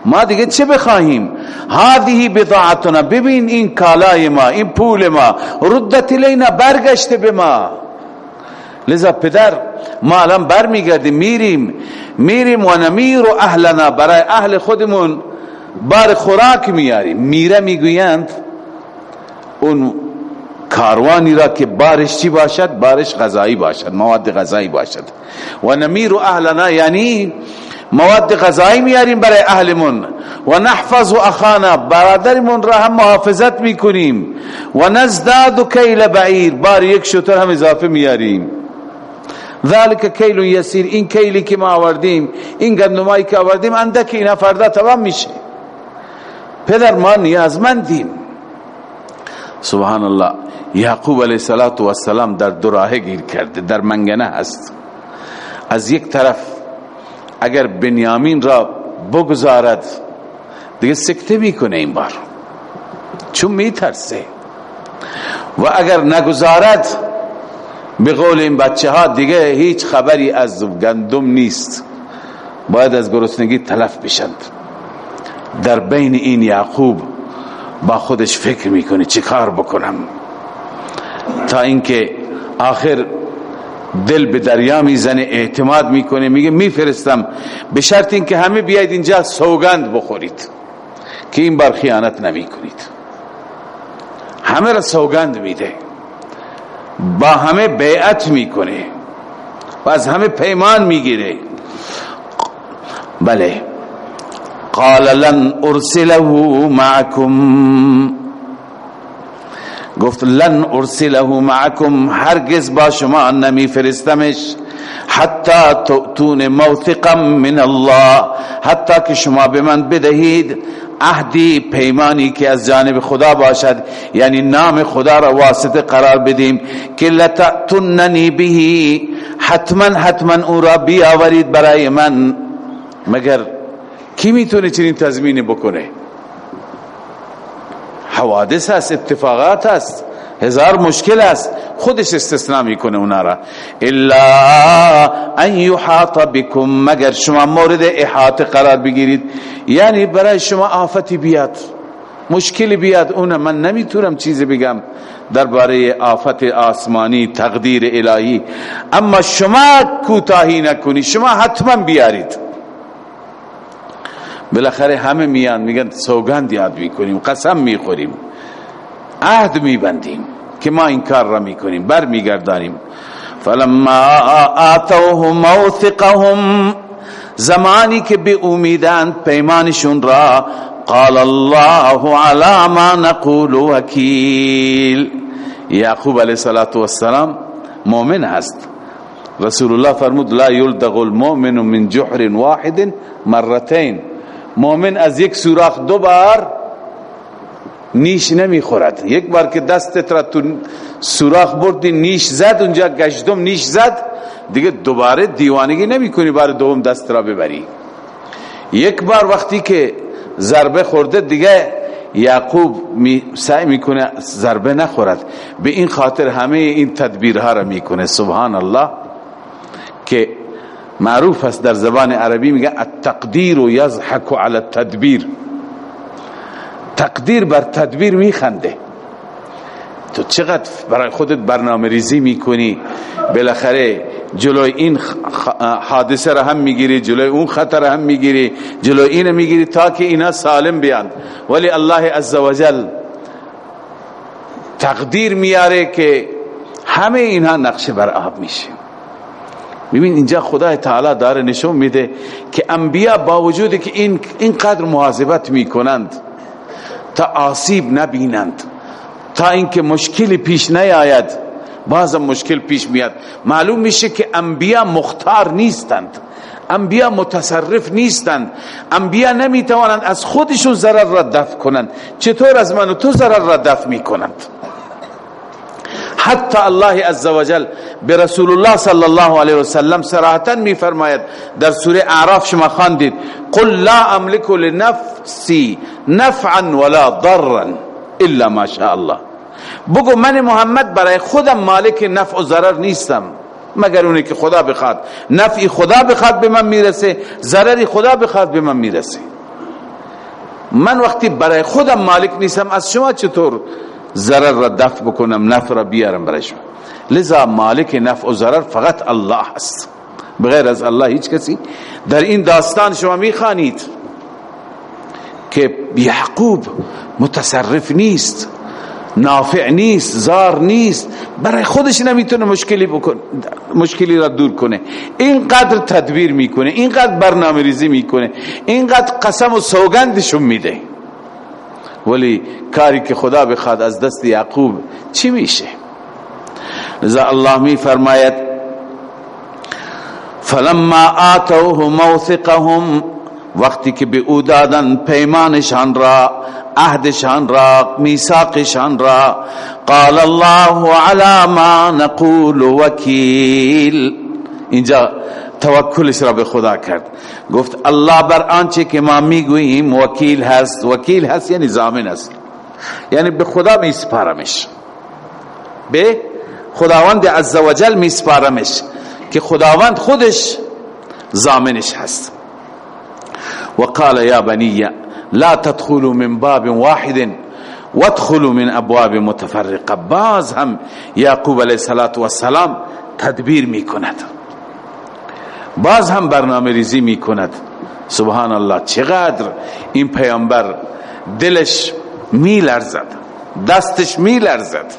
ما دیگه چه بخواهیم؟ هذه بضاعتنا. ببین این کالای ما این پول ما. ردت لینا برگشته به ما. لذا پدر ما الان برمیگردیم میریم. میریم و نمیر و اهلنا. برای اهل خودمون بار خوراک میاریم. میره می‌گویند اون کاروانی را که بارش چی باشد؟ بارش غذایی باشد مواد غذایی باشد. و نمیر و اهلنا یعنی مواد غذایی میاریم برای اهلمون. و نحفظ و اخانا برادرمون را هم محافظت می‌کنیم. و نزداد و کیل بعیر بار یک شتر هم اضافه میاریم. ذلك کیل یسیر این کیلی که ما آوردیم این گندمایی که آوردیم اندک اینا فردا تمام میشه. پدر ما نیازمندیم. سبحان الله یعقوب علیه السلام در دراه گیر کرده در منگنه هست. از یک طرف اگر بنیامین را بگذارد دیگه سکته می‌کنه این بار. چون میترسه. و اگر نگذارد به قول این بچه ها دیگه هیچ خبری از گندم نیست. باید از گرسنگی تلف بشند در بین این یعقوب با خودش فکر می‌کنه چی کار بکنم. تا اینکه آخر دل به دریا می‌زنه اعتماد می‌کنه میگه میفرستم. به شرط اینکه همه بیاید اینجا سوگند بخورید که این بار خیانت نمی کنید همه را سوگند میده. با همه بیعت می‌کنه. و از همه پیمان می‌گیره. بله. قال لن ارسله معكم گفت لن ارسله معكم هرگز با شما نمی فرستمش حتی تؤتون موثقا من الله. حتی که شما به من بدهید. عهدی پیمانی که از جانب خدا باشد یعنی نام خدا را واسطه قرار بدیم که لتأتوننی به حتما حتما او را بیاورید برای من. مگر کی می‌تونه چنین تضمینی بکنه؟ حوادث هست اتفاقات هست. هزار مشکل است. خودش استثناء می‌کنه اونا را. الا ان یحاط بكم مگر شما مورد احاطه قرار بگیرید. یعنی برای شما آفتی بیاد مشکل بیاد. اون من نمی‌تونم چیزی بگم درباره آفت آسمانی تقدیر الهی. اما شما کوتاهی نکنی شما حتما بیارید. بالاخره همه میان میگن سوگند یاد می‌کنیم قسم می‌خوریم. عهد میبندیم که ما این کار را می‌کنیم بر میگردانیم فلما آتوه موثقهم زمانی که به امیدند پیمانشون را قال الله على ما نقول وکیل. یعقوب علیه السلام مؤمن هست. رسول الله فرمود لا يلدغ المؤمن من جحر واحد مرتين مؤمن از یک سوراخ دو بار نیش نمی‌خورد. یک بار که دستت را تو سوراخ بردی نیش زد اونجا گشتم نیش زد. دیگه دوباره دیوانگی نمی کنی بار دوم دست را ببری. یک بار وقتی که ضربه خورده دیگه یعقوب می سعی می‌کنه ضربه نخورد. به این خاطر همه این تدبیرها را می‌کنه. سبحان الله که معروف است در زبان عربی میگه التقدیر یضحک علی التدبیر. تقدیر بر تدبیر میخنده. تو چقدر برای خودت برنامه ریزی می‌کنی؟ بالاخره جلوی این حادثه را هم می‌گیری جلوی اون خطر هم می‌گیری جلوی این می‌گیری تا که اینا سالم بیان. ولی الله عزوجل تقدیر میاره که همه اینها نقشه بر آب میشه ببین اینجا خدای تعالی داره نشون میده که انبیا با وجود که این اینقدر مواظبت می‌کنند تا آسیب نبینند. تا اینکه مشکلی پیش نیاید بعضا مشکل پیش میاد. معلوم میشه که انبیا مختار نیستند. انبیا متصرف نیستند. انبیا نمی‌توانند از خودشون ضرر را دفع کنند. چطور از من و تو ضرر را دفع می‌کنند؟ حتی الله عزوجل به رسول الله صلی الله علیه وسلم صراحتا میفرماید. در سوره اعراف شما خواندید. قل لا املك لنفسي نفعا ولا ضرا الا ما شاء الله. بگو من محمد برای خودم مالک نفع و ضرر نیستم. مگر اونی که خدا بخواد. نفعی خدا بخواد به من می‌رسه ضرری خدا بخواد به من می‌رسه. من وقتی برای خودم مالک نیستم از شما چطور ضرر را دفع بکنم نفع را بیارم شما لذا مالک نفع و ضرر فقط الله است. بغیر از الله هیچ کسی. در این داستان شما می‌خوانید که یعقوب متصرف نیست نافع نیست زار نیست برای خودش نمی‌تونه مشکلی بکن مشکلی را دور کنه. اینقدر تدبیر می‌کنه اینقدر برنامه ریزی می‌کنه اینقدر قسم و سوگندشون میده. ولی کاری که خدا بخواد از دست یعقوب چی میشه؟ لذا الله می فرماید فلما آتوه موثقهم وقتی که به او دادن پیمانشان را عهدشان را میثاقشان را قال الله على ما نقول وکیل. اینجا توکلش را به خدا کرد. گفت الله بر آنچه که ما می‌گوییم وکیل هست. وکیل هست یعنی زامن است. یعنی به خدا میسپارمش. به خداوند عزوجل میسپارمش که خداوند خودش زامنش هست. وقال يا بني لا تدخلوا من باب واحد وادخلوا من ابواب متفرقه باز هم یعقوب علیه السلام تدبیر می‌کند. باز هم برنامه ریزی می‌کند. سبحان الله چقدر این پیامبر دلش میلرزد دستش میلرزد.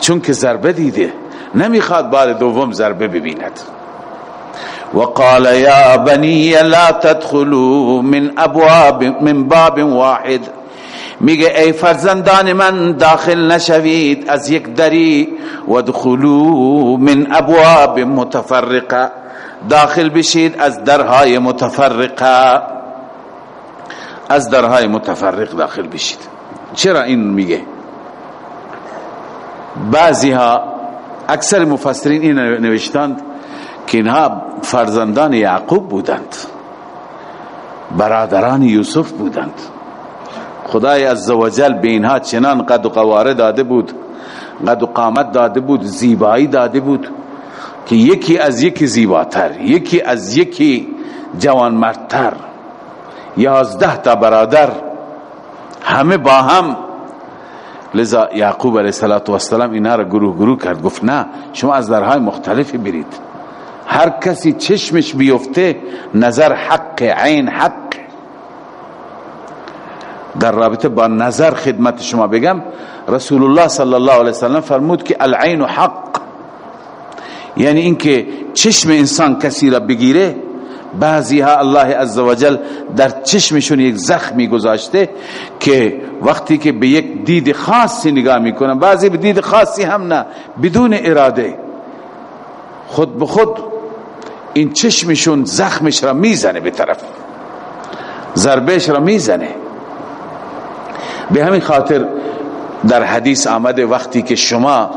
چون که ضربه دیده نمی‌خواد بار دوم ضربه ببیند. وقال يا بني لا تدخلوا من ابواب من باب واحد. میگه ای فرزندان من داخل نشوید از یک دری ودخلوا من ابواب متفرقه. داخل بشید از درهای متفرقه. از درهای متفرق داخل بشید. چرا این میگه؟ بعضی ها اکثر مفسرین این نوشتند که اینها فرزندان یعقوب بودند. برادران یوسف بودند. خدای عزوجل به اینها چنان قد و قواره داده بود قد و قامت داده بود زیبایی داده بود که یکی از یکی زیباتر یکی از یکی جوانمردتر. یازده تا برادر همه با هم. لذا یعقوب علیه السلام اینا را گروه گروه کرد گفت نه شما از درهای مختلفی برید. هر کسی چشمش بیفته نظر حق عین حق. در رابطه با نظر خدمت شما بگم رسول الله صلی الله علیه وسلم فرمود که العین حق. یعنی اینکه چشم انسان کسی را بگیره بعضی ها الله عزوجل در چشمشون یک زخمی گذاشته که وقتی که به یک دید خاصی نگاه می‌کنن بعضی به دید خاصی هم نه بدون اراده. خود به خود این چشمشون زخمش را می‌زنه به طرف ضربهش را می‌زنه. به همین خاطر در حدیث آمده وقتی که شما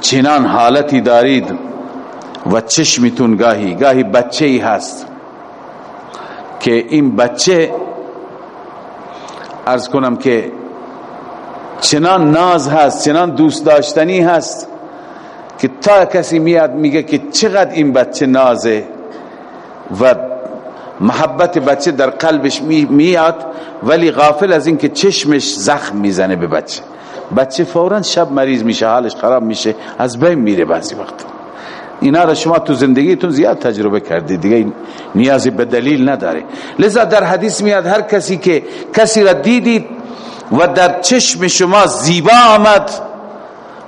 چنان حالتی دارید و چشمتون گاهی گاهی بچه ای هست که این بچه ارز کنم که چنان ناز هست چنان دوست داشتنی هست که تا کسی میاد میگه که چقدر این بچه نازه و محبت بچه در قلبش میاد ولی غافل از اینکه چشمش زخم می‌زنه به بچه. بچه فورا شب مریض میشه حالش خراب میشه از بین میره بعضی وقت. اینا را شما تو زندگیتون زیاد تجربه کردید. دیگه نیازی به دلیل نداره. لذا در حدیث میاد هر کسی که کسی را دیدید و در چشم شما زیبا آمد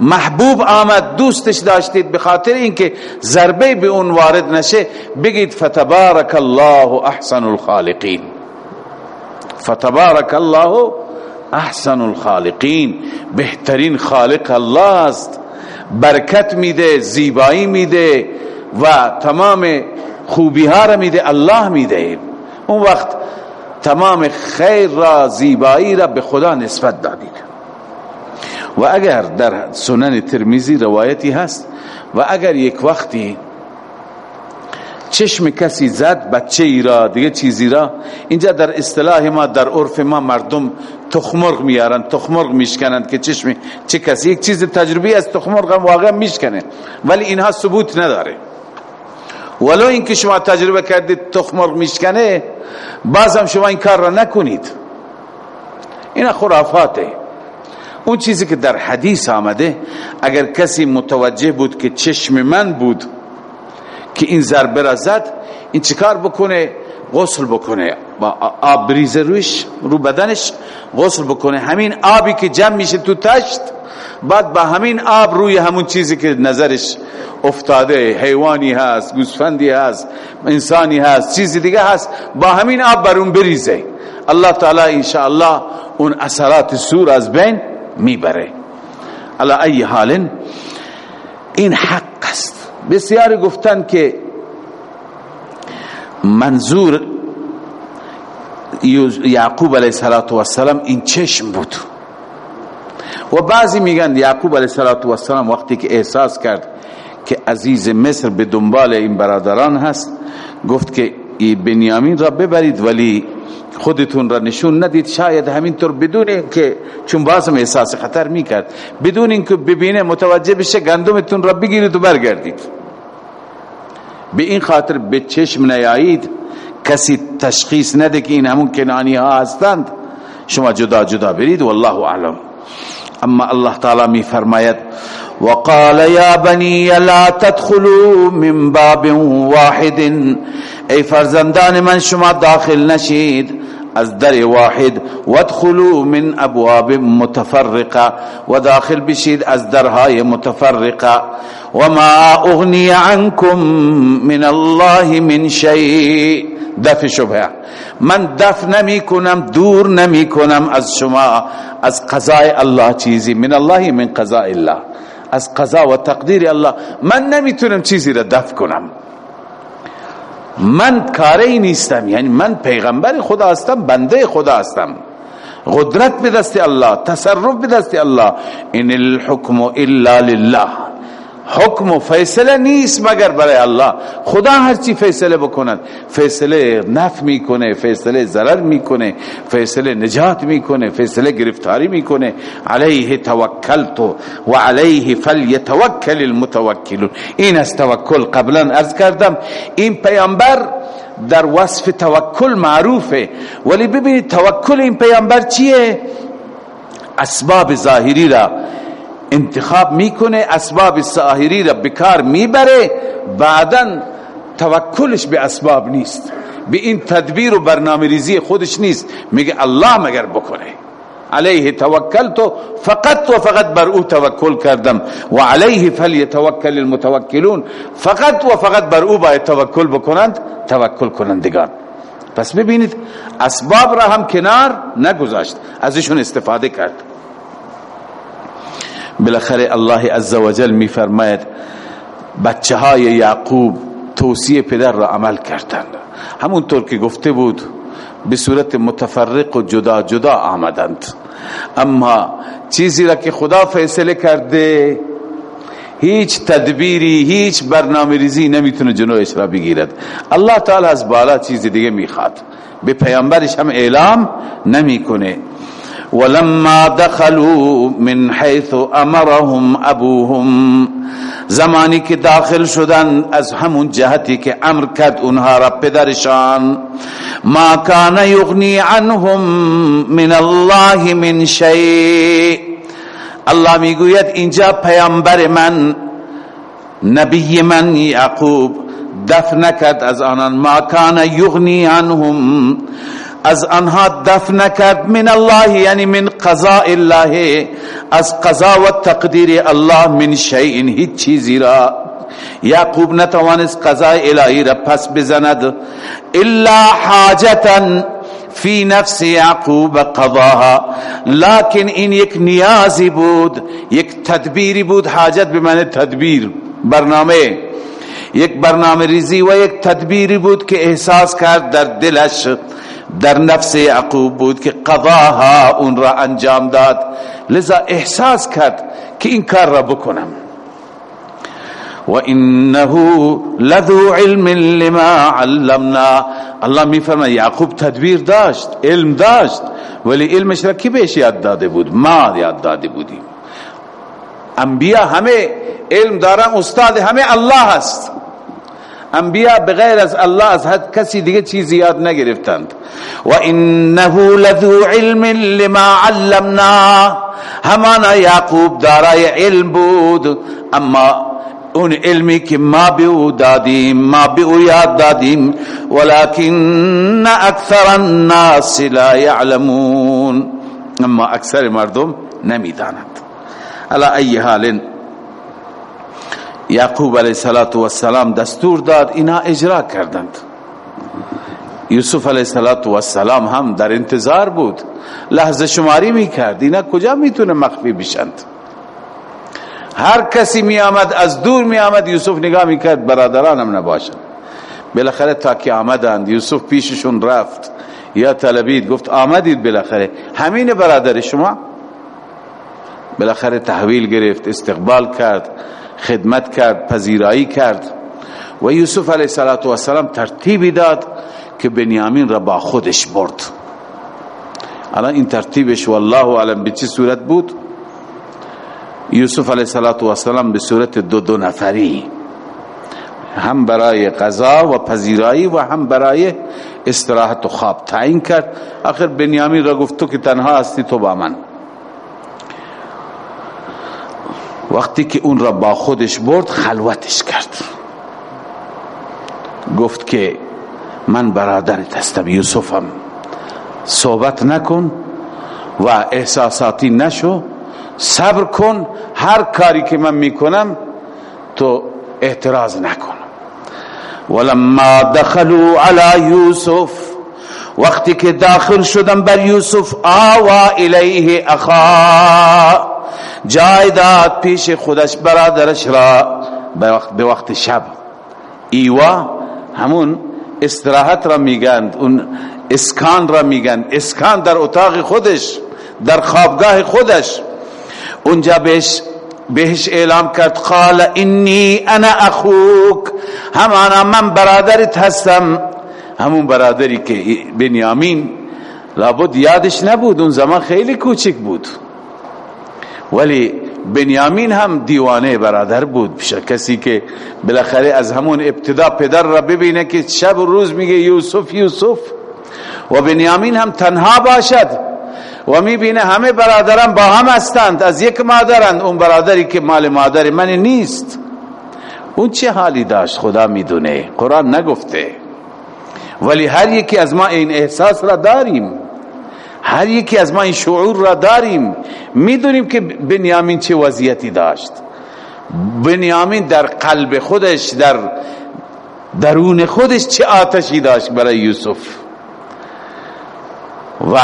محبوب آمد دوستش داشتید به خاطر اینکه ضربه به اون وارد نشه بگید فتبارک الله احسن الخالقین. فتبارک الله احسن الخالقین. بهترین خالق الله است. برکت میده زیبایی میده و تمام خوبی ها را میده الله میده. اون وقت تمام خیر را زیبایی را به خدا نسبت دادید. و اگر در سنن ترمیزی روایتی هست و اگر یک وقتی چشم کسی زد بچه ای را دیگه چیزی را اینجا در اصطلاح ما در عرف ما مردم تخمرغ میارن تخمرغ میشکنند که چشم چه کسی یک چیز تجربی از تخمرغ هم واقعا میشکنه ولی اینها ثبوت نداره. ولو اینکه شما تجربه کردید تخمرغ میشکنه بازم شما این کار را نکنید. این خرافاته. اون چیزی که در حدیث آمده اگر کسی متوجه بود که چشم من بود که این ضربه را زد این چیکار بکنه؟ غسل بکنه. با آب بریزه روش رو بدنش غسل بکنه. همین آبی که جمع میشه تو تشت بعد با همین آب روی همون چیزی که نظرش افتاده حیوانی هست گوسفندی هست انسانی هست چیزی دیگه هست با همین آب بر اون بریزه. الله تعالی انشاءالله اون اثرات سور از بین می‌بره. علا ای حال این حق است. بسیاری گفتن که منظور یعقوب علیه السلام این چشم بود. و بعضی میگن یعقوب علیه السلام وقتی که احساس کرد که عزیز مصر به دنبال این برادران هست گفت که بنیامین را ببرید ولی خودتون را نشون ندید. شاید همینطور بدون اینکه چون بازم احساس خطر می‌کرد بدون اینکه ببینه متوجه بشه گندمتون را بگیرید و برگردید. به این خاطر به چشم نیایید. کسی تشخیص نده که این همون کنانی ها هستند. شما جدا جدا برید والله اعلم. اما الله تعالی می فرماید وقال يا بني لا تدخلوا من باب واحد. ای فرزندان من شما داخل نشید. از در واحد وادخلوا من ابواب متفرقه و داخل بشید از درهای متفرقه. وما اغنی عنكم من الله من شيء دفع شبه من دفع نمی کنم دور نمی کنم از شما از قضای الله چیزی. من الله من قضاء الله. از قضا و تقدیر الله. من نمی‌تونم چیزی را دفع کنم. من کاری نیستم. یعنی من پیغمبر خدا هستم بنده خدا هستم. قدرت به دست الله تصرف به دست الله. ان الحكم الا لله. حکم و فیصله نیست مگر برای الله. خدا هر چی فیصله بکند. فیصله نف می‌کنه فیصله ضرر می‌کنه فیصله نجات می‌کنه فیصله گرفتاری می‌کنه. علیه توکلت و علیه فلیتوکل المتوکلون. این از توکل قبلا از کردم. این پیامبر در وصف توکل معروفه. ولی ببینید توکل این پیامبر چیه؟ اسباب ظاهری را. انتخاب می‌کنه اسباب ساهری را بکار می‌بره. بعدا توکلش به اسباب نیست. به این تدبیر و برنامه ریزی خودش نیست. میگه الله مگر بکنه. علیه توکلت فقط و فقط بر او توکل کردم. و علیه فلیتوکل المتوکلون. فقط و فقط بر او باید توکل بکنند توکل کنندگان. پس ببینید اسباب را هم کنار نگذاشت. ازشون استفاده کرد. بالاخره الله عزوجل می فرماید بچه های یعقوب توصیه پدر را عمل کردند. همونطور که گفته بود به صورت متفرق و جدا جدا آمدند. اما چیزی را که خدا فیصله کرده هیچ تدبیری هیچ برنامه ریزی نمی‌تونه جنوش را بگیرد. الله تعالی از بالا چیزی دیگه می‌خواد. به پیامبرش هم اعلام نمی‌کنه. ولما دخلوا من حيث امرهم ابوهم زمانی که داخل شدن از همون جهتی که امر کرد اونها را پدرشان. ما کان یغنی عنهم من الله من شیء. الله می‌گوید اینجا پیامبر من نبی من یعقوب دفن نکرد از آنان. ما کان یغنی عنهم. از آنها دفن نکرد من الله یعنی من قضاء الله. از قضا و تقدیر الله من شیء هیچ چیزی را. یعقوب نتوانست قضای الهی را پس بزند. الا حاجتا فی نفس یعقوب قضاها. لكن این یک نیازی بود یک تدبیری بود. حاجت به معنی تدبیر برنامه. یک برنامه ریزی و یک تدبیری بود که احساس کرد در دلش در نفس یعقوب بود که قضاها اون را انجام داد. لذا احساس کرد که این کار را بکنم. و انه لذو علم لما علمنا. الله می فرماید یعقوب تدبیر داشت علم داشت ولی علمش را کی بهش یاد داده بود؟ ما یاد داده بودیم. انبیا همه علم دارن استاد همه الله هست. انبیا بغیر از الله از حد کسی دیگه چیزی یاد نگرفتند. و انه لذو علم لما علمنا. همانا یعقوب دارای علم بود. اما اون علمی که ما به او دادیم ما به او یاد دادیم. ولكن اکثر الناس لا يعلمون اما اکثر مردم نمی‌دانند. على ای حال یعقوب علیه السلام دستور داد اینا اجرا کردند. یوسف علیه السلام هم در انتظار بود. لحظه شماری می‌کرد. اینا کجا می‌تونه مخفی بشند؟ هر کسی می آمد از دور می آمد یوسف نگاه می کرد برادران هم نباشند. بالاخره تا که آمدند یوسف پیششون رفت. یا طلبید گفت آمدید بالاخره. همین برادر شما؟ بالاخره تحویل گرفت استقبال کرد. خدمت کرد پذیرایی کرد. و یوسف علیه السلام ترتیبی داد که بنیامین را با خودش برد. الان این ترتیبش والله علم به چی صورت بود؟ یوسف علیه السلام به صورت دو دو نفری. هم برای قضا و پذیرایی و هم برای استراحت و خواب تعیین کرد. آخر بنیامین را گفت تو که تنها هستی تو با من. وقتی که اون را با خودش برد خلوتش کرد. گفت که من برادرت هستم یوسفم. صحبت نکن و احساساتی نشو. صبر کن هر کاری که من می‌کنم تو اعتراض نکن. ولما دخلوا على یوسف وقتی که داخل شدن بر یوسف آوا الیه اخا. جای داد پیش خودش برادرش را به وقت شب. ایوا همون استراحت را میگند اون اسکان را میگند اسکان در اتاق خودش در خوابگاه خودش. اونجا بهش بهش اعلام کرد قال انی انا اخوک. همانا من برادرت هستم. همون برادری که بنیامین لابد یادش نبود اون زمان خیلی کوچک بود. ولی بنیامین هم دیوانه برادر بود. کسی که بالاخره از همون ابتدا پدر را ببینه که شب و روز میگه یوسف یوسف. و بنیامین هم تنها باشد. و می‌بینه همه برادران با هم هستند از یک مادرند. اون برادری که مال مادر من نیست. اون چه حالی داشت خدا می‌دونه؟ قرآن نگفته. ولی هر یکی از ما این احساس را داریم. هر یکی از ما این شعور را داریم می‌دونیم که بنیامین چه وضعیتی داشت. بنیامین در قلب خودش در درون خودش چه آتشی داشت برای یوسف. و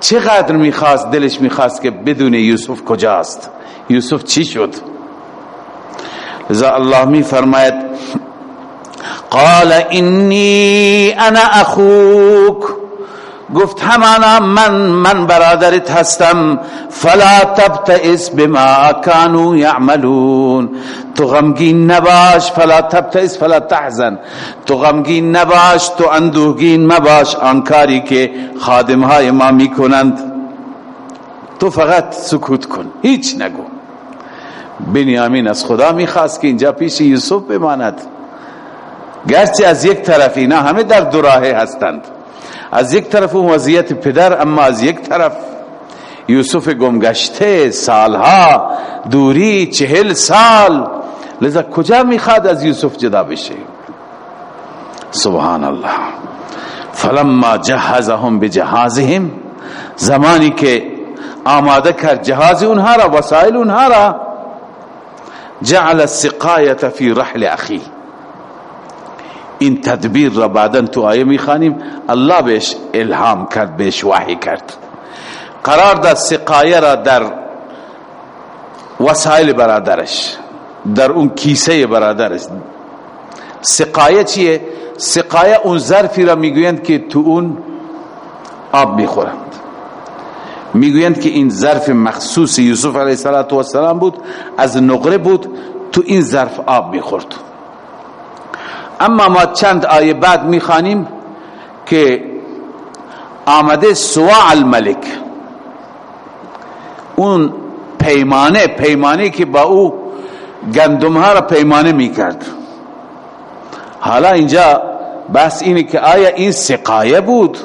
چقدر می‌خواست دلش می‌خواست که بدون یوسف کجاست؟ یوسف چی شد؟ لذا الله میفرماید قال انی انا اخوک. گفت همانا من من برادرت هستم فلا تبتئس بما كانوا يعملون تو غمگین نباش فلا تبتئس فلا تحزن. تو غمگین نباش تو اندوهگین مباش آنکاری که خادمهای ما می‌کنند. تو فقط سکوت کن هیچ نگو. بنیامین از خدا می‌خواست که اینجا پیش یوسف بماند. گرچه از یک طرف اینا همه در دراهه هستند. از یک طرف اون وضعیت پدر اما از یک طرف یوسف گمگشته سالها دوری چهل سال. لذا کجا می‌خواد از یوسف جدا بشه؟ سبحان الله. فلما جهزهم بجهازهم زمانی که آماده کرد جهاز اونها را وسایل اونها را جعل السقایت فی رحل اخی این تدبیر را بعدا تو آیه می‌خوانیم. الله بهش الهام کرد بهش وحی کرد. قرار داد سقایه را در وسایل برادرش در اون کیسه برادرش. سقایه چیه؟ سقایه اون ظرفی را می‌گویند که تو اون آب می‌خورند. می‌گویند که این ظرف مخصوص یوسف علیه السلام بود از نقره بود تو این ظرف آب می‌خورد. اما ما چند آیه بعد می‌خوانیم که آمده سواع الملک. اون پیمانه پیمانه که با او گندم ها را پیمانه می‌کرد. حالا اینجا بس اینه که آیا این سقایه بود؟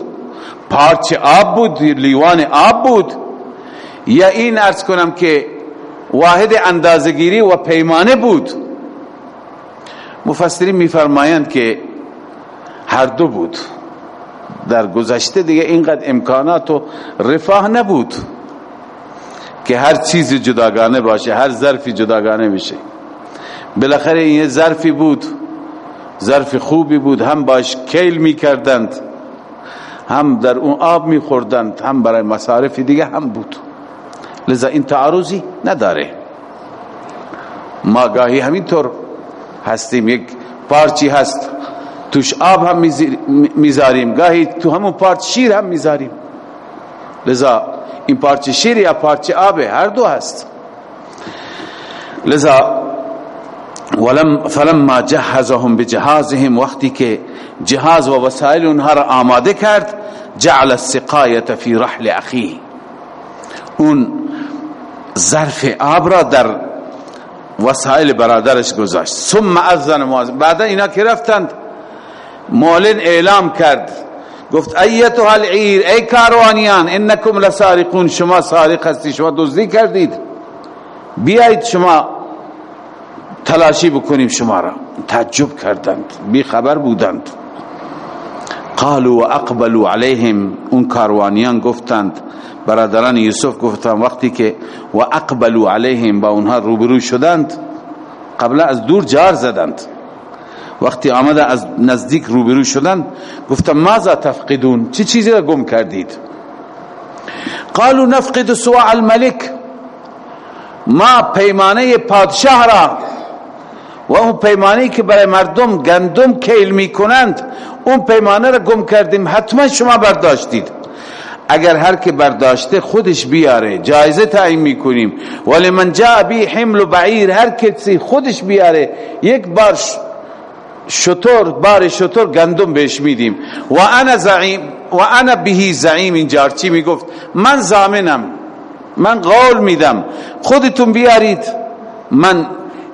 پارچ آب بود لیوان آب بود؟ یا این ارز کنم که واحد اندازگیری و پیمانه بود؟ مفسرین میفرمایند که هر دو بود. در گذشته دیگه اینقدر امکانات و رفاه نبود که هر چیز جداگانه باشه هر ظرفی جداگانه بشه بالاخره این ظرفی بود ظرف خوبی بود هم باش کیل می‌کردند هم در اون آب میخوردند هم برای مصارف دیگه هم بود. لذا این تعارضی نداره. ما گاهی همینطور هستیم. یک پارچی هست. توش آب هم می‌ذاریم. گاهی تو همون پارچ شیر هم می‌ذاریم. لذا این پارچه شیر یا پارچه آب هر دو هست. لذا ولم فلما جهزهم بجهازهم وقتی که جهاز و وسایل اونها را آماده کرد جعل السقایت فی رحل اخی اون ظرف آب را در وسایل برادرش گذاشت. ثم اذن مؤذن بعد اینا که رفتند؟ مولن اعلام کرد. گفت ایتها العیر ای کاروانیان انکم لسارقون. شما سارق هستی شما دزدی کردید. بیایید شما تلاشی بکنیم شما را. تعجب کردند بی خبر بودند. قالوا و اقبلوا علیهم اون کاروانیان گفتند برادران یوسف گفتند وقتی که و اقبلوا علیهم با اونها روبرو شدند قبل از دور جار زدند. وقتی آمده از نزدیک روبرو شدند گفتم ماذا تفقدون؟ چه چیزی را گم کردید؟ قالوا نفقد سواع الملك ما پیمانه پادشاه را و اون پیمانه که برای مردم گندم کیل می کنند اون پیمانه را گم کردیم حتما شما برداشتید. اگر هر که برداشته خودش بیاره جایزه تعیین می‌کنیم. ولی من جا بی حمل و بعیر هر کسی خودش بیاره یک بار شطور بار شطور گندم بهش میدیم. و انا زعیم و انا بهی زعیم این جارچی می‌گفت؟ من زامنم من قول میدم. خودتون بیارید من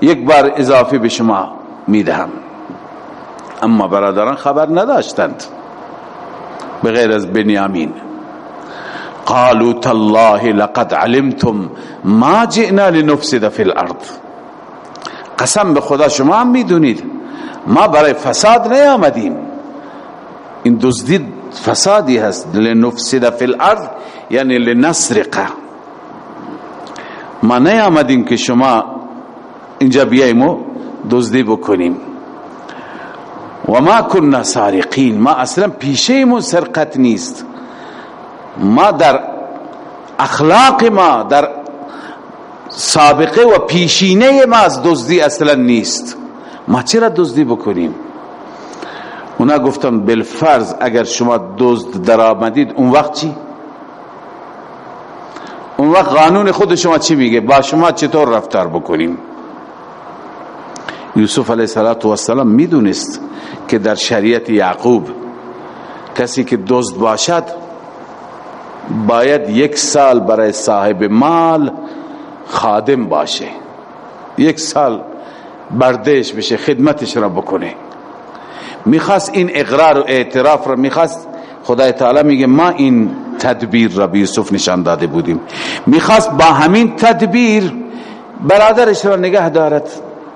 یک بار اضافه به شما می‌دهم. اما برادران خبر نداشتند. بغیر از بنیامین. قالوا تالله لقد علمتم ما جئنا لنفسد في الارض قسم به خدا شما هم می‌دونید. ما برای فساد نیامدیم. این دزدی فسادی هست. لنفسد في الارض یعنی لنسرقه ما نیامدیم که شما اینجا بیاییم و دزدی بکنیم. و ما کننا سارقین. ما اصلا پیشه سرقت نیست. ما در اخلاق ما در سابقه و پیشینه ما از دزدی اصلا نیست. ما چرا دزدی بکنیم؟ اونا گفتم بالفرض اگر شما دزد در آمدید اون وقت چی؟ اون وقت قانون خود شما چی میگه؟ با شما چطور رفتار بکنیم؟ یوسف علیه السلام می‌دونست که در شریعت یعقوب کسی که دزد باشد باید یک سال برای صاحب مال خادم باشه. یک سال بردش بشه خدمتش را بکنه. می‌خواست این اقرار و اعتراف را می‌خواست خدای تعالی میگه ما این تدبیر را به یوسف نشان داده بودیم. می‌خواست با همین تدبیر برادرش را نگه دارد.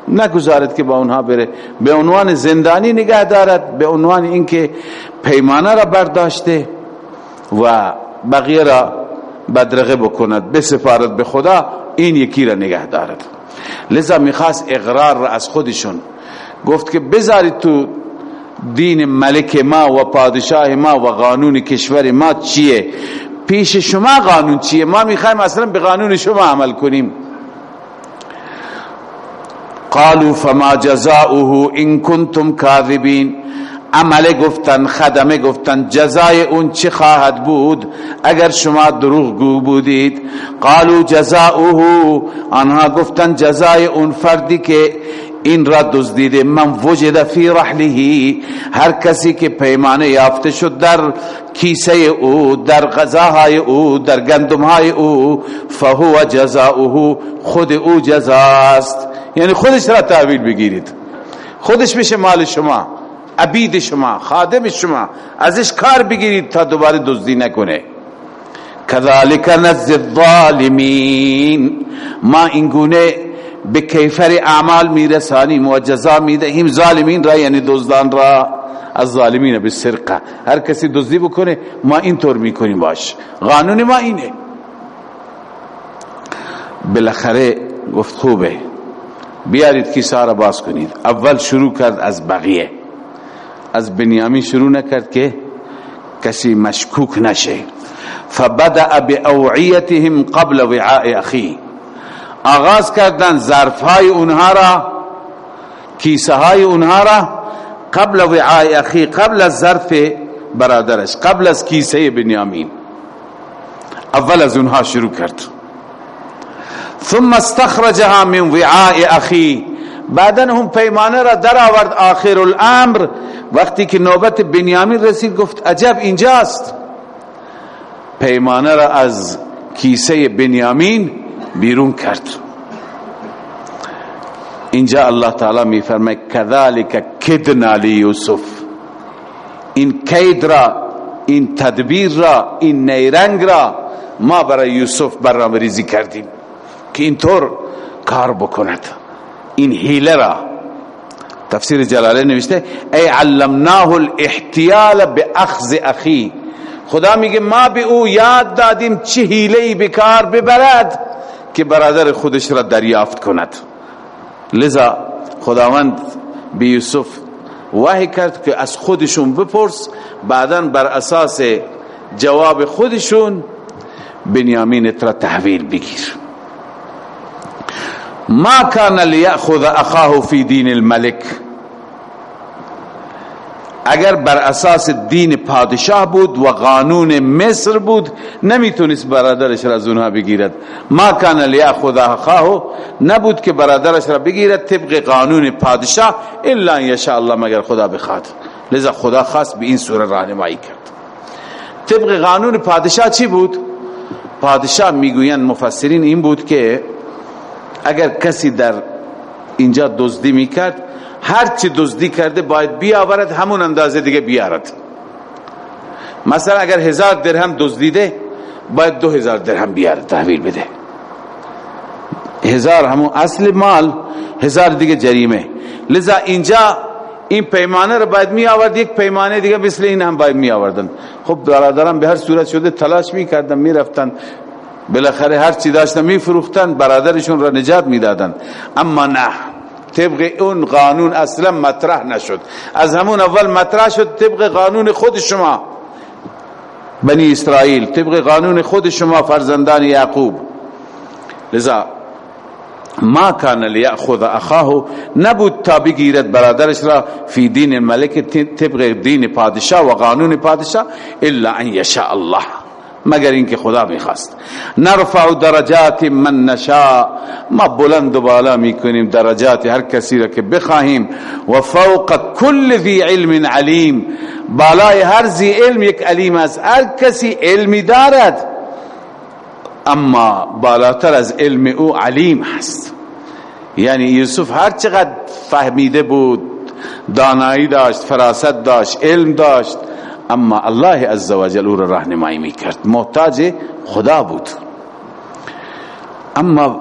نگذارد که با اونها بره. به عنوان زندانی نگه دارد. به عنوان اینکه پیمانه را برداشته و بقیه را بدرقه بکند بسپارد به خدا این یکی را نگه دارد. لذا می‌خواست اقرار را از خودشون. گفت که بذارید تو دین ملک ما و پادشاه ما و قانون کشور ما چیه؟ پیش شما قانون چیه؟ ما می‌خوایم اصلا به قانون شما عمل کنیم. قالوا فما جزاؤه ان کنتم کاذبین عمل گفتن خدمه گفتن جزای اون چه خواهد بود؟ اگر شما دروغ گو بودید قالوا جزاؤه. آنها گفتن جزای اون فردی که این را دزدیده. من وجد فی رحله. هر کسی که پیمانه یافته شد در کیسه او در غذاهای او در گندمهای او فهو جزاؤه. خود او جزاست. یعنی خودش را تحویل بگیرید. خودش بشه مال شما. عبید شما خادم شما ازش کار بگیرید تا دوباره دزدی نکنه. کذالک نزد الظالمین. ما اینگونه به کیفر اعمال میرسانیم و جزا می‌دهیم. ظالمین را یعنی دزدان را. از ظالمین به سرقه. هر کسی دزدی بکنه ما اینطور می‌کنیم باش. قانون ما اینه. بالاخره گفت خوبه. بیارید کیسه را باز کنید. اول شروع کرد از بقیه. از بنیامین شروع نکرد که کسی مشکوک نشه. فبدأ بأوعیتهم قبل وعاء اخی. آغاز کردن ظرف های اونها را کیسه های اونها را قبل وعاء اخی قبل از ظرف برادرش قبل از کیسه بنیامین. اول از اونها شروع کرد. ثم استخرجها من وعاء اخی. بعدا هم پیمانه را در آورد آخر الامر وقتی که نوبت بنیامین رسید گفت عجب اینجاست. پیمانه را از کیسه بنیامین بیرون کرد. اینجا الله تعالی می فرماید کذالک کدنا لیوسف این کید را این تدبیر را این نیرنگ را ما برای یوسف برنامه‌ریزی کردیم که اینطور کار بکند. این حیله را تفسیر جلاله نوشته ای علمناه الاحتیال به اخذ اخی. خدا میگه ما به او یاد دادیم چه حیله ای بکار ببرد که برادر خودش را دریافت کند. لذا خداوند به یوسف وحی کرد که از خودشون بپرس بعدا بر اساس جواب خودشون بنیامین را تحویل بگیر. ما کان لیأخذ اخاه فی دین الملک اگر بر اساس دین پادشاه بود و قانون مصر بود نمی‌تونست برادرش را از اونها بگیرد. ما کان لیأخذ اخاه نبود که برادرش را بگیرد طبق قانون پادشاه الا یشاء الله مگر خدا بخواد. لذا خدا خاص به این سوره راهنمایی کرد. طبق قانون پادشاه چی بود؟ پادشاه می‌گویند مفسرین این بود که اگر کسی در اینجا دزدی می‌کرد هر چی دزدی کرده باید بیاورد همون اندازه دیگه بیارد. مثلا اگر هزار درهم دزدیده باید دو هزار درهم بیارد تحویل بده. هزار همون اصل مال هزار دیگه جریمه. لذا اینجا این پیمانه رو باید می آورد یک پیمانه دیگه مثل این هم باید می آوردن خب برادران به هر صورت شده تلاش می کردن می رفتن بالاخره هر چی داشتن می فروختن برادرشون را نجات می دادن اما نه طبق اون قانون اصلا مطرح نشد. از همون اول مطرح شد طبق قانون خود شما. بنی اسرائیل طبق قانون خود شما فرزندان یعقوب. لذا ما کان لیأخذ اخاه نبود تا بگیرد برادرش را فی دین الملک طبق دین پادشاه و قانون پادشاه الا ان یشاء الله. مگر اینکه خدا می‌خواست. نرفع درجات من نشاء. ما بلند و بالا می‌کنیم درجات هر کسی را که بخواهیم. و فوق کل ذی علم علیم. بالای هر ذی علم یک علیم است هر کسی علمی دارد. اما بالاتر از علم او علیم هست. یعنی یوسف هر چقدر فهمیده بود دانایی داشت فراست داشت علم داشت اما الله عزوجل او را راهنمایی می‌کرد. محتاج خدا بود. اما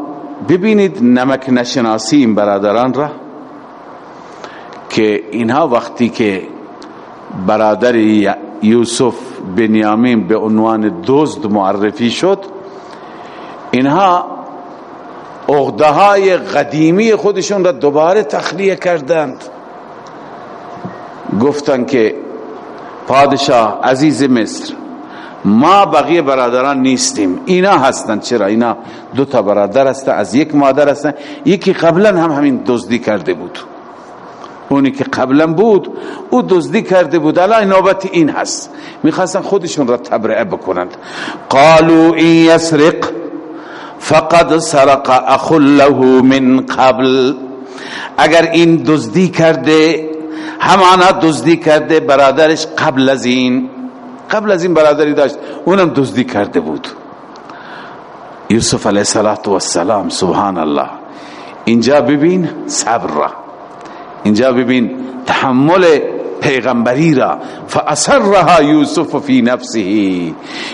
ببینید نمک نشناسی این برادران را که اینها وقتی که برادر یوسف بنیامین به عنوان دزد معرفی شد اینها اغده قدیمی خودشون را دوباره تخلیه کردند. گفتن که پادشاه عزیز مصر. ما بقیه برادران نیستیم. اینا هستند چرا؟ اینا دو تا برادر هستن. از یک مادر هستن. یکی قبلا هم همین دزدی کرده بود. اونی که قبلا بود او دزدی کرده بود. الان نوبت این هست. می‌خواستن خودشون را تبرئه بکنند. قالوا این یسرق فقد سرق اخ له من قبل. اگر این دزدی کرده همانا دزدی کرده برادرش قبل از این قبل از این برادری داشت اونم دزدی کرده بود. یوسف علیه السلام سبحان الله اینجا ببین صبر را. اینجا ببین تحمل پیغمبری را. فاصرها یوسف فی نفسه.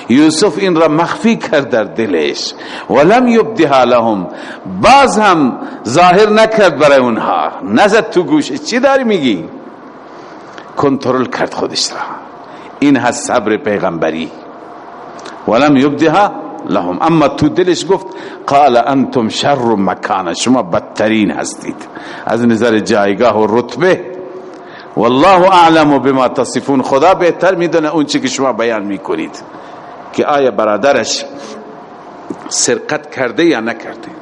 یوسف این را مخفی کرد در دلش. ولم یبدها لهم. باز هم ظاهر نکرد برای اونها. نزد تو گوش. چی داری میگی؟ کنترل کرد خودش را. این هست صبر پیغمبری. ولم یبدها لهم. اما تو دلش گفت قال انتم شر مکان. شما بدترین هستید. از نظر جایگاه و رتبه والله اعلم بما تصفون. خدا بهتر می‌دونه اون چی که شما بیان می‌کنید. که آیا برادرش سرقت کرده یا نکرده.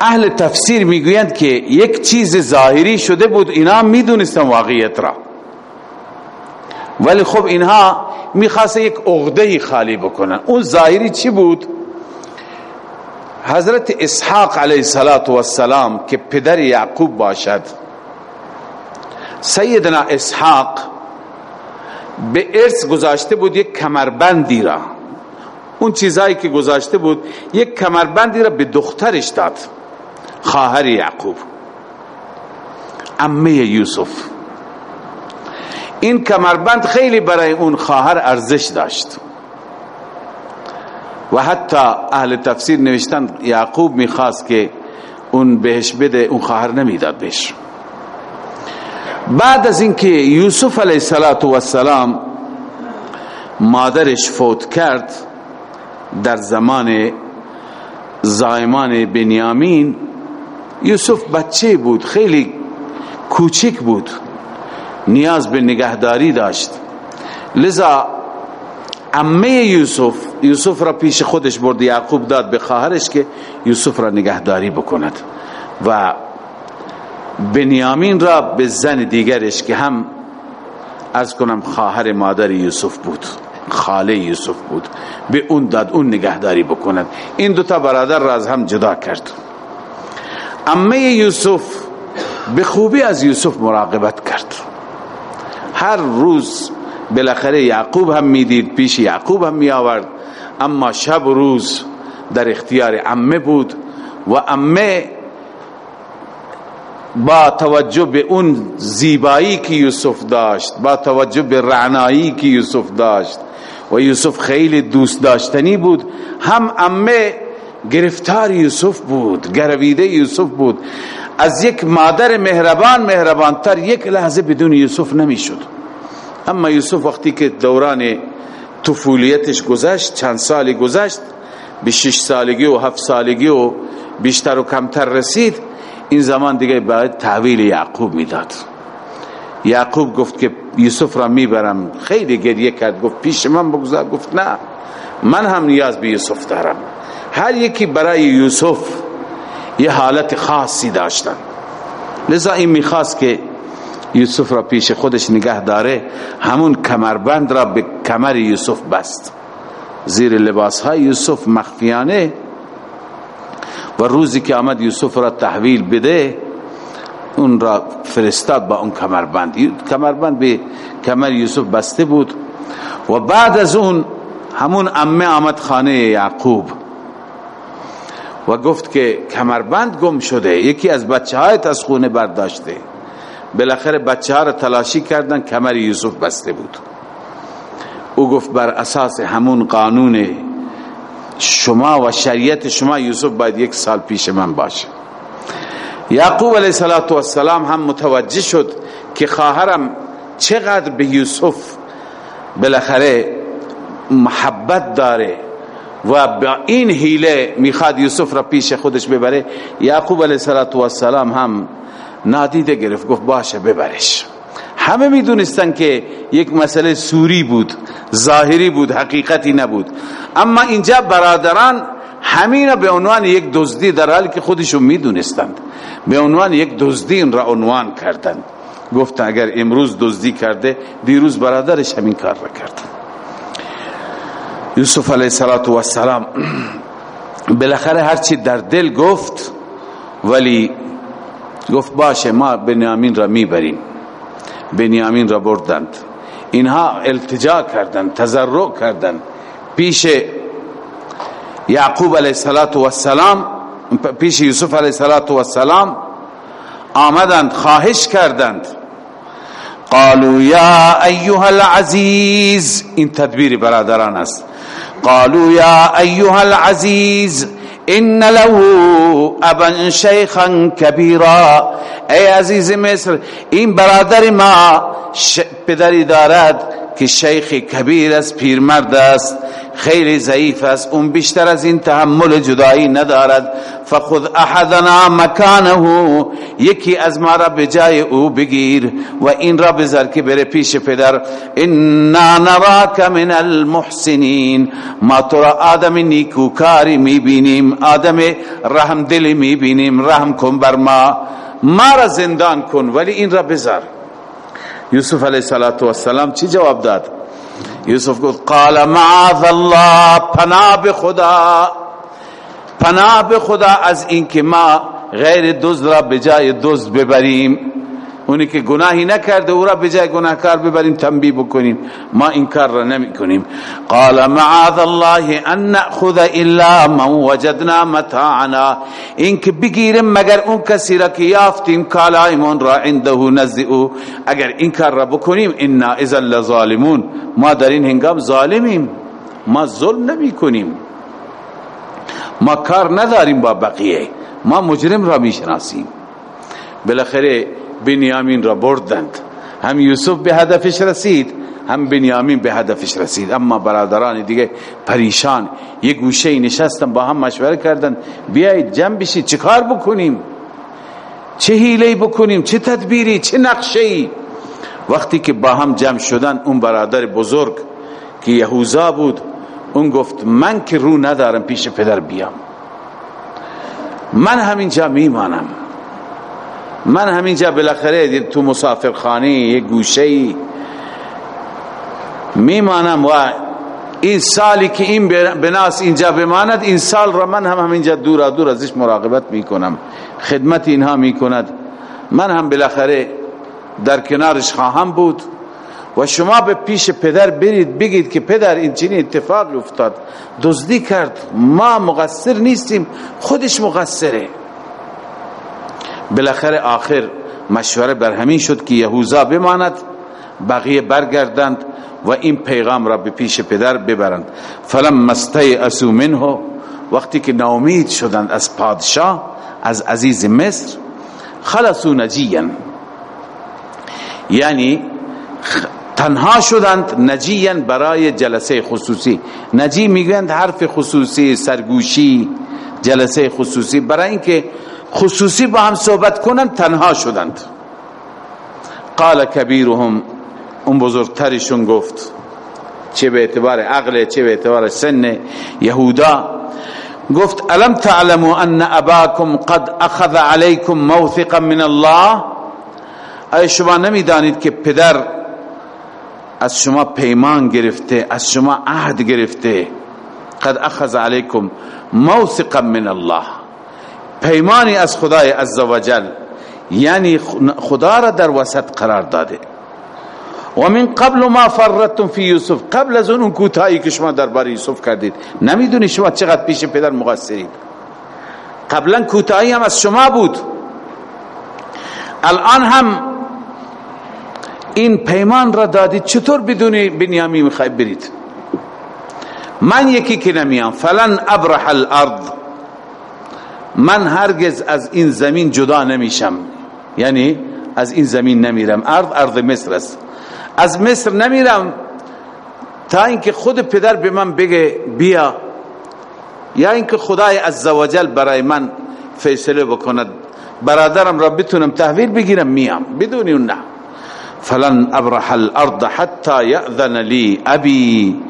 اهل تفسیر می‌گویند که یک چیز ظاهری شده بود اینا می‌دونستن واقعیت را. ولی خب اینها می‌خواست یک عقده خالی بکنن. اون ظاهری چی بود؟ حضرت اسحاق علیه السلام که پدر یعقوب باشد سیدنا اسحاق به ارث گذاشته بود یک کمربندی را. اون چیزایی که گذاشته بود یک کمربندی را به دخترش داد. خواهر یعقوب. امه یوسف. این کمربند خیلی برای اون خواهر ارزش داشت. و حتی اهل تفسیر نوشتن یعقوب می‌خواست که اون بهش بده اون خواهر نمی‌داد بهش. بعد از اینکه یوسف علیه السلام مادرش فوت کرد در زمان زایمان بنیامین یوسف بچه بود خیلی کوچک بود. نیاز به نگهداری داشت. لذا امه یوسف یوسف را پیش خودش برد. یعقوب داد به خواهرش که یوسف را نگهداری بکند. و بنیامین را به زن دیگرش که هم از کنم خواهر مادر یوسف بود خاله یوسف بود به اون داد اون نگهداری بکند. این دوتا برادر را از هم جدا کرد. امه یوسف به خوبی از یوسف مراقبت کرد. هر روز بالاخره یعقوب هم می‌دید پیش یعقوب هم می آورد اما شب و روز در اختیار امه بود و امه با توجه به اون زیبایی که یوسف داشت با توجه به رعنایی که یوسف داشت و یوسف خیلی دوست داشتنی بود هم امه گرفتار یوسف بود گرویده یوسف بود. از یک مادر مهربان مهربانتر یک لحظه بدون یوسف نمی‌شد. اما یوسف وقتی که دوران طفولیتش گذشت چند سالی گذشت به شش سالگی و هفت سالگی و بیشتر و کمتر رسید این زمان دیگه باید تحویل یعقوب می‌داد. یعقوب گفت که یوسف را می‌برم. خیلی گریه کرد گفت پیش من بگذار گفت نه من هم نیاز به یوسف دارم. هر یکی برای یوسف یه حالت خاصی داشتن. لذا این می‌خواست که یوسف را پیش خودش نگه داره همون کمربند را به کمر یوسف بست. زیر لباس های یوسف مخفیانه و روزی که آمد یوسف را تحویل بده اون را فرستاد با اون کمربند. کمربند به کمر یوسف بسته بود و بعد از اون همون امه آمد خانه یعقوب. و گفت که کمربند گم شده یکی از بچه هایت از خونه برداشته. بالاخره بچه ها را تلاشی کردن کمر یوسف بسته بود. او گفت بر اساس همون قانون شما و شریعت شما یوسف باید یک سال پیش من باشه. یعقوب علیه السلام هم متوجه شد که خواهرم چقدر به یوسف بالاخره محبت داره. و با این حیله می‌خواد یوسف را پیش خودش ببره یعقوب علیه السلام هم نادیده گرفت گفت باشه ببرش. همه می‌دونستن که یک مسئله سوری بود ظاهری بود حقیقتی نبود. اما اینجا برادران همین به عنوان یک دزدی در حالی که خودشون می‌دونستند. به عنوان یک دزدی را عنوان کردند. گفت اگر امروز دزدی کرده دیروز برادرش همین کار را کرد. یوسف علیه السلام بالاخره هرچی در دل گفت ولی گفت باشه ما بنیامین را می‌بریم. بنیامین را بردند. اینها التجا کردند تضرع کردند. پیش یعقوب علیه السلام پیش یوسف علیه السلام آمدند خواهش کردند. قالوا یا ایها العزیز این تدبیر برادران است. قالوا یا ایها العزیز إن له أبا شیخا کبیرا ای عزیز مصر این برادر ما پدری دارد که شیخ کبیر از پیرمرد است. خیلی ضعیف است. اون بیشتر از این تحمل جدایی ندارد. فخذ احدنا مکانه یکی از ما را به جای او بگیر و این را بذار که بره پیش پدر. انا نراک من المحسنین. ما تو را آدم نیکوکاری می‌بینیم آدم رحم دلی می‌بینیم. رحم کن بر ما. ما را زندان کن ولی این را بذار. یوسف علیه السلام چی جواب داد؟ یوسف گفت قال معاذ الله پناه به خدا پناه به خدا از اینکه ما غیر دزد را به جای دزد ببریم. اونی که گناهی نکرده او را به جای گناهکار ببریم تنبیه بکنیم. ما این کار را نمی کنیم قال معاذ الله ان ناخذ الا من وجدنا متاعنا. این که بگیریم مگر اون کسی را که یافتیم کالایمون را عنده نزد او اگر این کار را بکنیم انا اذا لظالمون. ما در این هنگام ظالمیم. ما ظلم نمی کنیم ما کار نداریم با بقیه. ما مجرم را می‌شناسیم. بالاخره بنیامین را بردند. هم یوسف به هدفش رسید هم بنیامین به هدفش رسید. اما برادران دیگه پریشان یک گوشه نشستن با هم مشوره کردن. بیایید جمع بشید چه کار بکنیم؟ چه حیله بکنیم؟ چه تدبیری؟ چه نقشه وقتی که با هم جمع شدن اون برادر بزرگ که یهوزا بود اون گفت من که رو ندارم پیش پدر بیام. من همینجا میمانم. من همینجا بالاخره تو مسافرخانه یک گوشه میمانم و این سالی که این بناس اینجا بماند این سال را من هم همینجا دور دور ازش مراقبت می‌کنم خدمت اینها می‌کند. من هم بالاخره در کنارش خواهم بود و شما به پیش پدر برید بگید که پدر این چنین اتفاق افتاد. دزدی کرد. ما مقصر نیستیم خودش مقصره. بالاخره آخر مشوره بر همین شد که یهوزا بماند بقیه برگردند و این پیغام را به پیش پدر ببرند. فلم مسته اسو منه وقتی که ناامید شدند از پادشاه از عزیز مصر خلصو نجیان یعنی تنها شدند نجیان برای جلسه خصوصی. نجی می‌گویند حرف خصوصی سرگوشی جلسه خصوصی. برای اینکه خصوصی با هم صحبت کنن تنها شدند. قال کبیرهم اون بزرگترشون گفت چه به اعتبار عقل چه به اعتبار سن یهودا. گفت الم تعلموا ان اباكم قد اخذ عليكم موثقا من الله؟ ای شما نمی‌دانید که پدر از شما پیمان گرفته از شما عهد گرفته؟ قد اخذ عليكم موثقا من الله. پیمانی از خدای عزوجل یعنی خدا را در وسط قرار داده. و من قبل ما فرتم فی یوسف قبل از اون کوتاهی که شما درباره یوسف کردید. نمی‌دونی شما چقدر پیش پدر مقصرید. قبلا کوتاهی هم از شما بود. الان هم این پیمان را دادید. چطور بدون بنیامی می‌خوای برید؟ من یکی که نمیام. فلن ابرح الارض. من هرگز از این زمین جدا نمیشم. یعنی از این زمین نمیرم. ارض ارض مصر است. از مصر نمیرم تا اینکه خود پدر به من بگه بیا. یا اینکه خدای عزوجل برای من فیصله بکند. برادرم را بتونم تحویل بگیرم میام. بدونی اون نه. فلن ابرح الارض حتى یأذن لی ابی.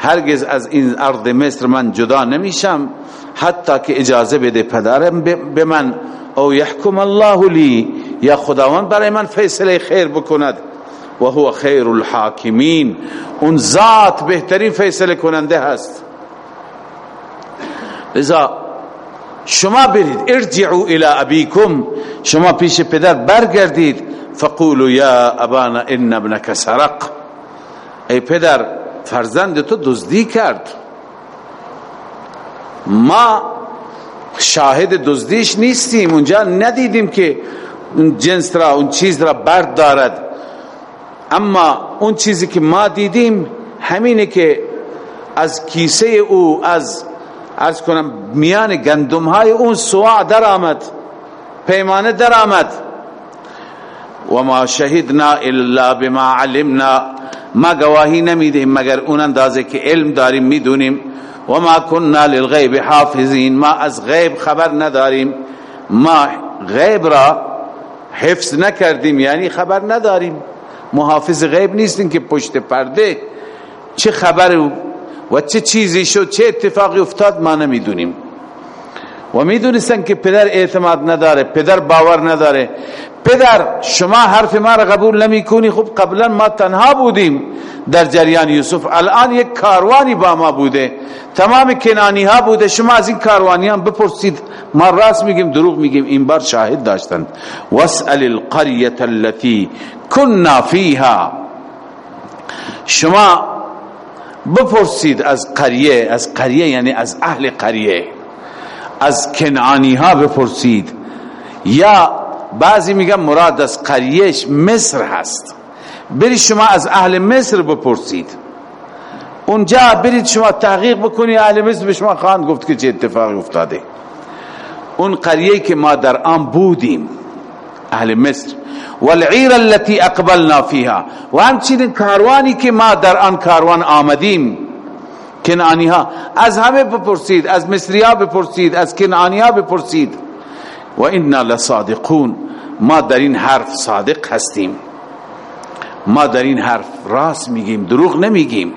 هرگز از این ارض مصر من جدا نمیشم. حتی که اجازه بده پدرم به من او یحکم الله لی یا خداوند برای من فیصله خیر بکند. و هو خیر الحاکمین. اون ذات بهترین فیصله کننده هست. لذا شما برید ارجعوا الى ابیکم. شما پیش پدر برگردید. فقولوا یا ابانا ان ابنك سرق. ای پدر فرزند تو دزدی کرد. ما شاهد دزدیش نیستیم. اونجا ندیدیم که اون جنس را اون چیز را برد دارد اما اون چیزی که ما دیدیم همینه که از کیسه او از از کنم میان گندم های اون سواع در آمد پیمانه در آمد و ما شهدنا الا بما علمنا. ما گواهی نمیدیم مگر اون اندازه که علم داریم می‌دونیم. و ما کننا للغیب حافظین ما از غیب خبر نداریم. ما غیب را حفظ نکردیم یعنی خبر نداریم. محافظ غیب نیستیم که پشت پرده چه خبر و چه چیزی شد چه اتفاقی افتاد ما نمی‌دونیم. و می‌دونستن که پدر اعتماد نداره پدر باور نداره. پدر شما حرف ما را قبول نمی کنی خب قبلا ما تنها بودیم. در جریان یوسف الان یک کاروانی با ما بوده. تمام کنانی ها بوده. شما از این کاروانیان بپرسید. ما راست میگیم دروغ میگیم. این بار شاهد داشتند. واسأل القرية التي كنا فيها. شما بپرسید از قریه از قریه یعنی از اهل قریه. از کنعانی ها بپرسید. یا بعضی میگن مراد از قریهش مصر هست. برید شما از اهل مصر بپرسید. اونجا برید شما تحقیق بکنی اهل مصر به شما خواهند گفت که چه اتفاقی افتاده. اون قریه که ما در آن بودیم اهل مصر. والعیر التي اقبلنا فيها و همچنین کاروانی که ما در آن کاروان آمدیم. کنعانی ها از همه بپرسید از مصری ها بپرسید از کنعانی ها بپرسید. و انا لصادقون. ما در این حرف صادق هستیم. ما در این حرف راست میگیم دروغ نمیگیم.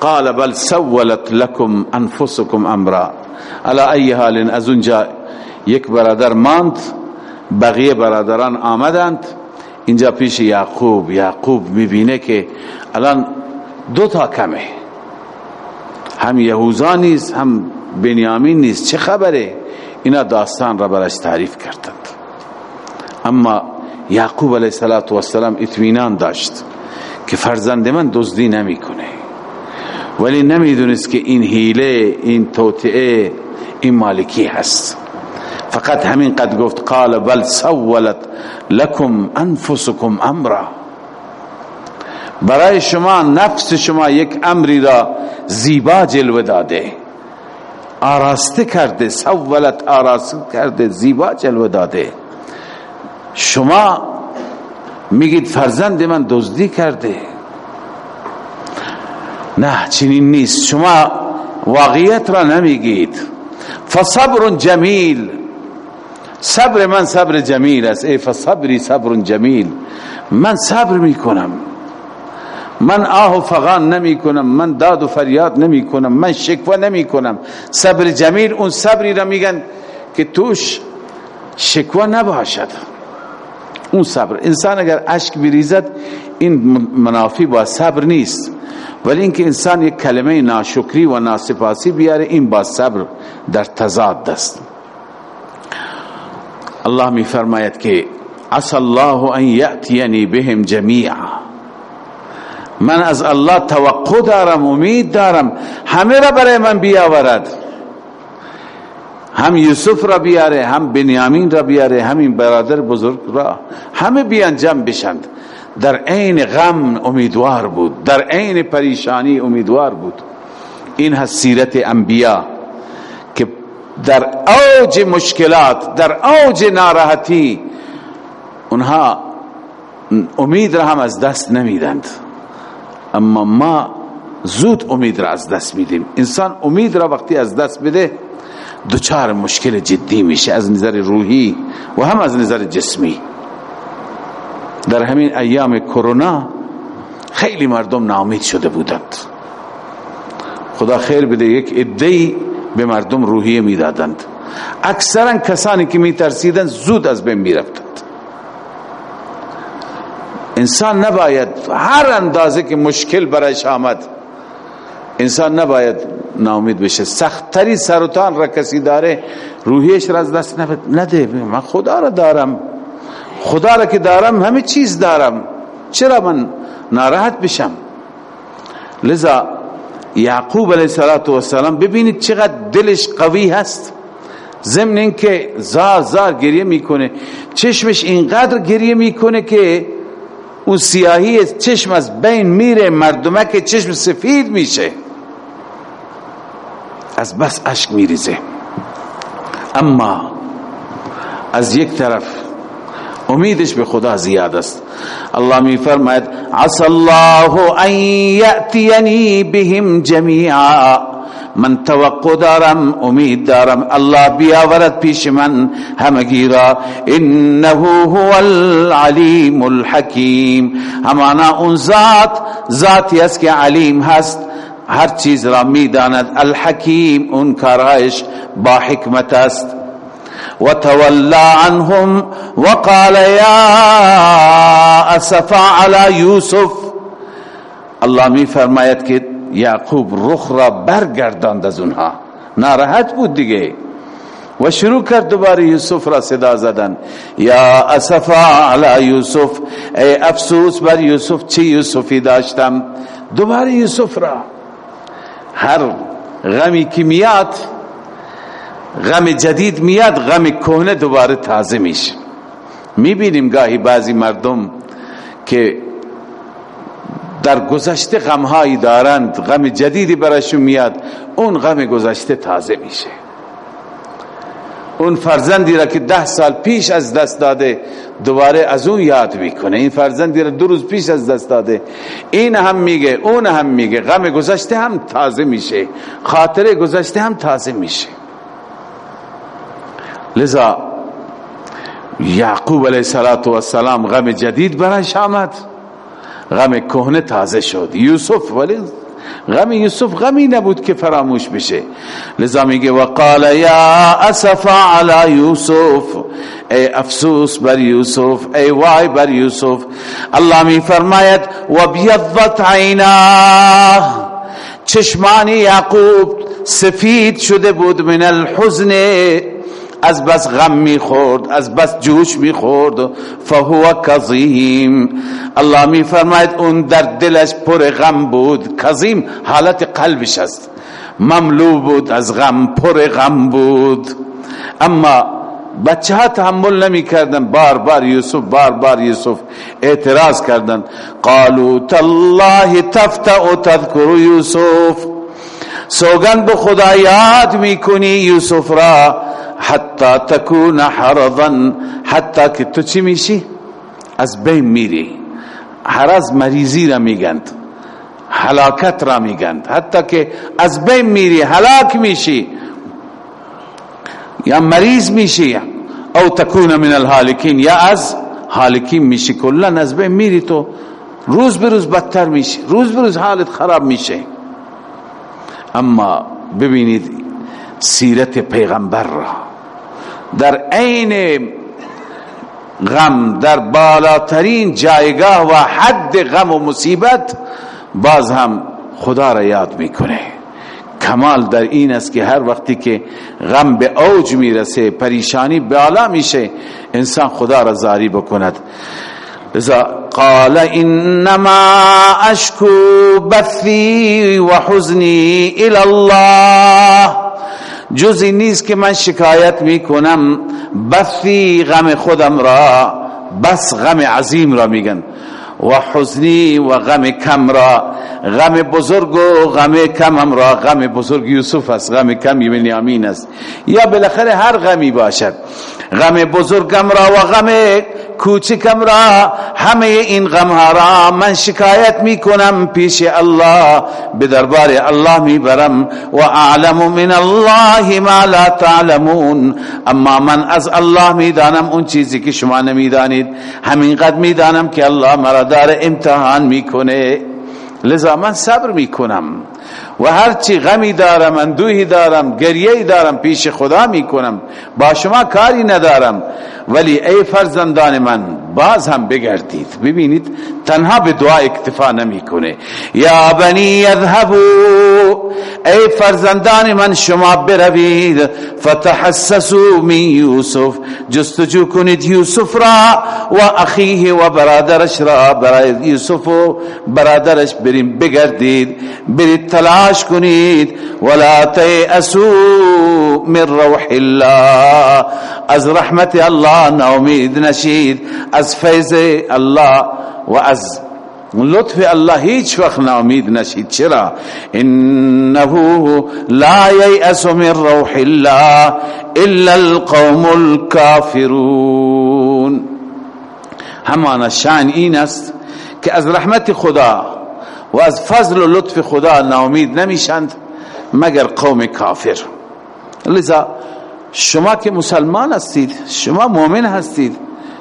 قال بل سولت لكم انفسكم امرا. على ای حال از اونجا یک برادر ماند بقیه برادران آمدند. اینجا پیش یعقوب یعقوب می‌بینه که الان دو تا کمه. هم یهوزا نیست هم بنیامین نیست. چه خبره؟ اینا داستان را برش تعریف کردند. اما یعقوب علیه السلام اطمینان داشت که فرزند من دزدی نمی‌کنه. ولی نمی‌دونست که این حیله این توطئه این مالکی هست. فقط همین قد گفت قال بل سولت لكم انفسكم امرا. برای شما نفس شما یک امری را زیبا جلوه داده. آراسته کرده سولت آراسته کرده زیبا جلوه داده. شما میگید فرزند من دزدی کرده. نه چنین نیست. شما واقعیت را نمیگید. فصبر جمیل. صبر من صبر جمیل است. ای فصبری صبر جمیل. من صبر می‌کنم. من آه و فغان نمی کنم من داد و فریاد نمی کنم من شکوه نمی کنم. صبر جمیل اون صبری را میگن که توش شکوه نباشد. اون صبر. انسان اگر اشک بریزد این منافی با صبر نیست. ولی اینکه انسان یک کلمه ناشکری و ناسپاسی بیاره این با صبر در تضاد است. الله می فرماید که عسى الله ان یأتینی بهم جمیعا. من از الله توقع دارم امید دارم. همه را برای من بیاورد. هم یوسف را بیاره هم بنیامین را بیاره همین برادر بزرگ را. همه بیان جمع بشند. در عین غم امیدوار بود در عین پریشانی امیدوار بود. این هست سیرت انبیا که در اوج مشکلات در اوج ناراحتی اونها امید را هم از دست نمیدند. اما ما زود امید را از دست میدیم. انسان امید را وقتی از دست بده دوچار مشکل جدی میشه از نظر روحی و هم از نظر جسمی. در همین ایام کرونا خیلی مردم ناامید شده بودند. خدا خیر بده یک ادهی به مردم روحیه می‌دادند. اکثرا کسانی که میترسیدند زود از بین می‌رفتند انسان نباید هر اندازه که مشکل برایش آمد انسان نباید ناامید بشه. سختتری سرطان را کسی داره روحیش را از دست نده. من خدا را دارم. خدا را که دارم همه چیز دارم. چرا من ناراحت بشم؟ لذا یعقوب علیه السلام ببینید چقدر دلش قوی هست. ضمن اینکه زار زار گریه می‌کنه. چشمش اینقدر گریه می‌کنه که اون سیاهی چشم از بین میره مردمک چشم سفید میشه. از بس اشک میریزه. اما از یک طرف امیدش به خدا زیاد است. الله می فرماید عسى الله ان یاتینی بهم جميعا من توقع دارم امید دارم الله بیاورد پیش من همگی را انه هو العلیم الحکیم. همانا اون ذات ذاتی است که علیم هست. هر چیز را می‌داند. الحکیم اون کارهایش با حکمت است. و تولا عنهم وقال یا اسفا علی یوسف الله می فرماید که یعقوب رخ را برگرداند از اونها. ناراحت بود دیگه. و شروع کرد دوباره یوسف را صدا زدن. یا اسفا علی یوسف. ای افسوس بر یوسف چه یوسفی داشتم؟ دوباره یوسف را. هر غمی که میاد غم جدید میاد غم کهنه دوباره تازه میشه. می‌بینیم گاهی بعضی مردم که در گذشته غمهایی دارند غم جدیدی براشون میاد اون غم گذشته تازه میشه. اون فرزندی را که ده سال پیش از دست داده دوباره از اون یاد می‌کنه. این فرزندی را دو روز پیش از دست داده. این هم میگه اون هم میگه غم گذشته هم تازه میشه. خاطره گذشته هم تازه میشه. لذا یعقوب علیه السلام غم جدید برایش آمد. غم کهنه تازه شد. یوسف ولی غم یوسف غمی نبود که فراموش بشه. لذا میگه وقال یا اسف علی یوسف. ای افسوس بر یوسف ای وای بر یوسف. الله می فرماید و بیضت عیناه چشمان یعقوب سفید شده بود من الحزن. از بس غم می‌خورد از بس جوش می‌خورد. فهو کظیم. الله میفرماید اون در دلش پر غم بود. کظیم حالت قلبش است. مملو بود از غم پر غم بود. اما بچه ها تحمل نمی کردن. بار بار یوسف بار بار یوسف اعتراض کردن. قالوا تالله تفتأ تذکر یوسف. سوگن به خدا یاد می‌کنی یوسف را. حتی تکون حرضا. حتی که تو چی میشی؟ از بین میری. حرز مریضی را میگند. حلاکت را میگند. حتی که از بین میری حلاک میشی. یا مریض میشی. او تکون من الحالکین. یا از حالکین میشی. کلا از بین میری تو. روز به روز بدتر میشی. روز به روز حالت خراب میشه. اما ببینید سیرت پیغمبر را. در عین غم در بالاترین جایگاه و حد غم و مصیبت باز هم خدا را یاد می‌کنه. کمال در این است که هر وقتی که غم به اوج می‌رسه پریشانی بالا میشه انسان خدا را زاری بکند. لذا قال انما اشکو بثی و حزنی الى الله. جزی نیست که من شکایت می‌کنم. بثی غم خودم را بس غم عظیم را میگن. و حزنی و غم کم را غم بزرگ و غم کمم را. غم بزرگ یوسف است غم کم بنیامین است. یا بالاخره هر غمی باشد. غم بزرگم را و غم کوچکم را همه این غم ها را من شکایت می کنم پیش الله به دربار الله می برم و اعلم من الله ما لا تعلمون. اما من از الله می دانم اون چیزی که شما نمی دانید همین قد می دانم که الله مرا دار امتحان می کنه لذا من صبر می کنم و هرچی غمی دارم اندوهی دارم گریه دارم پیش خدا می کنم با شما کاری ندارم. ولی ای فرزندان من باز هم بگردید. ببینید تنها به دعا اکتفا نمی‌کنه. یا بنی یذهبو ای فرزندان من شما بروید. فتحسسوا من یوسف جستجو کنید یوسف را و اخیه و برادرش را برای یوسف و برادرش بریم بگردید. برید تلاش کنید. ولا تیأسو من روح الله. از رحمت الله ناامید نشید. فیض الله و از لطف الله هیچ وقت ناامید نشید. چرا؟ انه لا ییأس من روح الله الا القوم الكافرون همان شان این است که از رحمت خدا و از فضل و لطف خدا ناامید نمیشند مگر قوم کافر. لذا شما که مسلمان هستید شما مؤمن هستید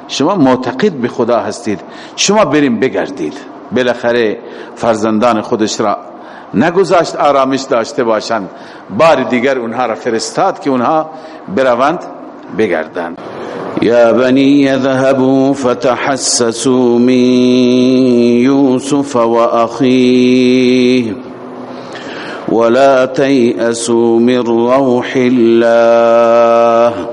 شما معتقد به خدا هستید. شما بریم بگردید. بالاخره فرزندان خودش را نگذاشت آرامش داشته باشند. بار دیگر اونها را فرستاد که اونها بروند بگردند. یا بنی يذهبوا فتحسسوا من يوسف وأخيه ولا تيأسوا من روح الله.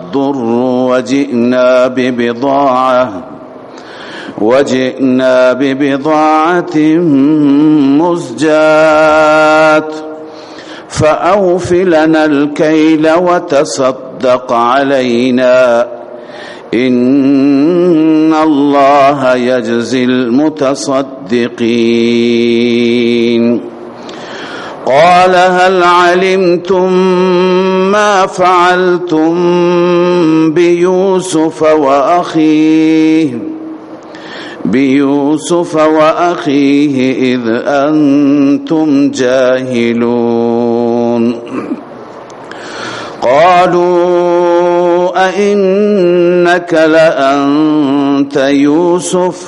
وجئنا ببضاعة وجئنا ببضاعة مزجات فأوف لنا الكيل وتصدق علينا إن الله يجزي المتصدقين. قال هل علمتم ما فعلتم بيوسف وأخيه؟ بيوسف وأخيه إذ أنتم جاهلون. قالوا أئنك لأنت يوسف؟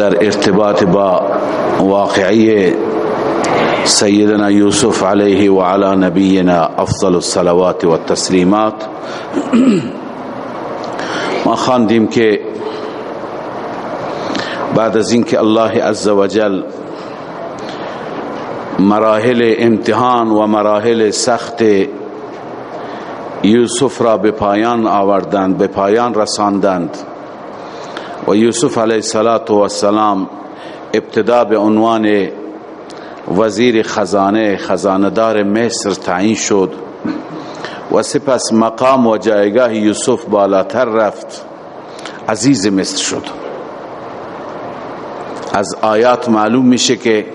در ارتباط با واقعی سیدنا یوسف علیه و علی نبینا افضل الصلوات و التسلیمات. ما خواندیم که بعد از اینکه الله عز وجل مراحل امتحان و مراحل سخت یوسف را به پایان آوردند به پایان رساندند. و یوسف علیه السلام ابتدا به عنوان وزیر خزانه خزاندار مصر تعیین شد و سپس مقام و جایگاه یوسف بالاتر رفت. عزیز مصر شد. از آیات معلوم میشه که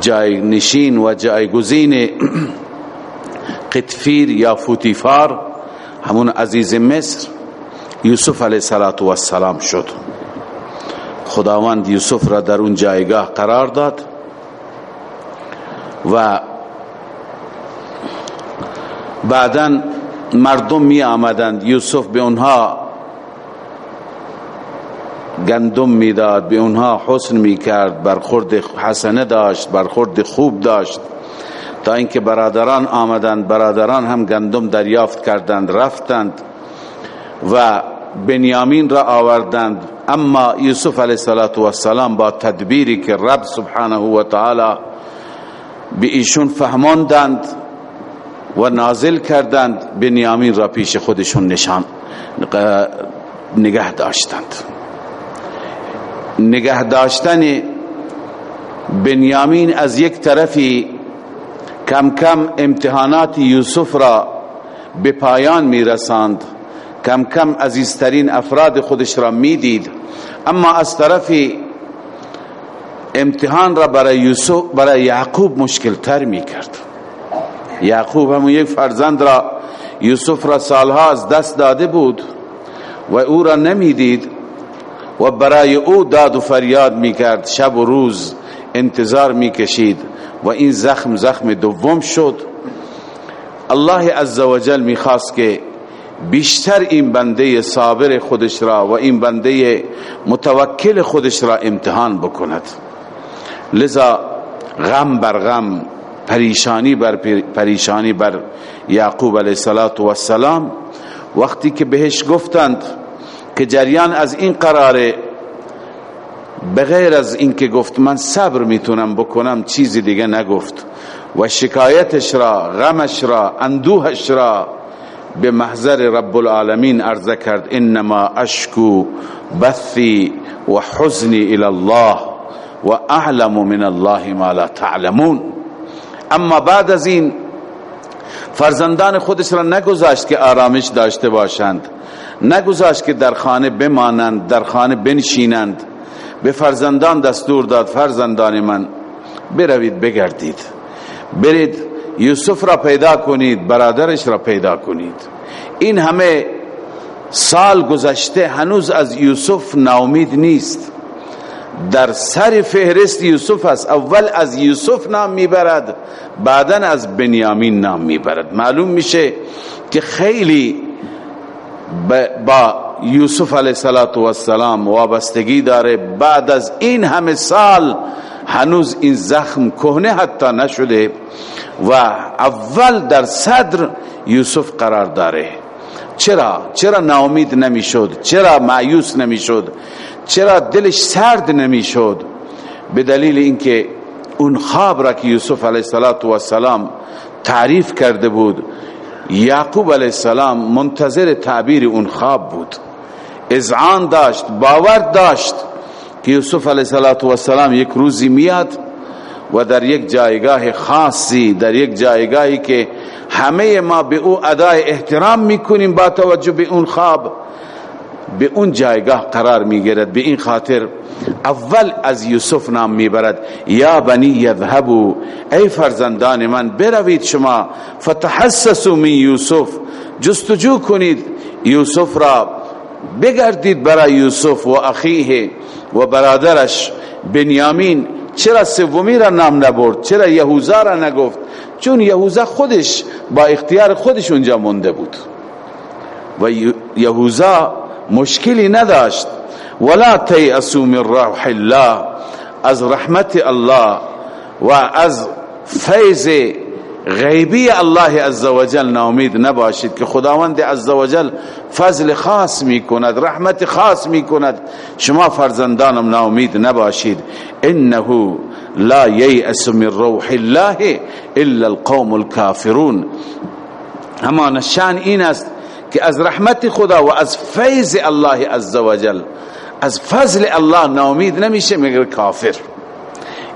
جای نشین و جایگزین قطفیر یا فوتیفار همون عزیز مصر یوسف علیه السلام شد. خداوند یوسف را در اون جایگاه قرار داد و بعدا مردم می آمدند. یوسف به اونها گندم می‌داد به اونها حسن می کرد برخورد حسنه داشت برخورد خوب داشت. تا اینکه برادران آمدند برادران هم گندم دریافت کردند رفتند و بنیامین را آوردند. اما یوسف علیه السلام با تدبیری که رب سبحانه و تعالی به ایشون فهماندند و نازل کردند بنیامین را پیش خودشون نشان نگه داشتند. نگه داشتن بنیامین از یک طرفی کم کم امتحانات یوسف را به پایان می رساند کم کم عزیزترین افراد خودش را می‌دید. اما از طرفی امتحان را برای یوسف برای یعقوب مشکل تر می کرد یعقوب همون یک فرزند را یوسف را سالها از دست داده بود و او را نمی‌دید و برای او داد و فریاد می کرد شب و روز انتظار می کشید و این زخم زخم دوم شد. الله عزوجل می خواست که بیشتر این بنده صابر خودش را و این بنده متوکل خودش را امتحان بکند. لذا غم بر غم پریشانی بر پریشانی بر یعقوب علیه السلام وقتی که بهش گفتند که جریان از این قراره بغیر از اینکه گفت من صبر می‌تونم بکنم چیزی دیگه نگفت. و شکایتش را غمش را اندوهش را به محضر رب العالمین عرضه کرد انما اشکو بثی و حزنی الله و اعلم من الله ما لا تعلمون. اما بعد از این فرزندان خودش را نگذاشت که آرامش داشته باشند. نگذاشت که در خانه بمانند در خانه بنشینند. به فرزندان دستور داد فرزندان من بروید بگردید. برید یوسف را پیدا کنید برادرش را پیدا کنید. این همه سال گذشته هنوز از یوسف ناامید نیست. در سر فهرست یوسف است. اول از یوسف نام می‌برد بعدا از بنیامین نام می‌برد. معلوم میشه که خیلی با یوسف علیه السلام وابستگی داره. بعد از این همه سال هنوز این زخم کهنه حتی نشده. و اول در صدر یوسف قرار داره چرا؟ چرا ناامید نمی‌شد؟ چرا معیوس نمی‌شد؟ چرا دلش سرد نمی‌شد؟ به دلیل اینکه اون خواب را که یوسف علیه السلام تعریف کرده بود یعقوب علیه السلام منتظر تعبیر اون خواب بود. اذعان داشت باور داشت که یوسف علیه السلام یک روزی میاد و در یک جایگاه خاصی در یک جایگاهی که همه ما به او ادای احترام می‌کنیم با توجه به اون خواب به اون جایگاه قرار می‌گیرد. به این خاطر اول از یوسف نام می‌برد. یا بنی یذهبوا ای فرزندان من بروید شما. فتحسسوا من یوسف. جستجو کنید. یوسف را بگردید برای یوسف و اخیه و برادرش بنیامین. چرا سومی را نام نبرد؟ چرا یهوزا را نگفت؟ چون یهوزا خودش با اختیار خودش اونجا مونده بود. و یهوزا مشکلی نداشت. ولا تیأسوا من روح الله از رحمت الله و از فیض غیبی الله عزوجل ناامید نباشید که خداوند عزوجل فضل خاص می کند رحمت خاص می کند شما فرزندانم ناامید نباشید. انه لا ییأس من روح الله الا القوم الكافرون همان شان این است که از رحمت خدا و از فیض الله عزوجل از فضل الله ناامید نمیشه مگر کافر.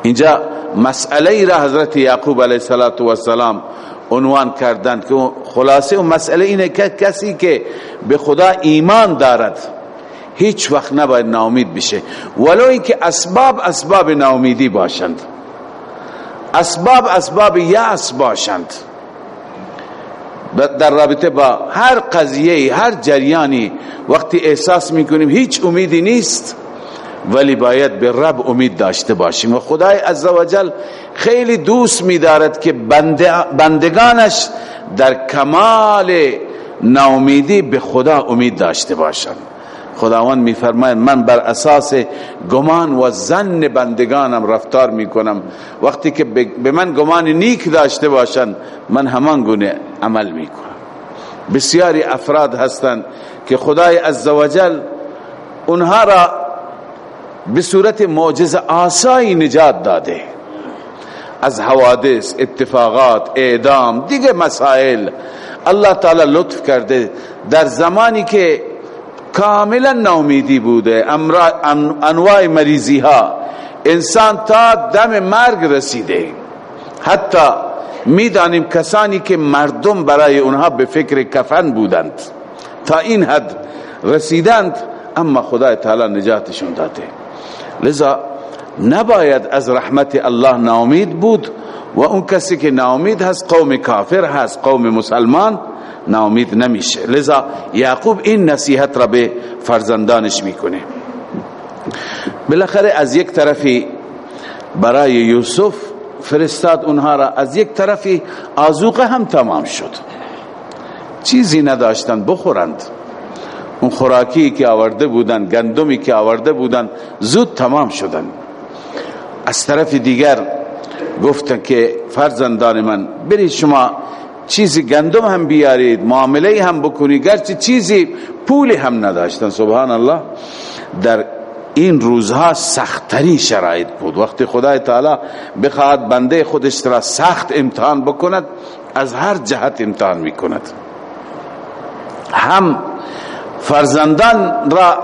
اینجا مسئله را حضرت یعقوب علیه السلام عنوان کردند که خلاصه اون مسئله اینه که کسی که به خدا ایمان دارد هیچ وقت نباید ناامید بشه. ولو اینکه اسباب اسباب ناامیدی باشند. اسباب اسباب یأس باشند. در رابطه با هر قضیه هر جریانی وقتی احساس می‌کنیم هیچ امیدی نیست. ولی باید به رب امید داشته باشیم. و خدای عزوجل خیلی دوست می‌دارد که بندگانش در کمال ناامیدی به خدا امید داشته باشند. خداوند میفرماید من بر اساس گمان و زن بندگانم رفتار می‌کنم. وقتی که به من گمان نیک داشته باشند من همان گونه عمل می‌کنم. بسیاری افراد هستند که خدای عزوجل اونها را به صورت معجزه آسایی نجات داده. از حوادث اتفاقات اعدام دیگه مسائل الله تعالی لطف کرده. در زمانی که کاملا نامیدی بوده انواع مریضی ها انسان تا دم مرگ رسیده. حتی می‌دانیم کسانی که مردم برای اونها به فکر کفن بودند. تا این حد رسیدند اما خدای تعالی نجاتشون داده. لذا نباید از رحمت الله ناامید بود و اون کسی که ناامید هست قوم کافر هست قوم مسلمان ناامید نمیشه. لذا یعقوب این نصیحت را به فرزندانش می‌کنه. بالاخره از یک طرفی برای یوسف فرستاد اونها را از یک طرفی آزوقه هم تمام شد. چیزی نداشتند بخورند. اون خوراکی که آورده بودن گندمی که آورده بودن زود تمام شدن. از طرف دیگر گفتن که فرزندان من برید شما چیزی گندم هم بیارید معامله هم بکنید گرچه چیزی پولی هم نداشتن. سبحان الله در این روزها سختترین شرایط بود. وقتی خدای تعالی بخواهد بنده خودش را سخت امتحان بکند از هر جهت امتحان می‌کند. هم فرزندان را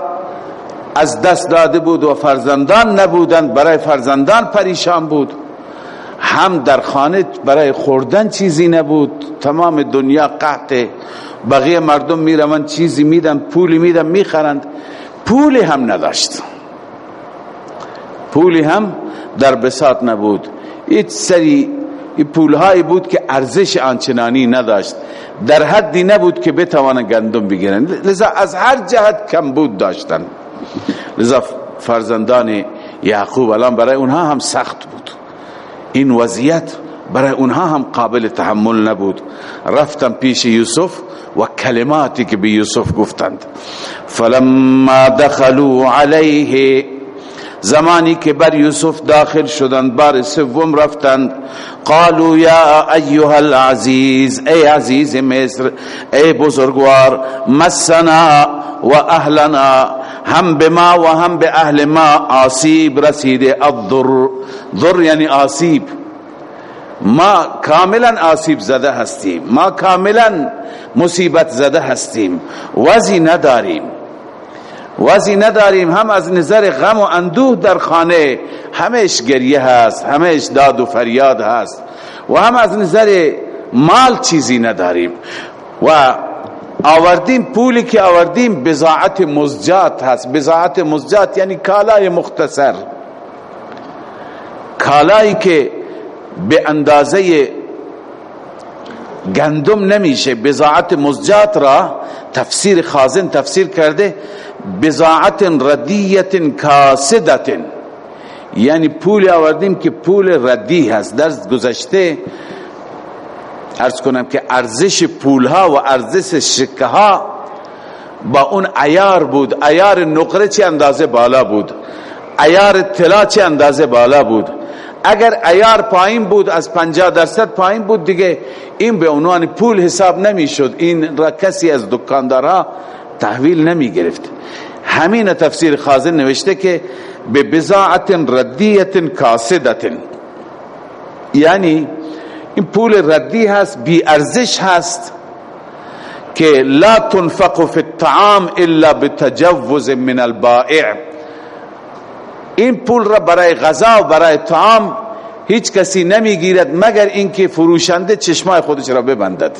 از دست داده بود و فرزندان نبودند برای فرزندان پریشان بود. هم در خانه برای خوردن چیزی نبود. تمام دنیا قحط. بقیه مردم میرون چیزی میدن پولی میدن می‌خرند. پولی هم نداشت. پولی هم در بساط نبود. ایت سری این پولهایی بود که ارزش آنچنانی نداشت. در حدی نبود که بتوانن گندم بگیرن. لذا از هر جهت کم بود داشتن. لذا فرزندان یعقوب الان برای اونها هم سخت بود. این وضعیت برای اونها هم قابل تحمل نبود. رفتن پیش یوسف و کلماتی که به یوسف گفتند. فلما دخلوا علیه زمانی که بر یوسف داخل شدند بار سوم رفتند. قالوا یا ایها العزیز ای عزیز مصر ای بزرگوار مسنا و اهلنا هم به ما و هم به اهل ما آسیب رسیده. الضر ضر یعنی آسیب. ما کاملا آسیب زده هستیم ما کاملا مصیبت زده هستیم. وزی نداریم. وزی نداریم. هم از نظر غم و اندوه در خانه. همش گریه هست همش داد و فریاد هست. و هم از نظر مال چیزی نداریم. و آوردیم پولی که آوردیم بزاعت مزجات هست. بزاعت مزجات یعنی کالای مختصر. کالایی که به اندازه گندم نمیشه. بزاعت مزجات را تفسیر خازن تفسیر کرده. بزاعت ردیت کاسدت یعنی پول آوردیم که پول ردی هست. در گذشته ارز کنم که ارزش پول ها و ارزش شکه ها با اون ایار بود. ایار نقره چه اندازه بالا بود؟ ایار طلا چه اندازه بالا بود؟ اگر ایار پایین بود از 50 درصد پایین بود دیگه این به عنوان پول حساب نمی شد این را کسی از دکاندارها تحویل نمی گرفت. همین تفسیر خازن نوشته که به بزاعت ردیت کاسدت یعنی این پول ردی هست بی ارزش هست که لا تنفق فی الطعام الا بتجوز من البائع. این پول را برای غذا و برای طعام هیچ کسی نمی‌گیرد مگر اینکه فروشنده چشمای خودش را ببندد.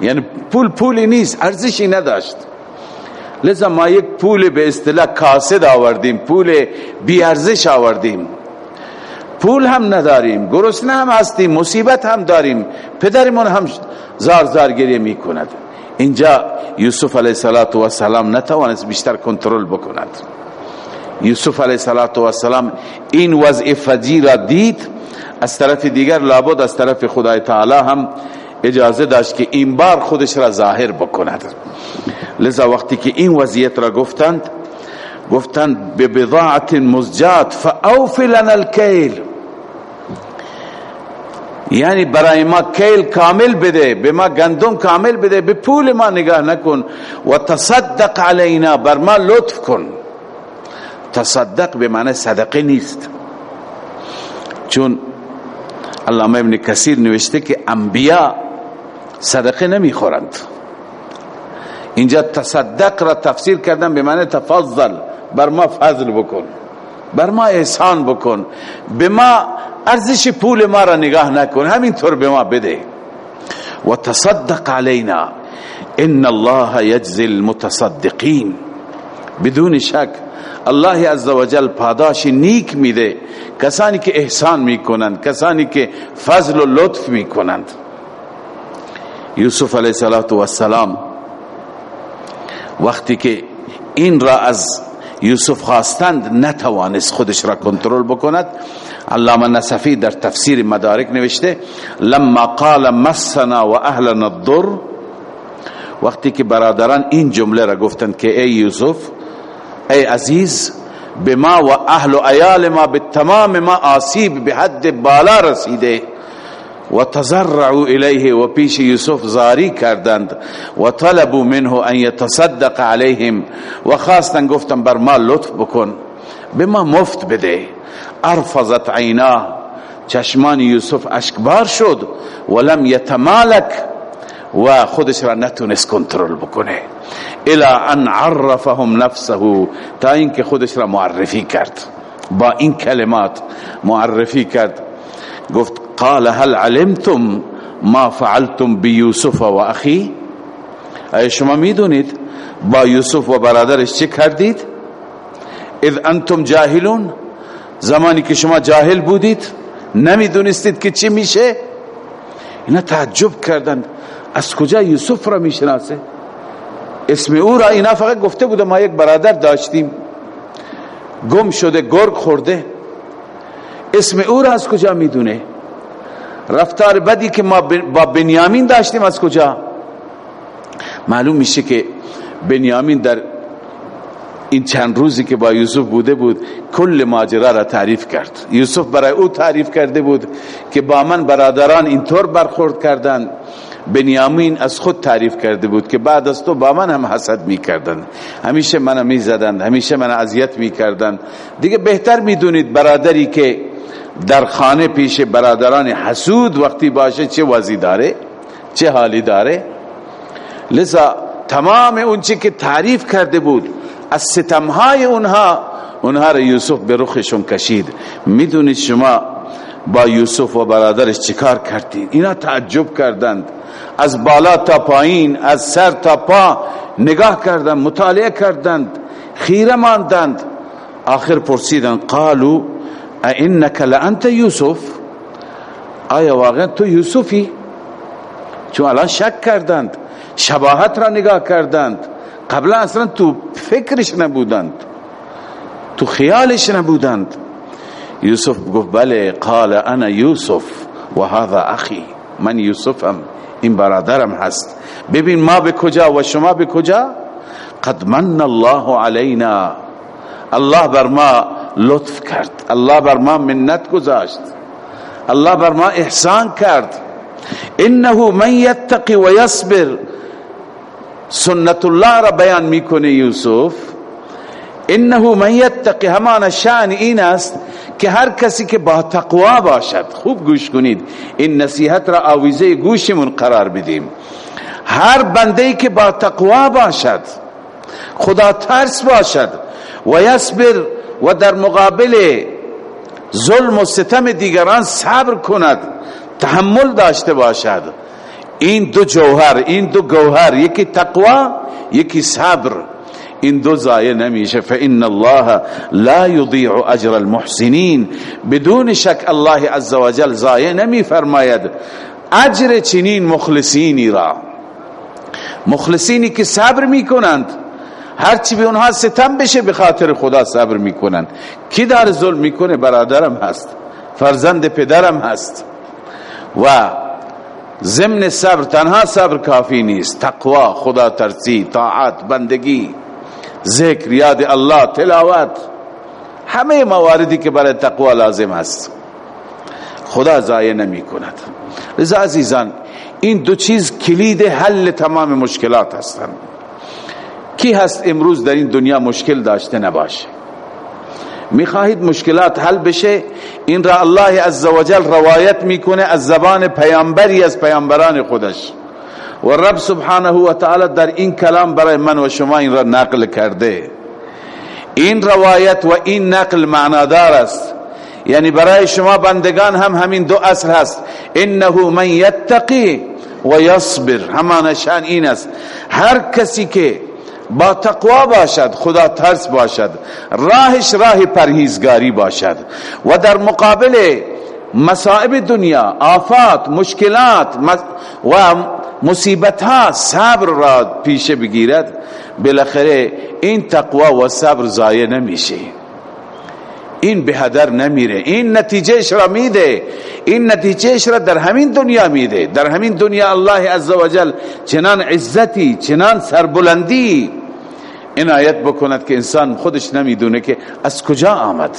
یعنی پول پولی نیست ارزشی نداشت. لذا ما یک پول به اصطلاح کاسد آوردیم پول بی ارزش آوردیم. پول هم نداریم گرسنه هم هستیم مصیبت هم داریم پدرمون هم زار زار گریه می کند اینجا یوسف علیه السلام نتوانست بیشتر کنترل بکند. یوسف علیه السلام این وضع فجی را دید از طرف دیگر لابد از طرف خدای تعالی هم اجازه داشت که این بار خودش را ظاهر بکند. لذا وقتی که این وضعیت را گفتند گفتند به بضاعت مزجات فاوف لنا الکیل. یعنی برای ما کیل کامل بده به ما گندم کامل بده به پول ما نگاه نکن و تصدق علینا بر ما لطف کن. تصدق به معنی صدقه نیست. چون علامه ابن کثیر نوشته که انبیا صدقه نمی‌خورند. اینجا تصدق را تفسیر کردن به معنی تفضل بر ما فضل بکن بر ما احسان بکن به ما ارزش پول ما را نگاه نکن همینطور به ما بده. و تصدق علینا ان الله یجزی المتصدقین. بدون شک الله عزوجل پاداش نیک میده. کسانی که احسان می‌کنند کسانی که فضل و لطف می‌کنند. یوسف علیه السلام وقتی که این را از یوسف خواستند نتوانست خودش را کنترل بکند. علامه نصفی در تفسیر مدارک نوشته لما قال مسنا و اهلنا الضر وقتی که برادران این جمله را گفتند که ای یوسف ای عزیز به ما و اهل و ایال ما به تمام ما آسیب به حد بالا رسیده. و تزرعوا الیه و پیش یوسف زاری کردند و طلبوا منه ان یتصدق علیهم و خواستن گفتن بر ما لطف بکن. به ما مفت بده. ارفضت عینا. چشمان یوسف اشکبار شد ولم یتمالک و خودش را نتونست کنترل بکنه. الى ان عرفهم نفسه تا اینکه خودش را معرفی کرد. با این کلمات معرفی کرد. گفت قال هل علمتم ما فعلتم بیوسف و اخی ای شما می‌دونید با یوسف و برادرش چه کردید؟ اذ انتم جاهلون. زمانی که شما جاهل بودید نمی‌دونستید که چی میشه؟ اینا تعجب کردند از کجا یوسف را می‌شناسه؟ اسم او را اینا فقط گفته بوده ما یک برادر داشتیم. گم شده گرگ خورده. اسم او را از کجا می‌دونه؟ رفتار بدی که ما با بنیامین داشتیم از کجا؟ معلوم میشه که بنیامین در این چند روزی که با یوسف بوده بود کل ماجرا را تعریف کرد. یوسف برای او تعریف کرده بود که با من برادران اینطور برخورد کردند بنیامین از خود تعریف کرده بود که بعد از تو با من هم حسد می کردن همیشه من می زدن همیشه من اذیت می کردن دیگه بهتر می دونید برادری که در خانه پیش برادران حسود وقتی باشه چه وضعی داره؟ چه حالی داره؟ لذا تمام اون چی که تعریف کرده بود از ستمهای اونها اونها را یوسف به رخشون کشید. می‌دونید شما با یوسف و برادرش چیکار کردید اینا تعجب کردند. از بالا تا پایین از سر تا پا نگاه کردند مطالعه کردند خیره ماندند. آخر پرسیدند قالو اینک لانت یوسف آیا واقعا تو یوسفی چون الان شک کردند شباهت را نگاه کردند قبلا اصلا تو فکرش نبودند تو خیالش نبودند یوسف گفت بله قال انا یوسف و هذا اخی من یوسفم این برادرم هست ببین ما به کجا و شما به کجا قد من الله علینا الله بر ما لطف کرد. الله بر ما منت گذاشت. الله بر ما احسان کرد. انه من یتقی و یصبر. سنت الله را بیان می‌کنه یوسف. انه من یتقی همان شان این است که هر کسی که با تقوا باشد. خوب گوش کنید. این نصیحت را آویزه گوشمون قرار بدیم. هر بنده که با تقوا باشد خدا ترس باشد. و یصبر و در مقابل ظلم و ستم دیگران صبر کند تحمل داشته باشد. این دو جوهر این دو گوهر یکی تقوا یکی صبر. این دو ضایع نمیشه. فان الله لا یضیع اجر المحسنین. بدون شک الله عز وجل ضایع نمی فرماید اجر چنین مخلصینی را. مخلصینی که صبر می‌کنند. هرچی به اونها ستم بشه به خاطر خدا صبر می‌کنن. کی دار ظلم می‌کنه؟ برادرم هست. فرزند پدرم هست. و ضمن صبر تنها صبر کافی نیست. تقوا خدا ترسی طاعت بندگی ذکر یاد الله تلاوت. همه مواردی که برای تقوا لازم است خدا ضایع نمی کند لذا عزیزان این دو چیز کلید حل تمام مشکلات هستند کی هست امروز در این دنیا مشکل داشته نباشه؟ می‌خواهید مشکلات حل بشه؟ این را الله عزوجل روایت می‌کنه از زبان پیامبری از پیامبران خودش. و رب سبحانه و تعالی در این کلام برای من و شما این را نقل کرده. این روایت و این نقل معنادار است. یعنی برای شما بندگان هم همین دو اصل هست. انه من یتقی و یصبر. همانشان این است. هر کسی که با تقوا باشد خدا ترس باشد راهش راه پرهیزگاری باشد. و در مقابل مصائب دنیا آفات مشکلات و مصیبت ها صبر را پیش بگیرد بالاخره این تقوا و صبر ضایع نمیشه. این به هدر نمیره. این نتیجهش را میده. این نتیجهش را در همین دنیا میده. در همین دنیا الله عزوجل چنان عزتی چنان سربلندی عنایت بکند که انسان خودش نمی‌دونه که از کجا آمد.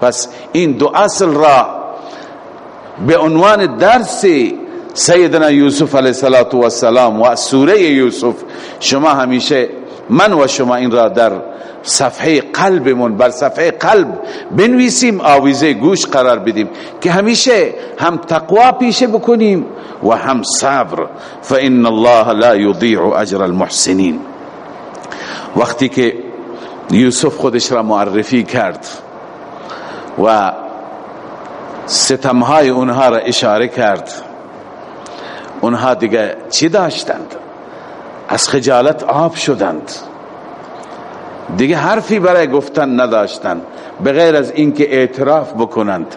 پس این دو اصل را به عنوان درس سیدنا یوسف علیه السلام و سوره یوسف شما همیشه من و شما این را در صفحه قلبمون بر صفحه قلب بنویسیم آویزه گوش قرار بدیم که همیشه هم تقوا پیشه بکنیم و هم صبر. فإن الله لا يضيع اجر المحسنین وقتی که یوسف خودش را معرفی کرد و ستمهای اونها را اشاره کرد اونها دیگه چی داشتند؟ از خجالت آب شدند. دیگه حرفی برای گفتن نداشتند بغیر از اینکه اعتراف بکنند.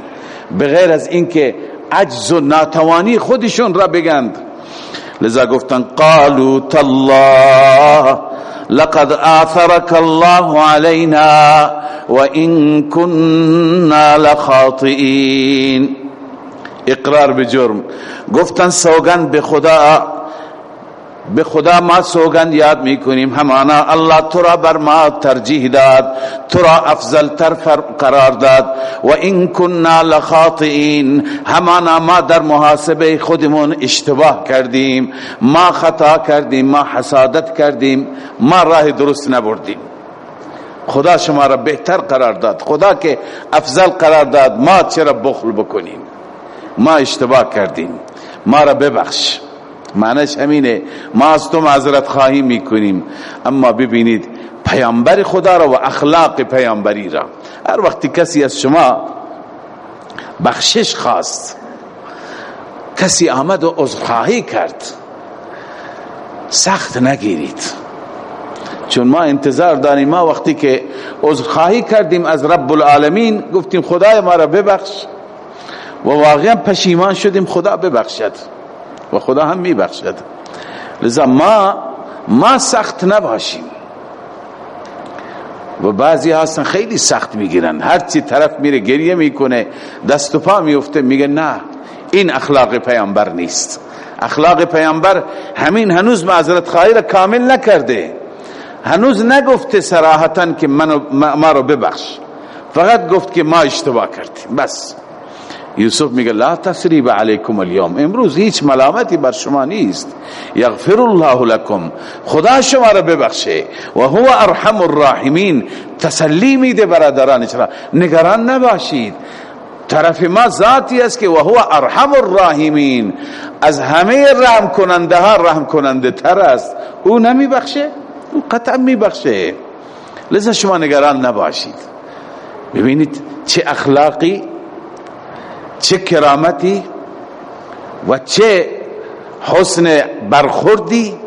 بغیر از اینکه عجز و ناتوانی خودشون را بگند. لذا گفتن قالوا تالله لقد آثرك الله علينا وإن كنا لخاطئين اقرار بجرم گفتن سوگند به خدا به خدا ما سوگند یاد می‌کنیم. همانا الله تو را بر ما ترجیح داد. تو را افضل تر قرار داد. و این کننا لخاطئین. همانا ما در محاسبه خودمون اشتباه کردیم. ما خطا کردیم ما حسادت کردیم ما راه درست نبردیم. خدا شما را بهتر قرار داد. خدا که افضل قرار داد ما چرا بخل بکنیم؟ ما اشتباه کردیم. ما را ببخش. معنیش همینه. ما از تو معذرت خواهی می‌کنیم. اما ببینید پیامبر خدا را و اخلاق پیامبری را. هر وقتی کسی از شما بخشش خواست کسی آمد و عذرخواهی کرد سخت نگیرید. چون ما انتظار داریم ما وقتی که عذرخواهی کردیم از رب العالمین گفتیم خدای ما را ببخش. و واقعا پشیمان شدیم خدا ببخشد. و خدا هم میبخشد. لذا ما ما سخت نباشیم. و بعضی هستن خیلی سخت می‌گیرن. هر چی طرف میره گریه می‌کنه دست و پا میفته میگه نه این اخلاق پیامبر نیست. اخلاق پیامبر همین هنوز معذرت خواهی را کامل نکرده. هنوز نگفته صراحتا که منو ما رو ببخش. فقط گفت که ما اشتباه کردیم. بس. یوسف میگه لا تسریب علیکم اليوم امروز هیچ ملامتی بر شما نیست. یغفر الله لكم خدا شما را ببخشه. و هو ارحم الراحمین. تسلی میده برادرانش را نگران نباشید. طرف ما ذاتی است که و هو ارحم الراحمین. از همه رحم کننده ها رحم کننده تر است. او نمی بخشه او قطعا می بخشه لذا شما نگران نباشید. ببینید چه اخلاقی چه کرامتی و چه حسن برخوردی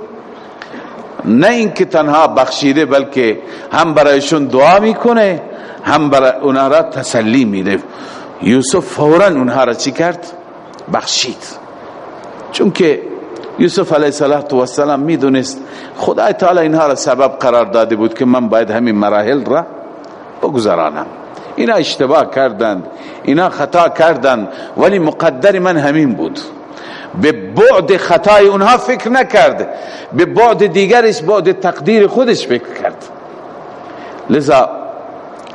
نه اینکه تنها بخشیده بلکه هم برایشون دعا می‌کنه هم برای اونها را تسلی میده. یوسف فورا اونها را چی کرد؟ بخشید. چون که یوسف علیه السلام می‌دونست خدای تعالی اینها را سبب قرار داده بود که من باید همین مراحل را بگذرانم. اینا اشتباه کردند اینا خطا کردند ولی مقدر من همین بود. به بعد خطای اونها فکر نکرد به بعد دیگرش بعد تقدیر خودش فکر کرد. لذا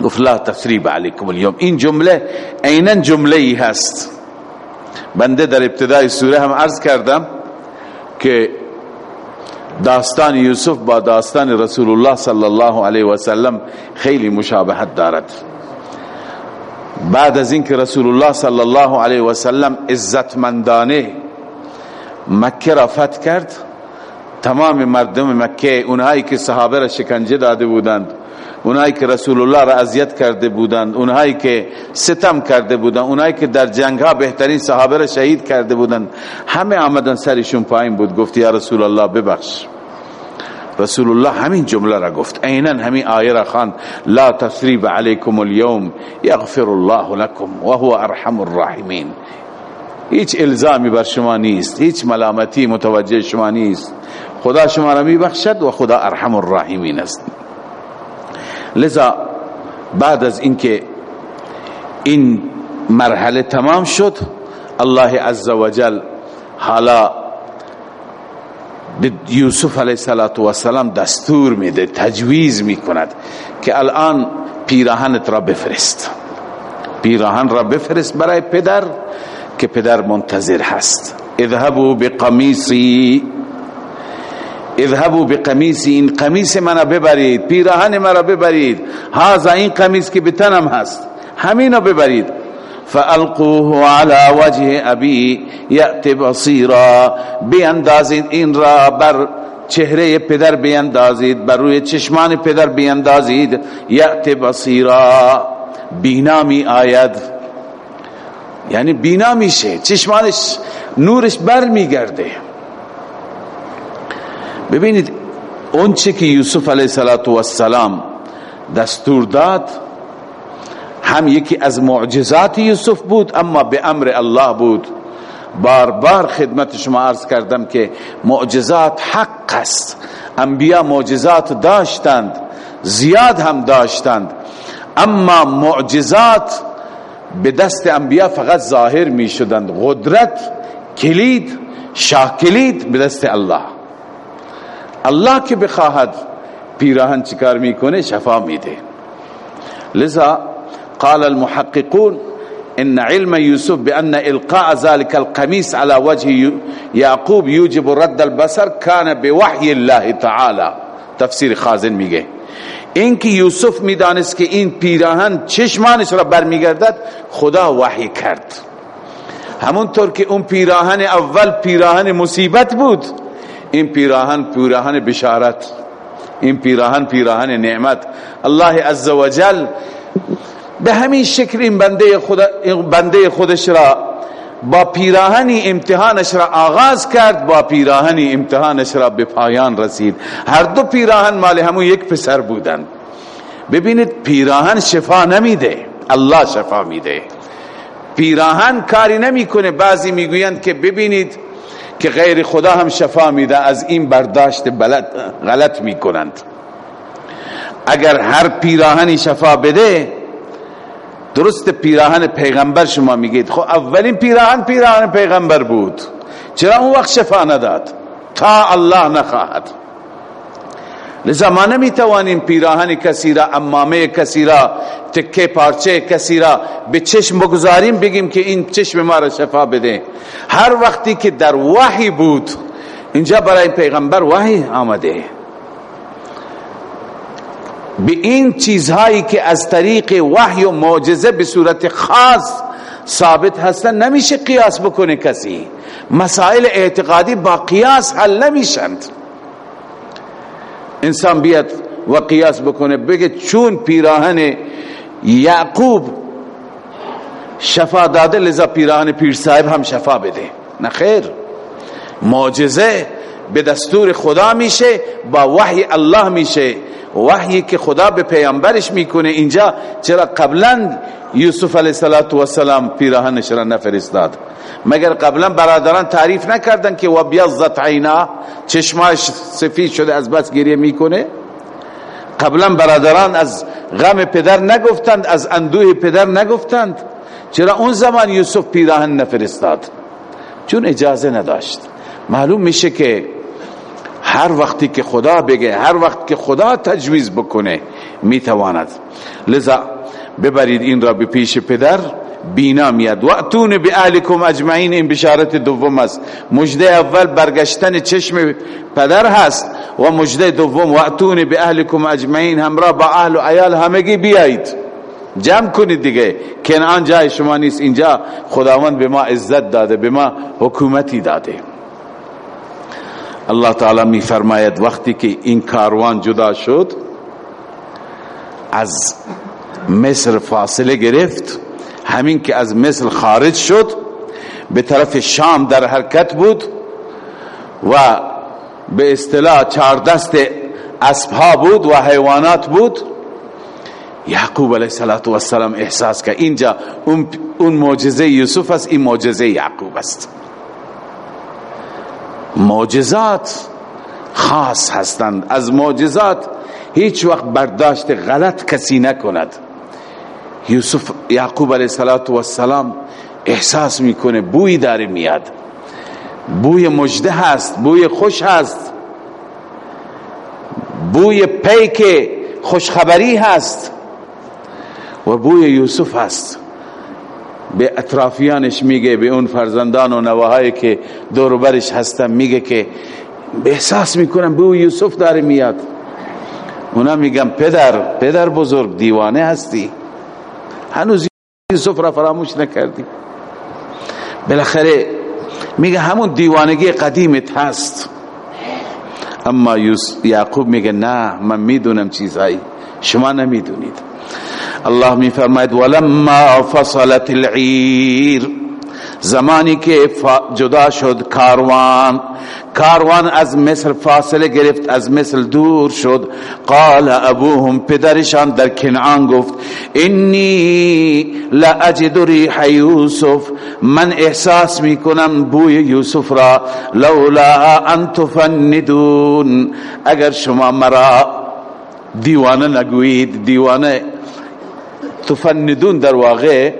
گفت لا تسریب علیکم اليوم این جمله عینا جمله ای هست. بنده در ابتدای سوره هم عرض کردم که داستان یوسف با داستان رسول الله صلی الله علیه و سلم خیلی مشابهت دارد. بعد از اینکه رسول الله صلی الله علیه و سلم عزتمندانه مکه را فتح کرد تمام مردم مکه اونهایی که صحابه را شکنجه داده بودند اونهایی که رسول الله را اذیت کرده بودند اونهایی که ستم کرده بودند اونهایی که در جنگ ها بهترین صحابه را شهید کرده بودند همه آمدن سرشون پایین بود گفت یا رسول الله ببخش. رسول الله همین جمله را گفت. عینا همین آیه را خوان لا تسریب علیکم اليوم یغفر الله لكم وهو ارحم الراحمین. هیچ الزامی بر شما نیست. هیچ ملامتی متوجه شما نیست. خدا شما را میبخشد و خدا ارحم الراحمین است. لذا بعد از اینکه این مرحله تمام شد الله عز وجل حالا به یوسف علیه السلام دستور میده تجویز می‌کند که الان پیراهنت را بفرست. پیراهن را بفرست برای پدر که پدر منتظر هست. اذهبوا بقمیسی اذهبوا بقمیسی این قمیس منو ببرید پیراهن مرا ببرید. هذا این قمیس که بتنم هست همینو ببرید. فالقوه على وجه ابي ياتي بصيرا. بیندازید این را بر چهره پدر بیندازید بر روی چشمان پدر بیندازید یأتی بصیرا. بینامی آید. یعنی بینا میشه چشمانش نورش بر میگرده ببینید اون چه که یوسف علیه السلام دستور داد هم یکی از معجزات یوسف بود اما به امر الله بود. بار بار خدمت شما عرض کردم که معجزات حق است. انبیا معجزات داشتند زیاد هم داشتند. اما معجزات به دست انبیا فقط ظاهر می شدند قدرت کلید شاه کلید به دست الله. الله که بخواهد پیراهن چیکار می‌کنه شفا میده. لذا قال المحققون ان علم يوسف بان القاء ذلك القميص على وجه يعقوب يوجب رد البصر كان بوحي الله تعالى. تفسیر خازن میگه. اینکه یوسف می‌دانست که این پیراهن چشمانش را برمیگردد خدا وحی کرد. همونطور که اون پیراهن اول پیراهن مصیبت بود این پیراهن پیراهن بشارت این پیراهن پیراهن نعمت. الله عزوجل به همین شکل این بنده, این بنده خودش را با پیراهنی امتحانش را آغاز کرد با پیراهنی امتحانش را به پایان رسید. هر دو پیراهن مال همون یک پسر بودند ببینید پیراهن شفا نمیده. الله شفا میده. پیراهن کاری نمی‌کنه. بعضی می‌گویند که ببینید که غیر خدا هم شفا میده از این برداشت غلط می‌کنند. اگر هر پیراهنی شفا بده درست پیراهن پیغمبر شما میگید. خب اولین پیراهن پیراهن پیغمبر بود. چرا اون وقت شفا نداد؟ تا الله نخواهد. لذا ما نمی‌توانیم پیراهن کسی را امامه کسی را تکه پارچه کسی را به چشم بگذاریم بگیم که این چشم ما را شفا بده. هر وقتی که در وحی بود اینجا برای پیغمبر وحی آمده. به این چیزهایی که از طریق وحی و معجزه به صورت خاص ثابت هستن نمیشه قیاس بکنه کسی. مسائل اعتقادی با قیاس حل نمیشند. انسان بیاد و قیاس بکنه بگه چون پیراهن یعقوب شفا داده لذا پیراهن پیر صاحب هم شفا بده. نه خیر. معجزه به دستور خدا میشه با وحی الله میشه. وحی که خدا به پیامبرش می‌کنه. اینجا چرا قبلا یوسف علیه السلام پیراهنش را نفرستاد؟ مگر قبلا برادران تعریف نکردن که و عینا؟ چشماش سفید شده از بس گریه می‌کنه؟ قبلا برادران از غم پدر نگفتند از اندوه پدر نگفتند. چرا اون زمان یوسف پیراهن نفرستاد؟ چون اجازه نداشت. معلوم میشه که هر وقتی که خدا بگه هر وقت که خدا تجویز بکنه می‌تواند. لذا ببرید این را به پیش پدر. بینا میاد. و اتون بی اهلکم اجمعین. این بشارت دوم است. مجده اول برگشتن چشم پدر هست و مجده دوم و اتون بی اهلکم اجمعین. همراه با اهل و عیال همگی بیایید. جمع کنید دیگه. کنعان جای شما نیست. اینجا خداوند به ما عزت داده به ما حکومتی داده. الله تعالی می فرماید وقتی که این کاروان جدا شد از مصر فاصله گرفت همین که از مصر خارج شد به طرف شام در حرکت بود و به اصطلاح چهار دست اسبها بود و حیوانات بود. یعقوب علیه السلام احساس که اینجا اون معجزه یوسف است این معجزه یعقوب است. معجزات خاص هستند. از معجزات هیچ وقت برداشت غلط کسی نکند. یوسف یعقوب علیه السلام احساس می‌کنه بوی داره میاد. بوی مجده هست بوی خوش هست. بوی پیک خوشخبری هست. و بوی یوسف هست. به اطرافیانش میگه به اون فرزندان و نواهایی که دور برش هستن میگه که به احساس می‌کنم بوی یوسف داره میاد. اونا میگم پدر پدر بزرگ دیوانه هستی. هنوز یوسف را فراموش نکردی. بالاخره میگه همون دیوانگی قدیمت هست. اما یعقوب میگه نه من می‌دونم چیزهایی شما نمی‌دونید. الله می فرماید ولما فصلت العیر زمانی که جدا شد کاروان کاروان از مصر فاصله گرفت از مصر دور شد. قال ابوهم پدرشان در کنعان گفت انی لا ریح یوسف. من احساس می کنم بوی یوسف را لولا ان تفندون. اگر شما مرا دیوانه نگویید دیوانه تفندون در واقع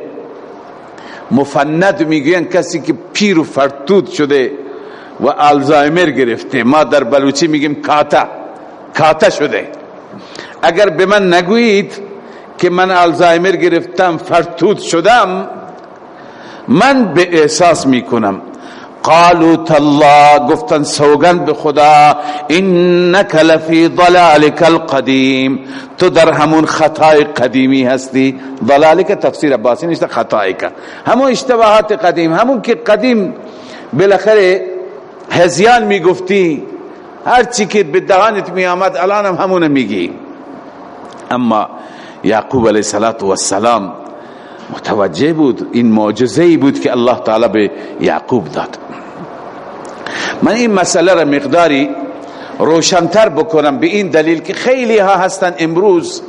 مفند می‌گوین کسی که پیر و فرتود شده و آلزایمر گرفته. ما در بلوچی میگیم کاتا. کاتا شده. اگر به من نگویید که من آلزایمر گرفتم فرتود شدم من به احساس می‌کنم قالوا تالله گفتن سوگند به خدا انك لفی ضلالك القدیم تو در همون خطای قدیمی هستی. ضلالک تفسیر عباسی نیست خطای که همون اشتباهات قدیم همون که قدیم بالاخره هزیان می‌گفتی هر چی که به دهانت می آمد الان هم همون میگی. اما یعقوب علیه السلام متوجه بود این معجزه بود که الله تعالی به یعقوب داد. من این مسئله را مقداری روشنتر بکنم به این دلیل که خیلی ها هستن امروز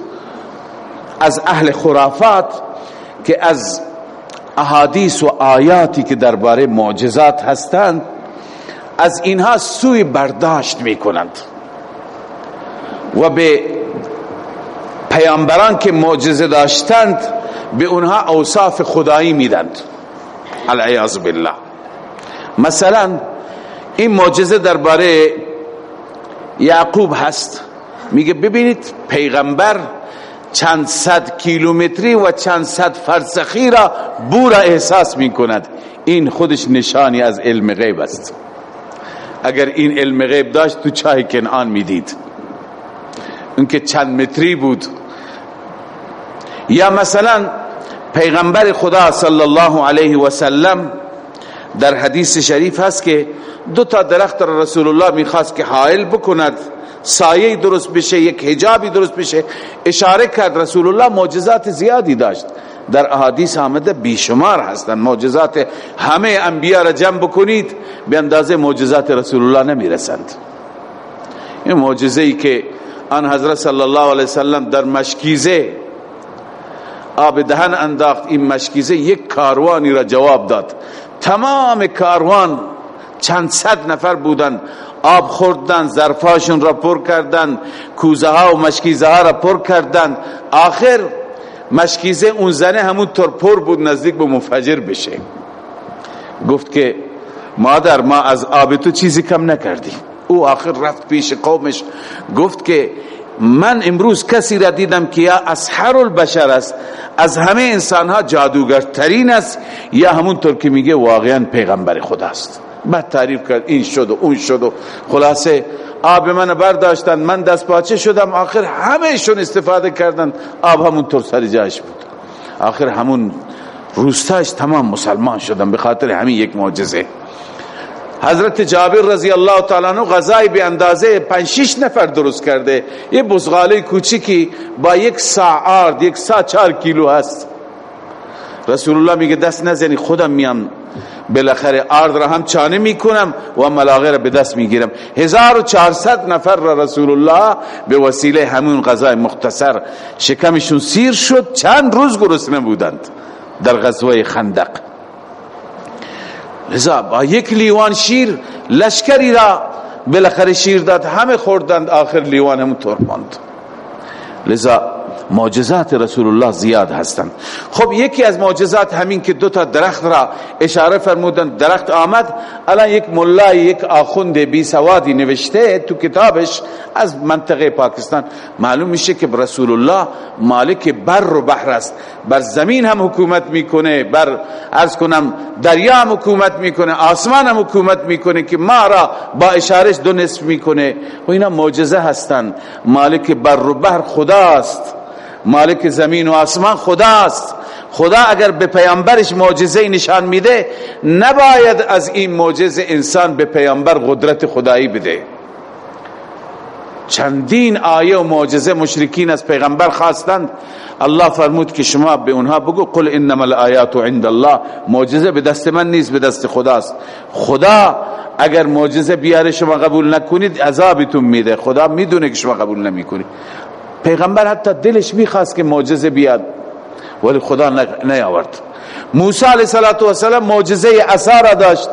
از اهل خرافات که از احادیث و آیاتی که درباره معجزات هستند از اینها سوی برداشت می کنند و به پیامبران که معجزه داشتند به اونها اوصاف خدایی میدند. العیاذ بالله. مثلا این معجزه درباره یعقوب هست. میگه ببینید پیغمبر چند صد کیلومتری و چند صد فرسخی را بو را احساس می‌کند. این خودش نشانی از علم غیب است. اگر این علم غیب داشت تو چای کنعان می‌دید. اون چند متری بود. یا مثلا پیغمبر خدا صلی الله علیه و سلم در حدیث شریف هست که دو تا درخت را رسول الله می‌خواست که حائل بکند. سایه درست بشه یک حجابی درست بشه. اشاره کرد رسول الله معجزات زیادی داشت. در احادیث آمده بیشمار هستند. معجزات همه انبیاء را جمع بکنید به اندازه معجزات رسول الله نمی‌رسند. این معجزه ای که آن حضرت صلی الله علیه وسلم در مشکیزه آب دهن انداخت این مشکیزه یک کاروانی را جواب داد. تمام کاروان چند صد نفر بودن. آب خوردن ظرفاشون را پر کردن کوزه ها و مشکیزه ها را پر کردن. آخر مشکیزه اون زنه همون طور پر بود نزدیک به منفجر بشه. گفت که مادر ما از آب تو چیزی کم نکردیم. او آخر رفت پیش قومش. گفت که من امروز کسی را دیدم که یا اسحر البشر است از همه انسان ها جادوگرترین است یا همونطور که میگه واقعا پیغمبر خداست بعد تعریف کرد این شد و اون شد و خلاصه آب من برداشتن من دست پاچه شدم آخر همهشون استفاده کردن آب همونطور سر جایش بود. آخر همون روستاش تمام مسلمان شدن به خاطر همین یک معجزه. حضرت جابر رضی الله تعالی عنہ غذای به اندازه 5 6 نفر درست کرده. یه بزغاله کوچیکی با یک سا یک سا 4 کیلو هست. رسول الله میگه دست نزنی خودم میام. بالاخره آرد را هم چانه می‌کنم و ملاغه را به دست می‌گیرم. 1400 نفر را رسول الله به وسیله همون غذای مختصر شکمشون سیر شد. چند روز گرسنه بودند در غزوه خندق. لذا با یک لیوان شیر لشکری را بالاخره شیر داد. همه خوردند آخر لیوان همون طور ماند لذا معجزات رسول الله زیاد هستند. خب یکی از معجزات همین که دو تا درخت را اشاره فرمودن درخت آمد الان یک ملای یک آخوند بی سوادی نوشته تو کتابش از منطقه پاکستان. معلوم میشه که رسول الله مالک بر و بحر است. بر زمین هم حکومت می‌کنه بر ارز کنم دریا هم حکومت می‌کنه آسمان هم حکومت می‌کنه که ما را با اشارش دو نصف می‌کنه. و اینا معجزه هستند. مالک بر و بحر خداست. مالک زمین و آسمان خداست. خدا اگر به پیامبرش معجزه نشان میده نباید از این معجزه انسان به پیامبر قدرت خدایی بده. چندین آیه و معجزه مشرکین از پیغمبر خواستند. الله فرمود که شما به اونها بگو قل انما الآیات عند الله. معجزه به دست من نیست به دست خداست. خدا اگر معجزه بیاره شما قبول نکنید عذابتون میده. خدا می‌دونه که شما قبول نمی‌کنید. پیغمبر حتی دلش می‌خواست که معجزه بیاد ولی خدا نیاورد. موسی علیه السلام معجزه اثار داشت.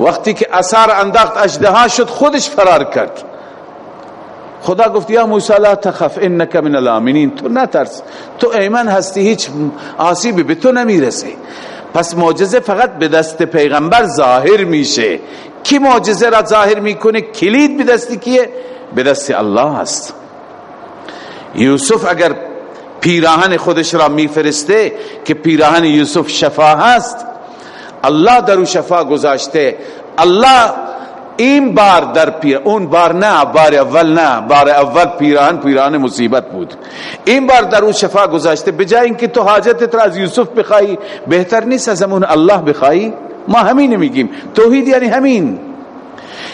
وقتی که اثار انداخت اجدها شد خودش فرار کرد. خدا گفت یا موسی لا تخف انك من الامنین. تو نترس. تو ایمن هستی هیچ آسیبی به تو نمی‌رسه. پس معجزه فقط به دست پیغمبر ظاهر میشه. کی معجزه را ظاهر می‌کنه؟ کلید به دست کیه؟ به دست الله هست یوسف اگر پیراهن خودش را میفرسته که پیراهن یوسف شفا هست الله در او شفا گذاشته. الله این بار در پیر اون بار نه بار اول نه بار اول پیراهن پیراهن مصیبت بود. این بار در او شفا گذاشته بجای اینکه تو حاجت را از یوسف بخوای بهتر نیست از همون الله بخوای ما همین میگیم توحید یعنی همین.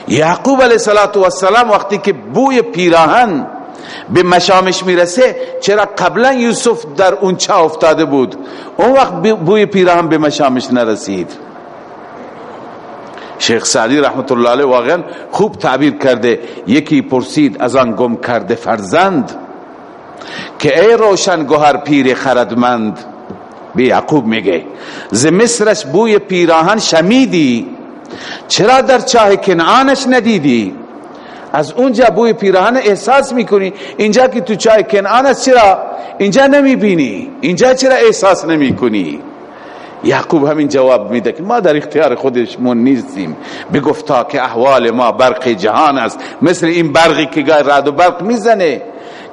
یعقوب علیه السلام وقتی که بوی پیراهن به مشامش می‌رسه چرا قبلا یوسف در اون چه افتاده بود؟ اون وقت بوی پیراهن به مشامش نرسید. شیخ سعدی رحمت الله علیه واقعا خوب تعبیر کرده. یکی پرسید از آن گم کرده فرزند؟ که ای روشن گوهر پیر خردمند به یعقوب میگه ز مصرش بوی پیراهن شمیدی؟ چرا در چاه کنعانش ندیدی؟ از اونجا بوی پیراهن احساس می‌کنی. اینجا که تو چاه کنعان است چرا؟ اینجا نمی‌بینی. اینجا چرا احساس نمی‌کنی؟ یعقوب همین جواب میده که ما در اختیار خودشمون نیستیم. بگفتا که احوال ما برق جهان است. مثل این برقی که گاه راد و برق می‌زنه.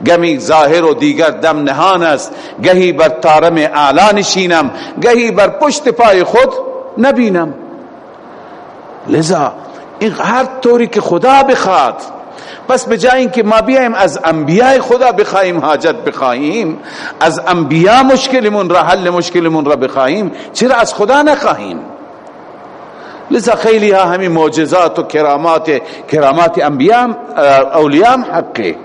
گمی ظاهر و دیگر دم نهان است. گهی بر تارم اعلا نشینم. گهی بر پشت پای خود نبینم. لذا این هر طوری که خدا بخواد پس به جای اینکه ما بیایم از انبیاء خدا بخواهیم حاجت بخواهیم از انبیاء مشکلمون را حل مشکلمون را بخواهیم چرا از خدا نخواهیم؟ لذا خیلی ها همین معجزات و کرامات کرامات انبیاء اولیاء حقه.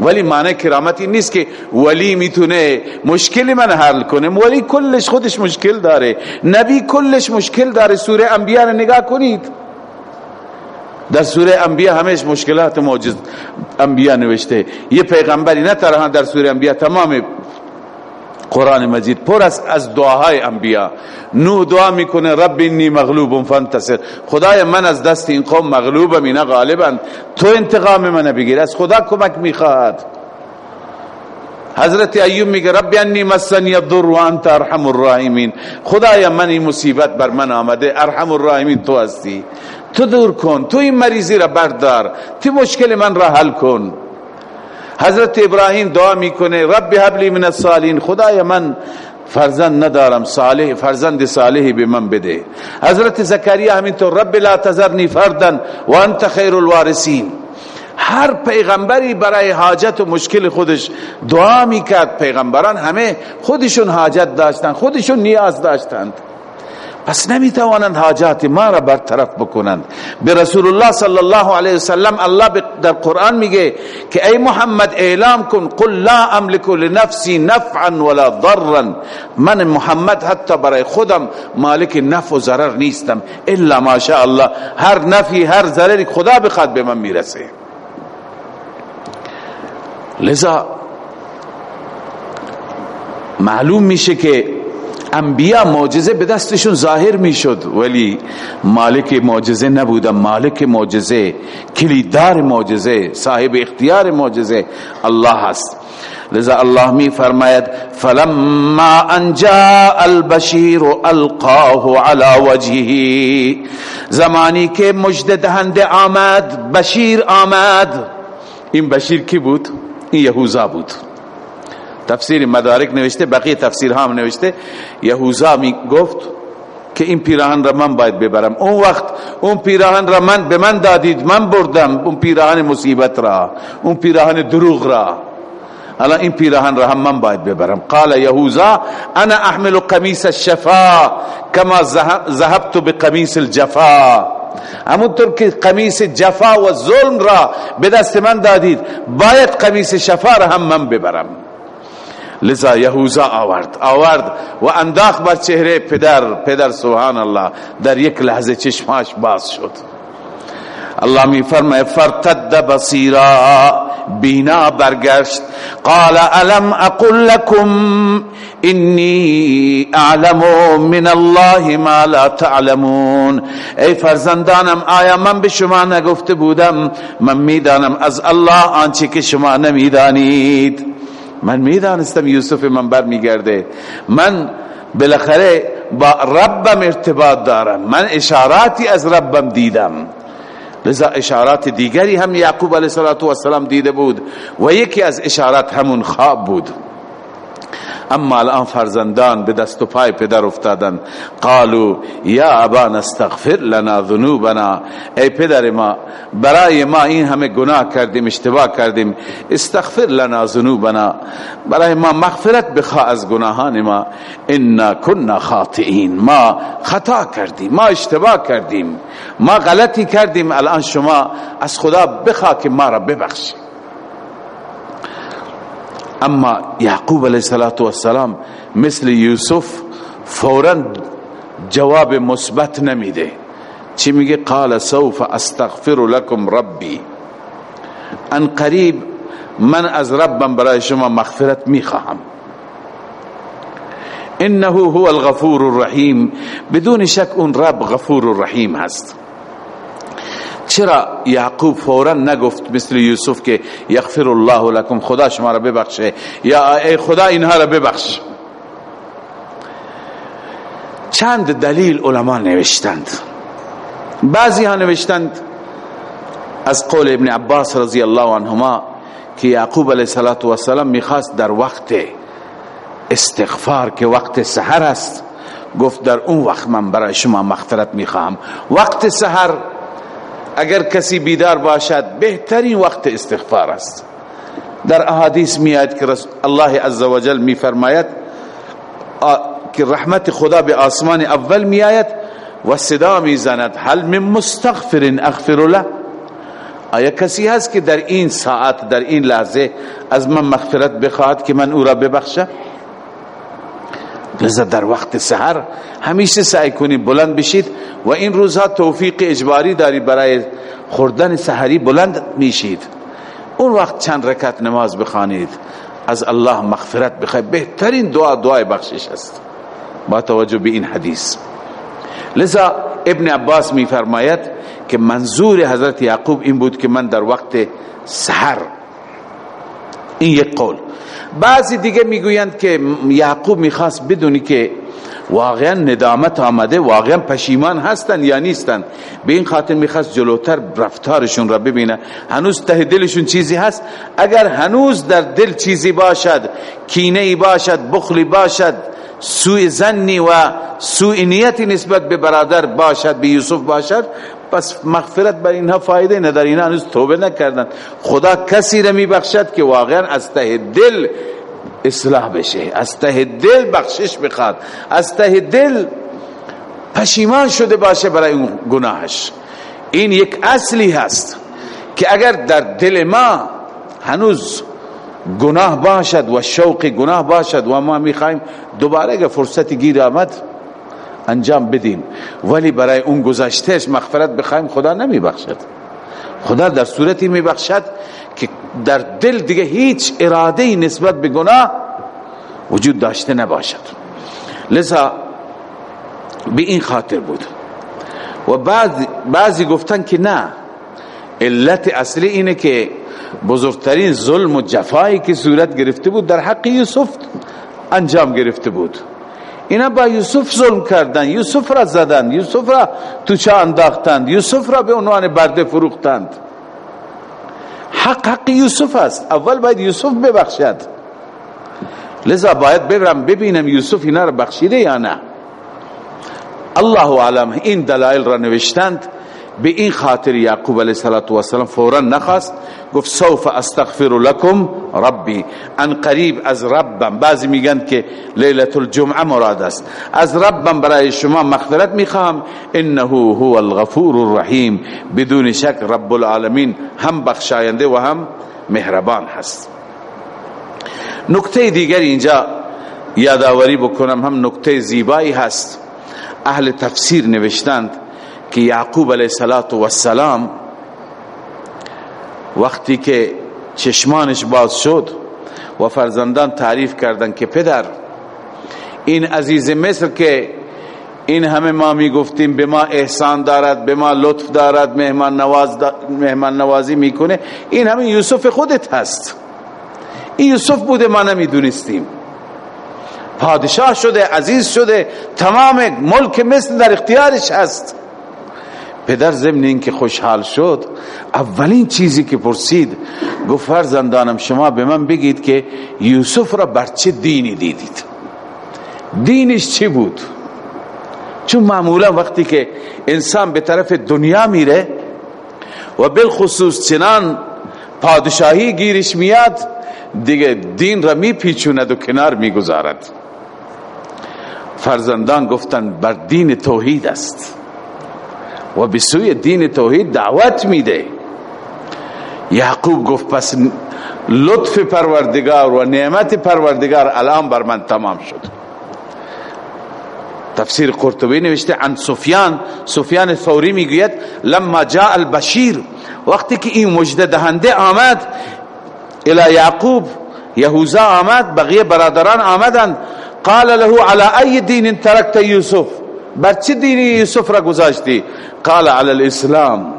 ولی معنی کرامتی نیست که ولی می‌تونه مشکل من حل کنه. ولی کلش خودش مشکل داره. نبی کلش مشکل داره. سوره انبیاء رو نگاه کنید. در سوره انبیاء همش مشکلات معجز انبیاء نوشته. یه پیغمبری نه تنها در سوره انبیاء تمام قرآن مجید پر است از دعاهای انبیا نو دعا می‌کنه رب انی مغلوب فانتصر خدای من از دست این قوم مغلوبم اینا غالبا. تو انتقام من بگیر از خدا کمک می‌خواهد حضرت ایوب میگه رب انی مسنی الضر و انت ارحم الراحمین. خدایا من این مصیبت بر من آمده ارحم الراحمین تو هستی. تو دور کن تو این مریضی را بردار. تو مشکل من را حل کن. حضرت ابراهیم دعا می‌کنه رب حبلی من الصالحین. خدای من فرزند ندارم صالح فرزند صالحی به من بده. حضرت زکریا همینطور رب لا تذرنی فردن و انت خیر الوارثین. هر پیغمبری برای حاجت و مشکل خودش دعا می‌کرد. پیغمبران همه خودشون حاجت داشتند خودشون نیاز داشتند. پس نمی‌توانند حاجات ما را برطرف بکنند. به رسول الله صلی الله علیه وسلم الله در قرآن میگه که ای محمد اعلام کن قل لا املک لنفسی نفعا ولا ضرا. من محمد حتی برای خودم مالک نفع و ضرر نیستم. الا ما شاء الله. هر نفعی هر ضرری خدا بخواد به من می‌رسه. لذا معلوم میشه که انبیا معجزه به دستشون ظاهر می‌شد. ولی مالک معجزه نبودن مالک معجزه کلیددار معجزه صاحب اختیار معجزه الله هست لذا الله می فرماید فلما ان جاء البشیر القاه على وجهه. زمانی که مجد دهنده آمد بشیر آمد. این بشیر کی بود؟ این یهوزا بود. تفسیر مدارک نوشته بقیه تفسیر هم نوشته. یهوزا می گفت که این پیراهن را من باید ببرم. اون وقت اون پیراهن را من به من دادید من بردم اون پیراهن مصیبت را اون پیراهن دروغ را. الان این پیراهن را هم من باید ببرم. قال یهوزا انا احمل قمیس الشفا کما ذهبت بقمیس الجفا. همونطور که قمیس جفا و ظلم را به دست من دادید باید قمیس شفا را هم من ببرم. لذا یهوزا آورد. آورد و انداخ بر چهره پدر پدر سبحان الله در یک لحظه چشماش باز شد. الله می فرماید فرتد بصیرا بینا برگشت. قال الم اقل لكم انی اعلم من الله ما لا تعلمون. ای فرزندانم آیا من به شما نگفته بودم؟ من می‌دانم از الله آنچه که شما نمی‌دانید من می‌دانستم یوسف من بر میگرده من بالاخره با ربم ارتباط دارم. من اشاراتی از ربم دیدم. لذا اشارات دیگری هم یعقوب علیه السلام دیده بود و یکی از اشارات همون خواب بود. اما الان فرزندان به دست و پای پدر افتادن. قالو یا ابا نستغفر لنا ذنوبنا. ای پدر ما برای ما این همه گناه کردیم اشتباه کردیم. استغفر لنا ذنوبنا. برای ما مغفرت بخوا از گناهان ما. انا كنا خاطئین. ما خطا کردیم ما اشتباه کردیم. ما غلطی کردیم. الان شما از خدا بخوا که ما را ببخشید. اما یعقوب علیه السلام مثل یوسف فورا جواب مثبت نمیده. چی میگه؟ قال سوف استغفر لكم ربی. ان قریب من از ربم برای شما مغفرت می‌خواهم. انه هو الغفور الرحیم. بدون شک اون رب غفور الرحیم هست. چرا یعقوب فورا نگفت مثل یوسف که یغفر الله لكم خدا شما را ببخشه. یا ای خدا اینها را ببخش. چند دلیل علما نوشتند. بعضی ها نوشتند از قول ابن عباس رضی الله عنهما که یعقوب علیه السلام می‌خواست در وقت استغفار که وقت سحر است گفت در اون وقت من برای شما مغفرت می‌خواهم. وقت سحر اگر کسی بیدار باشد بهترین وقت استغفار است. در احادیث میاد که الله عزوجل می فرماید که رحمت خدا به آسمان اول می آید و صدا می زند هل من مستغفر اغفر له؟ آیا کسی هست که در این ساعت در این لحظه از من مغفرت بخواهد که من او را ببخشم؟ لذا در وقت سحر همیشه سعی کنید بلند بشید و این روزها توفیق اجباری داری برای خوردن سحری بلند میشید. اون وقت چند رکعت نماز بخوانید. از الله مغفرت بخوای. بهترین دعا دعای بخشش است. با توجه به این حدیث. لذا ابن عباس می فرماید که منظور حضرت یعقوب این بود که من در وقت سحر این یک قول. بعضی دیگه می‌گویند که یعقوب می‌خواست بدونی که واقعا ندامت آمده واقعا پشیمان هستن یا نیستن. به این خاطر می‌خواست جلوتر رفتارشون را ببینه. هنوز ته دلشون چیزی هست؟ اگر هنوز در دل چیزی باشد کینه باشد بخلی باشد سوء زنی و سوء نیتی نسبت به برادر باشد به یوسف باشد پس مغفرت بر اینها فایده نداره اینا هنوز توبه نکردن خدا کسی را میبخشد که واقعا از ته دل اصلاح بشه از ته دل بخشش بخواد از ته دل پشیمان شده باشه برای اون گناهش. این یک اصلی هست که اگر در دل ما هنوز گناه باشد و شوق گناه باشد و ما می‌خوایم دوباره اگر فرصتی گیر آمد انجام بدیم. ولی برای اون گذشتهش مغفرت بخوایم خدا نمی بخشد خدا در صورتی می بخشد که در دل دیگه هیچ اراده نسبت به گناه وجود داشته نباشد. لذا به این خاطر بود. و بعضی, بعضی گفتن که نه علت اصلی اینه که بزرگترین ظلم و جفایی که صورت گرفته بود در حق یوسف انجام گرفته بود. اینا با یوسف ظلم کردن یوسف را زدن یوسف را تو چه انداختند یوسف را به عنوان برده فروختند. حق حق یوسف است. اول باید یوسف ببخشد. لذا باید ببرم ببینم یوسف اینا را بخشیده یا نه. الله علم این دلائل را نوشتند. به این خاطر یعقوب علیه السلام فورا نخواست گفت سوف استغفر لكم ربی. ان قریب از ربم. بعضی میگن که لیلت الجمعه مراد است. از ربم برای شما مغفرت می‌خوام. انه هو الغفور الرحیم. بدون شک رب العالمین هم بخشاینده و هم مهربان هست. نکته دیگر اینجا یادآوری بکنم هم نکته زیبایی هست. اهل تفسیر نوشتند که یعقوب علیه السلام وقتی که چشمانش باز شد و فرزندان تعریف کردند که پدر این عزیز مصر که این همه ما می گفتیم به ما احسان دارد به ما لطف دارد مهمان, نواز مهمان نوازی می‌کنه این همه یوسف خودت هست. این یوسف بوده ما نمی‌دونستیم. پادشاه شده عزیز شده تمام ملک مصر در اختیارش هست. پدر ضمن این که خوشحال شد اولین چیزی که پرسید گفت فرزندانم شما به من بگید که یوسف را بر چه دینی دیدید؟ دینش چی بود؟ چون معمولا وقتی که انسان به طرف دنیا میره و بالخصوص چنان پادشاهی گیرش میاد دیگه دین را میپیچوند و کنار می‌گذارد. فرزندان گفتن بر دین توحید است. و به سوی دین توحید دعوت میده. یعقوب گفت پس لطف پروردگار و نعمت پروردگار الان بر من تمام شد. تفسیر قرطبی نوشته عن سفیان. سفیان ثوری می‌گوید لما جاء البشیر. وقتی که این مجد دهنده آمد الى یعقوب یهوزا آمد بقیه برادران آمدند. قال له على ای دین ترکت یوسف؟ بر چه دینی یوسف را گذاشتی؟ قال على الاسلام.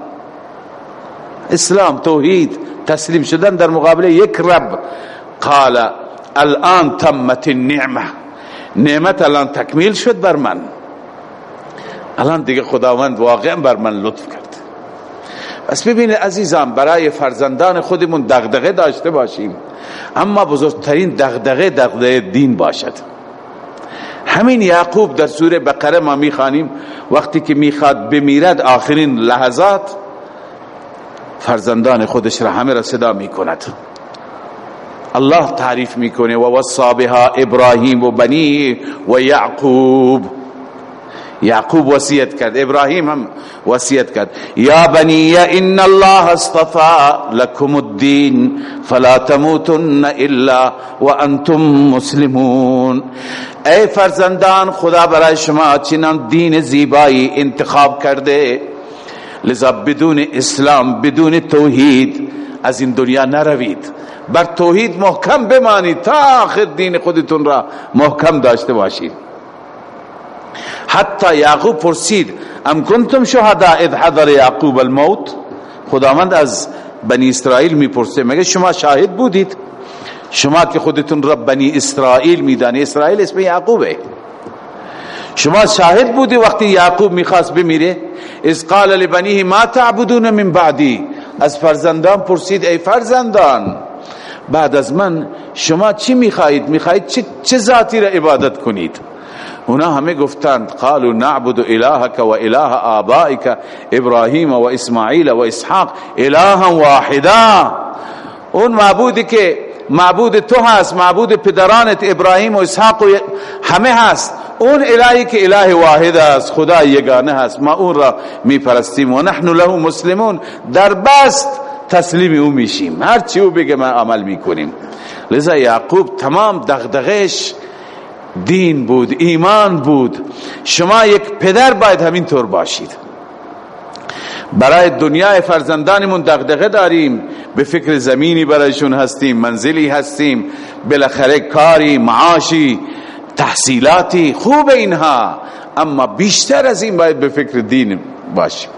اسلام توحید تسلیم شدن در مقابل یک رب. قال الان تمت النعمه نعمت الان تکمیل شد بر من. الان دیگه خداوند واقعا بر من لطف کرد. پس ببینید عزیزان برای فرزندان خودمون دغدغه داشته باشیم. اما بزرگترین دغدغه دغدغه دین باشد. همین یعقوب در سوره بقره ما می‌خوانیم. وقتی که می‌خواد بمیرد آخرین لحظات فرزندان خودش را همه را صدا می‌کند. الله تعریف می‌کنه و وصا بها ابراهیم و بنی و یعقوب. یعقوب وصیت کرد ابراهیم هم وصیت کرد. یا بنی ان الله اصطفى لكم الدين فلا تموتن الا وانتم مسلمون. ای فرزندان خدا برای شما چنان دین زیبایی انتخاب کرده. لذا بدون اسلام بدون توحید از این دنیا نروید. بر توحید محکم بمانید تا آخر دین خودتون را محکم داشته باشید. حتی یعقوب پرسید ام کنتم شهدا اذ حضر یعقوب الموت؟ خداوند از بنی اسرائیل می‌پرسه مگه شما شاهد بودید؟ شما که خودتون رب بنی اسرائیل میدانی اسرائیل اسم یعقوبه. شما شاهد بودی وقتی یعقوب می‌خواست بمیره؟ از قال لبنیه ما تعبدون من بعدی. از فرزندان پرسید ای فرزندان بعد از من شما چی می‌خواهید؟ می‌خواهید چه, چه ذاتی را عبادت کنید؟ اونا همه گفتند قالوا نعبد الهك و اله آبائك ابراهیم و اسماعیل و اسحاق الها واحدا. اون معبودی که معبود تو هست معبود پدرانت ابراهیم و اسحاق و همه هست. اون الهی که اله واحد است خدا یگانه هست. ما اون را میپرستیم و نحن له مسلمون. در بست تسلیم او میشیم. هر چی او بگه ما عمل می‌کنیم. لذا یعقوب تمام دغدغش دین بود ایمان بود. شما یک پدر باید همین طور باشید. برای دنیای فرزندانمون دغدغه داریم. به فکر زمینی برایشون هستیم منزلی هستیم بالاخره کاری معاشی تحصیلاتی خوب اینها. اما بیشتر از این باید به فکر دین باشیم.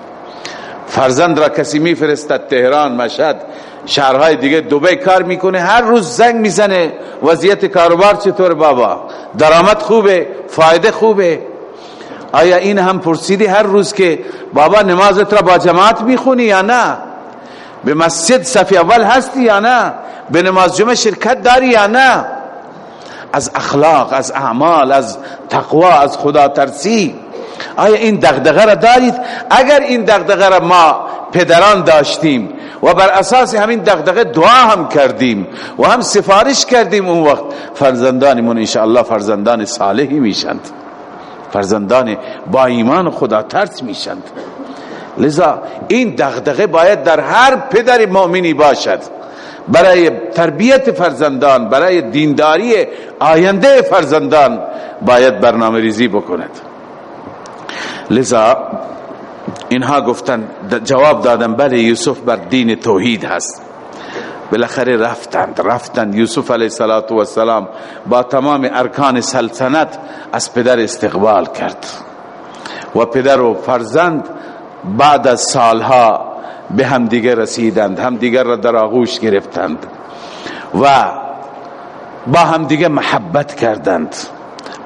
فرزند را کسی میفرستد تهران مشهد شهرهای دیگه دوبه کار می‌کنه هر روز زنگ می‌زنه. وضعیت کاروبار چطور بابا؟ درآمد خوبه فایده خوبه. آیا این هم پرسیدی هر روز که بابا نمازت را با جماعت می‌خونی یا نه؟ به مسجد صفی اول هستی یا نه؟ به نماز جمعه شرکت داری یا نه؟ از اخلاق از اعمال از تقوا از خدا ترسی. آیا این دغدغه را دارید؟ اگر این دغدغه را ما پدران داشتیم و بر اساس همین دغدغه دعا هم کردیم و هم سفارش کردیم اون وقت فرزندانمون انشاءالله فرزندان صالحی میشند. فرزندان با ایمان خدا ترس میشند. لذا این دغدغه باید در هر پدر مؤمنی باشد. برای تربیت فرزندان برای دینداری آینده فرزندان باید برنامه ریزی بکند. لذا اینها گفتن جواب دادن بله یوسف بر دین توحید هست. بالاخره رفتند رفتند یوسف علیه السلام با تمام ارکان سلطنت از پدر استقبال کرد. و پدر و فرزند بعد از سالها به هم دیگر رسیدند هم دیگر را در آغوش گرفتند و با هم دیگر محبت کردند.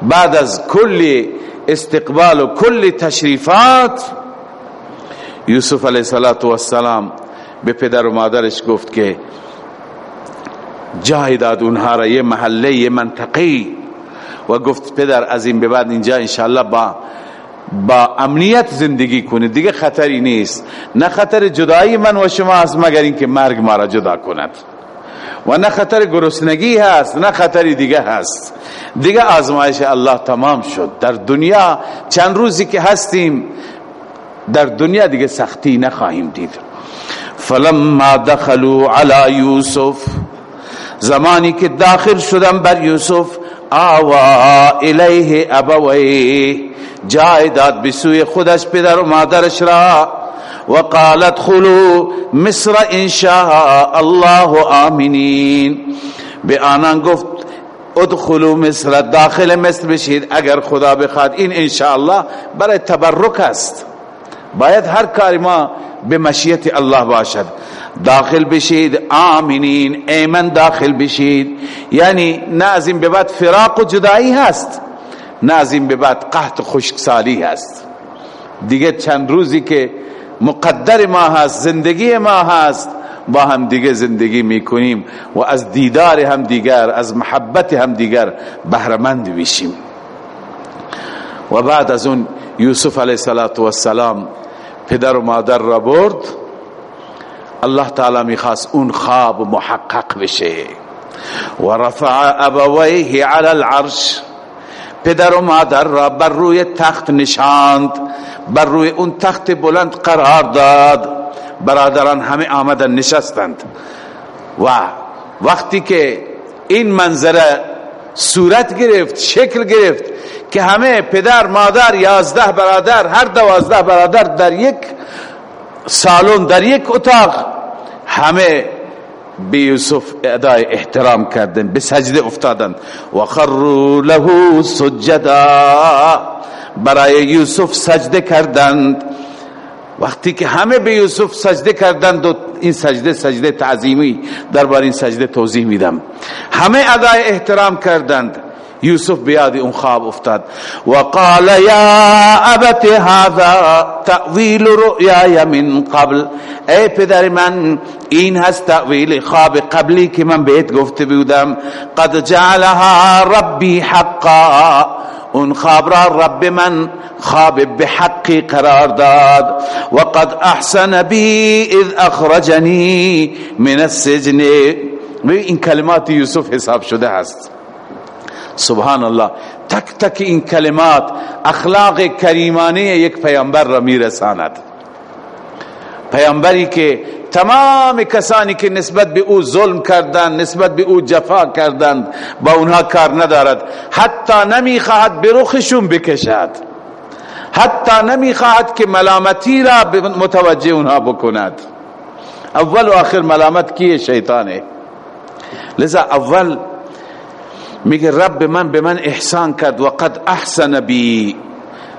بعد از کل استقبال و کل تشریفات یوسف علیه السلام به پدر و مادرش گفت که جای داد اونها را یه محله یه منطقی و گفت پدر از این به بعد اینجا انشاءالله با با امنیت زندگی کنید. دیگه خطری نیست. نه خطر جدایی من و شما هست مگر اینکه مرگ ما را جدا کند. و نه خطر گرسنگی هست نه خطری دیگه هست. دیگه آزمایش الله تمام شد. در دنیا چند روزی که هستیم در دنیا دیگه سختی نخواهیم دید. فلما دخلوا علی یوسف زمانی که داخل شدم بر یوسف آوا الیه ابویه جای داد بسوی خودش پدر و مادرش را. و قالت خلو مصر انشاء الله آمینین. به آنان گفت ادخلو مصر داخل مصر بشید اگر خدا بخواد این انشاءالله برای تبرک است. باید هر کاری ما به مشیت الله باشد. داخل بشید آمینین ایمن داخل بشید. یعنی نازیم به بعد فراق و جدایی هست نازیم به بعد قحط و خشکسالی هست. دیگه چند روزی که مقدر ما هست زندگی ما هست با هم دیگه زندگی می‌کنیم و از دیدار هم دیگر از محبت هم دیگر بهرمند بشیم و بعد از اون یوسف علیه السلام پدر و مادر را برد. الله تعالی می‌خواست اون خواب محقق بشه. و رفع ابویه علی العرش. پدر و مادر را بر روی تخت نشاند بر روی اون تخت بلند قرار داد. برادران همه آمدن نشستند. و وقتی که این منظره صورت گرفت شکل گرفت که همه پدر مادر یازده برادر هر دوازده برادر در یک سالن در یک اتاق همه به یوسف ادای احترام کردن به سجده افتادند و خروا له سجدا. برای یوسف سجده کردند. وقتی که همه به یوسف سجده کردند و این سجده سجده تعظیمی درباره این سجده توضیح میدم. همه ادای احترام کردند. یوسف بیاد اون خواب افتاد. و قال یا ابت هذا تأویل رؤیای من قبل. ای پدر من این هست تأویل خواب قبلی که من بهت گفته بودم. قد جعلها ربی حقا. اون خواب را رب من خواب به حقی قرار داد. و قد احسن بی اذ اخرجنی من السجن. این کلمات یوسف حساب شده هست. سبحان الله تک تک این کلمات اخلاق کریمانه یک پیامبر را میرساند. پیامبری که تمام کسانی که نسبت به او ظلم کردند نسبت به او جفا کردند با اونها کار ندارد. حتی نمی‌خواهد به رخشون بکشد. حتی نمی‌خواهد که ملامتی را متوجه اونها بکند. اول و آخر ملامت کیه؟ شیطانه. لذا اول میگه رب من به من احسان کرد و قد احسن بی.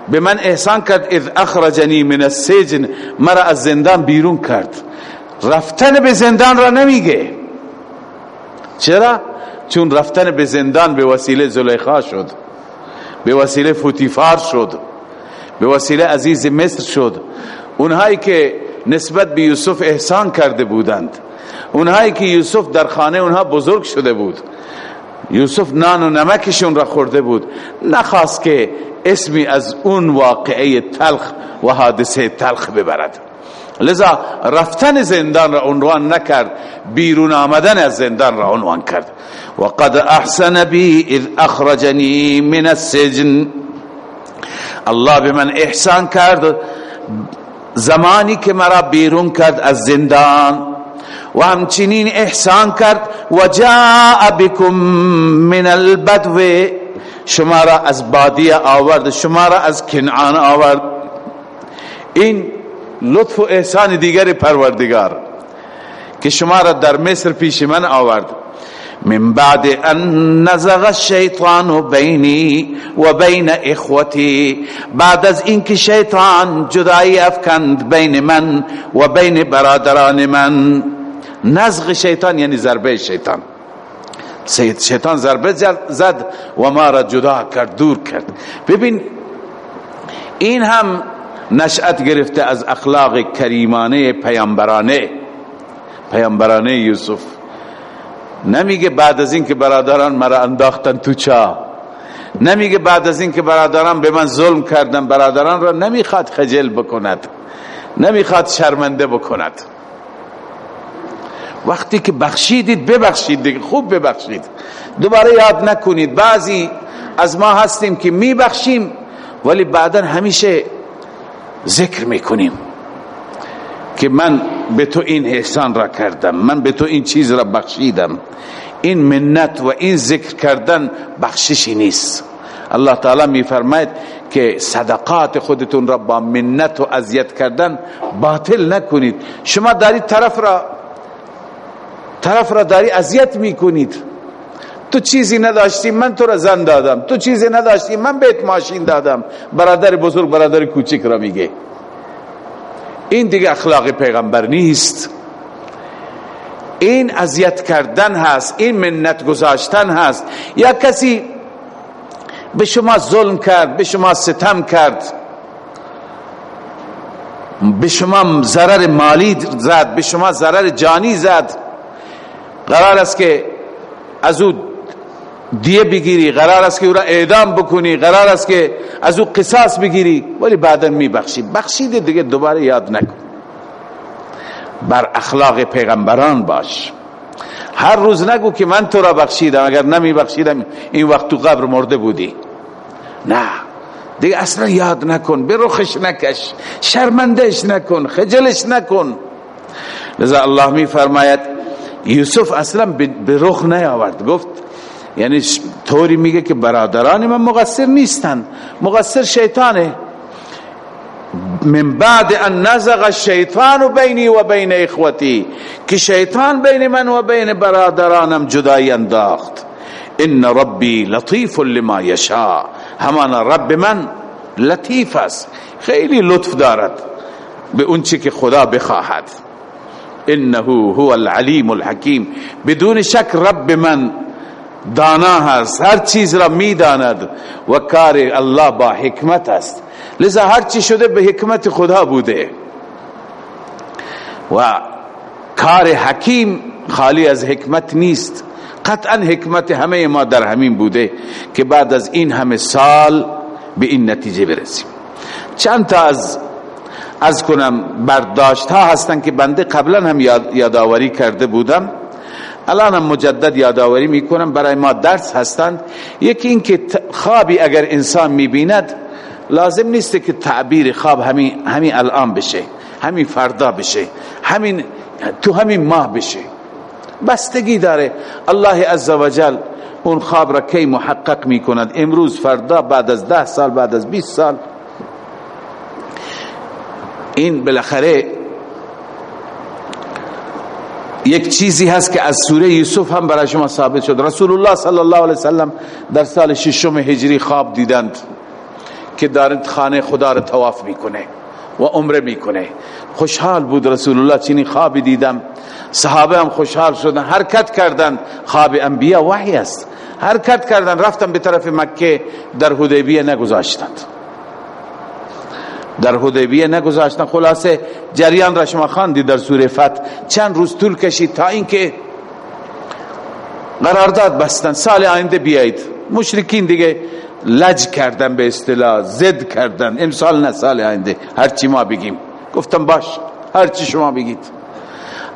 به من احسان کرد اذ اخرجنی من السجن. مرا از زندان بیرون کرد. رفتن به زندان را نمیگه. چرا؟ چون رفتن به زندان به وسیله زلیخا شد. به وسیله فوتیفار شد. به وسیله عزیز مصر شد. اونهایی که نسبت به یوسف احسان کرده بودند. اونهایی که یوسف در خانه اونها بزرگ شده بود. یوسف نان و نمکشون را خورده بود. نخواست که اسمی از اون واقعه تلخ و حادثه تلخ ببرد. لذا رفتن زندان را عنوان نکرد بیرون آمدن از زندان را عنوان کرد. و قد احسن بی اذ اخرجنی من السجن. الله به من احسان کرد. زمانی که مرا بیرون کرد از زندان و همچنین احسان کرد و جاء بكم من البدو. شما را از بادیه آورد شما را از کنعان آورد. این لطف و احسان دیگر پروردگار که شما را در مصر پیش من آورد. من بعد ان نزغ الشیطان بینی و بین اخوتی. بعد از اینکه شیطان جدایی افکند بین من و بین برادران من. نزغ شیطان یعنی ضربه شیطان. شیطان ضربه زد و ما را جدا کرد دور کرد. ببین این هم نشأت گرفته از اخلاق کریمانه پیامبرانه. پیامبرانه یوسف. نمیگه بعد از این که برادران مرا انداختن تو چا. نمیگه بعد از این که برادران به من ظلم کردن برادران را نمی‌خواد خجل بکند نمی‌خواد شرمنده بکند. وقتی که بخشیدید ببخشید دیگه خوب ببخشید. دوباره یاد نکنید. بعضی از ما هستیم که میبخشیم ولی بعدا همیشه ذکر می‌کنیم که من به تو این احسان را کردم من به تو این چیز را بخشیدم. این منت و این ذکر کردن بخششی نیست. الله تعالی می فرماید که صدقات خودتون را با منت و اذیت کردن باطل نکنید. شما دارید طرف را طرف را داری اذیت می‌کنید. تو چیزی نداشتی من تو را زن دادم. تو چیزی نداشتی من بهت ماشین دادم. برادر بزرگ برادر کوچک را میگه. این دیگه اخلاق پیغمبر نیست. این اذیت کردن هست این منت گذاشتن هست. یا کسی به شما ظلم کرد به شما ستم کرد به شما ضرر مالی زد به شما ضرر جانی زد قرار است که از او دیه بگیری قرار است که او را اعدام بکنی قرار است که از او قصاص بگیری ولی بعدا میبخشی. بخشید دیگه دوباره یاد نکن. بر اخلاق پیغمبران باش. هر روز نگو که من تو را بخشیدم اگر نمی بخشیدم این وقت تو قبر مرده بودی. نه. دیگه اصلا یاد نکن. به رخش نکش. شرمندهش نکن. خجلش نکن. لذا الله می فرماید یوسف اصلا به رخ نیاورد. گفت یعنی طوری میگه که برادران من مقصر نیستن. مقصر شیطانه. من بعد ان نزغ الشیطان بینی و بین اخوتی. که شیطان بین من و بین برادرانم جدایی انداخت. ان ربی لطیف لما یشاء. همان رب من لطیف است. خیلی لطف دارد به اون که خدا بخواهد. انه هو العلیم الحکیم بدون شک رب من دانا هست. هر چیز را می‌داند و کار الله با حکمت است. لذا هر چی شده به حکمت خدا بوده. و کار حکیم خالی از حکمت نیست. قطعا حکمت همه ما در همین بوده که بعد از این همه سال به این نتیجه برسیم. چند تا از از کنم برداشت ها هستن که بنده قبلا هم یادآوری کرده بودم. الان هم مجدد یادآوری می‌کنم برای ما درس هستند. یکی این که خوابی اگر انسان می‌بیند لازم نیست که تعبیر خواب همین همین الان بشه همین فردا بشه همین تو همین ماه بشه. بستگی داره. الله عزوجل اون خواب را کی محقق می‌کند؟ امروز فردا بعد از ده سال بعد از 20 سال این بالاخره یک چیزی هست که از سوره یوسف هم برای شما ثابت شد. رسول الله صلی الله علیه وسلم در سال ششم هجری خواب دیدند که دارد خانه خدا را تواف می‌کنه و عمره می‌کنه. خوشحال بود رسول الله چنین خوابی دیدم. صحابه هم خوشحال شدن. حرکت کردند خواب انبیا وحی است. حرکت کردن. رفتن به طرف مکه در حدیبیه نگذاشتند. در حدیبیه نگذاشتن. خلاصه جریان را شما خواندی در سوره فتح چند روز طول کشید تا اینکه قرارداد بستن. سال آینده بیایید. مشرکین دیگه لج کردن به اصطلاح زد کردن. امسال نه سال آینده. هرچی ما بگیم. گفتم باش هرچی شما بگید.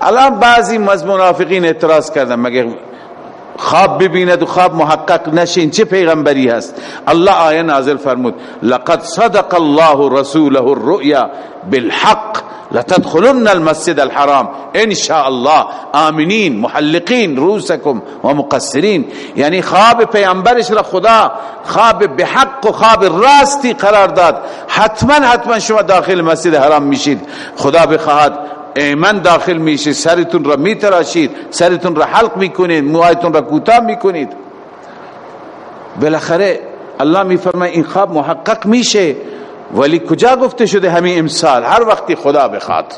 الان بعضی از منافقین اعتراض کردن. مگه خواب ببیند و خواب محقق نشین. چه پیغمبری هست؟ الله آیه نازل فرمود لقد صدق الله رسوله الرؤيا بالحق لتدخلن المسجد الحرام. ان شاء الله آمنین محلقین روسکم و مقصرین. یعنی خواب پیامبرش را خدا خواب به حق و خواب راستی قرار داد. حتما حتما شما داخل مسجد حرام میشید. خدا بخواهد ایمن داخل میشه سرتون را میتراشید سرتون را حلق می‌کنید موهایتون را کوتاه می‌کنید. بالاخره الله میفرماید این خواب محقق میشه. ولی کجا گفته شده همین امسال؟ هر وقتی خدا بخواد.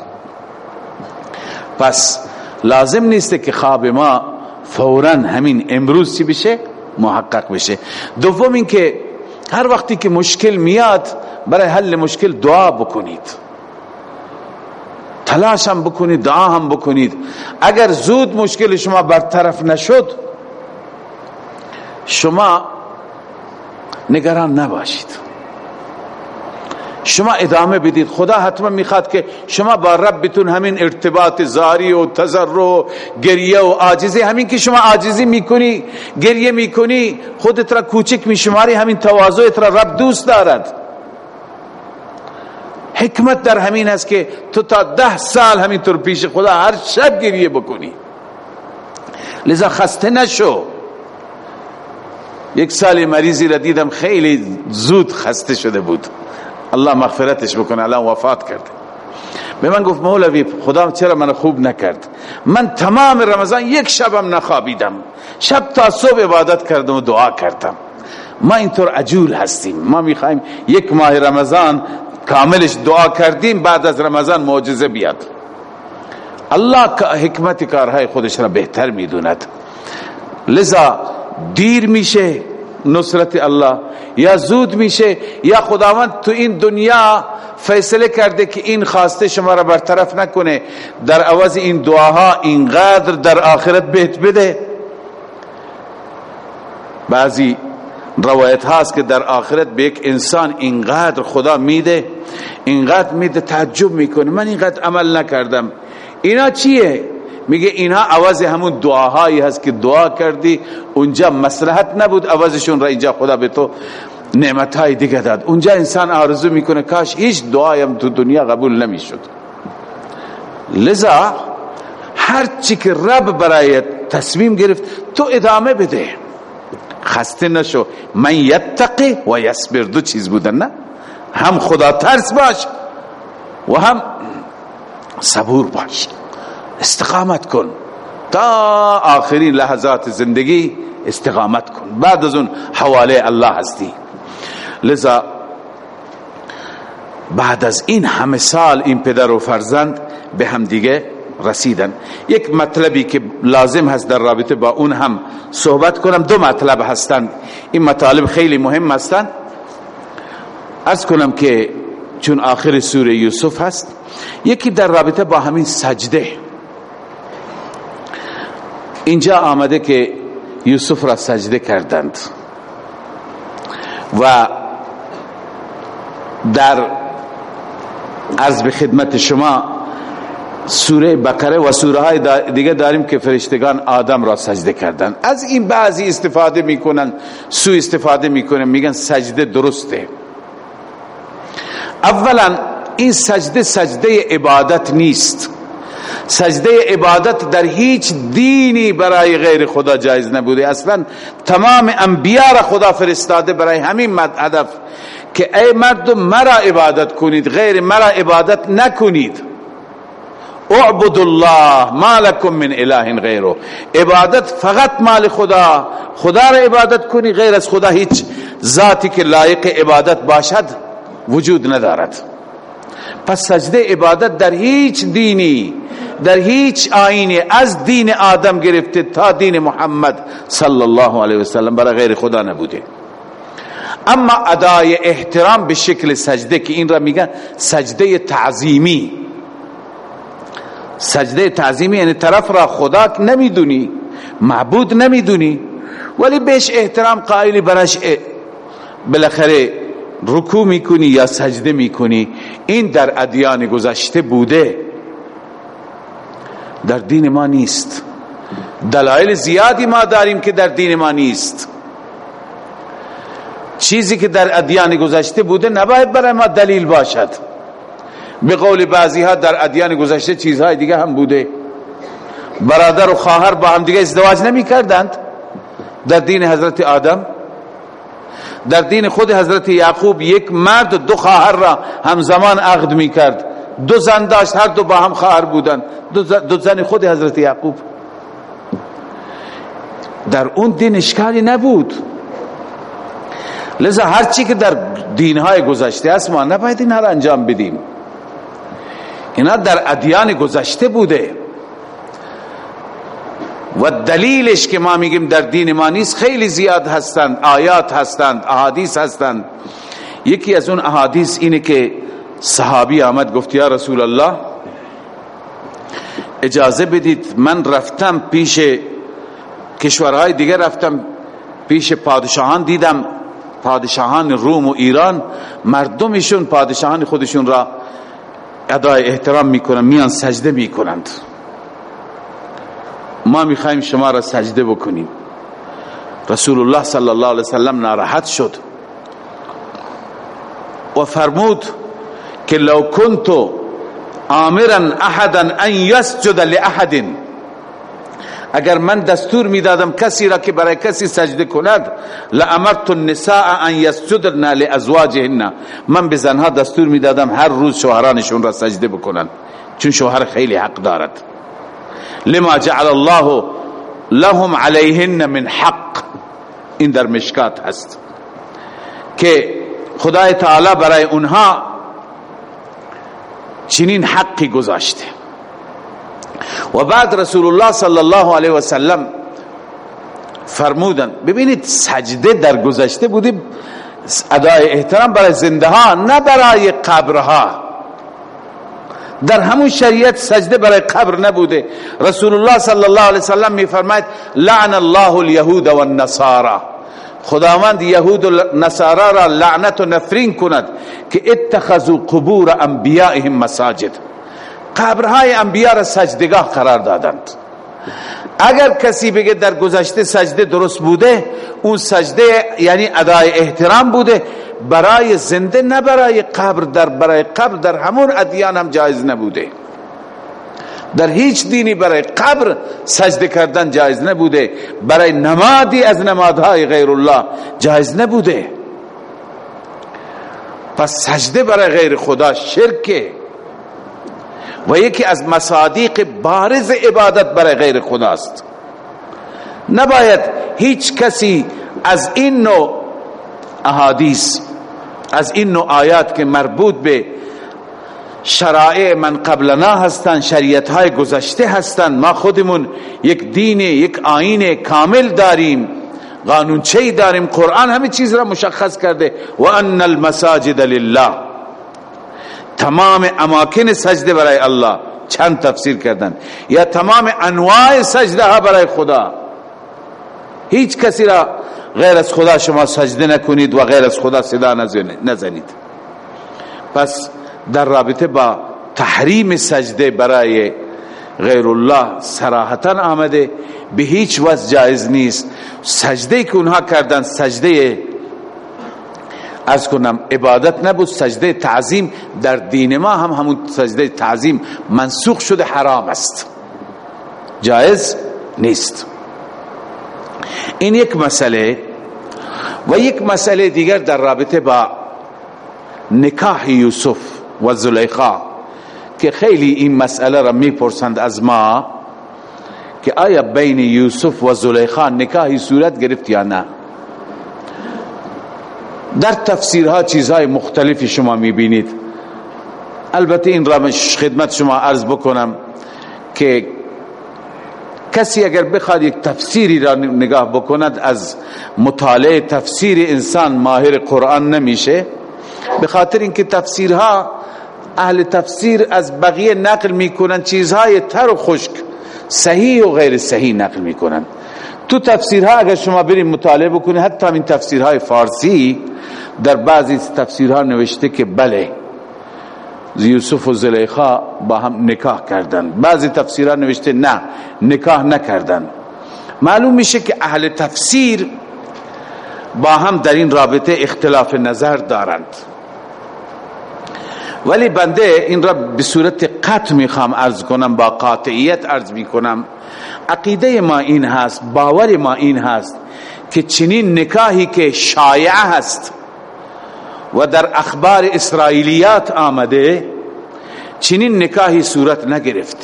پس لازم نیست که خواب ما فورا همین امروز چی بشه؟ محقق بشه. دوم اینکه هر وقتی که مشکل میاد برای حل مشکل دعا بکنید. تلاش هم بکنید دعا هم بکنید. اگر زود مشکل شما برطرف نشد شما نگران نباشید. شما ادامه بدید. خدا حتما می‌خواد که شما با ربتون همین ارتباط زاری و تضرع و گریه و عاجزی همین که شما عاجزی می‌کنی گریه می‌کنی خودت را کوچک میشماری همین تواضعت را رب دوست دارد. حکمت در همین است که تو تا ده سال همین طور پیش خدا هر شب گریه بکنی. لذا خسته نشو. یک سال مریضی را دیدم خیلی زود خسته شده بود. الله مغفرتش بکنه الان وفات کرده به من گفت مولوی خدا چرا من خوب نکرد؟ من تمام رمضان یک شبم نخوابیدم. شب تا صبح عبادت کردم و دعا کردم. ما اینطور عجول هستیم. ما می‌خوایم یک ماه رمضان کاملش دعا کردیم بعد از رمضان معجزه بیاد. الله حکمت کارهای خودش را بهتر می‌دوند. لذا دیر میشه نصرت الله یا زود میشه یا خداوند تو این دنیا فیصله کرده که این خواسته شما را برطرف نکنه. در عوض این دعاها اینقدر در آخرت بهت بده. بعضی روایت هاست که در آخرت به یک انسان اینقدر خدا میده اینقدر میده تعجب می‌کنه. من اینقدر عمل نکردم. اینا چیه؟ میگه اینها عوض همون دعاهایی هست که دعا کردی اونجا مسلحت نبود عوضشون را اینجا خدا به تو نعمتهای دیگه داد. اونجا انسان آرزو می‌کنه کاش هیچ دعایم تو دنیا قبول نمی‌شد. لذا هر چی که رب برای تصمیم گرفت تو ادامه بده. خسته نشو. من یتقی و یصبر. دو چیز بودن نه؟ هم خدا ترس باش و هم صبور باش. استقامت کن. تا آخرین لحظات زندگی استقامت کن. بعد از اون حواله الله هستی. لذا بعد از این همه سال این پدر و فرزند به هم دیگه رسیدن. یک مطلبی که لازم هست در رابطه با اون هم صحبت کنم. دو مطلب هستند. این مطالب خیلی مهم هستند. ارز کنم که چون آخر سوره یوسف هست یکی در رابطه با همین سجده. اینجا آمده که یوسف را سجده کردند و در عرض به خدمت شما سوره بقره و سوره های دیگه داریم که فرشتگان آدم را سجده کردند از این بعضی استفاده می‌کنن سو استفاده می‌کنن میگن سجده درسته. اولا این سجده سجده عبادت نیست. سجده عبادت در هیچ دینی برای غیر خدا جایز نبوده. اصلا تمام انبیاء را خدا فرستاده برای همین هدف که ای مردم مرا عبادت کنید غیر مرا عبادت نکنید. اعبد الله ما لكم من اله غیره. عبادت فقط مال خدا. خدا را عبادت کنی غیر از خدا هیچ ذاتی که لایق عبادت باشد وجود ندارد. پس سجده عبادت در هیچ دینی در هیچ آینی از دین آدم گرفته تا دین محمد صلی الله علیه وسلم برای غیر خدا نبوده. اما ادای احترام به شکل سجده که این را میگن سجده تعظیمی. سجده تعظیمی یعنی طرف را خدا نمی‌دونی معبود نمی‌دونی. ولی بهش احترام قائلی برش بالاخره رکوع می‌کنی یا سجده می‌کنی. این در ادیان گذشته بوده. در دین ما نیست. دلایل زیادی ما داریم که در دین ما نیست. چیزی که در ادیان گذشته بوده نباید برای ما دلیل باشد. به قول بعضی ها در ادیان گذشته چیزهای دیگه هم بوده. برادر و خواهر با هم دیگه ازدواج نمی کردند. در دین حضرت آدم در دین خود حضرت یعقوب یک مرد دو خواهر را همزمان عقد می کرد. دو زن داشت هر دو با هم خواهر بودند. دو زن خود حضرت یعقوب. در اون دین اشکالی نبود. لذا هر چی که در دینهای گذشته است ما نباید این را انجام بدیم. اینا در ادیان گذشته بوده. و دلیلش که ما میگیم در دین ما نیست خیلی زیاد هستند آیات هستند احادیث هستند. یکی از اون احادیث اینه که صحابی آمد گفت یا رسول الله اجازه بدید من رفتم پیش کشورهای دیگه رفتم پیش پادشاهان دیدم پادشاهان روم و ایران مردمشون پادشاهان خودشون را ادای احترام می‌کنن میان سجده می‌کنند. ما می‌خوایم شما را سجده بکنیم. رسول الله صلی الله علیه وسلم ناراحت شد و فرمود که لو کنتو آمرا احدا ان یسجد لاحد اگر من دستور می‌دادم کسی را که برای کسی سجده کند لامرت النساء ان یسجدن لازواجهن من به زنها دستور می‌دادم هر روز شوهرانشون را سجده بکنن چون شوهر خیلی حق دارد. لما جعل الله لهم علیهن من حق. این در مشکات هست. که خدای تعالی برای اونها چنین حقی گذاشته. و بعد رسول الله صلی الله علیه و سلم فرمودن. ببینید سجده در گذشته بوده ادای احترام برای زنده ها نه برای قبرها. در همون شریعت سجده برای قبر نبوده. رسول الله صلی الله علیه وسلم می فرماید لعن الله اليهود والنصارى خداوند یهود و نصارا را لعنت و نفرین کند که اتخذوا قبور انبیائهم مساجد. قبرهای انبیاء را سجدگاه قرار دادند. اگر کسی بگه در گذشته سجده درست بوده اون سجده یعنی ادای احترام بوده برای زنده نه برای قبر در برای قبر در همون ادیان هم جایز نبوده. در هیچ دینی برای قبر سجده کردن جایز نبوده. برای نمادی از نمادهای غیر الله جایز نبوده. پس سجده برای غیر خدا شرکه. و یکی از مصادیق بارز عبادت برای غیر خداست نباید هیچ کسی از این نوع احادیث از این نوع آیات که مربوط به شرائع من قبلنا هستند شریعت های گذشته هستند ما خودمون یک دین یک آین کامل داریم قانونچه داریم قرآن همه چیز را مشخص کرده و ان المساجد لله. تمام اماکن سجده برای الله. چند تفسیر کردن. یا تمام انواع سجده ها برای خدا. هیچ کسی را غیر از خدا شما سجده نکنید و غیر از خدا صدا نزنید. پس در رابطه با تحریم سجده برای غیر الله صراحتا آمده. به هیچ وجه جایز نیست. سجده که اونها کردن سجده از کنم عبادت نبود سجده تعظیم در دین ما هم همون سجده تعظیم منسوخ شده حرام است. جایز نیست. این یک مسئله و یک مسئله دیگر در رابطه با نکاح یوسف و زلیخا که خیلی این مسئله را می‌پرسند از ما که آیا بین یوسف و زلیخا نکاحی صورت گرفت یا نه؟ در تفسیرها چیزهای مختلفی شما می‌بینید. البته این را خدمت شما عرض بکنم که کسی اگر بخواد یک تفسیری را نگاه بکند از مطالعه تفسیر انسان ماهر قرآن نمیشه. به خاطر اینکه تفسیرها اهل تفسیر از بقیه نقل می‌کنن چیزهای تر و خشک صحیح و غیر صحیح نقل می‌کنن. تو تفسیرها اگر شما بریم مطالعه بکنید حتی این تفسیرهای فارسی در بعضی تفسیرها نوشته که بله یوسف و زلیخا با هم نکاح کردن. بعضی تفسیرها نوشته نه نکاح نکردن. معلوم میشه که اهل تفسیر با هم در این رابطه اختلاف نظر دارند. ولی بنده این را به صورت قطع می‌خوام عرض کنم با قاطعیت عرض می‌کنم. عقیده ما این هست باور ما این هست که چنین نکاحی که شایع هست و در اخبار اسرائیلیات آمده چنین نکاحی صورت نگرفت.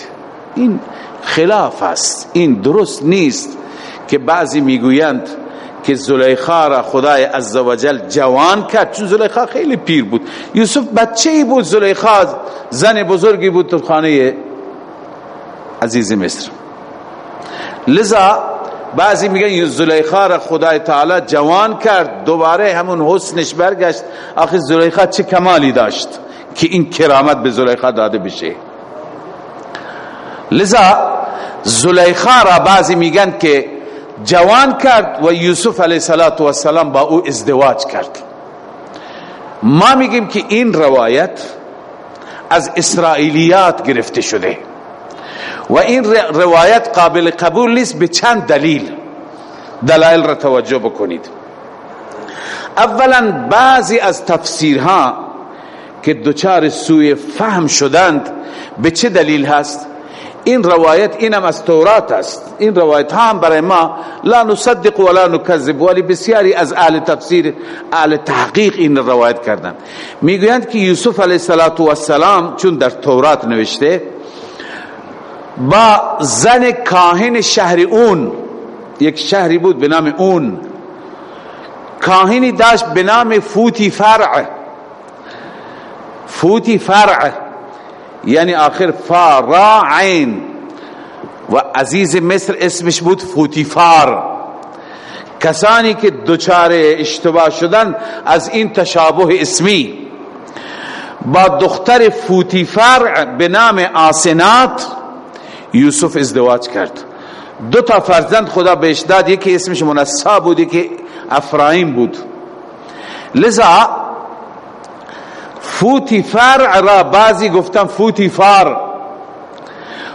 این خلاف است این درست نیست که بعضی می‌گویند که زلیخا را خدای عزوجل جوان کرد. چون زلیخا خیلی پیر بود. یوسف بچه ای بود. زلیخا زن بزرگی بود تو خانه عزیز مصر. لذا بعضی میگن زلیخا را خدای تعالی جوان کرد. دوباره همون حسنش برگشت. آخر زلیخا چه کمالی داشت که این کرامت به زلیخا داده بشه. لذا زلیخا را بعضی میگن که جوان کرد و یوسف علیه السلام با او ازدواج کرد. ما میگیم که این روایت از اسرائیلیات گرفته شده و این روایت قابل قبول نیست به چند دلیل. دلائل را توجه بکنید. اولا بعضی از تفسیرها که دوچار سوی فهم شدند به چه دلیل هست؟ این روایت اینم از تورات است. این روایت هم برای ما لا نصدق ولا نکذب ولی بسیاری از اهل تفسیر اهل تحقیق این روایت کردن. می‌گویند که یوسف علیه السلام چون در تورات نوشته با زن کاهن شهر اون یک شهری بود به نام اون کاهنی داشت به نام فوتی فرع. فوتی فرع. یعنی آخر عین و عزیز مصر اسمش بود فوتیفار. کسانی که دوچار اشتباه شدن از این تشابه اسمی. با دختر فوتیفر به نام آسنات یوسف ازدواج کرد. دو تا فرزند خدا بهش داد یکی اسمش منصا بود یکی افرایم بود. لذا فوتی فرع را بعضی گفتن فوتی فار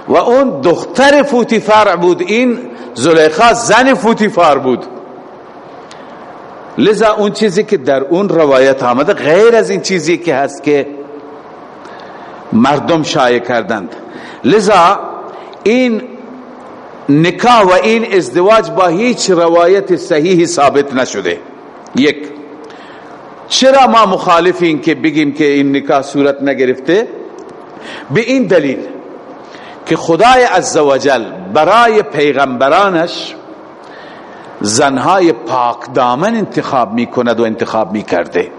و اون دختر فوتی فرع بود. این زلیخا زن فوتی فار بود. لذا اون چیزی که در اون روایت آمده غیر از این چیزی که هست که مردم شایع کردند. لذا این نکاح و این ازدواج با هیچ روایت صحیح ثابت نشده. یک. چرا ما مخالفین که بگیم که این نکاح صورت نگرفته؟ به این دلیل که خدای عزوجل برای پیغمبرانش زنهای پاک دامن انتخاب می کند و انتخاب می کرده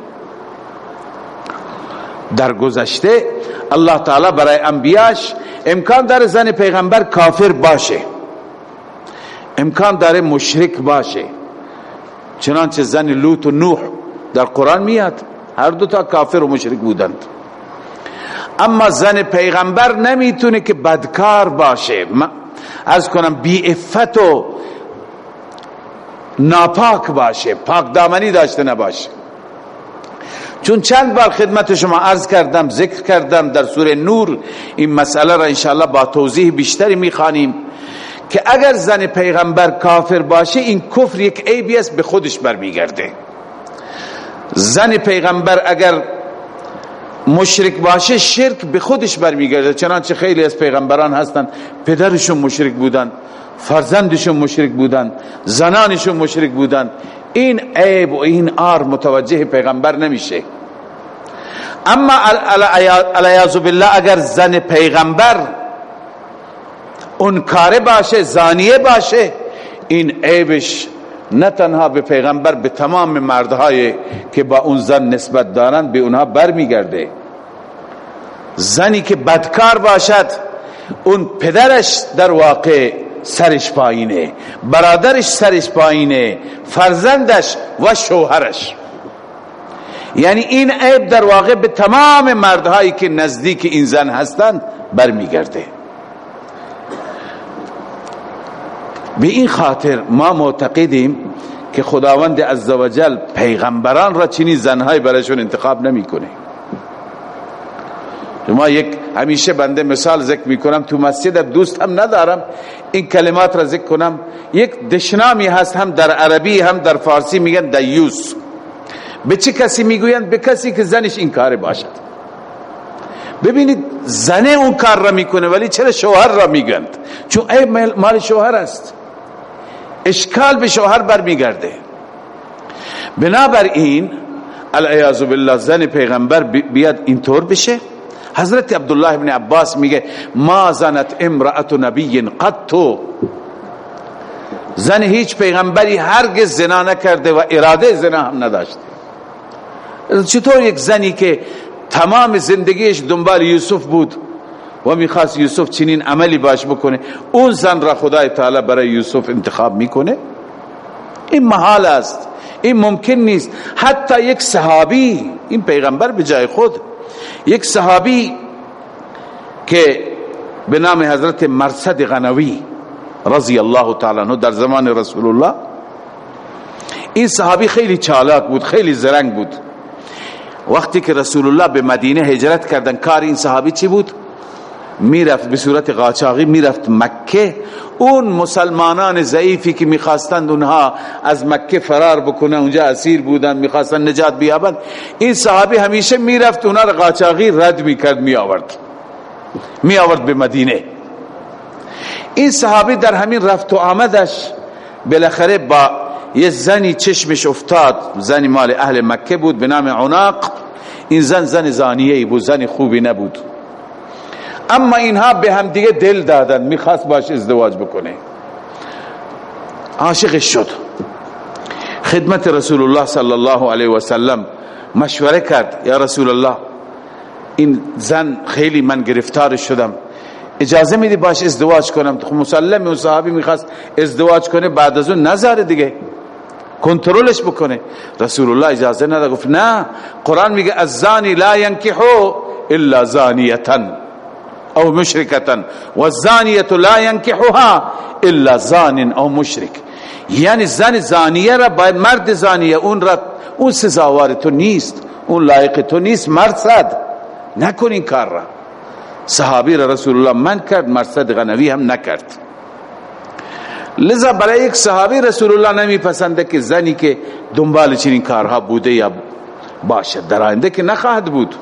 در گذشته الله تعالی برای انبیاش امکان داره زن پیغمبر کافر باشه. امکان داره مشرک باشه. چنانچه زن لوط و نوح در قرآن میاد. هر دو تا کافر و مشرک بودند. اما زن پیغمبر نمی‌تونه که بدکار باشه. از کنم بی افت و ناپاک باشه. پاک دامنی داشته نباشه. چون چند بار خدمت شما عرض کردم ذکر کردم در سوره نور. این مسئله را انشاءالله با توضیح بیشتری می‌خوانیم. که اگر زن پیغمبر کافر باشه این کفر یک عیبی است به خودش برمیگرده. زن پیغمبر اگر مشرک باشه شرک به خودش برمیگرده. چنانچه خیلی از پیغمبران هستن پدرشون مشرک بودن فرزندشون مشرک بودن زنانشون مشرک بودن. این عیب و این آر متوجه پیغمبر نمیشه. اما علیاذ بالله اگر زن پیغمبر اون کاره باشه زانیه باشه این عیبش نه تنها به پیغمبر به تمام مردهای که با اون زن نسبت دارند به اونها برمیگرده. زنی که بدکار باشد اون پدرش در واقع سرش پایینه برادرش سرش پایینه فرزندش و شوهرش. یعنی این عیب در واقع به تمام مردهایی که نزدیک این زن هستند برمیگرده. به این خاطر ما معتقدیم که خداوند عزوجل پیغمبران را چنین زنهای برایشون انتخاب نمی‌کنه. ما یک همیشه بنده مثال ذکر می‌کنم تو مسجد دوست هم ندارم این کلمات را ذکر کنم. یک دشنامی هست هم در عربی هم در فارسی میگن دیوس. به چه کسی می‌گویند؟ به کسی که زنش این کار باشد. ببینید زنه اون کار را می‌کنه ولی چرا شوهر را میگند؟ چون ای مال شوهر است. اشکال به شوهر برمیگرده. بنابراین العیاذ بالله زن پیغمبر بیاد اینطور بشه؟ حضرت عبدالله ابن عباس میگه ما زنت امرأت نبی قط. زن هیچ پیغمبری هرگز زنا نکرده و اراده زنا هم نداشته. چطور یک زنی که تمام زندگیش دنبال یوسف بود و می‌خواست یوسف چنین عملی باش بکنه. اون زن را خدای تعالی برای یوسف انتخاب می‌کنه. این محال است. این ممکن نیست. حتی یک صحابی این پیغمبر به جای خود یک صحابی که به نام حضرت مرصد غنوی رضی الله تعالی عنہ در زمان رسول الله این صحابی خیلی چالاک بود خیلی زرنگ بود. وقتی که رسول الله به مدینه هجرت کردن کار این صحابی چی بود؟ می‌رفت به صورت قاچاقی می‌رفت مکه. اون مسلمانان ضعیفی که می‌خواستند اونها از مکه فرار بکنه اونجا اسیر بودن می‌خواستند نجات بیابند این صحابی همیشه می‌رفت اونها را قاچاقی رد می‌کرد میآورد. میآورد به مدینه. این صحابی در همین رفت و آمدش. بالاخره با یه زنی چشمش افتاد. زنی مال اهل مکه بود به نام عناق. این زن زن زانیه بود زن خوبی نبود. اما اینها به هم دیگه دل دادن. می‌خواست باش ازدواج بکنه. عاشقش شد. خدمت رسول الله صلی الله علیه و سلم مشوره کرد. یا رسول الله این زن خیلی من گرفتار شدم. اجازه میدی باش ازدواج کنم؟ خب مسلم اون صحابی می‌خواست ازدواج کنه بعد از اون نظر دیگه. کنترلش بکنه. رسول الله اجازه نداد. گفت نه قرآن میگه الزانی لا ينكحو الا زانیتا او مشرکتا. والزانیت لا ينكحها الا زان او مشرک. یعنی زن زانیه را باید مرد زانیه اون را اون سزاوار تو نیست اون لایق تو نیست مرد نکن این کار را. صحابی را رسول الله من کرد مرصد غنوی هم نکرد. لذا برای یک صحابی رسول الله نمی پسنده که زنی که دنبال چنین کارها بوده یا باشد در آینده که نخواهد بود.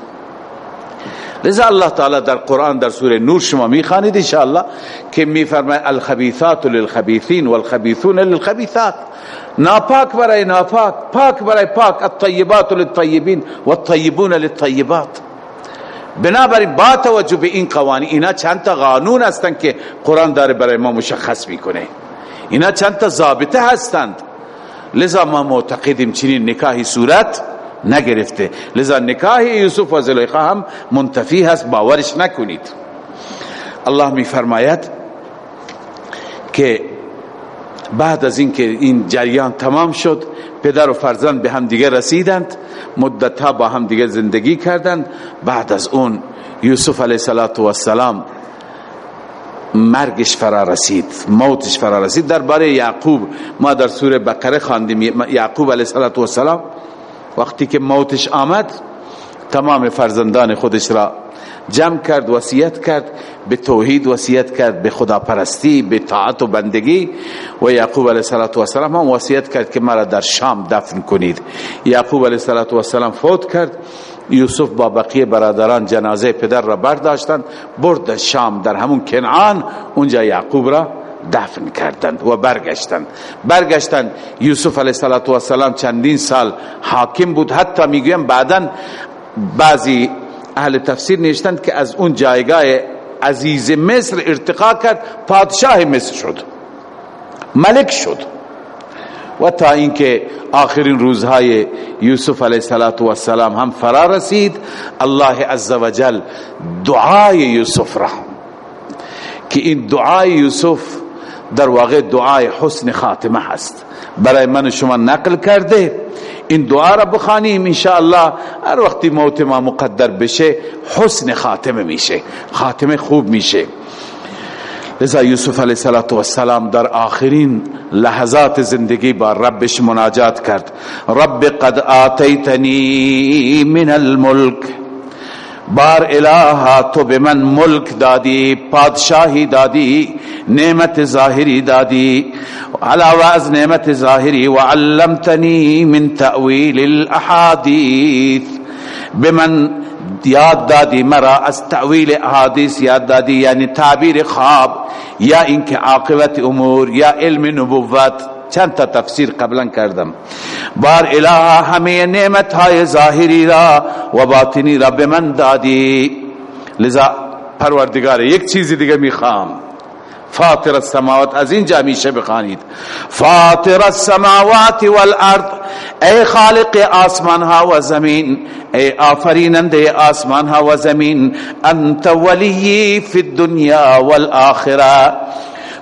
لذا الله تعالی در قرآن در سوره نور شما می‌خوانید ان که میفرماید الخبیثات للخبیثین والخبیثون للخبیثات. ناپاک برای ناپاک پاک برای پاک. الطیبات للطیبین والطیبون للطیبات. بنابراین با توجه به این قوانین اینا چند تا قانون هستند که قرآن داره برای ما مشخص می‌کنه. اینا چند تا ضابطه هستند. لذا ما معتقدیم چنین نکاهی صورت نگرفته. لذا نکاح یوسف و زلیخا هم منتفی هست باورش نکنید. الله می فرماید که بعد از اینکه این جریان تمام شد پدر و فرزند به هم دیگه رسیدند مدتها با هم دیگه زندگی کردند. بعد از اون یوسف علیه السلام مرگش فرا رسید موتش فرا رسید. درباره یعقوب ما در سوره بقره خواندیم یعقوب علیه السلام وقتی که موتش آمد تمام فرزندان خودش را جمع کرد وصیت کرد به توحید وصیت کرد به خدا پرستی به طاعت و بندگی. و یعقوب علیه السلام هم وصیت کرد که مرا در شام دفن کنید. یعقوب علیه السلام فوت کرد. یوسف با بقیه برادران جنازه پدر را برداشتند. برد شام در همون کنعان اونجا یعقوب را دفن کردند و برگشتند برگشتند یوسف علیه السلام چندین سال حاکم بود. حتی می‌گویم بعدا بعضی اهل تفسیر نوشتند که از اون جایگاه عزیز مصر ارتقا کرد پادشاه مصر شد. ملک شد. و تا اینکه آخرین روزهای یوسف علیه السلام هم فرا رسید الله عزوجل دعای یوسف را که این دعای یوسف در واقع دعای حسن خاتمه هست. برای من شما نقل کرده. این دعا را بخانیم انشاءالله. هر وقتی موت ما مقدر بشه حسن خاتمه میشه. خاتمه خوب میشه. لذا یوسف علیه السلام در آخرین لحظات زندگی با ربش مناجات کرد. رب قد آتیتنی من الملک. بار الها تو به من ملک دادی پادشاهی دادی. نعمت ظاهری دادی. علاوه از نعمت ظاهری و علمتنی من تأویل الاحادیث. به من یاد دادی مرا از تعویل احادیث یاد دادی یعنی تعبیر خواب یا اینکه عاقبت امور یا علم نبوت. چند تا تفسیر قبلا کردم. بار اله همه نعمت های ظاهری را و باطنی را به من دادی. لذا پروردگار یک چیزی دیگه می‌خوام. فاطر السماوات از اینجا میشه بخوانید. فاطر السماوات والارض ای خالق آسمان ها و زمین ای آفریننده آسمان ها و زمین انت ولی فی الدنیا والآخره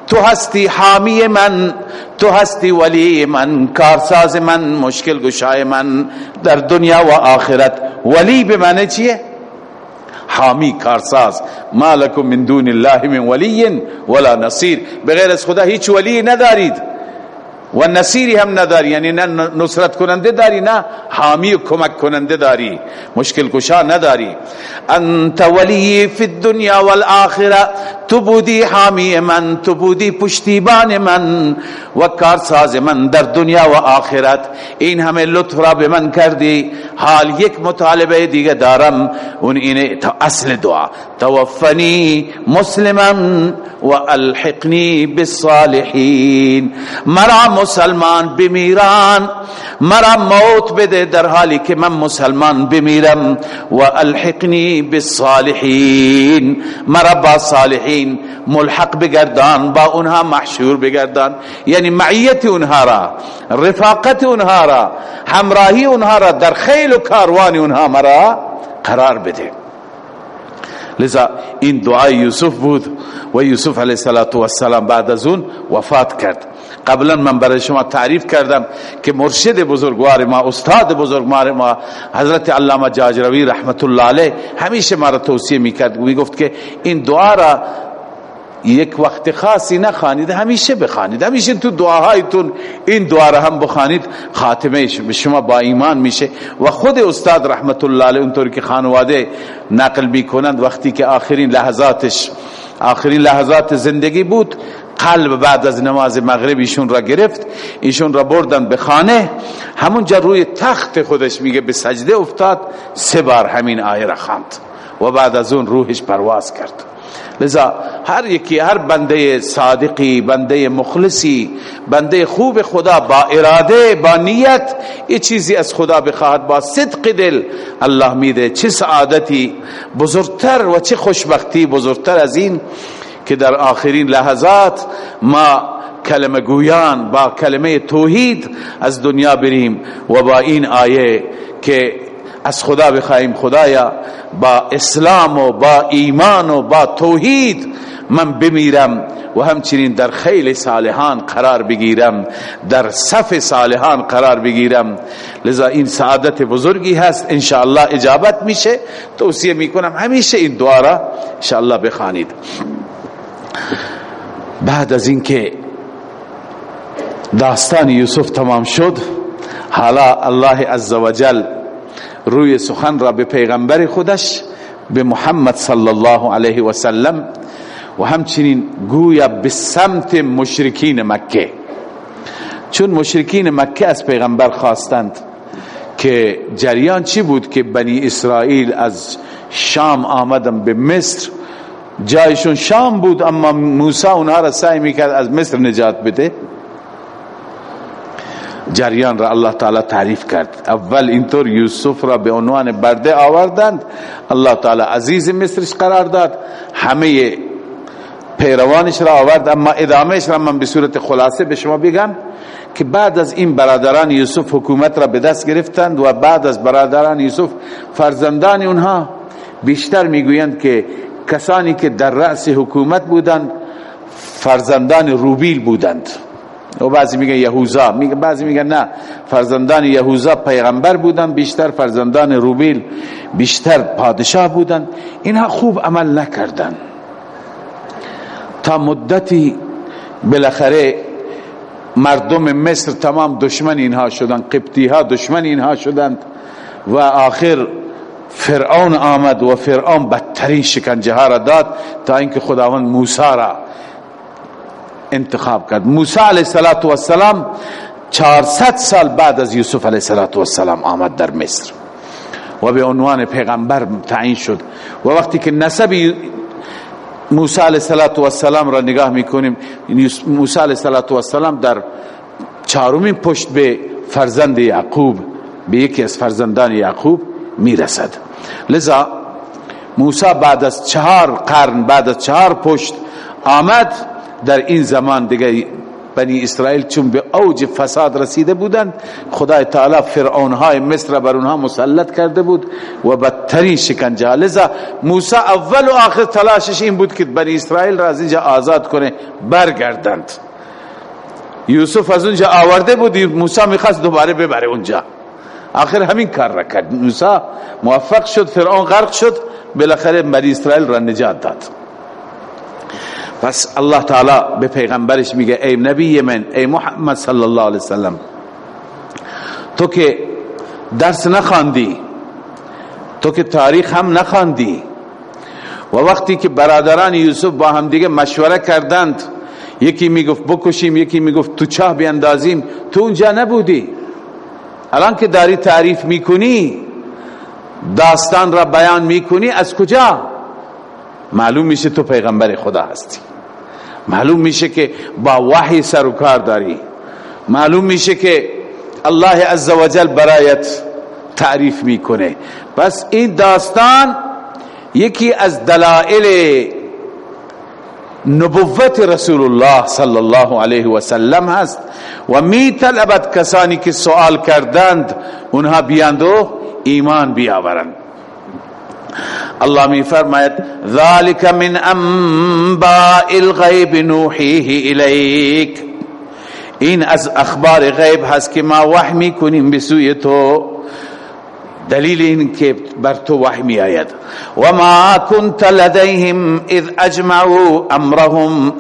تو هستی حامی من تو هستی ولی من کارساز من مشکل گشای من در دنیا و آخرت. ولی به معنی چیه؟ حامی کارساز. مالکم من دون الله من ولی ولا نصیر. بغیر از خدا هیچ ولی ندارید. و نصیری هم نداری. یعنی نه نصرت کننده داری نه حامی و کمک کننده داری. مشکل کشا نداری. انت ولی فی الدنیا والآخره تو بودی حامی من تو بودی پشتیبان من و کارساز من در دنیا و آخرت. این همه لطف را به من کردی. حال یک مطالبه دیگه دارم. اون اینه اصل دعا. توفنی مسلما و الحقنی بالصالحین. مرا مسلمان بمیران مرا موت بده در حالی که من مسلمان بمیرم. و الحقنی بالصالحین. مرا با صالحین ملحق بگردان با اونها محشور بگردان. یعنی معیت اونها را رفاقت اونها را همراهی اونها را در خیل و کاروان اونها مرا قرار بده. لذا این دعای یوسف بود و یوسف علیه السلام بعد از اون وفات کرد. قبلا من برای شما تعریف کردم که مرشد بزرگوار ما استاد بزرگوار ما حضرت علامه جاجروی رحمت الله علیه همیشه ما را توصیه می‌کرد. و گفت که این دعا را یک وقت خاصی نخوانید همیشه بخوانید. همیشه تو دعاهایتون این دعا را هم بخوانید خاتمه شما با ایمان میشه. و خود استاد رحمت الله علیه اونطور که خانواده نقل می‌کنند وقتی که آخرین لحظاتش آخرین لحظات زندگی بود قلب بعد از نماز مغرب ایشون را گرفت ایشون را بردن به خانه. همونجا روی تخت خودش میگه به سجده افتاد سه بار همین آیه را خواند و بعد از اون روحش پرواز کرد. لذا هر یکی هر بنده صادقی بنده مخلصی بنده خوب خدا با اراده با نیت یه چیزی از خدا بخواهد با صدق دل الله میده. چه سعادتی بزرگتر و چه خوشبختی بزرگتر از این که در آخرین لحظات ما کلمه گویان با کلمه توحید از دنیا بریم و با این آیه که از خدا بخواهیم خدایا با اسلام و با ایمان و با توحید من بمیرم و همچنین در خیل صالحان قرار بگیرم در صف صالحان قرار بگیرم. لذا این سعادت بزرگی هست انشاءالله اجابت میشه. توصیه می‌کنم همیشه این دعا را انشاءالله بخوانید. بعد از اینکه داستان یوسف تمام شد حالا الله عزوجل روی سخن را به پیغمبر خودش به محمد صلی الله علیه و سلم و همچنین گویا به سمت مشرکین مکه. چون مشرکین مکه از پیغمبر خواستند که جریان چی بود که بنی اسرائیل از شام آمدن به مصر جایشون شام بود اما موسی اونها را سعی می‌کرد از مصر نجات بده. جریان را الله تعالی تعریف کرد. اول اینطور یوسف را به عنوان برده آوردند. الله تعالی عزیز مصرش قرار داد. همه پیروانش را آورد اما ادامهش را من به صورت خلاصه به شما بگم که بعد از این برادران یوسف حکومت را به دست گرفتند و بعد از برادران یوسف فرزندان اونها بیشتر می‌گویند که کسانی که در رأس حکومت بودند فرزندان روبیل بودند. و بعضی میگن یهوزا میگه بعضی میگن نه فرزندان یهوزا پیغمبر بودن بیشتر فرزندان روبیل بیشتر پادشاه بودن اینها خوب عمل نکردن تا مدتی بالاخره مردم مصر تمام دشمن اینها شدن قبطی ها دشمن اینها شدند. و آخر فرعون آمد و فرعون بدترین شکنجه ها را داد تا اینکه خداوند موسی را انتخاب کرد. موسی علیه السلام 400 سال بعد از یوسف علیه السلام آمد در مصر. و به عنوان پیغمبر تعیین شد. و وقتی که نسب موسی علیه السلام را نگاه می‌کنیم موسی علیه السلام در چهارمین پشت به فرزند یعقوب به یکی از فرزندان یعقوب می‌رسد. لذا موسی بعد از چهار قرن بعد از چهار پشت آمد. در این زمان دیگه بنی اسرائیل چون به اوج فساد رسیده بودند خدای تعالی فرعون های مصر بر اونها مسلط کرده بود و بدترین شکنجه لذا موسی اول و آخر تلاشش این بود که بنی اسرائیل را از اینجا آزاد کنه برگردند. یوسف از اونجا آورده بود موسی می‌خواست دوباره ببره اونجا. آخر همین کار را کرد. موسی موفق شد فرعون غرق شد بالاخره بنی اسرائیل را نجات داد. پس الله تعالی به پیغمبرش میگه ای نبی من ای محمد صلی الله علیه وسلم تو که درس نخواندی تو که تاریخ هم نخواندی و وقتی که برادران یوسف با هم دیگه مشوره کردند یکی می‌گفت بکشیم یکی می‌گفت تو چاه بیاندازیم تو اونجا نبودی. الان که داری تعریف می‌کنی داستان را بیان می‌کنی از کجا؟ معلوم میشه تو پیغمبر خدا هستی. معلوم میشه که با وحی سر و کار داری. معلوم میشه که الله عزوجل برایت تعریف می‌کنه. پس این داستان یکی از دلائل نبوت رسول الله صلی الله علیه و سلم هست. و می طلبت کسانی که سوال کردند اونها بیاند و ایمان بیاورند. الله می فرماید ذالک من انباء الغیب نوحیه الیک. این از اخبار غیب هست که ما وحی کنیم بسوی تو. دلیل این که بر تو وحی می آید و ما كنت لديهم اذ اجمعوا امرهم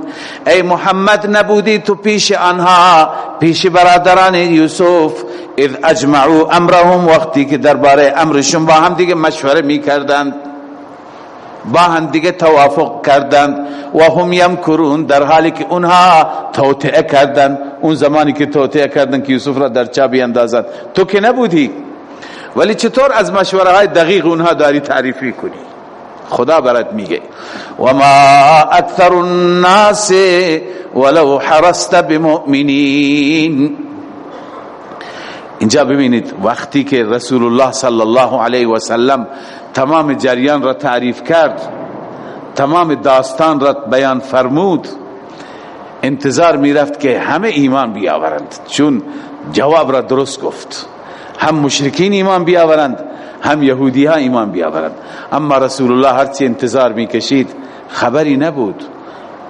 ای محمد نبودی تو پیش آنها پیش برادران یوسف. اذ اجمعوا امرهم وقتی که درباره امرشون با هم دیگه مشوره می کردند با هم دیگه توافق کردند. و هم یمکرون. در حالی که اونها توطئه کردند. اون زمانی که توطئه کردند که یوسف را در چابی اندازد تو که نبودی؟ ولی چطور از مشوره های دقیق اونها داری تعریفی کنی؟ خدا برات میگه. و ما اکثر الناس ولو حرست بمؤمنین. اینجا ببینید وقتی که رسول الله صلی الله علیه و سلم تمام جریان را تعریف کرد تمام داستان را بیان فرمود انتظار می‌رفت که همه ایمان بیاورند چون جواب را درست گفت. هم مشرکین ایمان بیاورند هم یهودی ها ایمان بیاورند. اما رسول الله هرچی انتظار می‌کشید خبری نبود.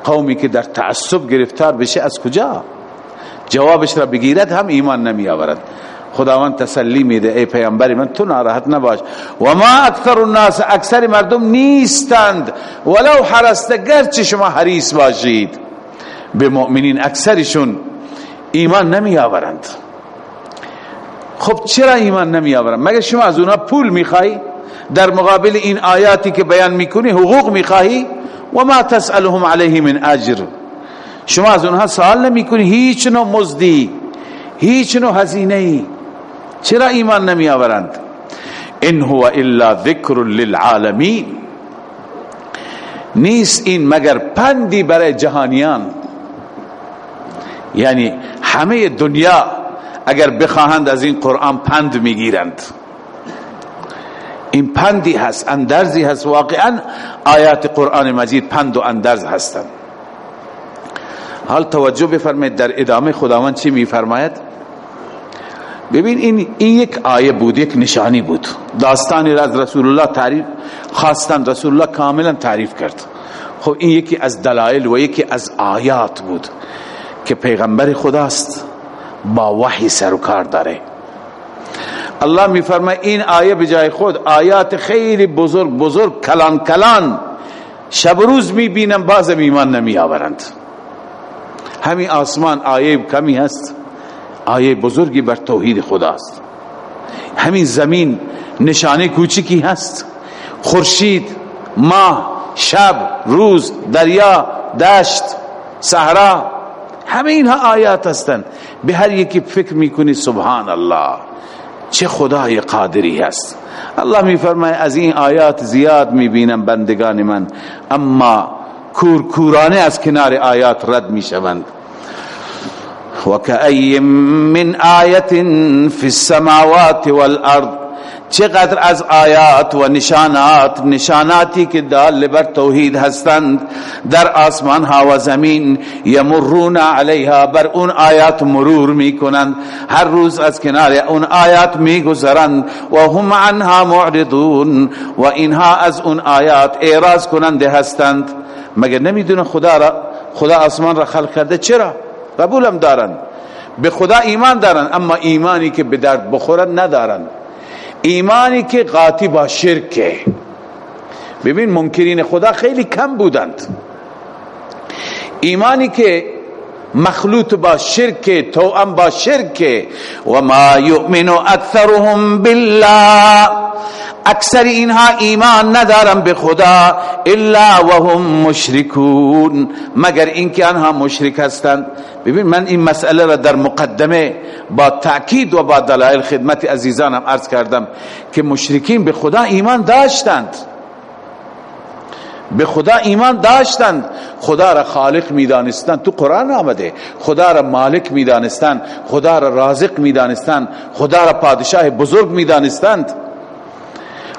قومی که در تعصب گرفتار بشه از کجا؟ جوابش را بگیرد هم ایمان نمی آورد خداوند تسلی میده ای پیامبر من تو ناراحت نباش. و ما اکثر الناس اکثر مردم نیستند. ولو حرست گرچه شما حریص باشید. به مؤمنین اکثرشون ایمان نمی آورند خب چرا ایمان نمی آورند مگر شما از اونا پول می‌خوای؟ در مقابل این آیاتی که بیان می‌کنی حقوق می‌خواهی؟ و ما تسألهم علیه من اجر. شما از اونها سوال نمی کنی هیچ نوع مزدی هیچ نوع هزینه چرا ایمان نمی آورند ان هو الا ذکر للعالمین. نیست این مگر پندی برای جهانیان؟ یعنی همه دنیا اگر بخواهند از این قرآن پند می‌گیرند. این پندی هست اندرزی هست. واقعا آیات قرآن مجید پند و اندرز هستند. حال توجه بفرمایید در ادامه خداوند چی میفرماید؟ ببین این, این یک آیه بود یک نشانی بود. داستانی را از رسول الله تعریف خواستن رسول الله کاملا تعریف کرد. خب این یکی از دلائل و یکی از آیات بود که پیغمبر خداست. با وحی سر داره. الله میفرماید این آیه بجای خود آیات خیلی بزرگ بزرگ کلان کلان شب روز می‌بینم باز ایمان نمی آورند همین آسمان آیه کمی هست. آیه بزرگی بر توحید خداست. همین زمین نشانه کوچکی هست. خورشید ماه شب روز دریا دشت صحرا همه اینها آیات هستند به هر یکی فکر می‌کنی سبحان الله چه خدای قادری هست. الله میفرماید از این آیات زیاد می‌بینم بندگان من. اما کورکورانه از کنار آیات رد می‌شوند. وكأي من آية في السماوات والأرض چقدر از آیات و نشانات نشاناتی که دال بر توحید هستند در آسمان ها و زمین یمرون علیها بر اون آیات مرور می کنند هر روز از کنار اون آیات می گذرند و هم عنها معرضون و اینها از اون آیات اعراض کننده هستند. مگر نمی‌دونه خدا را خدا آسمان را خلق کرده چرا؟ قبولم دارن. به خدا ایمان دارن اما ایمانی که به درد بخورن ندارن. ایمانی که قاطی با شرکه ببین منکرین خدا خیلی کم بودند. ایمانی که مخلوط با شرک توام با شرک. و ما یؤمن اکثرهم بالله. اکثر اینها ایمان ندارن به خدا الا وهم مشرکون. مگر اینکه آنها مشرک هستند. ببین من این مسئله را در مقدمه با تأکید و با دلائل خدمت عزیزانم عرض کردم که مشرکین به خدا ایمان داشتند. به خدا ایمان داشتند. خدا را خالق می‌دانستند. تو قرآن آمده. خدا را مالک می‌دانستند. خدا را رازق می‌دانستند. خدا را پادشاه بزرگ می‌دانستند.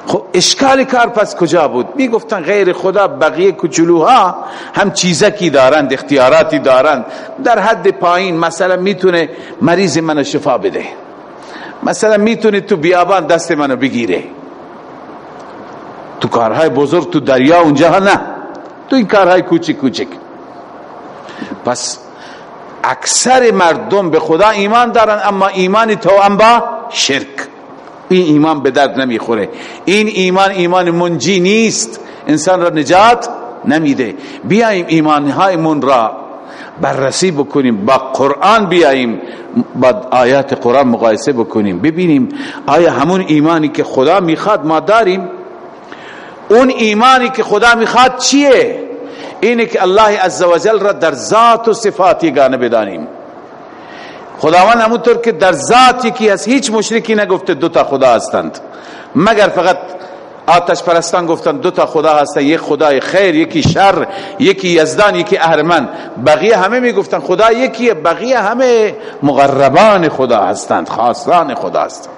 خب اشکال کار پس کجا بود؟ می گفتن غیر خدا بقیه کچلوها هم چیزکی دارند اختیاراتی دارند. در حد پایین مثلا می‌تونه مریض منو شفا بده. مثلا می‌تونه تو بیابان دست منو بگیره. تو کارهای بزرگ تو دریا اونجا نه. تو این کارهای کوچک کوچک پس اکثر مردم به خدا ایمان دارن اما ایمان تو با شرک. این ایمان به درد نمی‌خوره. این ایمان ایمان منجی نیست. انسان را نجات نمیده. بیایم ایمانهای من را بررسی بکنیم با قرآن بیاییم با آیات قرآن مقایسه بکنیم. ببینیم آیا همون ایمانی که خدا می‌خواد ما داریم؟ اون ایمانی که خدا می‌خواد چیه؟ اینه که الله عزوجل را در ذات و صفات یگانه بدانیم. خداوند همونطور که در ذات یکی از هیچ مشرکی نگفته دو تا خدا هستند. مگر فقط آتش پرستان گفتن دو تا خدا هستن یک خدای خیر یکی شر یکی یزدان یکی اهرمن بقیه همه می‌گفتن خدا یکیه بقیه همه مقربان خدا هستند خاصان خدا هستند.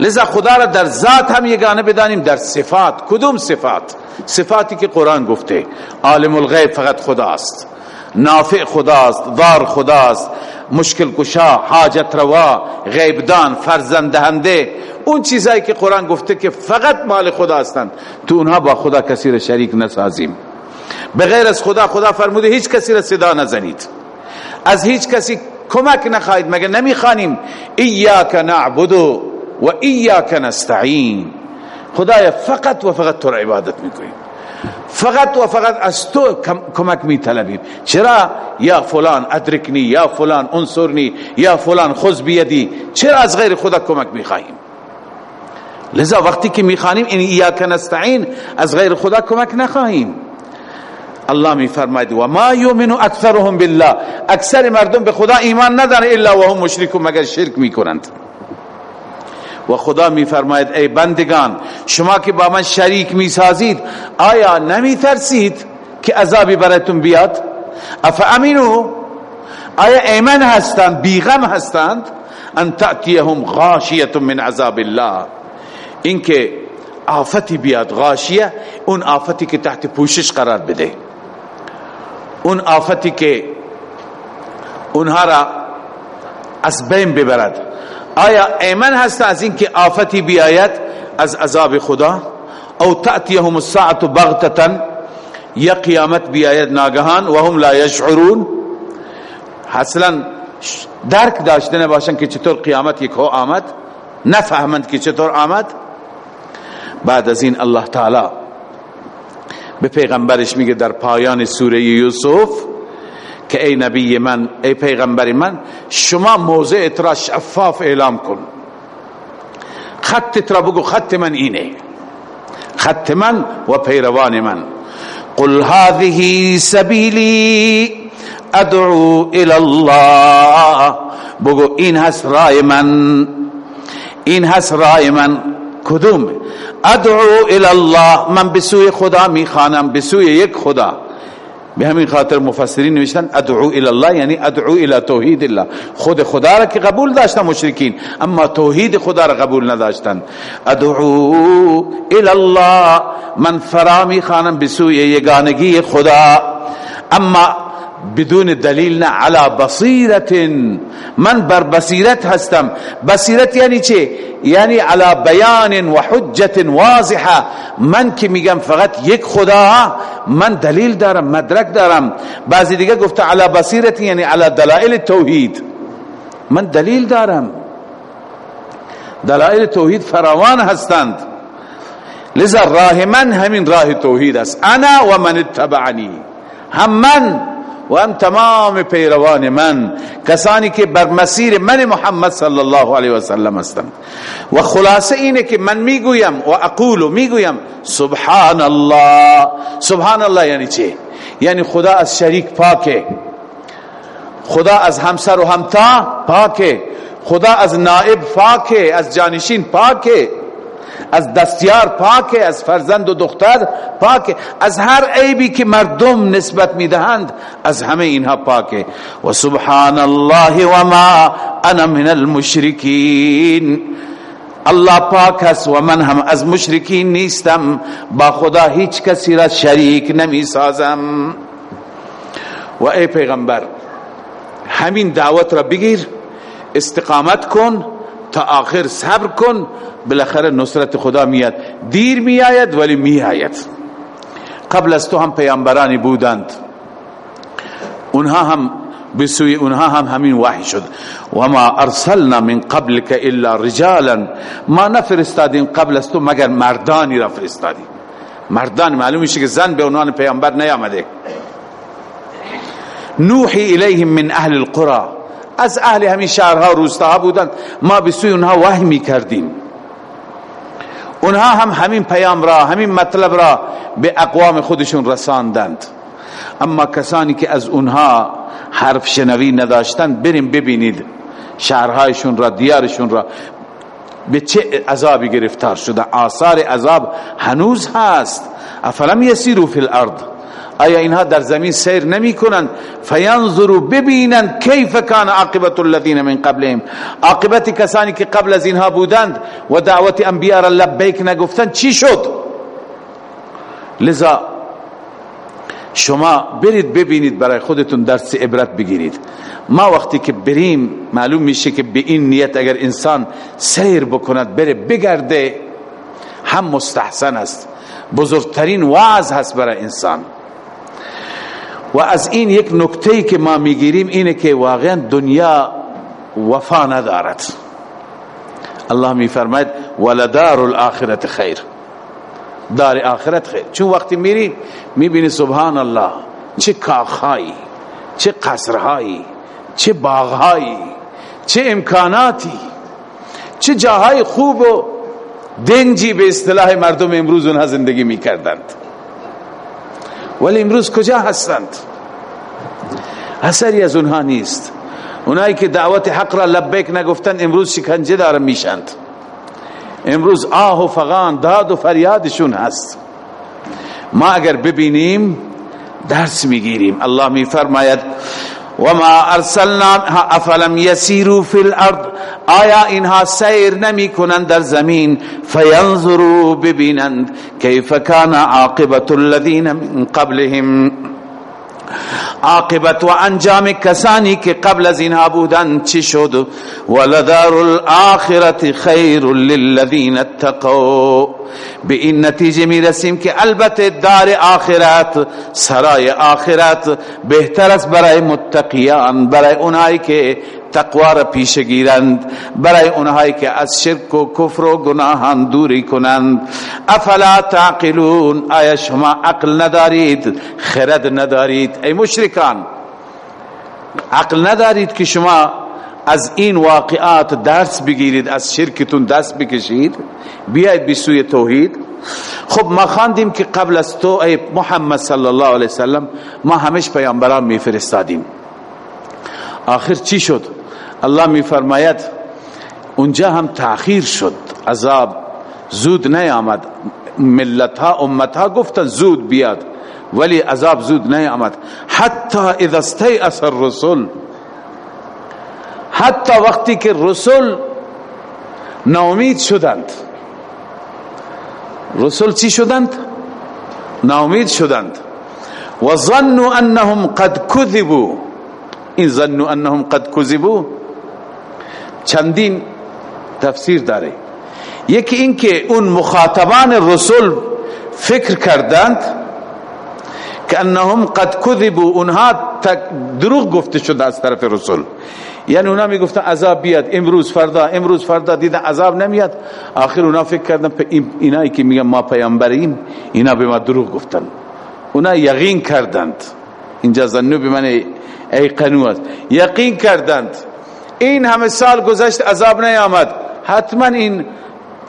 لذا خدا را در ذات هم یگانه بدانیم در صفات. کدوم صفات؟ صفاتی که قرآن گفته عالم الغیب فقط خداست. نافع خداست دار خداست. مشکل کشا حاجت روا غیبدان فرزند دهنده. اون چیزایی که قرآن گفته که فقط مال خدا هستند تو اونها با خدا کسی را شریک نسازیم. بغیر از خدا خدا فرموده هیچ کسی را صدا نزنید. از هیچ کسی کمک نخواهید مگر نمی‌خوانیم؟ ایاک نعبد و ایاک نستعین. خدایا فقط و فقط تو را عبادت می‌کنیم. فقط و فقط از تو کمک می طلبیم چرا؟ یا فلان ادرکنی یا فلان انصرنی یا فلان خذ بیدی. چرا از غیر خدا کمک می خواهیم لذا وقتی که می خانیم این نستعین از غیر خدا کمک نخواهیم. الله می فرماید و ما یؤمن اکثرهم بالله. اکثر مردم به خدا ایمان ندارن الا وهم مشرکون مگر شرک می کنند و خدا می فرماید ای بندگان شما که با من شریک می سازید آیا نمی ترسید که عذابی براتون بیاد؟ اف امینو آیا ایمن هستند بیغم هستند؟ ان تأتیهم غاشیت من عذاب الله. اینکه آفتی بیاد غاشیه اون آفتی که تحت پوشش قرار بده. اون آفتی که اونها را از بین ببرد. آیا ایمن هست از اینکه آفتی بیاید از عذاب خدا؟ او تأتیهم الساعت بغتتا یا قیامت بیاید ناگهان و هم لا یشعرون. اصلا درک داشته نباشن که چطور قیامت یک آمد نفهمند که چطور آمد. بعد از این الله تعالی به پیغمبرش میگه در پایان سوره یوسف که ای نبی من ای پیغمبر من شما موضع را شفاف اعلام کن. خط را بگو خط من اینه. خط من و پیروان من. قل هذه سبیلی ادعو الى الله. بگو این هست رای من. این هست رای من. کدوم؟ ادعو الى الله. من بسوی خدا می‌خوانم بسوی یک خدا. به همین خاطر مفسرین نوشتن ادعو الى الله یعنی ادعو الى توحید الله. خود خدا را که قبول داشتن مشرکین اما توحید خدا را قبول نداشتن. ادعو الى الله من فرامی خانم بسوی یگانگی خدا. اما بدون دلیل نه علا بصیرت من بر بصیرت هستم. بصیرت یعنی چه؟ یعنی علا بیان و حجت واضحه. من که میگم فقط یک خدا من دلیل دارم مدرک دارم. بعضی دیگه گفته علا بصیرت یعنی علا دلائل توحید. من دلیل دارم. دلائل توحید فراوان هستند. لذا راه من همین راه توحید است. انا و من اتبعنی. هم من و هم تمام پیروان من کسانی که بر مسیر من محمد صلی الله علیه و سلم هستند. و خلاصه اینه که من می‌گویم و اقول می‌گویم سبحان الله سبحان الله یعنی چه یعنی خدا از شریک پاکه. خدا از همسر و همتا پاکه. خدا از نائب پاکه از جانشین پاکه. از دستیار پاکه از فرزند و دختر پاکه از هر عیبی که مردم نسبت می‌دهند از همه اینها پاکه. و سبحان الله و ما انا من المشرکین. الله پاک است و من هم از مشرکین نیستم. با خدا هیچ کسی را شریک نمی سازم و ای پیغمبر همین دعوت را بگیر استقامت کن. تا آخر صبر کن بالاخره نصرت خدا میاد. دیر میآید ولی میآید. قبل از تو هم پیامبرانی بودند. اونها هم بسوی اونها هم همین وحی شد. و ما ارسلنا من قبلك الا رجالا. ما نفرستادیم قبل از تو مگر مردانی را فرستادیم مردان معلوم میشه که زن به عنوان پیامبر نیامده. نوحی الیهم من اهل القرى. از اهل همین شهرها روستاها بودند. ما به سوی اونها وحی می‌کردیم. اونها هم همین پیام را همین مطلب را به اقوام خودشون رساندند. اما کسانی که از اونها حرف شنوی نداشتند بریم ببینید شهرهایشون را دیارشون را. به چه عذابی گرفتار شده؟ آثار عذاب هنوز هست. افلم یسیرو فی الارض؟ آیا اینها در زمین سیر نمی کنند فینظروا ببینند کیف کان عاقبت الذین من قبلهم. عاقبت کسانی که قبل از اینها بودند و دعوت انبیاء را لبیک نگفتند چی شد؟ لذا شما برید ببینید برای خودتون درس عبرت بگیرید. ما وقتی که بریم معلوم میشه که به این نیت اگر انسان سیر بکند بره بگرده هم مستحسن است. بزرگترین وعظ هست برای انسان. و از این یک نکته که ما می‌گیریم اینه که واقعا دنیا وفا ندارد. الله میفرماید ولدار الاخرت خیر. دار آخرت خیر. چون وقتی میری می‌بینی سبحان الله چه کاخهایی چه قصرهایی چه باغهایی چه امکاناتی چه جاهای خوب و دنجی به اصطلاح مردم امروز اونها زندگی می‌کردند. ولی امروز کجا هستند؟ اثری از اونها نیست. اونایی که دعوت حق را لبیک نگفتند امروز شکنجه دارن میشند امروز آه و فغان داد و فریادشون هست. ما اگر ببینیم درس می‌گیریم. الله میفرماید وما ارسلنا أفلم يسيروا في الأرض؟ آیا اینها سیر نمی کنند در زمین فینظروا ببینند کیف کان عاقبت الذين من قبلهم؟ عاقبت و انجام کسانی که قبل از اینها بودن چی شد ولدار الاخرت خیر للذین اتقوا. به این نتیجه می رسیم که البته دار آخرت سرای آخرت بهتر است برای متقیان برای اونایی که تقوا را پیش گیرند برای اونهایی که از شرک و کفر و گناهان دوری کنند. افلا تعقلون؟ آیا شما عقل ندارید؟ خرد ندارید؟ ای مشرکان عقل ندارید که شما از این واقعات درس بگیرید از شرکتون دست بکشید؟ بیاید به سوی توحید. خب ما خواندیم که قبل از تو ای محمد صلی الله علیه وسلم ما همش پیامبران میفرستادیم. آخر چی شد؟ الله میفرماید اونجا هم تأخیر شد عذاب زود نیامد. ملت ها امت ها گفتن زود بیاد ولی عذاب زود نیامد. حتی اذا استیأس الرسل حتی وقتی که رسول ناامید شدند. رسول چی شدند؟ ناامید شدند. و ظنوا انهم قد كذبوا. این ظنوا انهم قد كذبوا؟ چندین تفسیر داره. یکی این که اون مخاطبان رسول فکر کردند که انهم قد كذبوا اونها دروغ گفته شده از طرف رسول. یعنی اونا می‌گفتن عذاب بیاد امروز فردا امروز فردا دیدن عذاب نمیاد. آخر اونا فکر کردن اینایی که میگن ما پیامبریم اینا به ما دروغ گفتن. اونا یقین کردند. اینجا ظنو به من ای قنوات یقین کردند. این همه سال گذشت عذاب نیامد. حتما این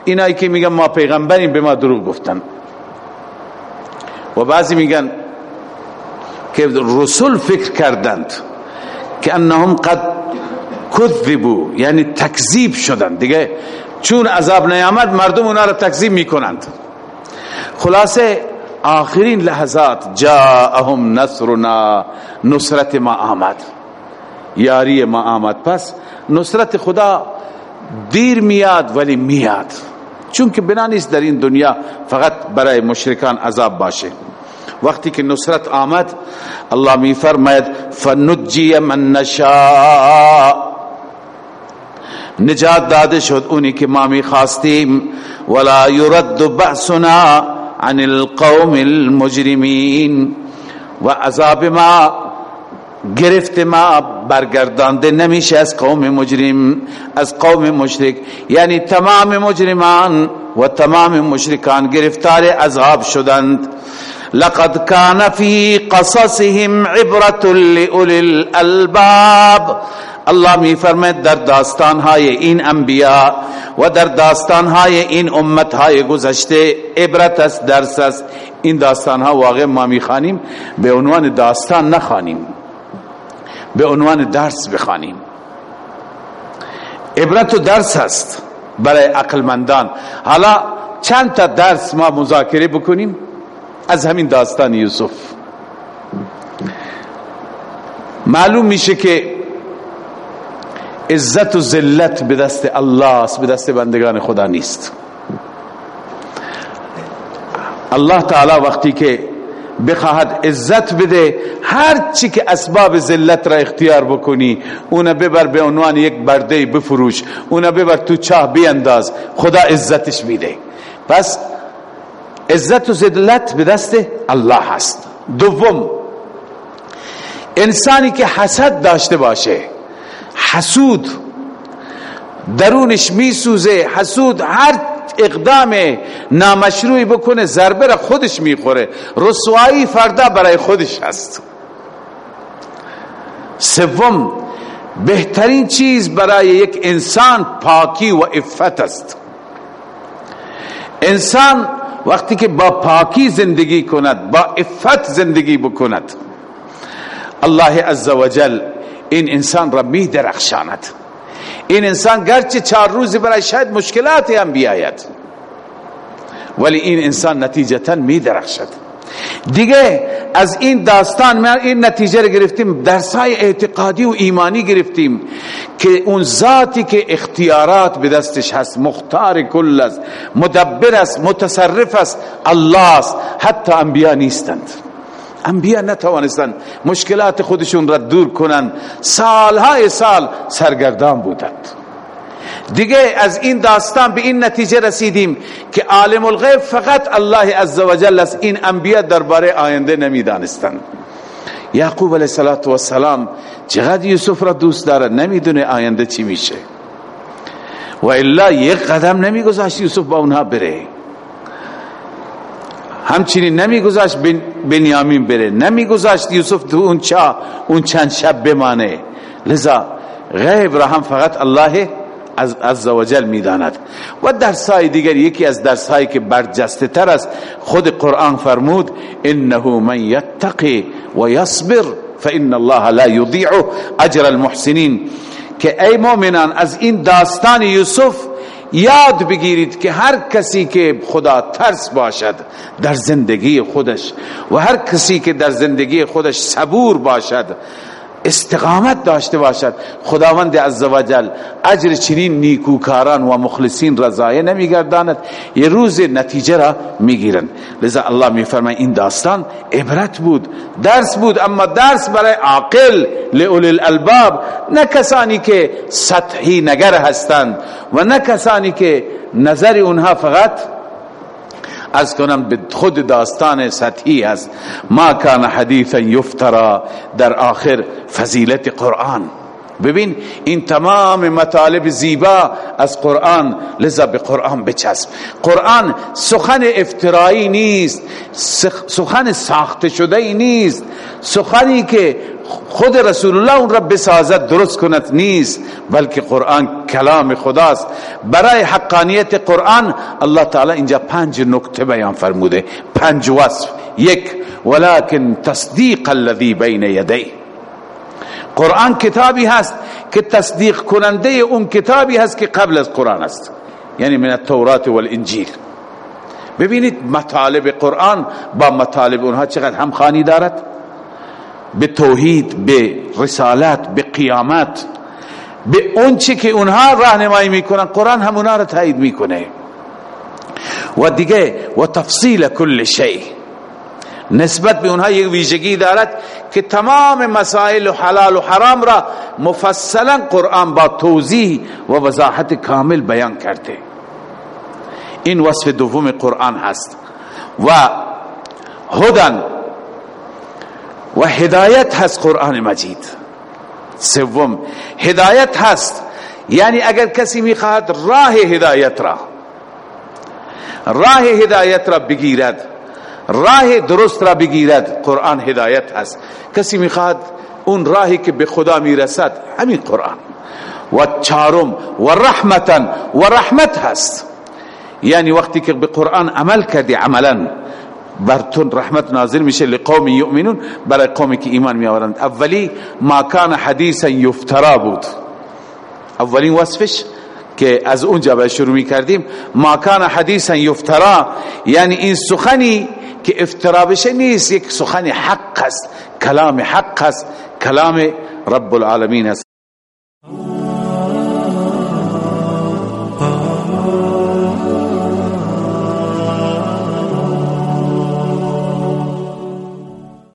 اینایی که میگن ما پیغمبریم به ما دروغ گفتن. و بعضی میگن که رسول فکر کردند که انهم قد کذبو یعنی تکذیب شدن دیگه چون عذاب نیامد مردم اونا را تکذیب می‌کنند. خلاصه آخرین لحظات جاءهم نصرنا نصرت ما آمد. یاری ما آمد. پس نصرت خدا دیر میاد ولی میاد. چون که بنا نیست در این دنیا فقط برای مشرکان عذاب باشه. وقتی که نصرت آمد الله می فرماید فنجی من نشاء. نجات داده شد اونی که ما می خواستیم. ولا يرد بأسنا عن القوم المجرمین. و عذاب ما گرفت ما برگردانده نمیشه از قوم مجرم از قوم مشرک. یعنی تمام مجرمان و تمام مشرکان گرفتار عذاب شدند. لقد كان في قصصهم عبرة لأولي الالباب الله می فرماید در داستان های این انبیاء و در داستان های این امت های گذشته عبرت است درس است. این داستان ها واقع ما می خانیم به عنوان داستان نخوانیم. به عنوان درس بخوانیم. عبرت و درس هست برای عقلمندان. حالا چند تا درس ما مذاکره بکنیم؟ از همین داستان یوسف. معلوم میشه که عزت و ذلت به دست الله است به دست بندگان خدا نیست. الله تعالی وقتی که بخواهد عزت بده. هر چی که اسباب ذلت را اختیار بکنی اون ببر به عنوان یک برده بفروش. اون ببر تو چاه بیانداز خدا عزتش میده. پس عزت و ذلت به دست الله هست. دوم انسانی که حسد داشته باشه حسود درونش میسوزه. حسود هر اقدام نامشروعی بکنه ضربه را خودش می‌خوره. رسوایی فردا برای خودش هست. سوم بهترین چیز برای یک انسان پاکی و افت است. انسان وقتی که با پاکی زندگی کند با افت زندگی بکند الله عزوجل این انسان را می درخشاند این انسان گرچه چهار روزی برای شاید مشکلاتی هم بیاید ولی این انسان نتیجتا می درخشد دیگه از این داستان ما این نتیجه رو گرفتیم درسای اعتقادی و ایمانی گرفتیم که اون ذاتی که اختیارات به دستش هست مختار کل است مدبر است متصرف است الله است حتی انبیا نیستند. انبیا نتوانستند مشکلات خودشون را دور کنند سالهای سال سرگردان بودند. دیگه از این داستان به این نتیجه رسیدیم که عالم الغیب فقط الله عزوجل است. این انبیا درباره آینده نمی‌دانستند یعقوب علیه السلام چقدر یوسف را دوست دارد؟ نمی‌دونه آینده چی میشه. و الا یک قدم نمیگذاشت یوسف با اونها بره. همچنین نمیگذاشت بنیامین بره نمیگذاشت یوسف تو اون چا اون چند شب بمانه. لذا غیب را هم فقط الله از عزوجل می‌داند. و درسای دیگر یکی از درسهایی که برجسته تر است خود قرآن فرمود انه من یتقی و یصبر فان الله لا یضیع اجر المحسنین. که ای مؤمنان از این داستان یوسف یاد بگیرید که هر کسی که خدا ترس باشد در زندگی خودش و هر کسی که در زندگی خودش صبور باشد استقامت داشته باشد. خداوند عزوجل اجر چنین نیکوکاران و مخلصین را ضایع نمیگرداند. یه روز نتیجه را می‌گیرن. لذا الله میفرماید این داستان عبرت بود درس بود اما درس برای عاقل لئول الالباب نه کسانی که سطحی نگر هستند و نه کسانی که نظر اونها فقط از کنم به خود داستان سطحی است. ما کان حدیثا یفترا در آخر فضیلت قرآن. ببین این تمام مطالب زیبا از قرآن لذا به قرآن بچسب. قرآن سخن افترایی نیست سخن ساخته شده ای نیست. سخنی که خود رسول الله اون را بسازد درست کند نیست بلکه قرآن کلام خداست. برای حقانیت قرآن الله تعالی اینجا پنج نکته بیان فرموده. پنج وصف. یک ولكن تصدیق الذي بین یدیه قرآن کتابی هست که تصدیق کننده اون کتابی هست که قبل از قرآن است. یعنی من التورات والانجیل. ببینید مطالب قرآن با مطالب اونها چقدر همخانی دارد؟ به توحید به رسالت به قیامت به اون چی که اونها راهنمایی می‌کنن قرآن هم اونها تایید می‌کنه. و دیگه و تفصیل کل شیء نسبت به اونها یک ویژگی دارد که تمام مسائل و حلال و حرام را مفصلا قرآن با توضیح و وضاحت کامل بیان کرده. این وصف دوم قرآن هست. و هدن و هدایت هست قرآن مجید. سوم هدایت هست. یعنی اگر کسی می‌خواهد راه هدایت را راه هدایت را بگیرد راه درست را بگیرد قرآن هدایت هست. کسی می‌خواد اون راهی که به خدا می‌رسد همین قرآن. و چارم و رحمتا و رحمت هست. یعنی وقتی که به قرآن عمل کردی عملا برتون رحمت نازل میشه لقوم یؤمنون. برای قومی که ایمان میآورند. اولی ما کان حدیثا یفترا بود. اولین وصفش که از اونجا به شروع می کردیم ما کان حدیثا یفترا. یعنی این سخنی که افترا بشه نیست. یک سخن حق است. کلام حق است. کلام رب العالمین است.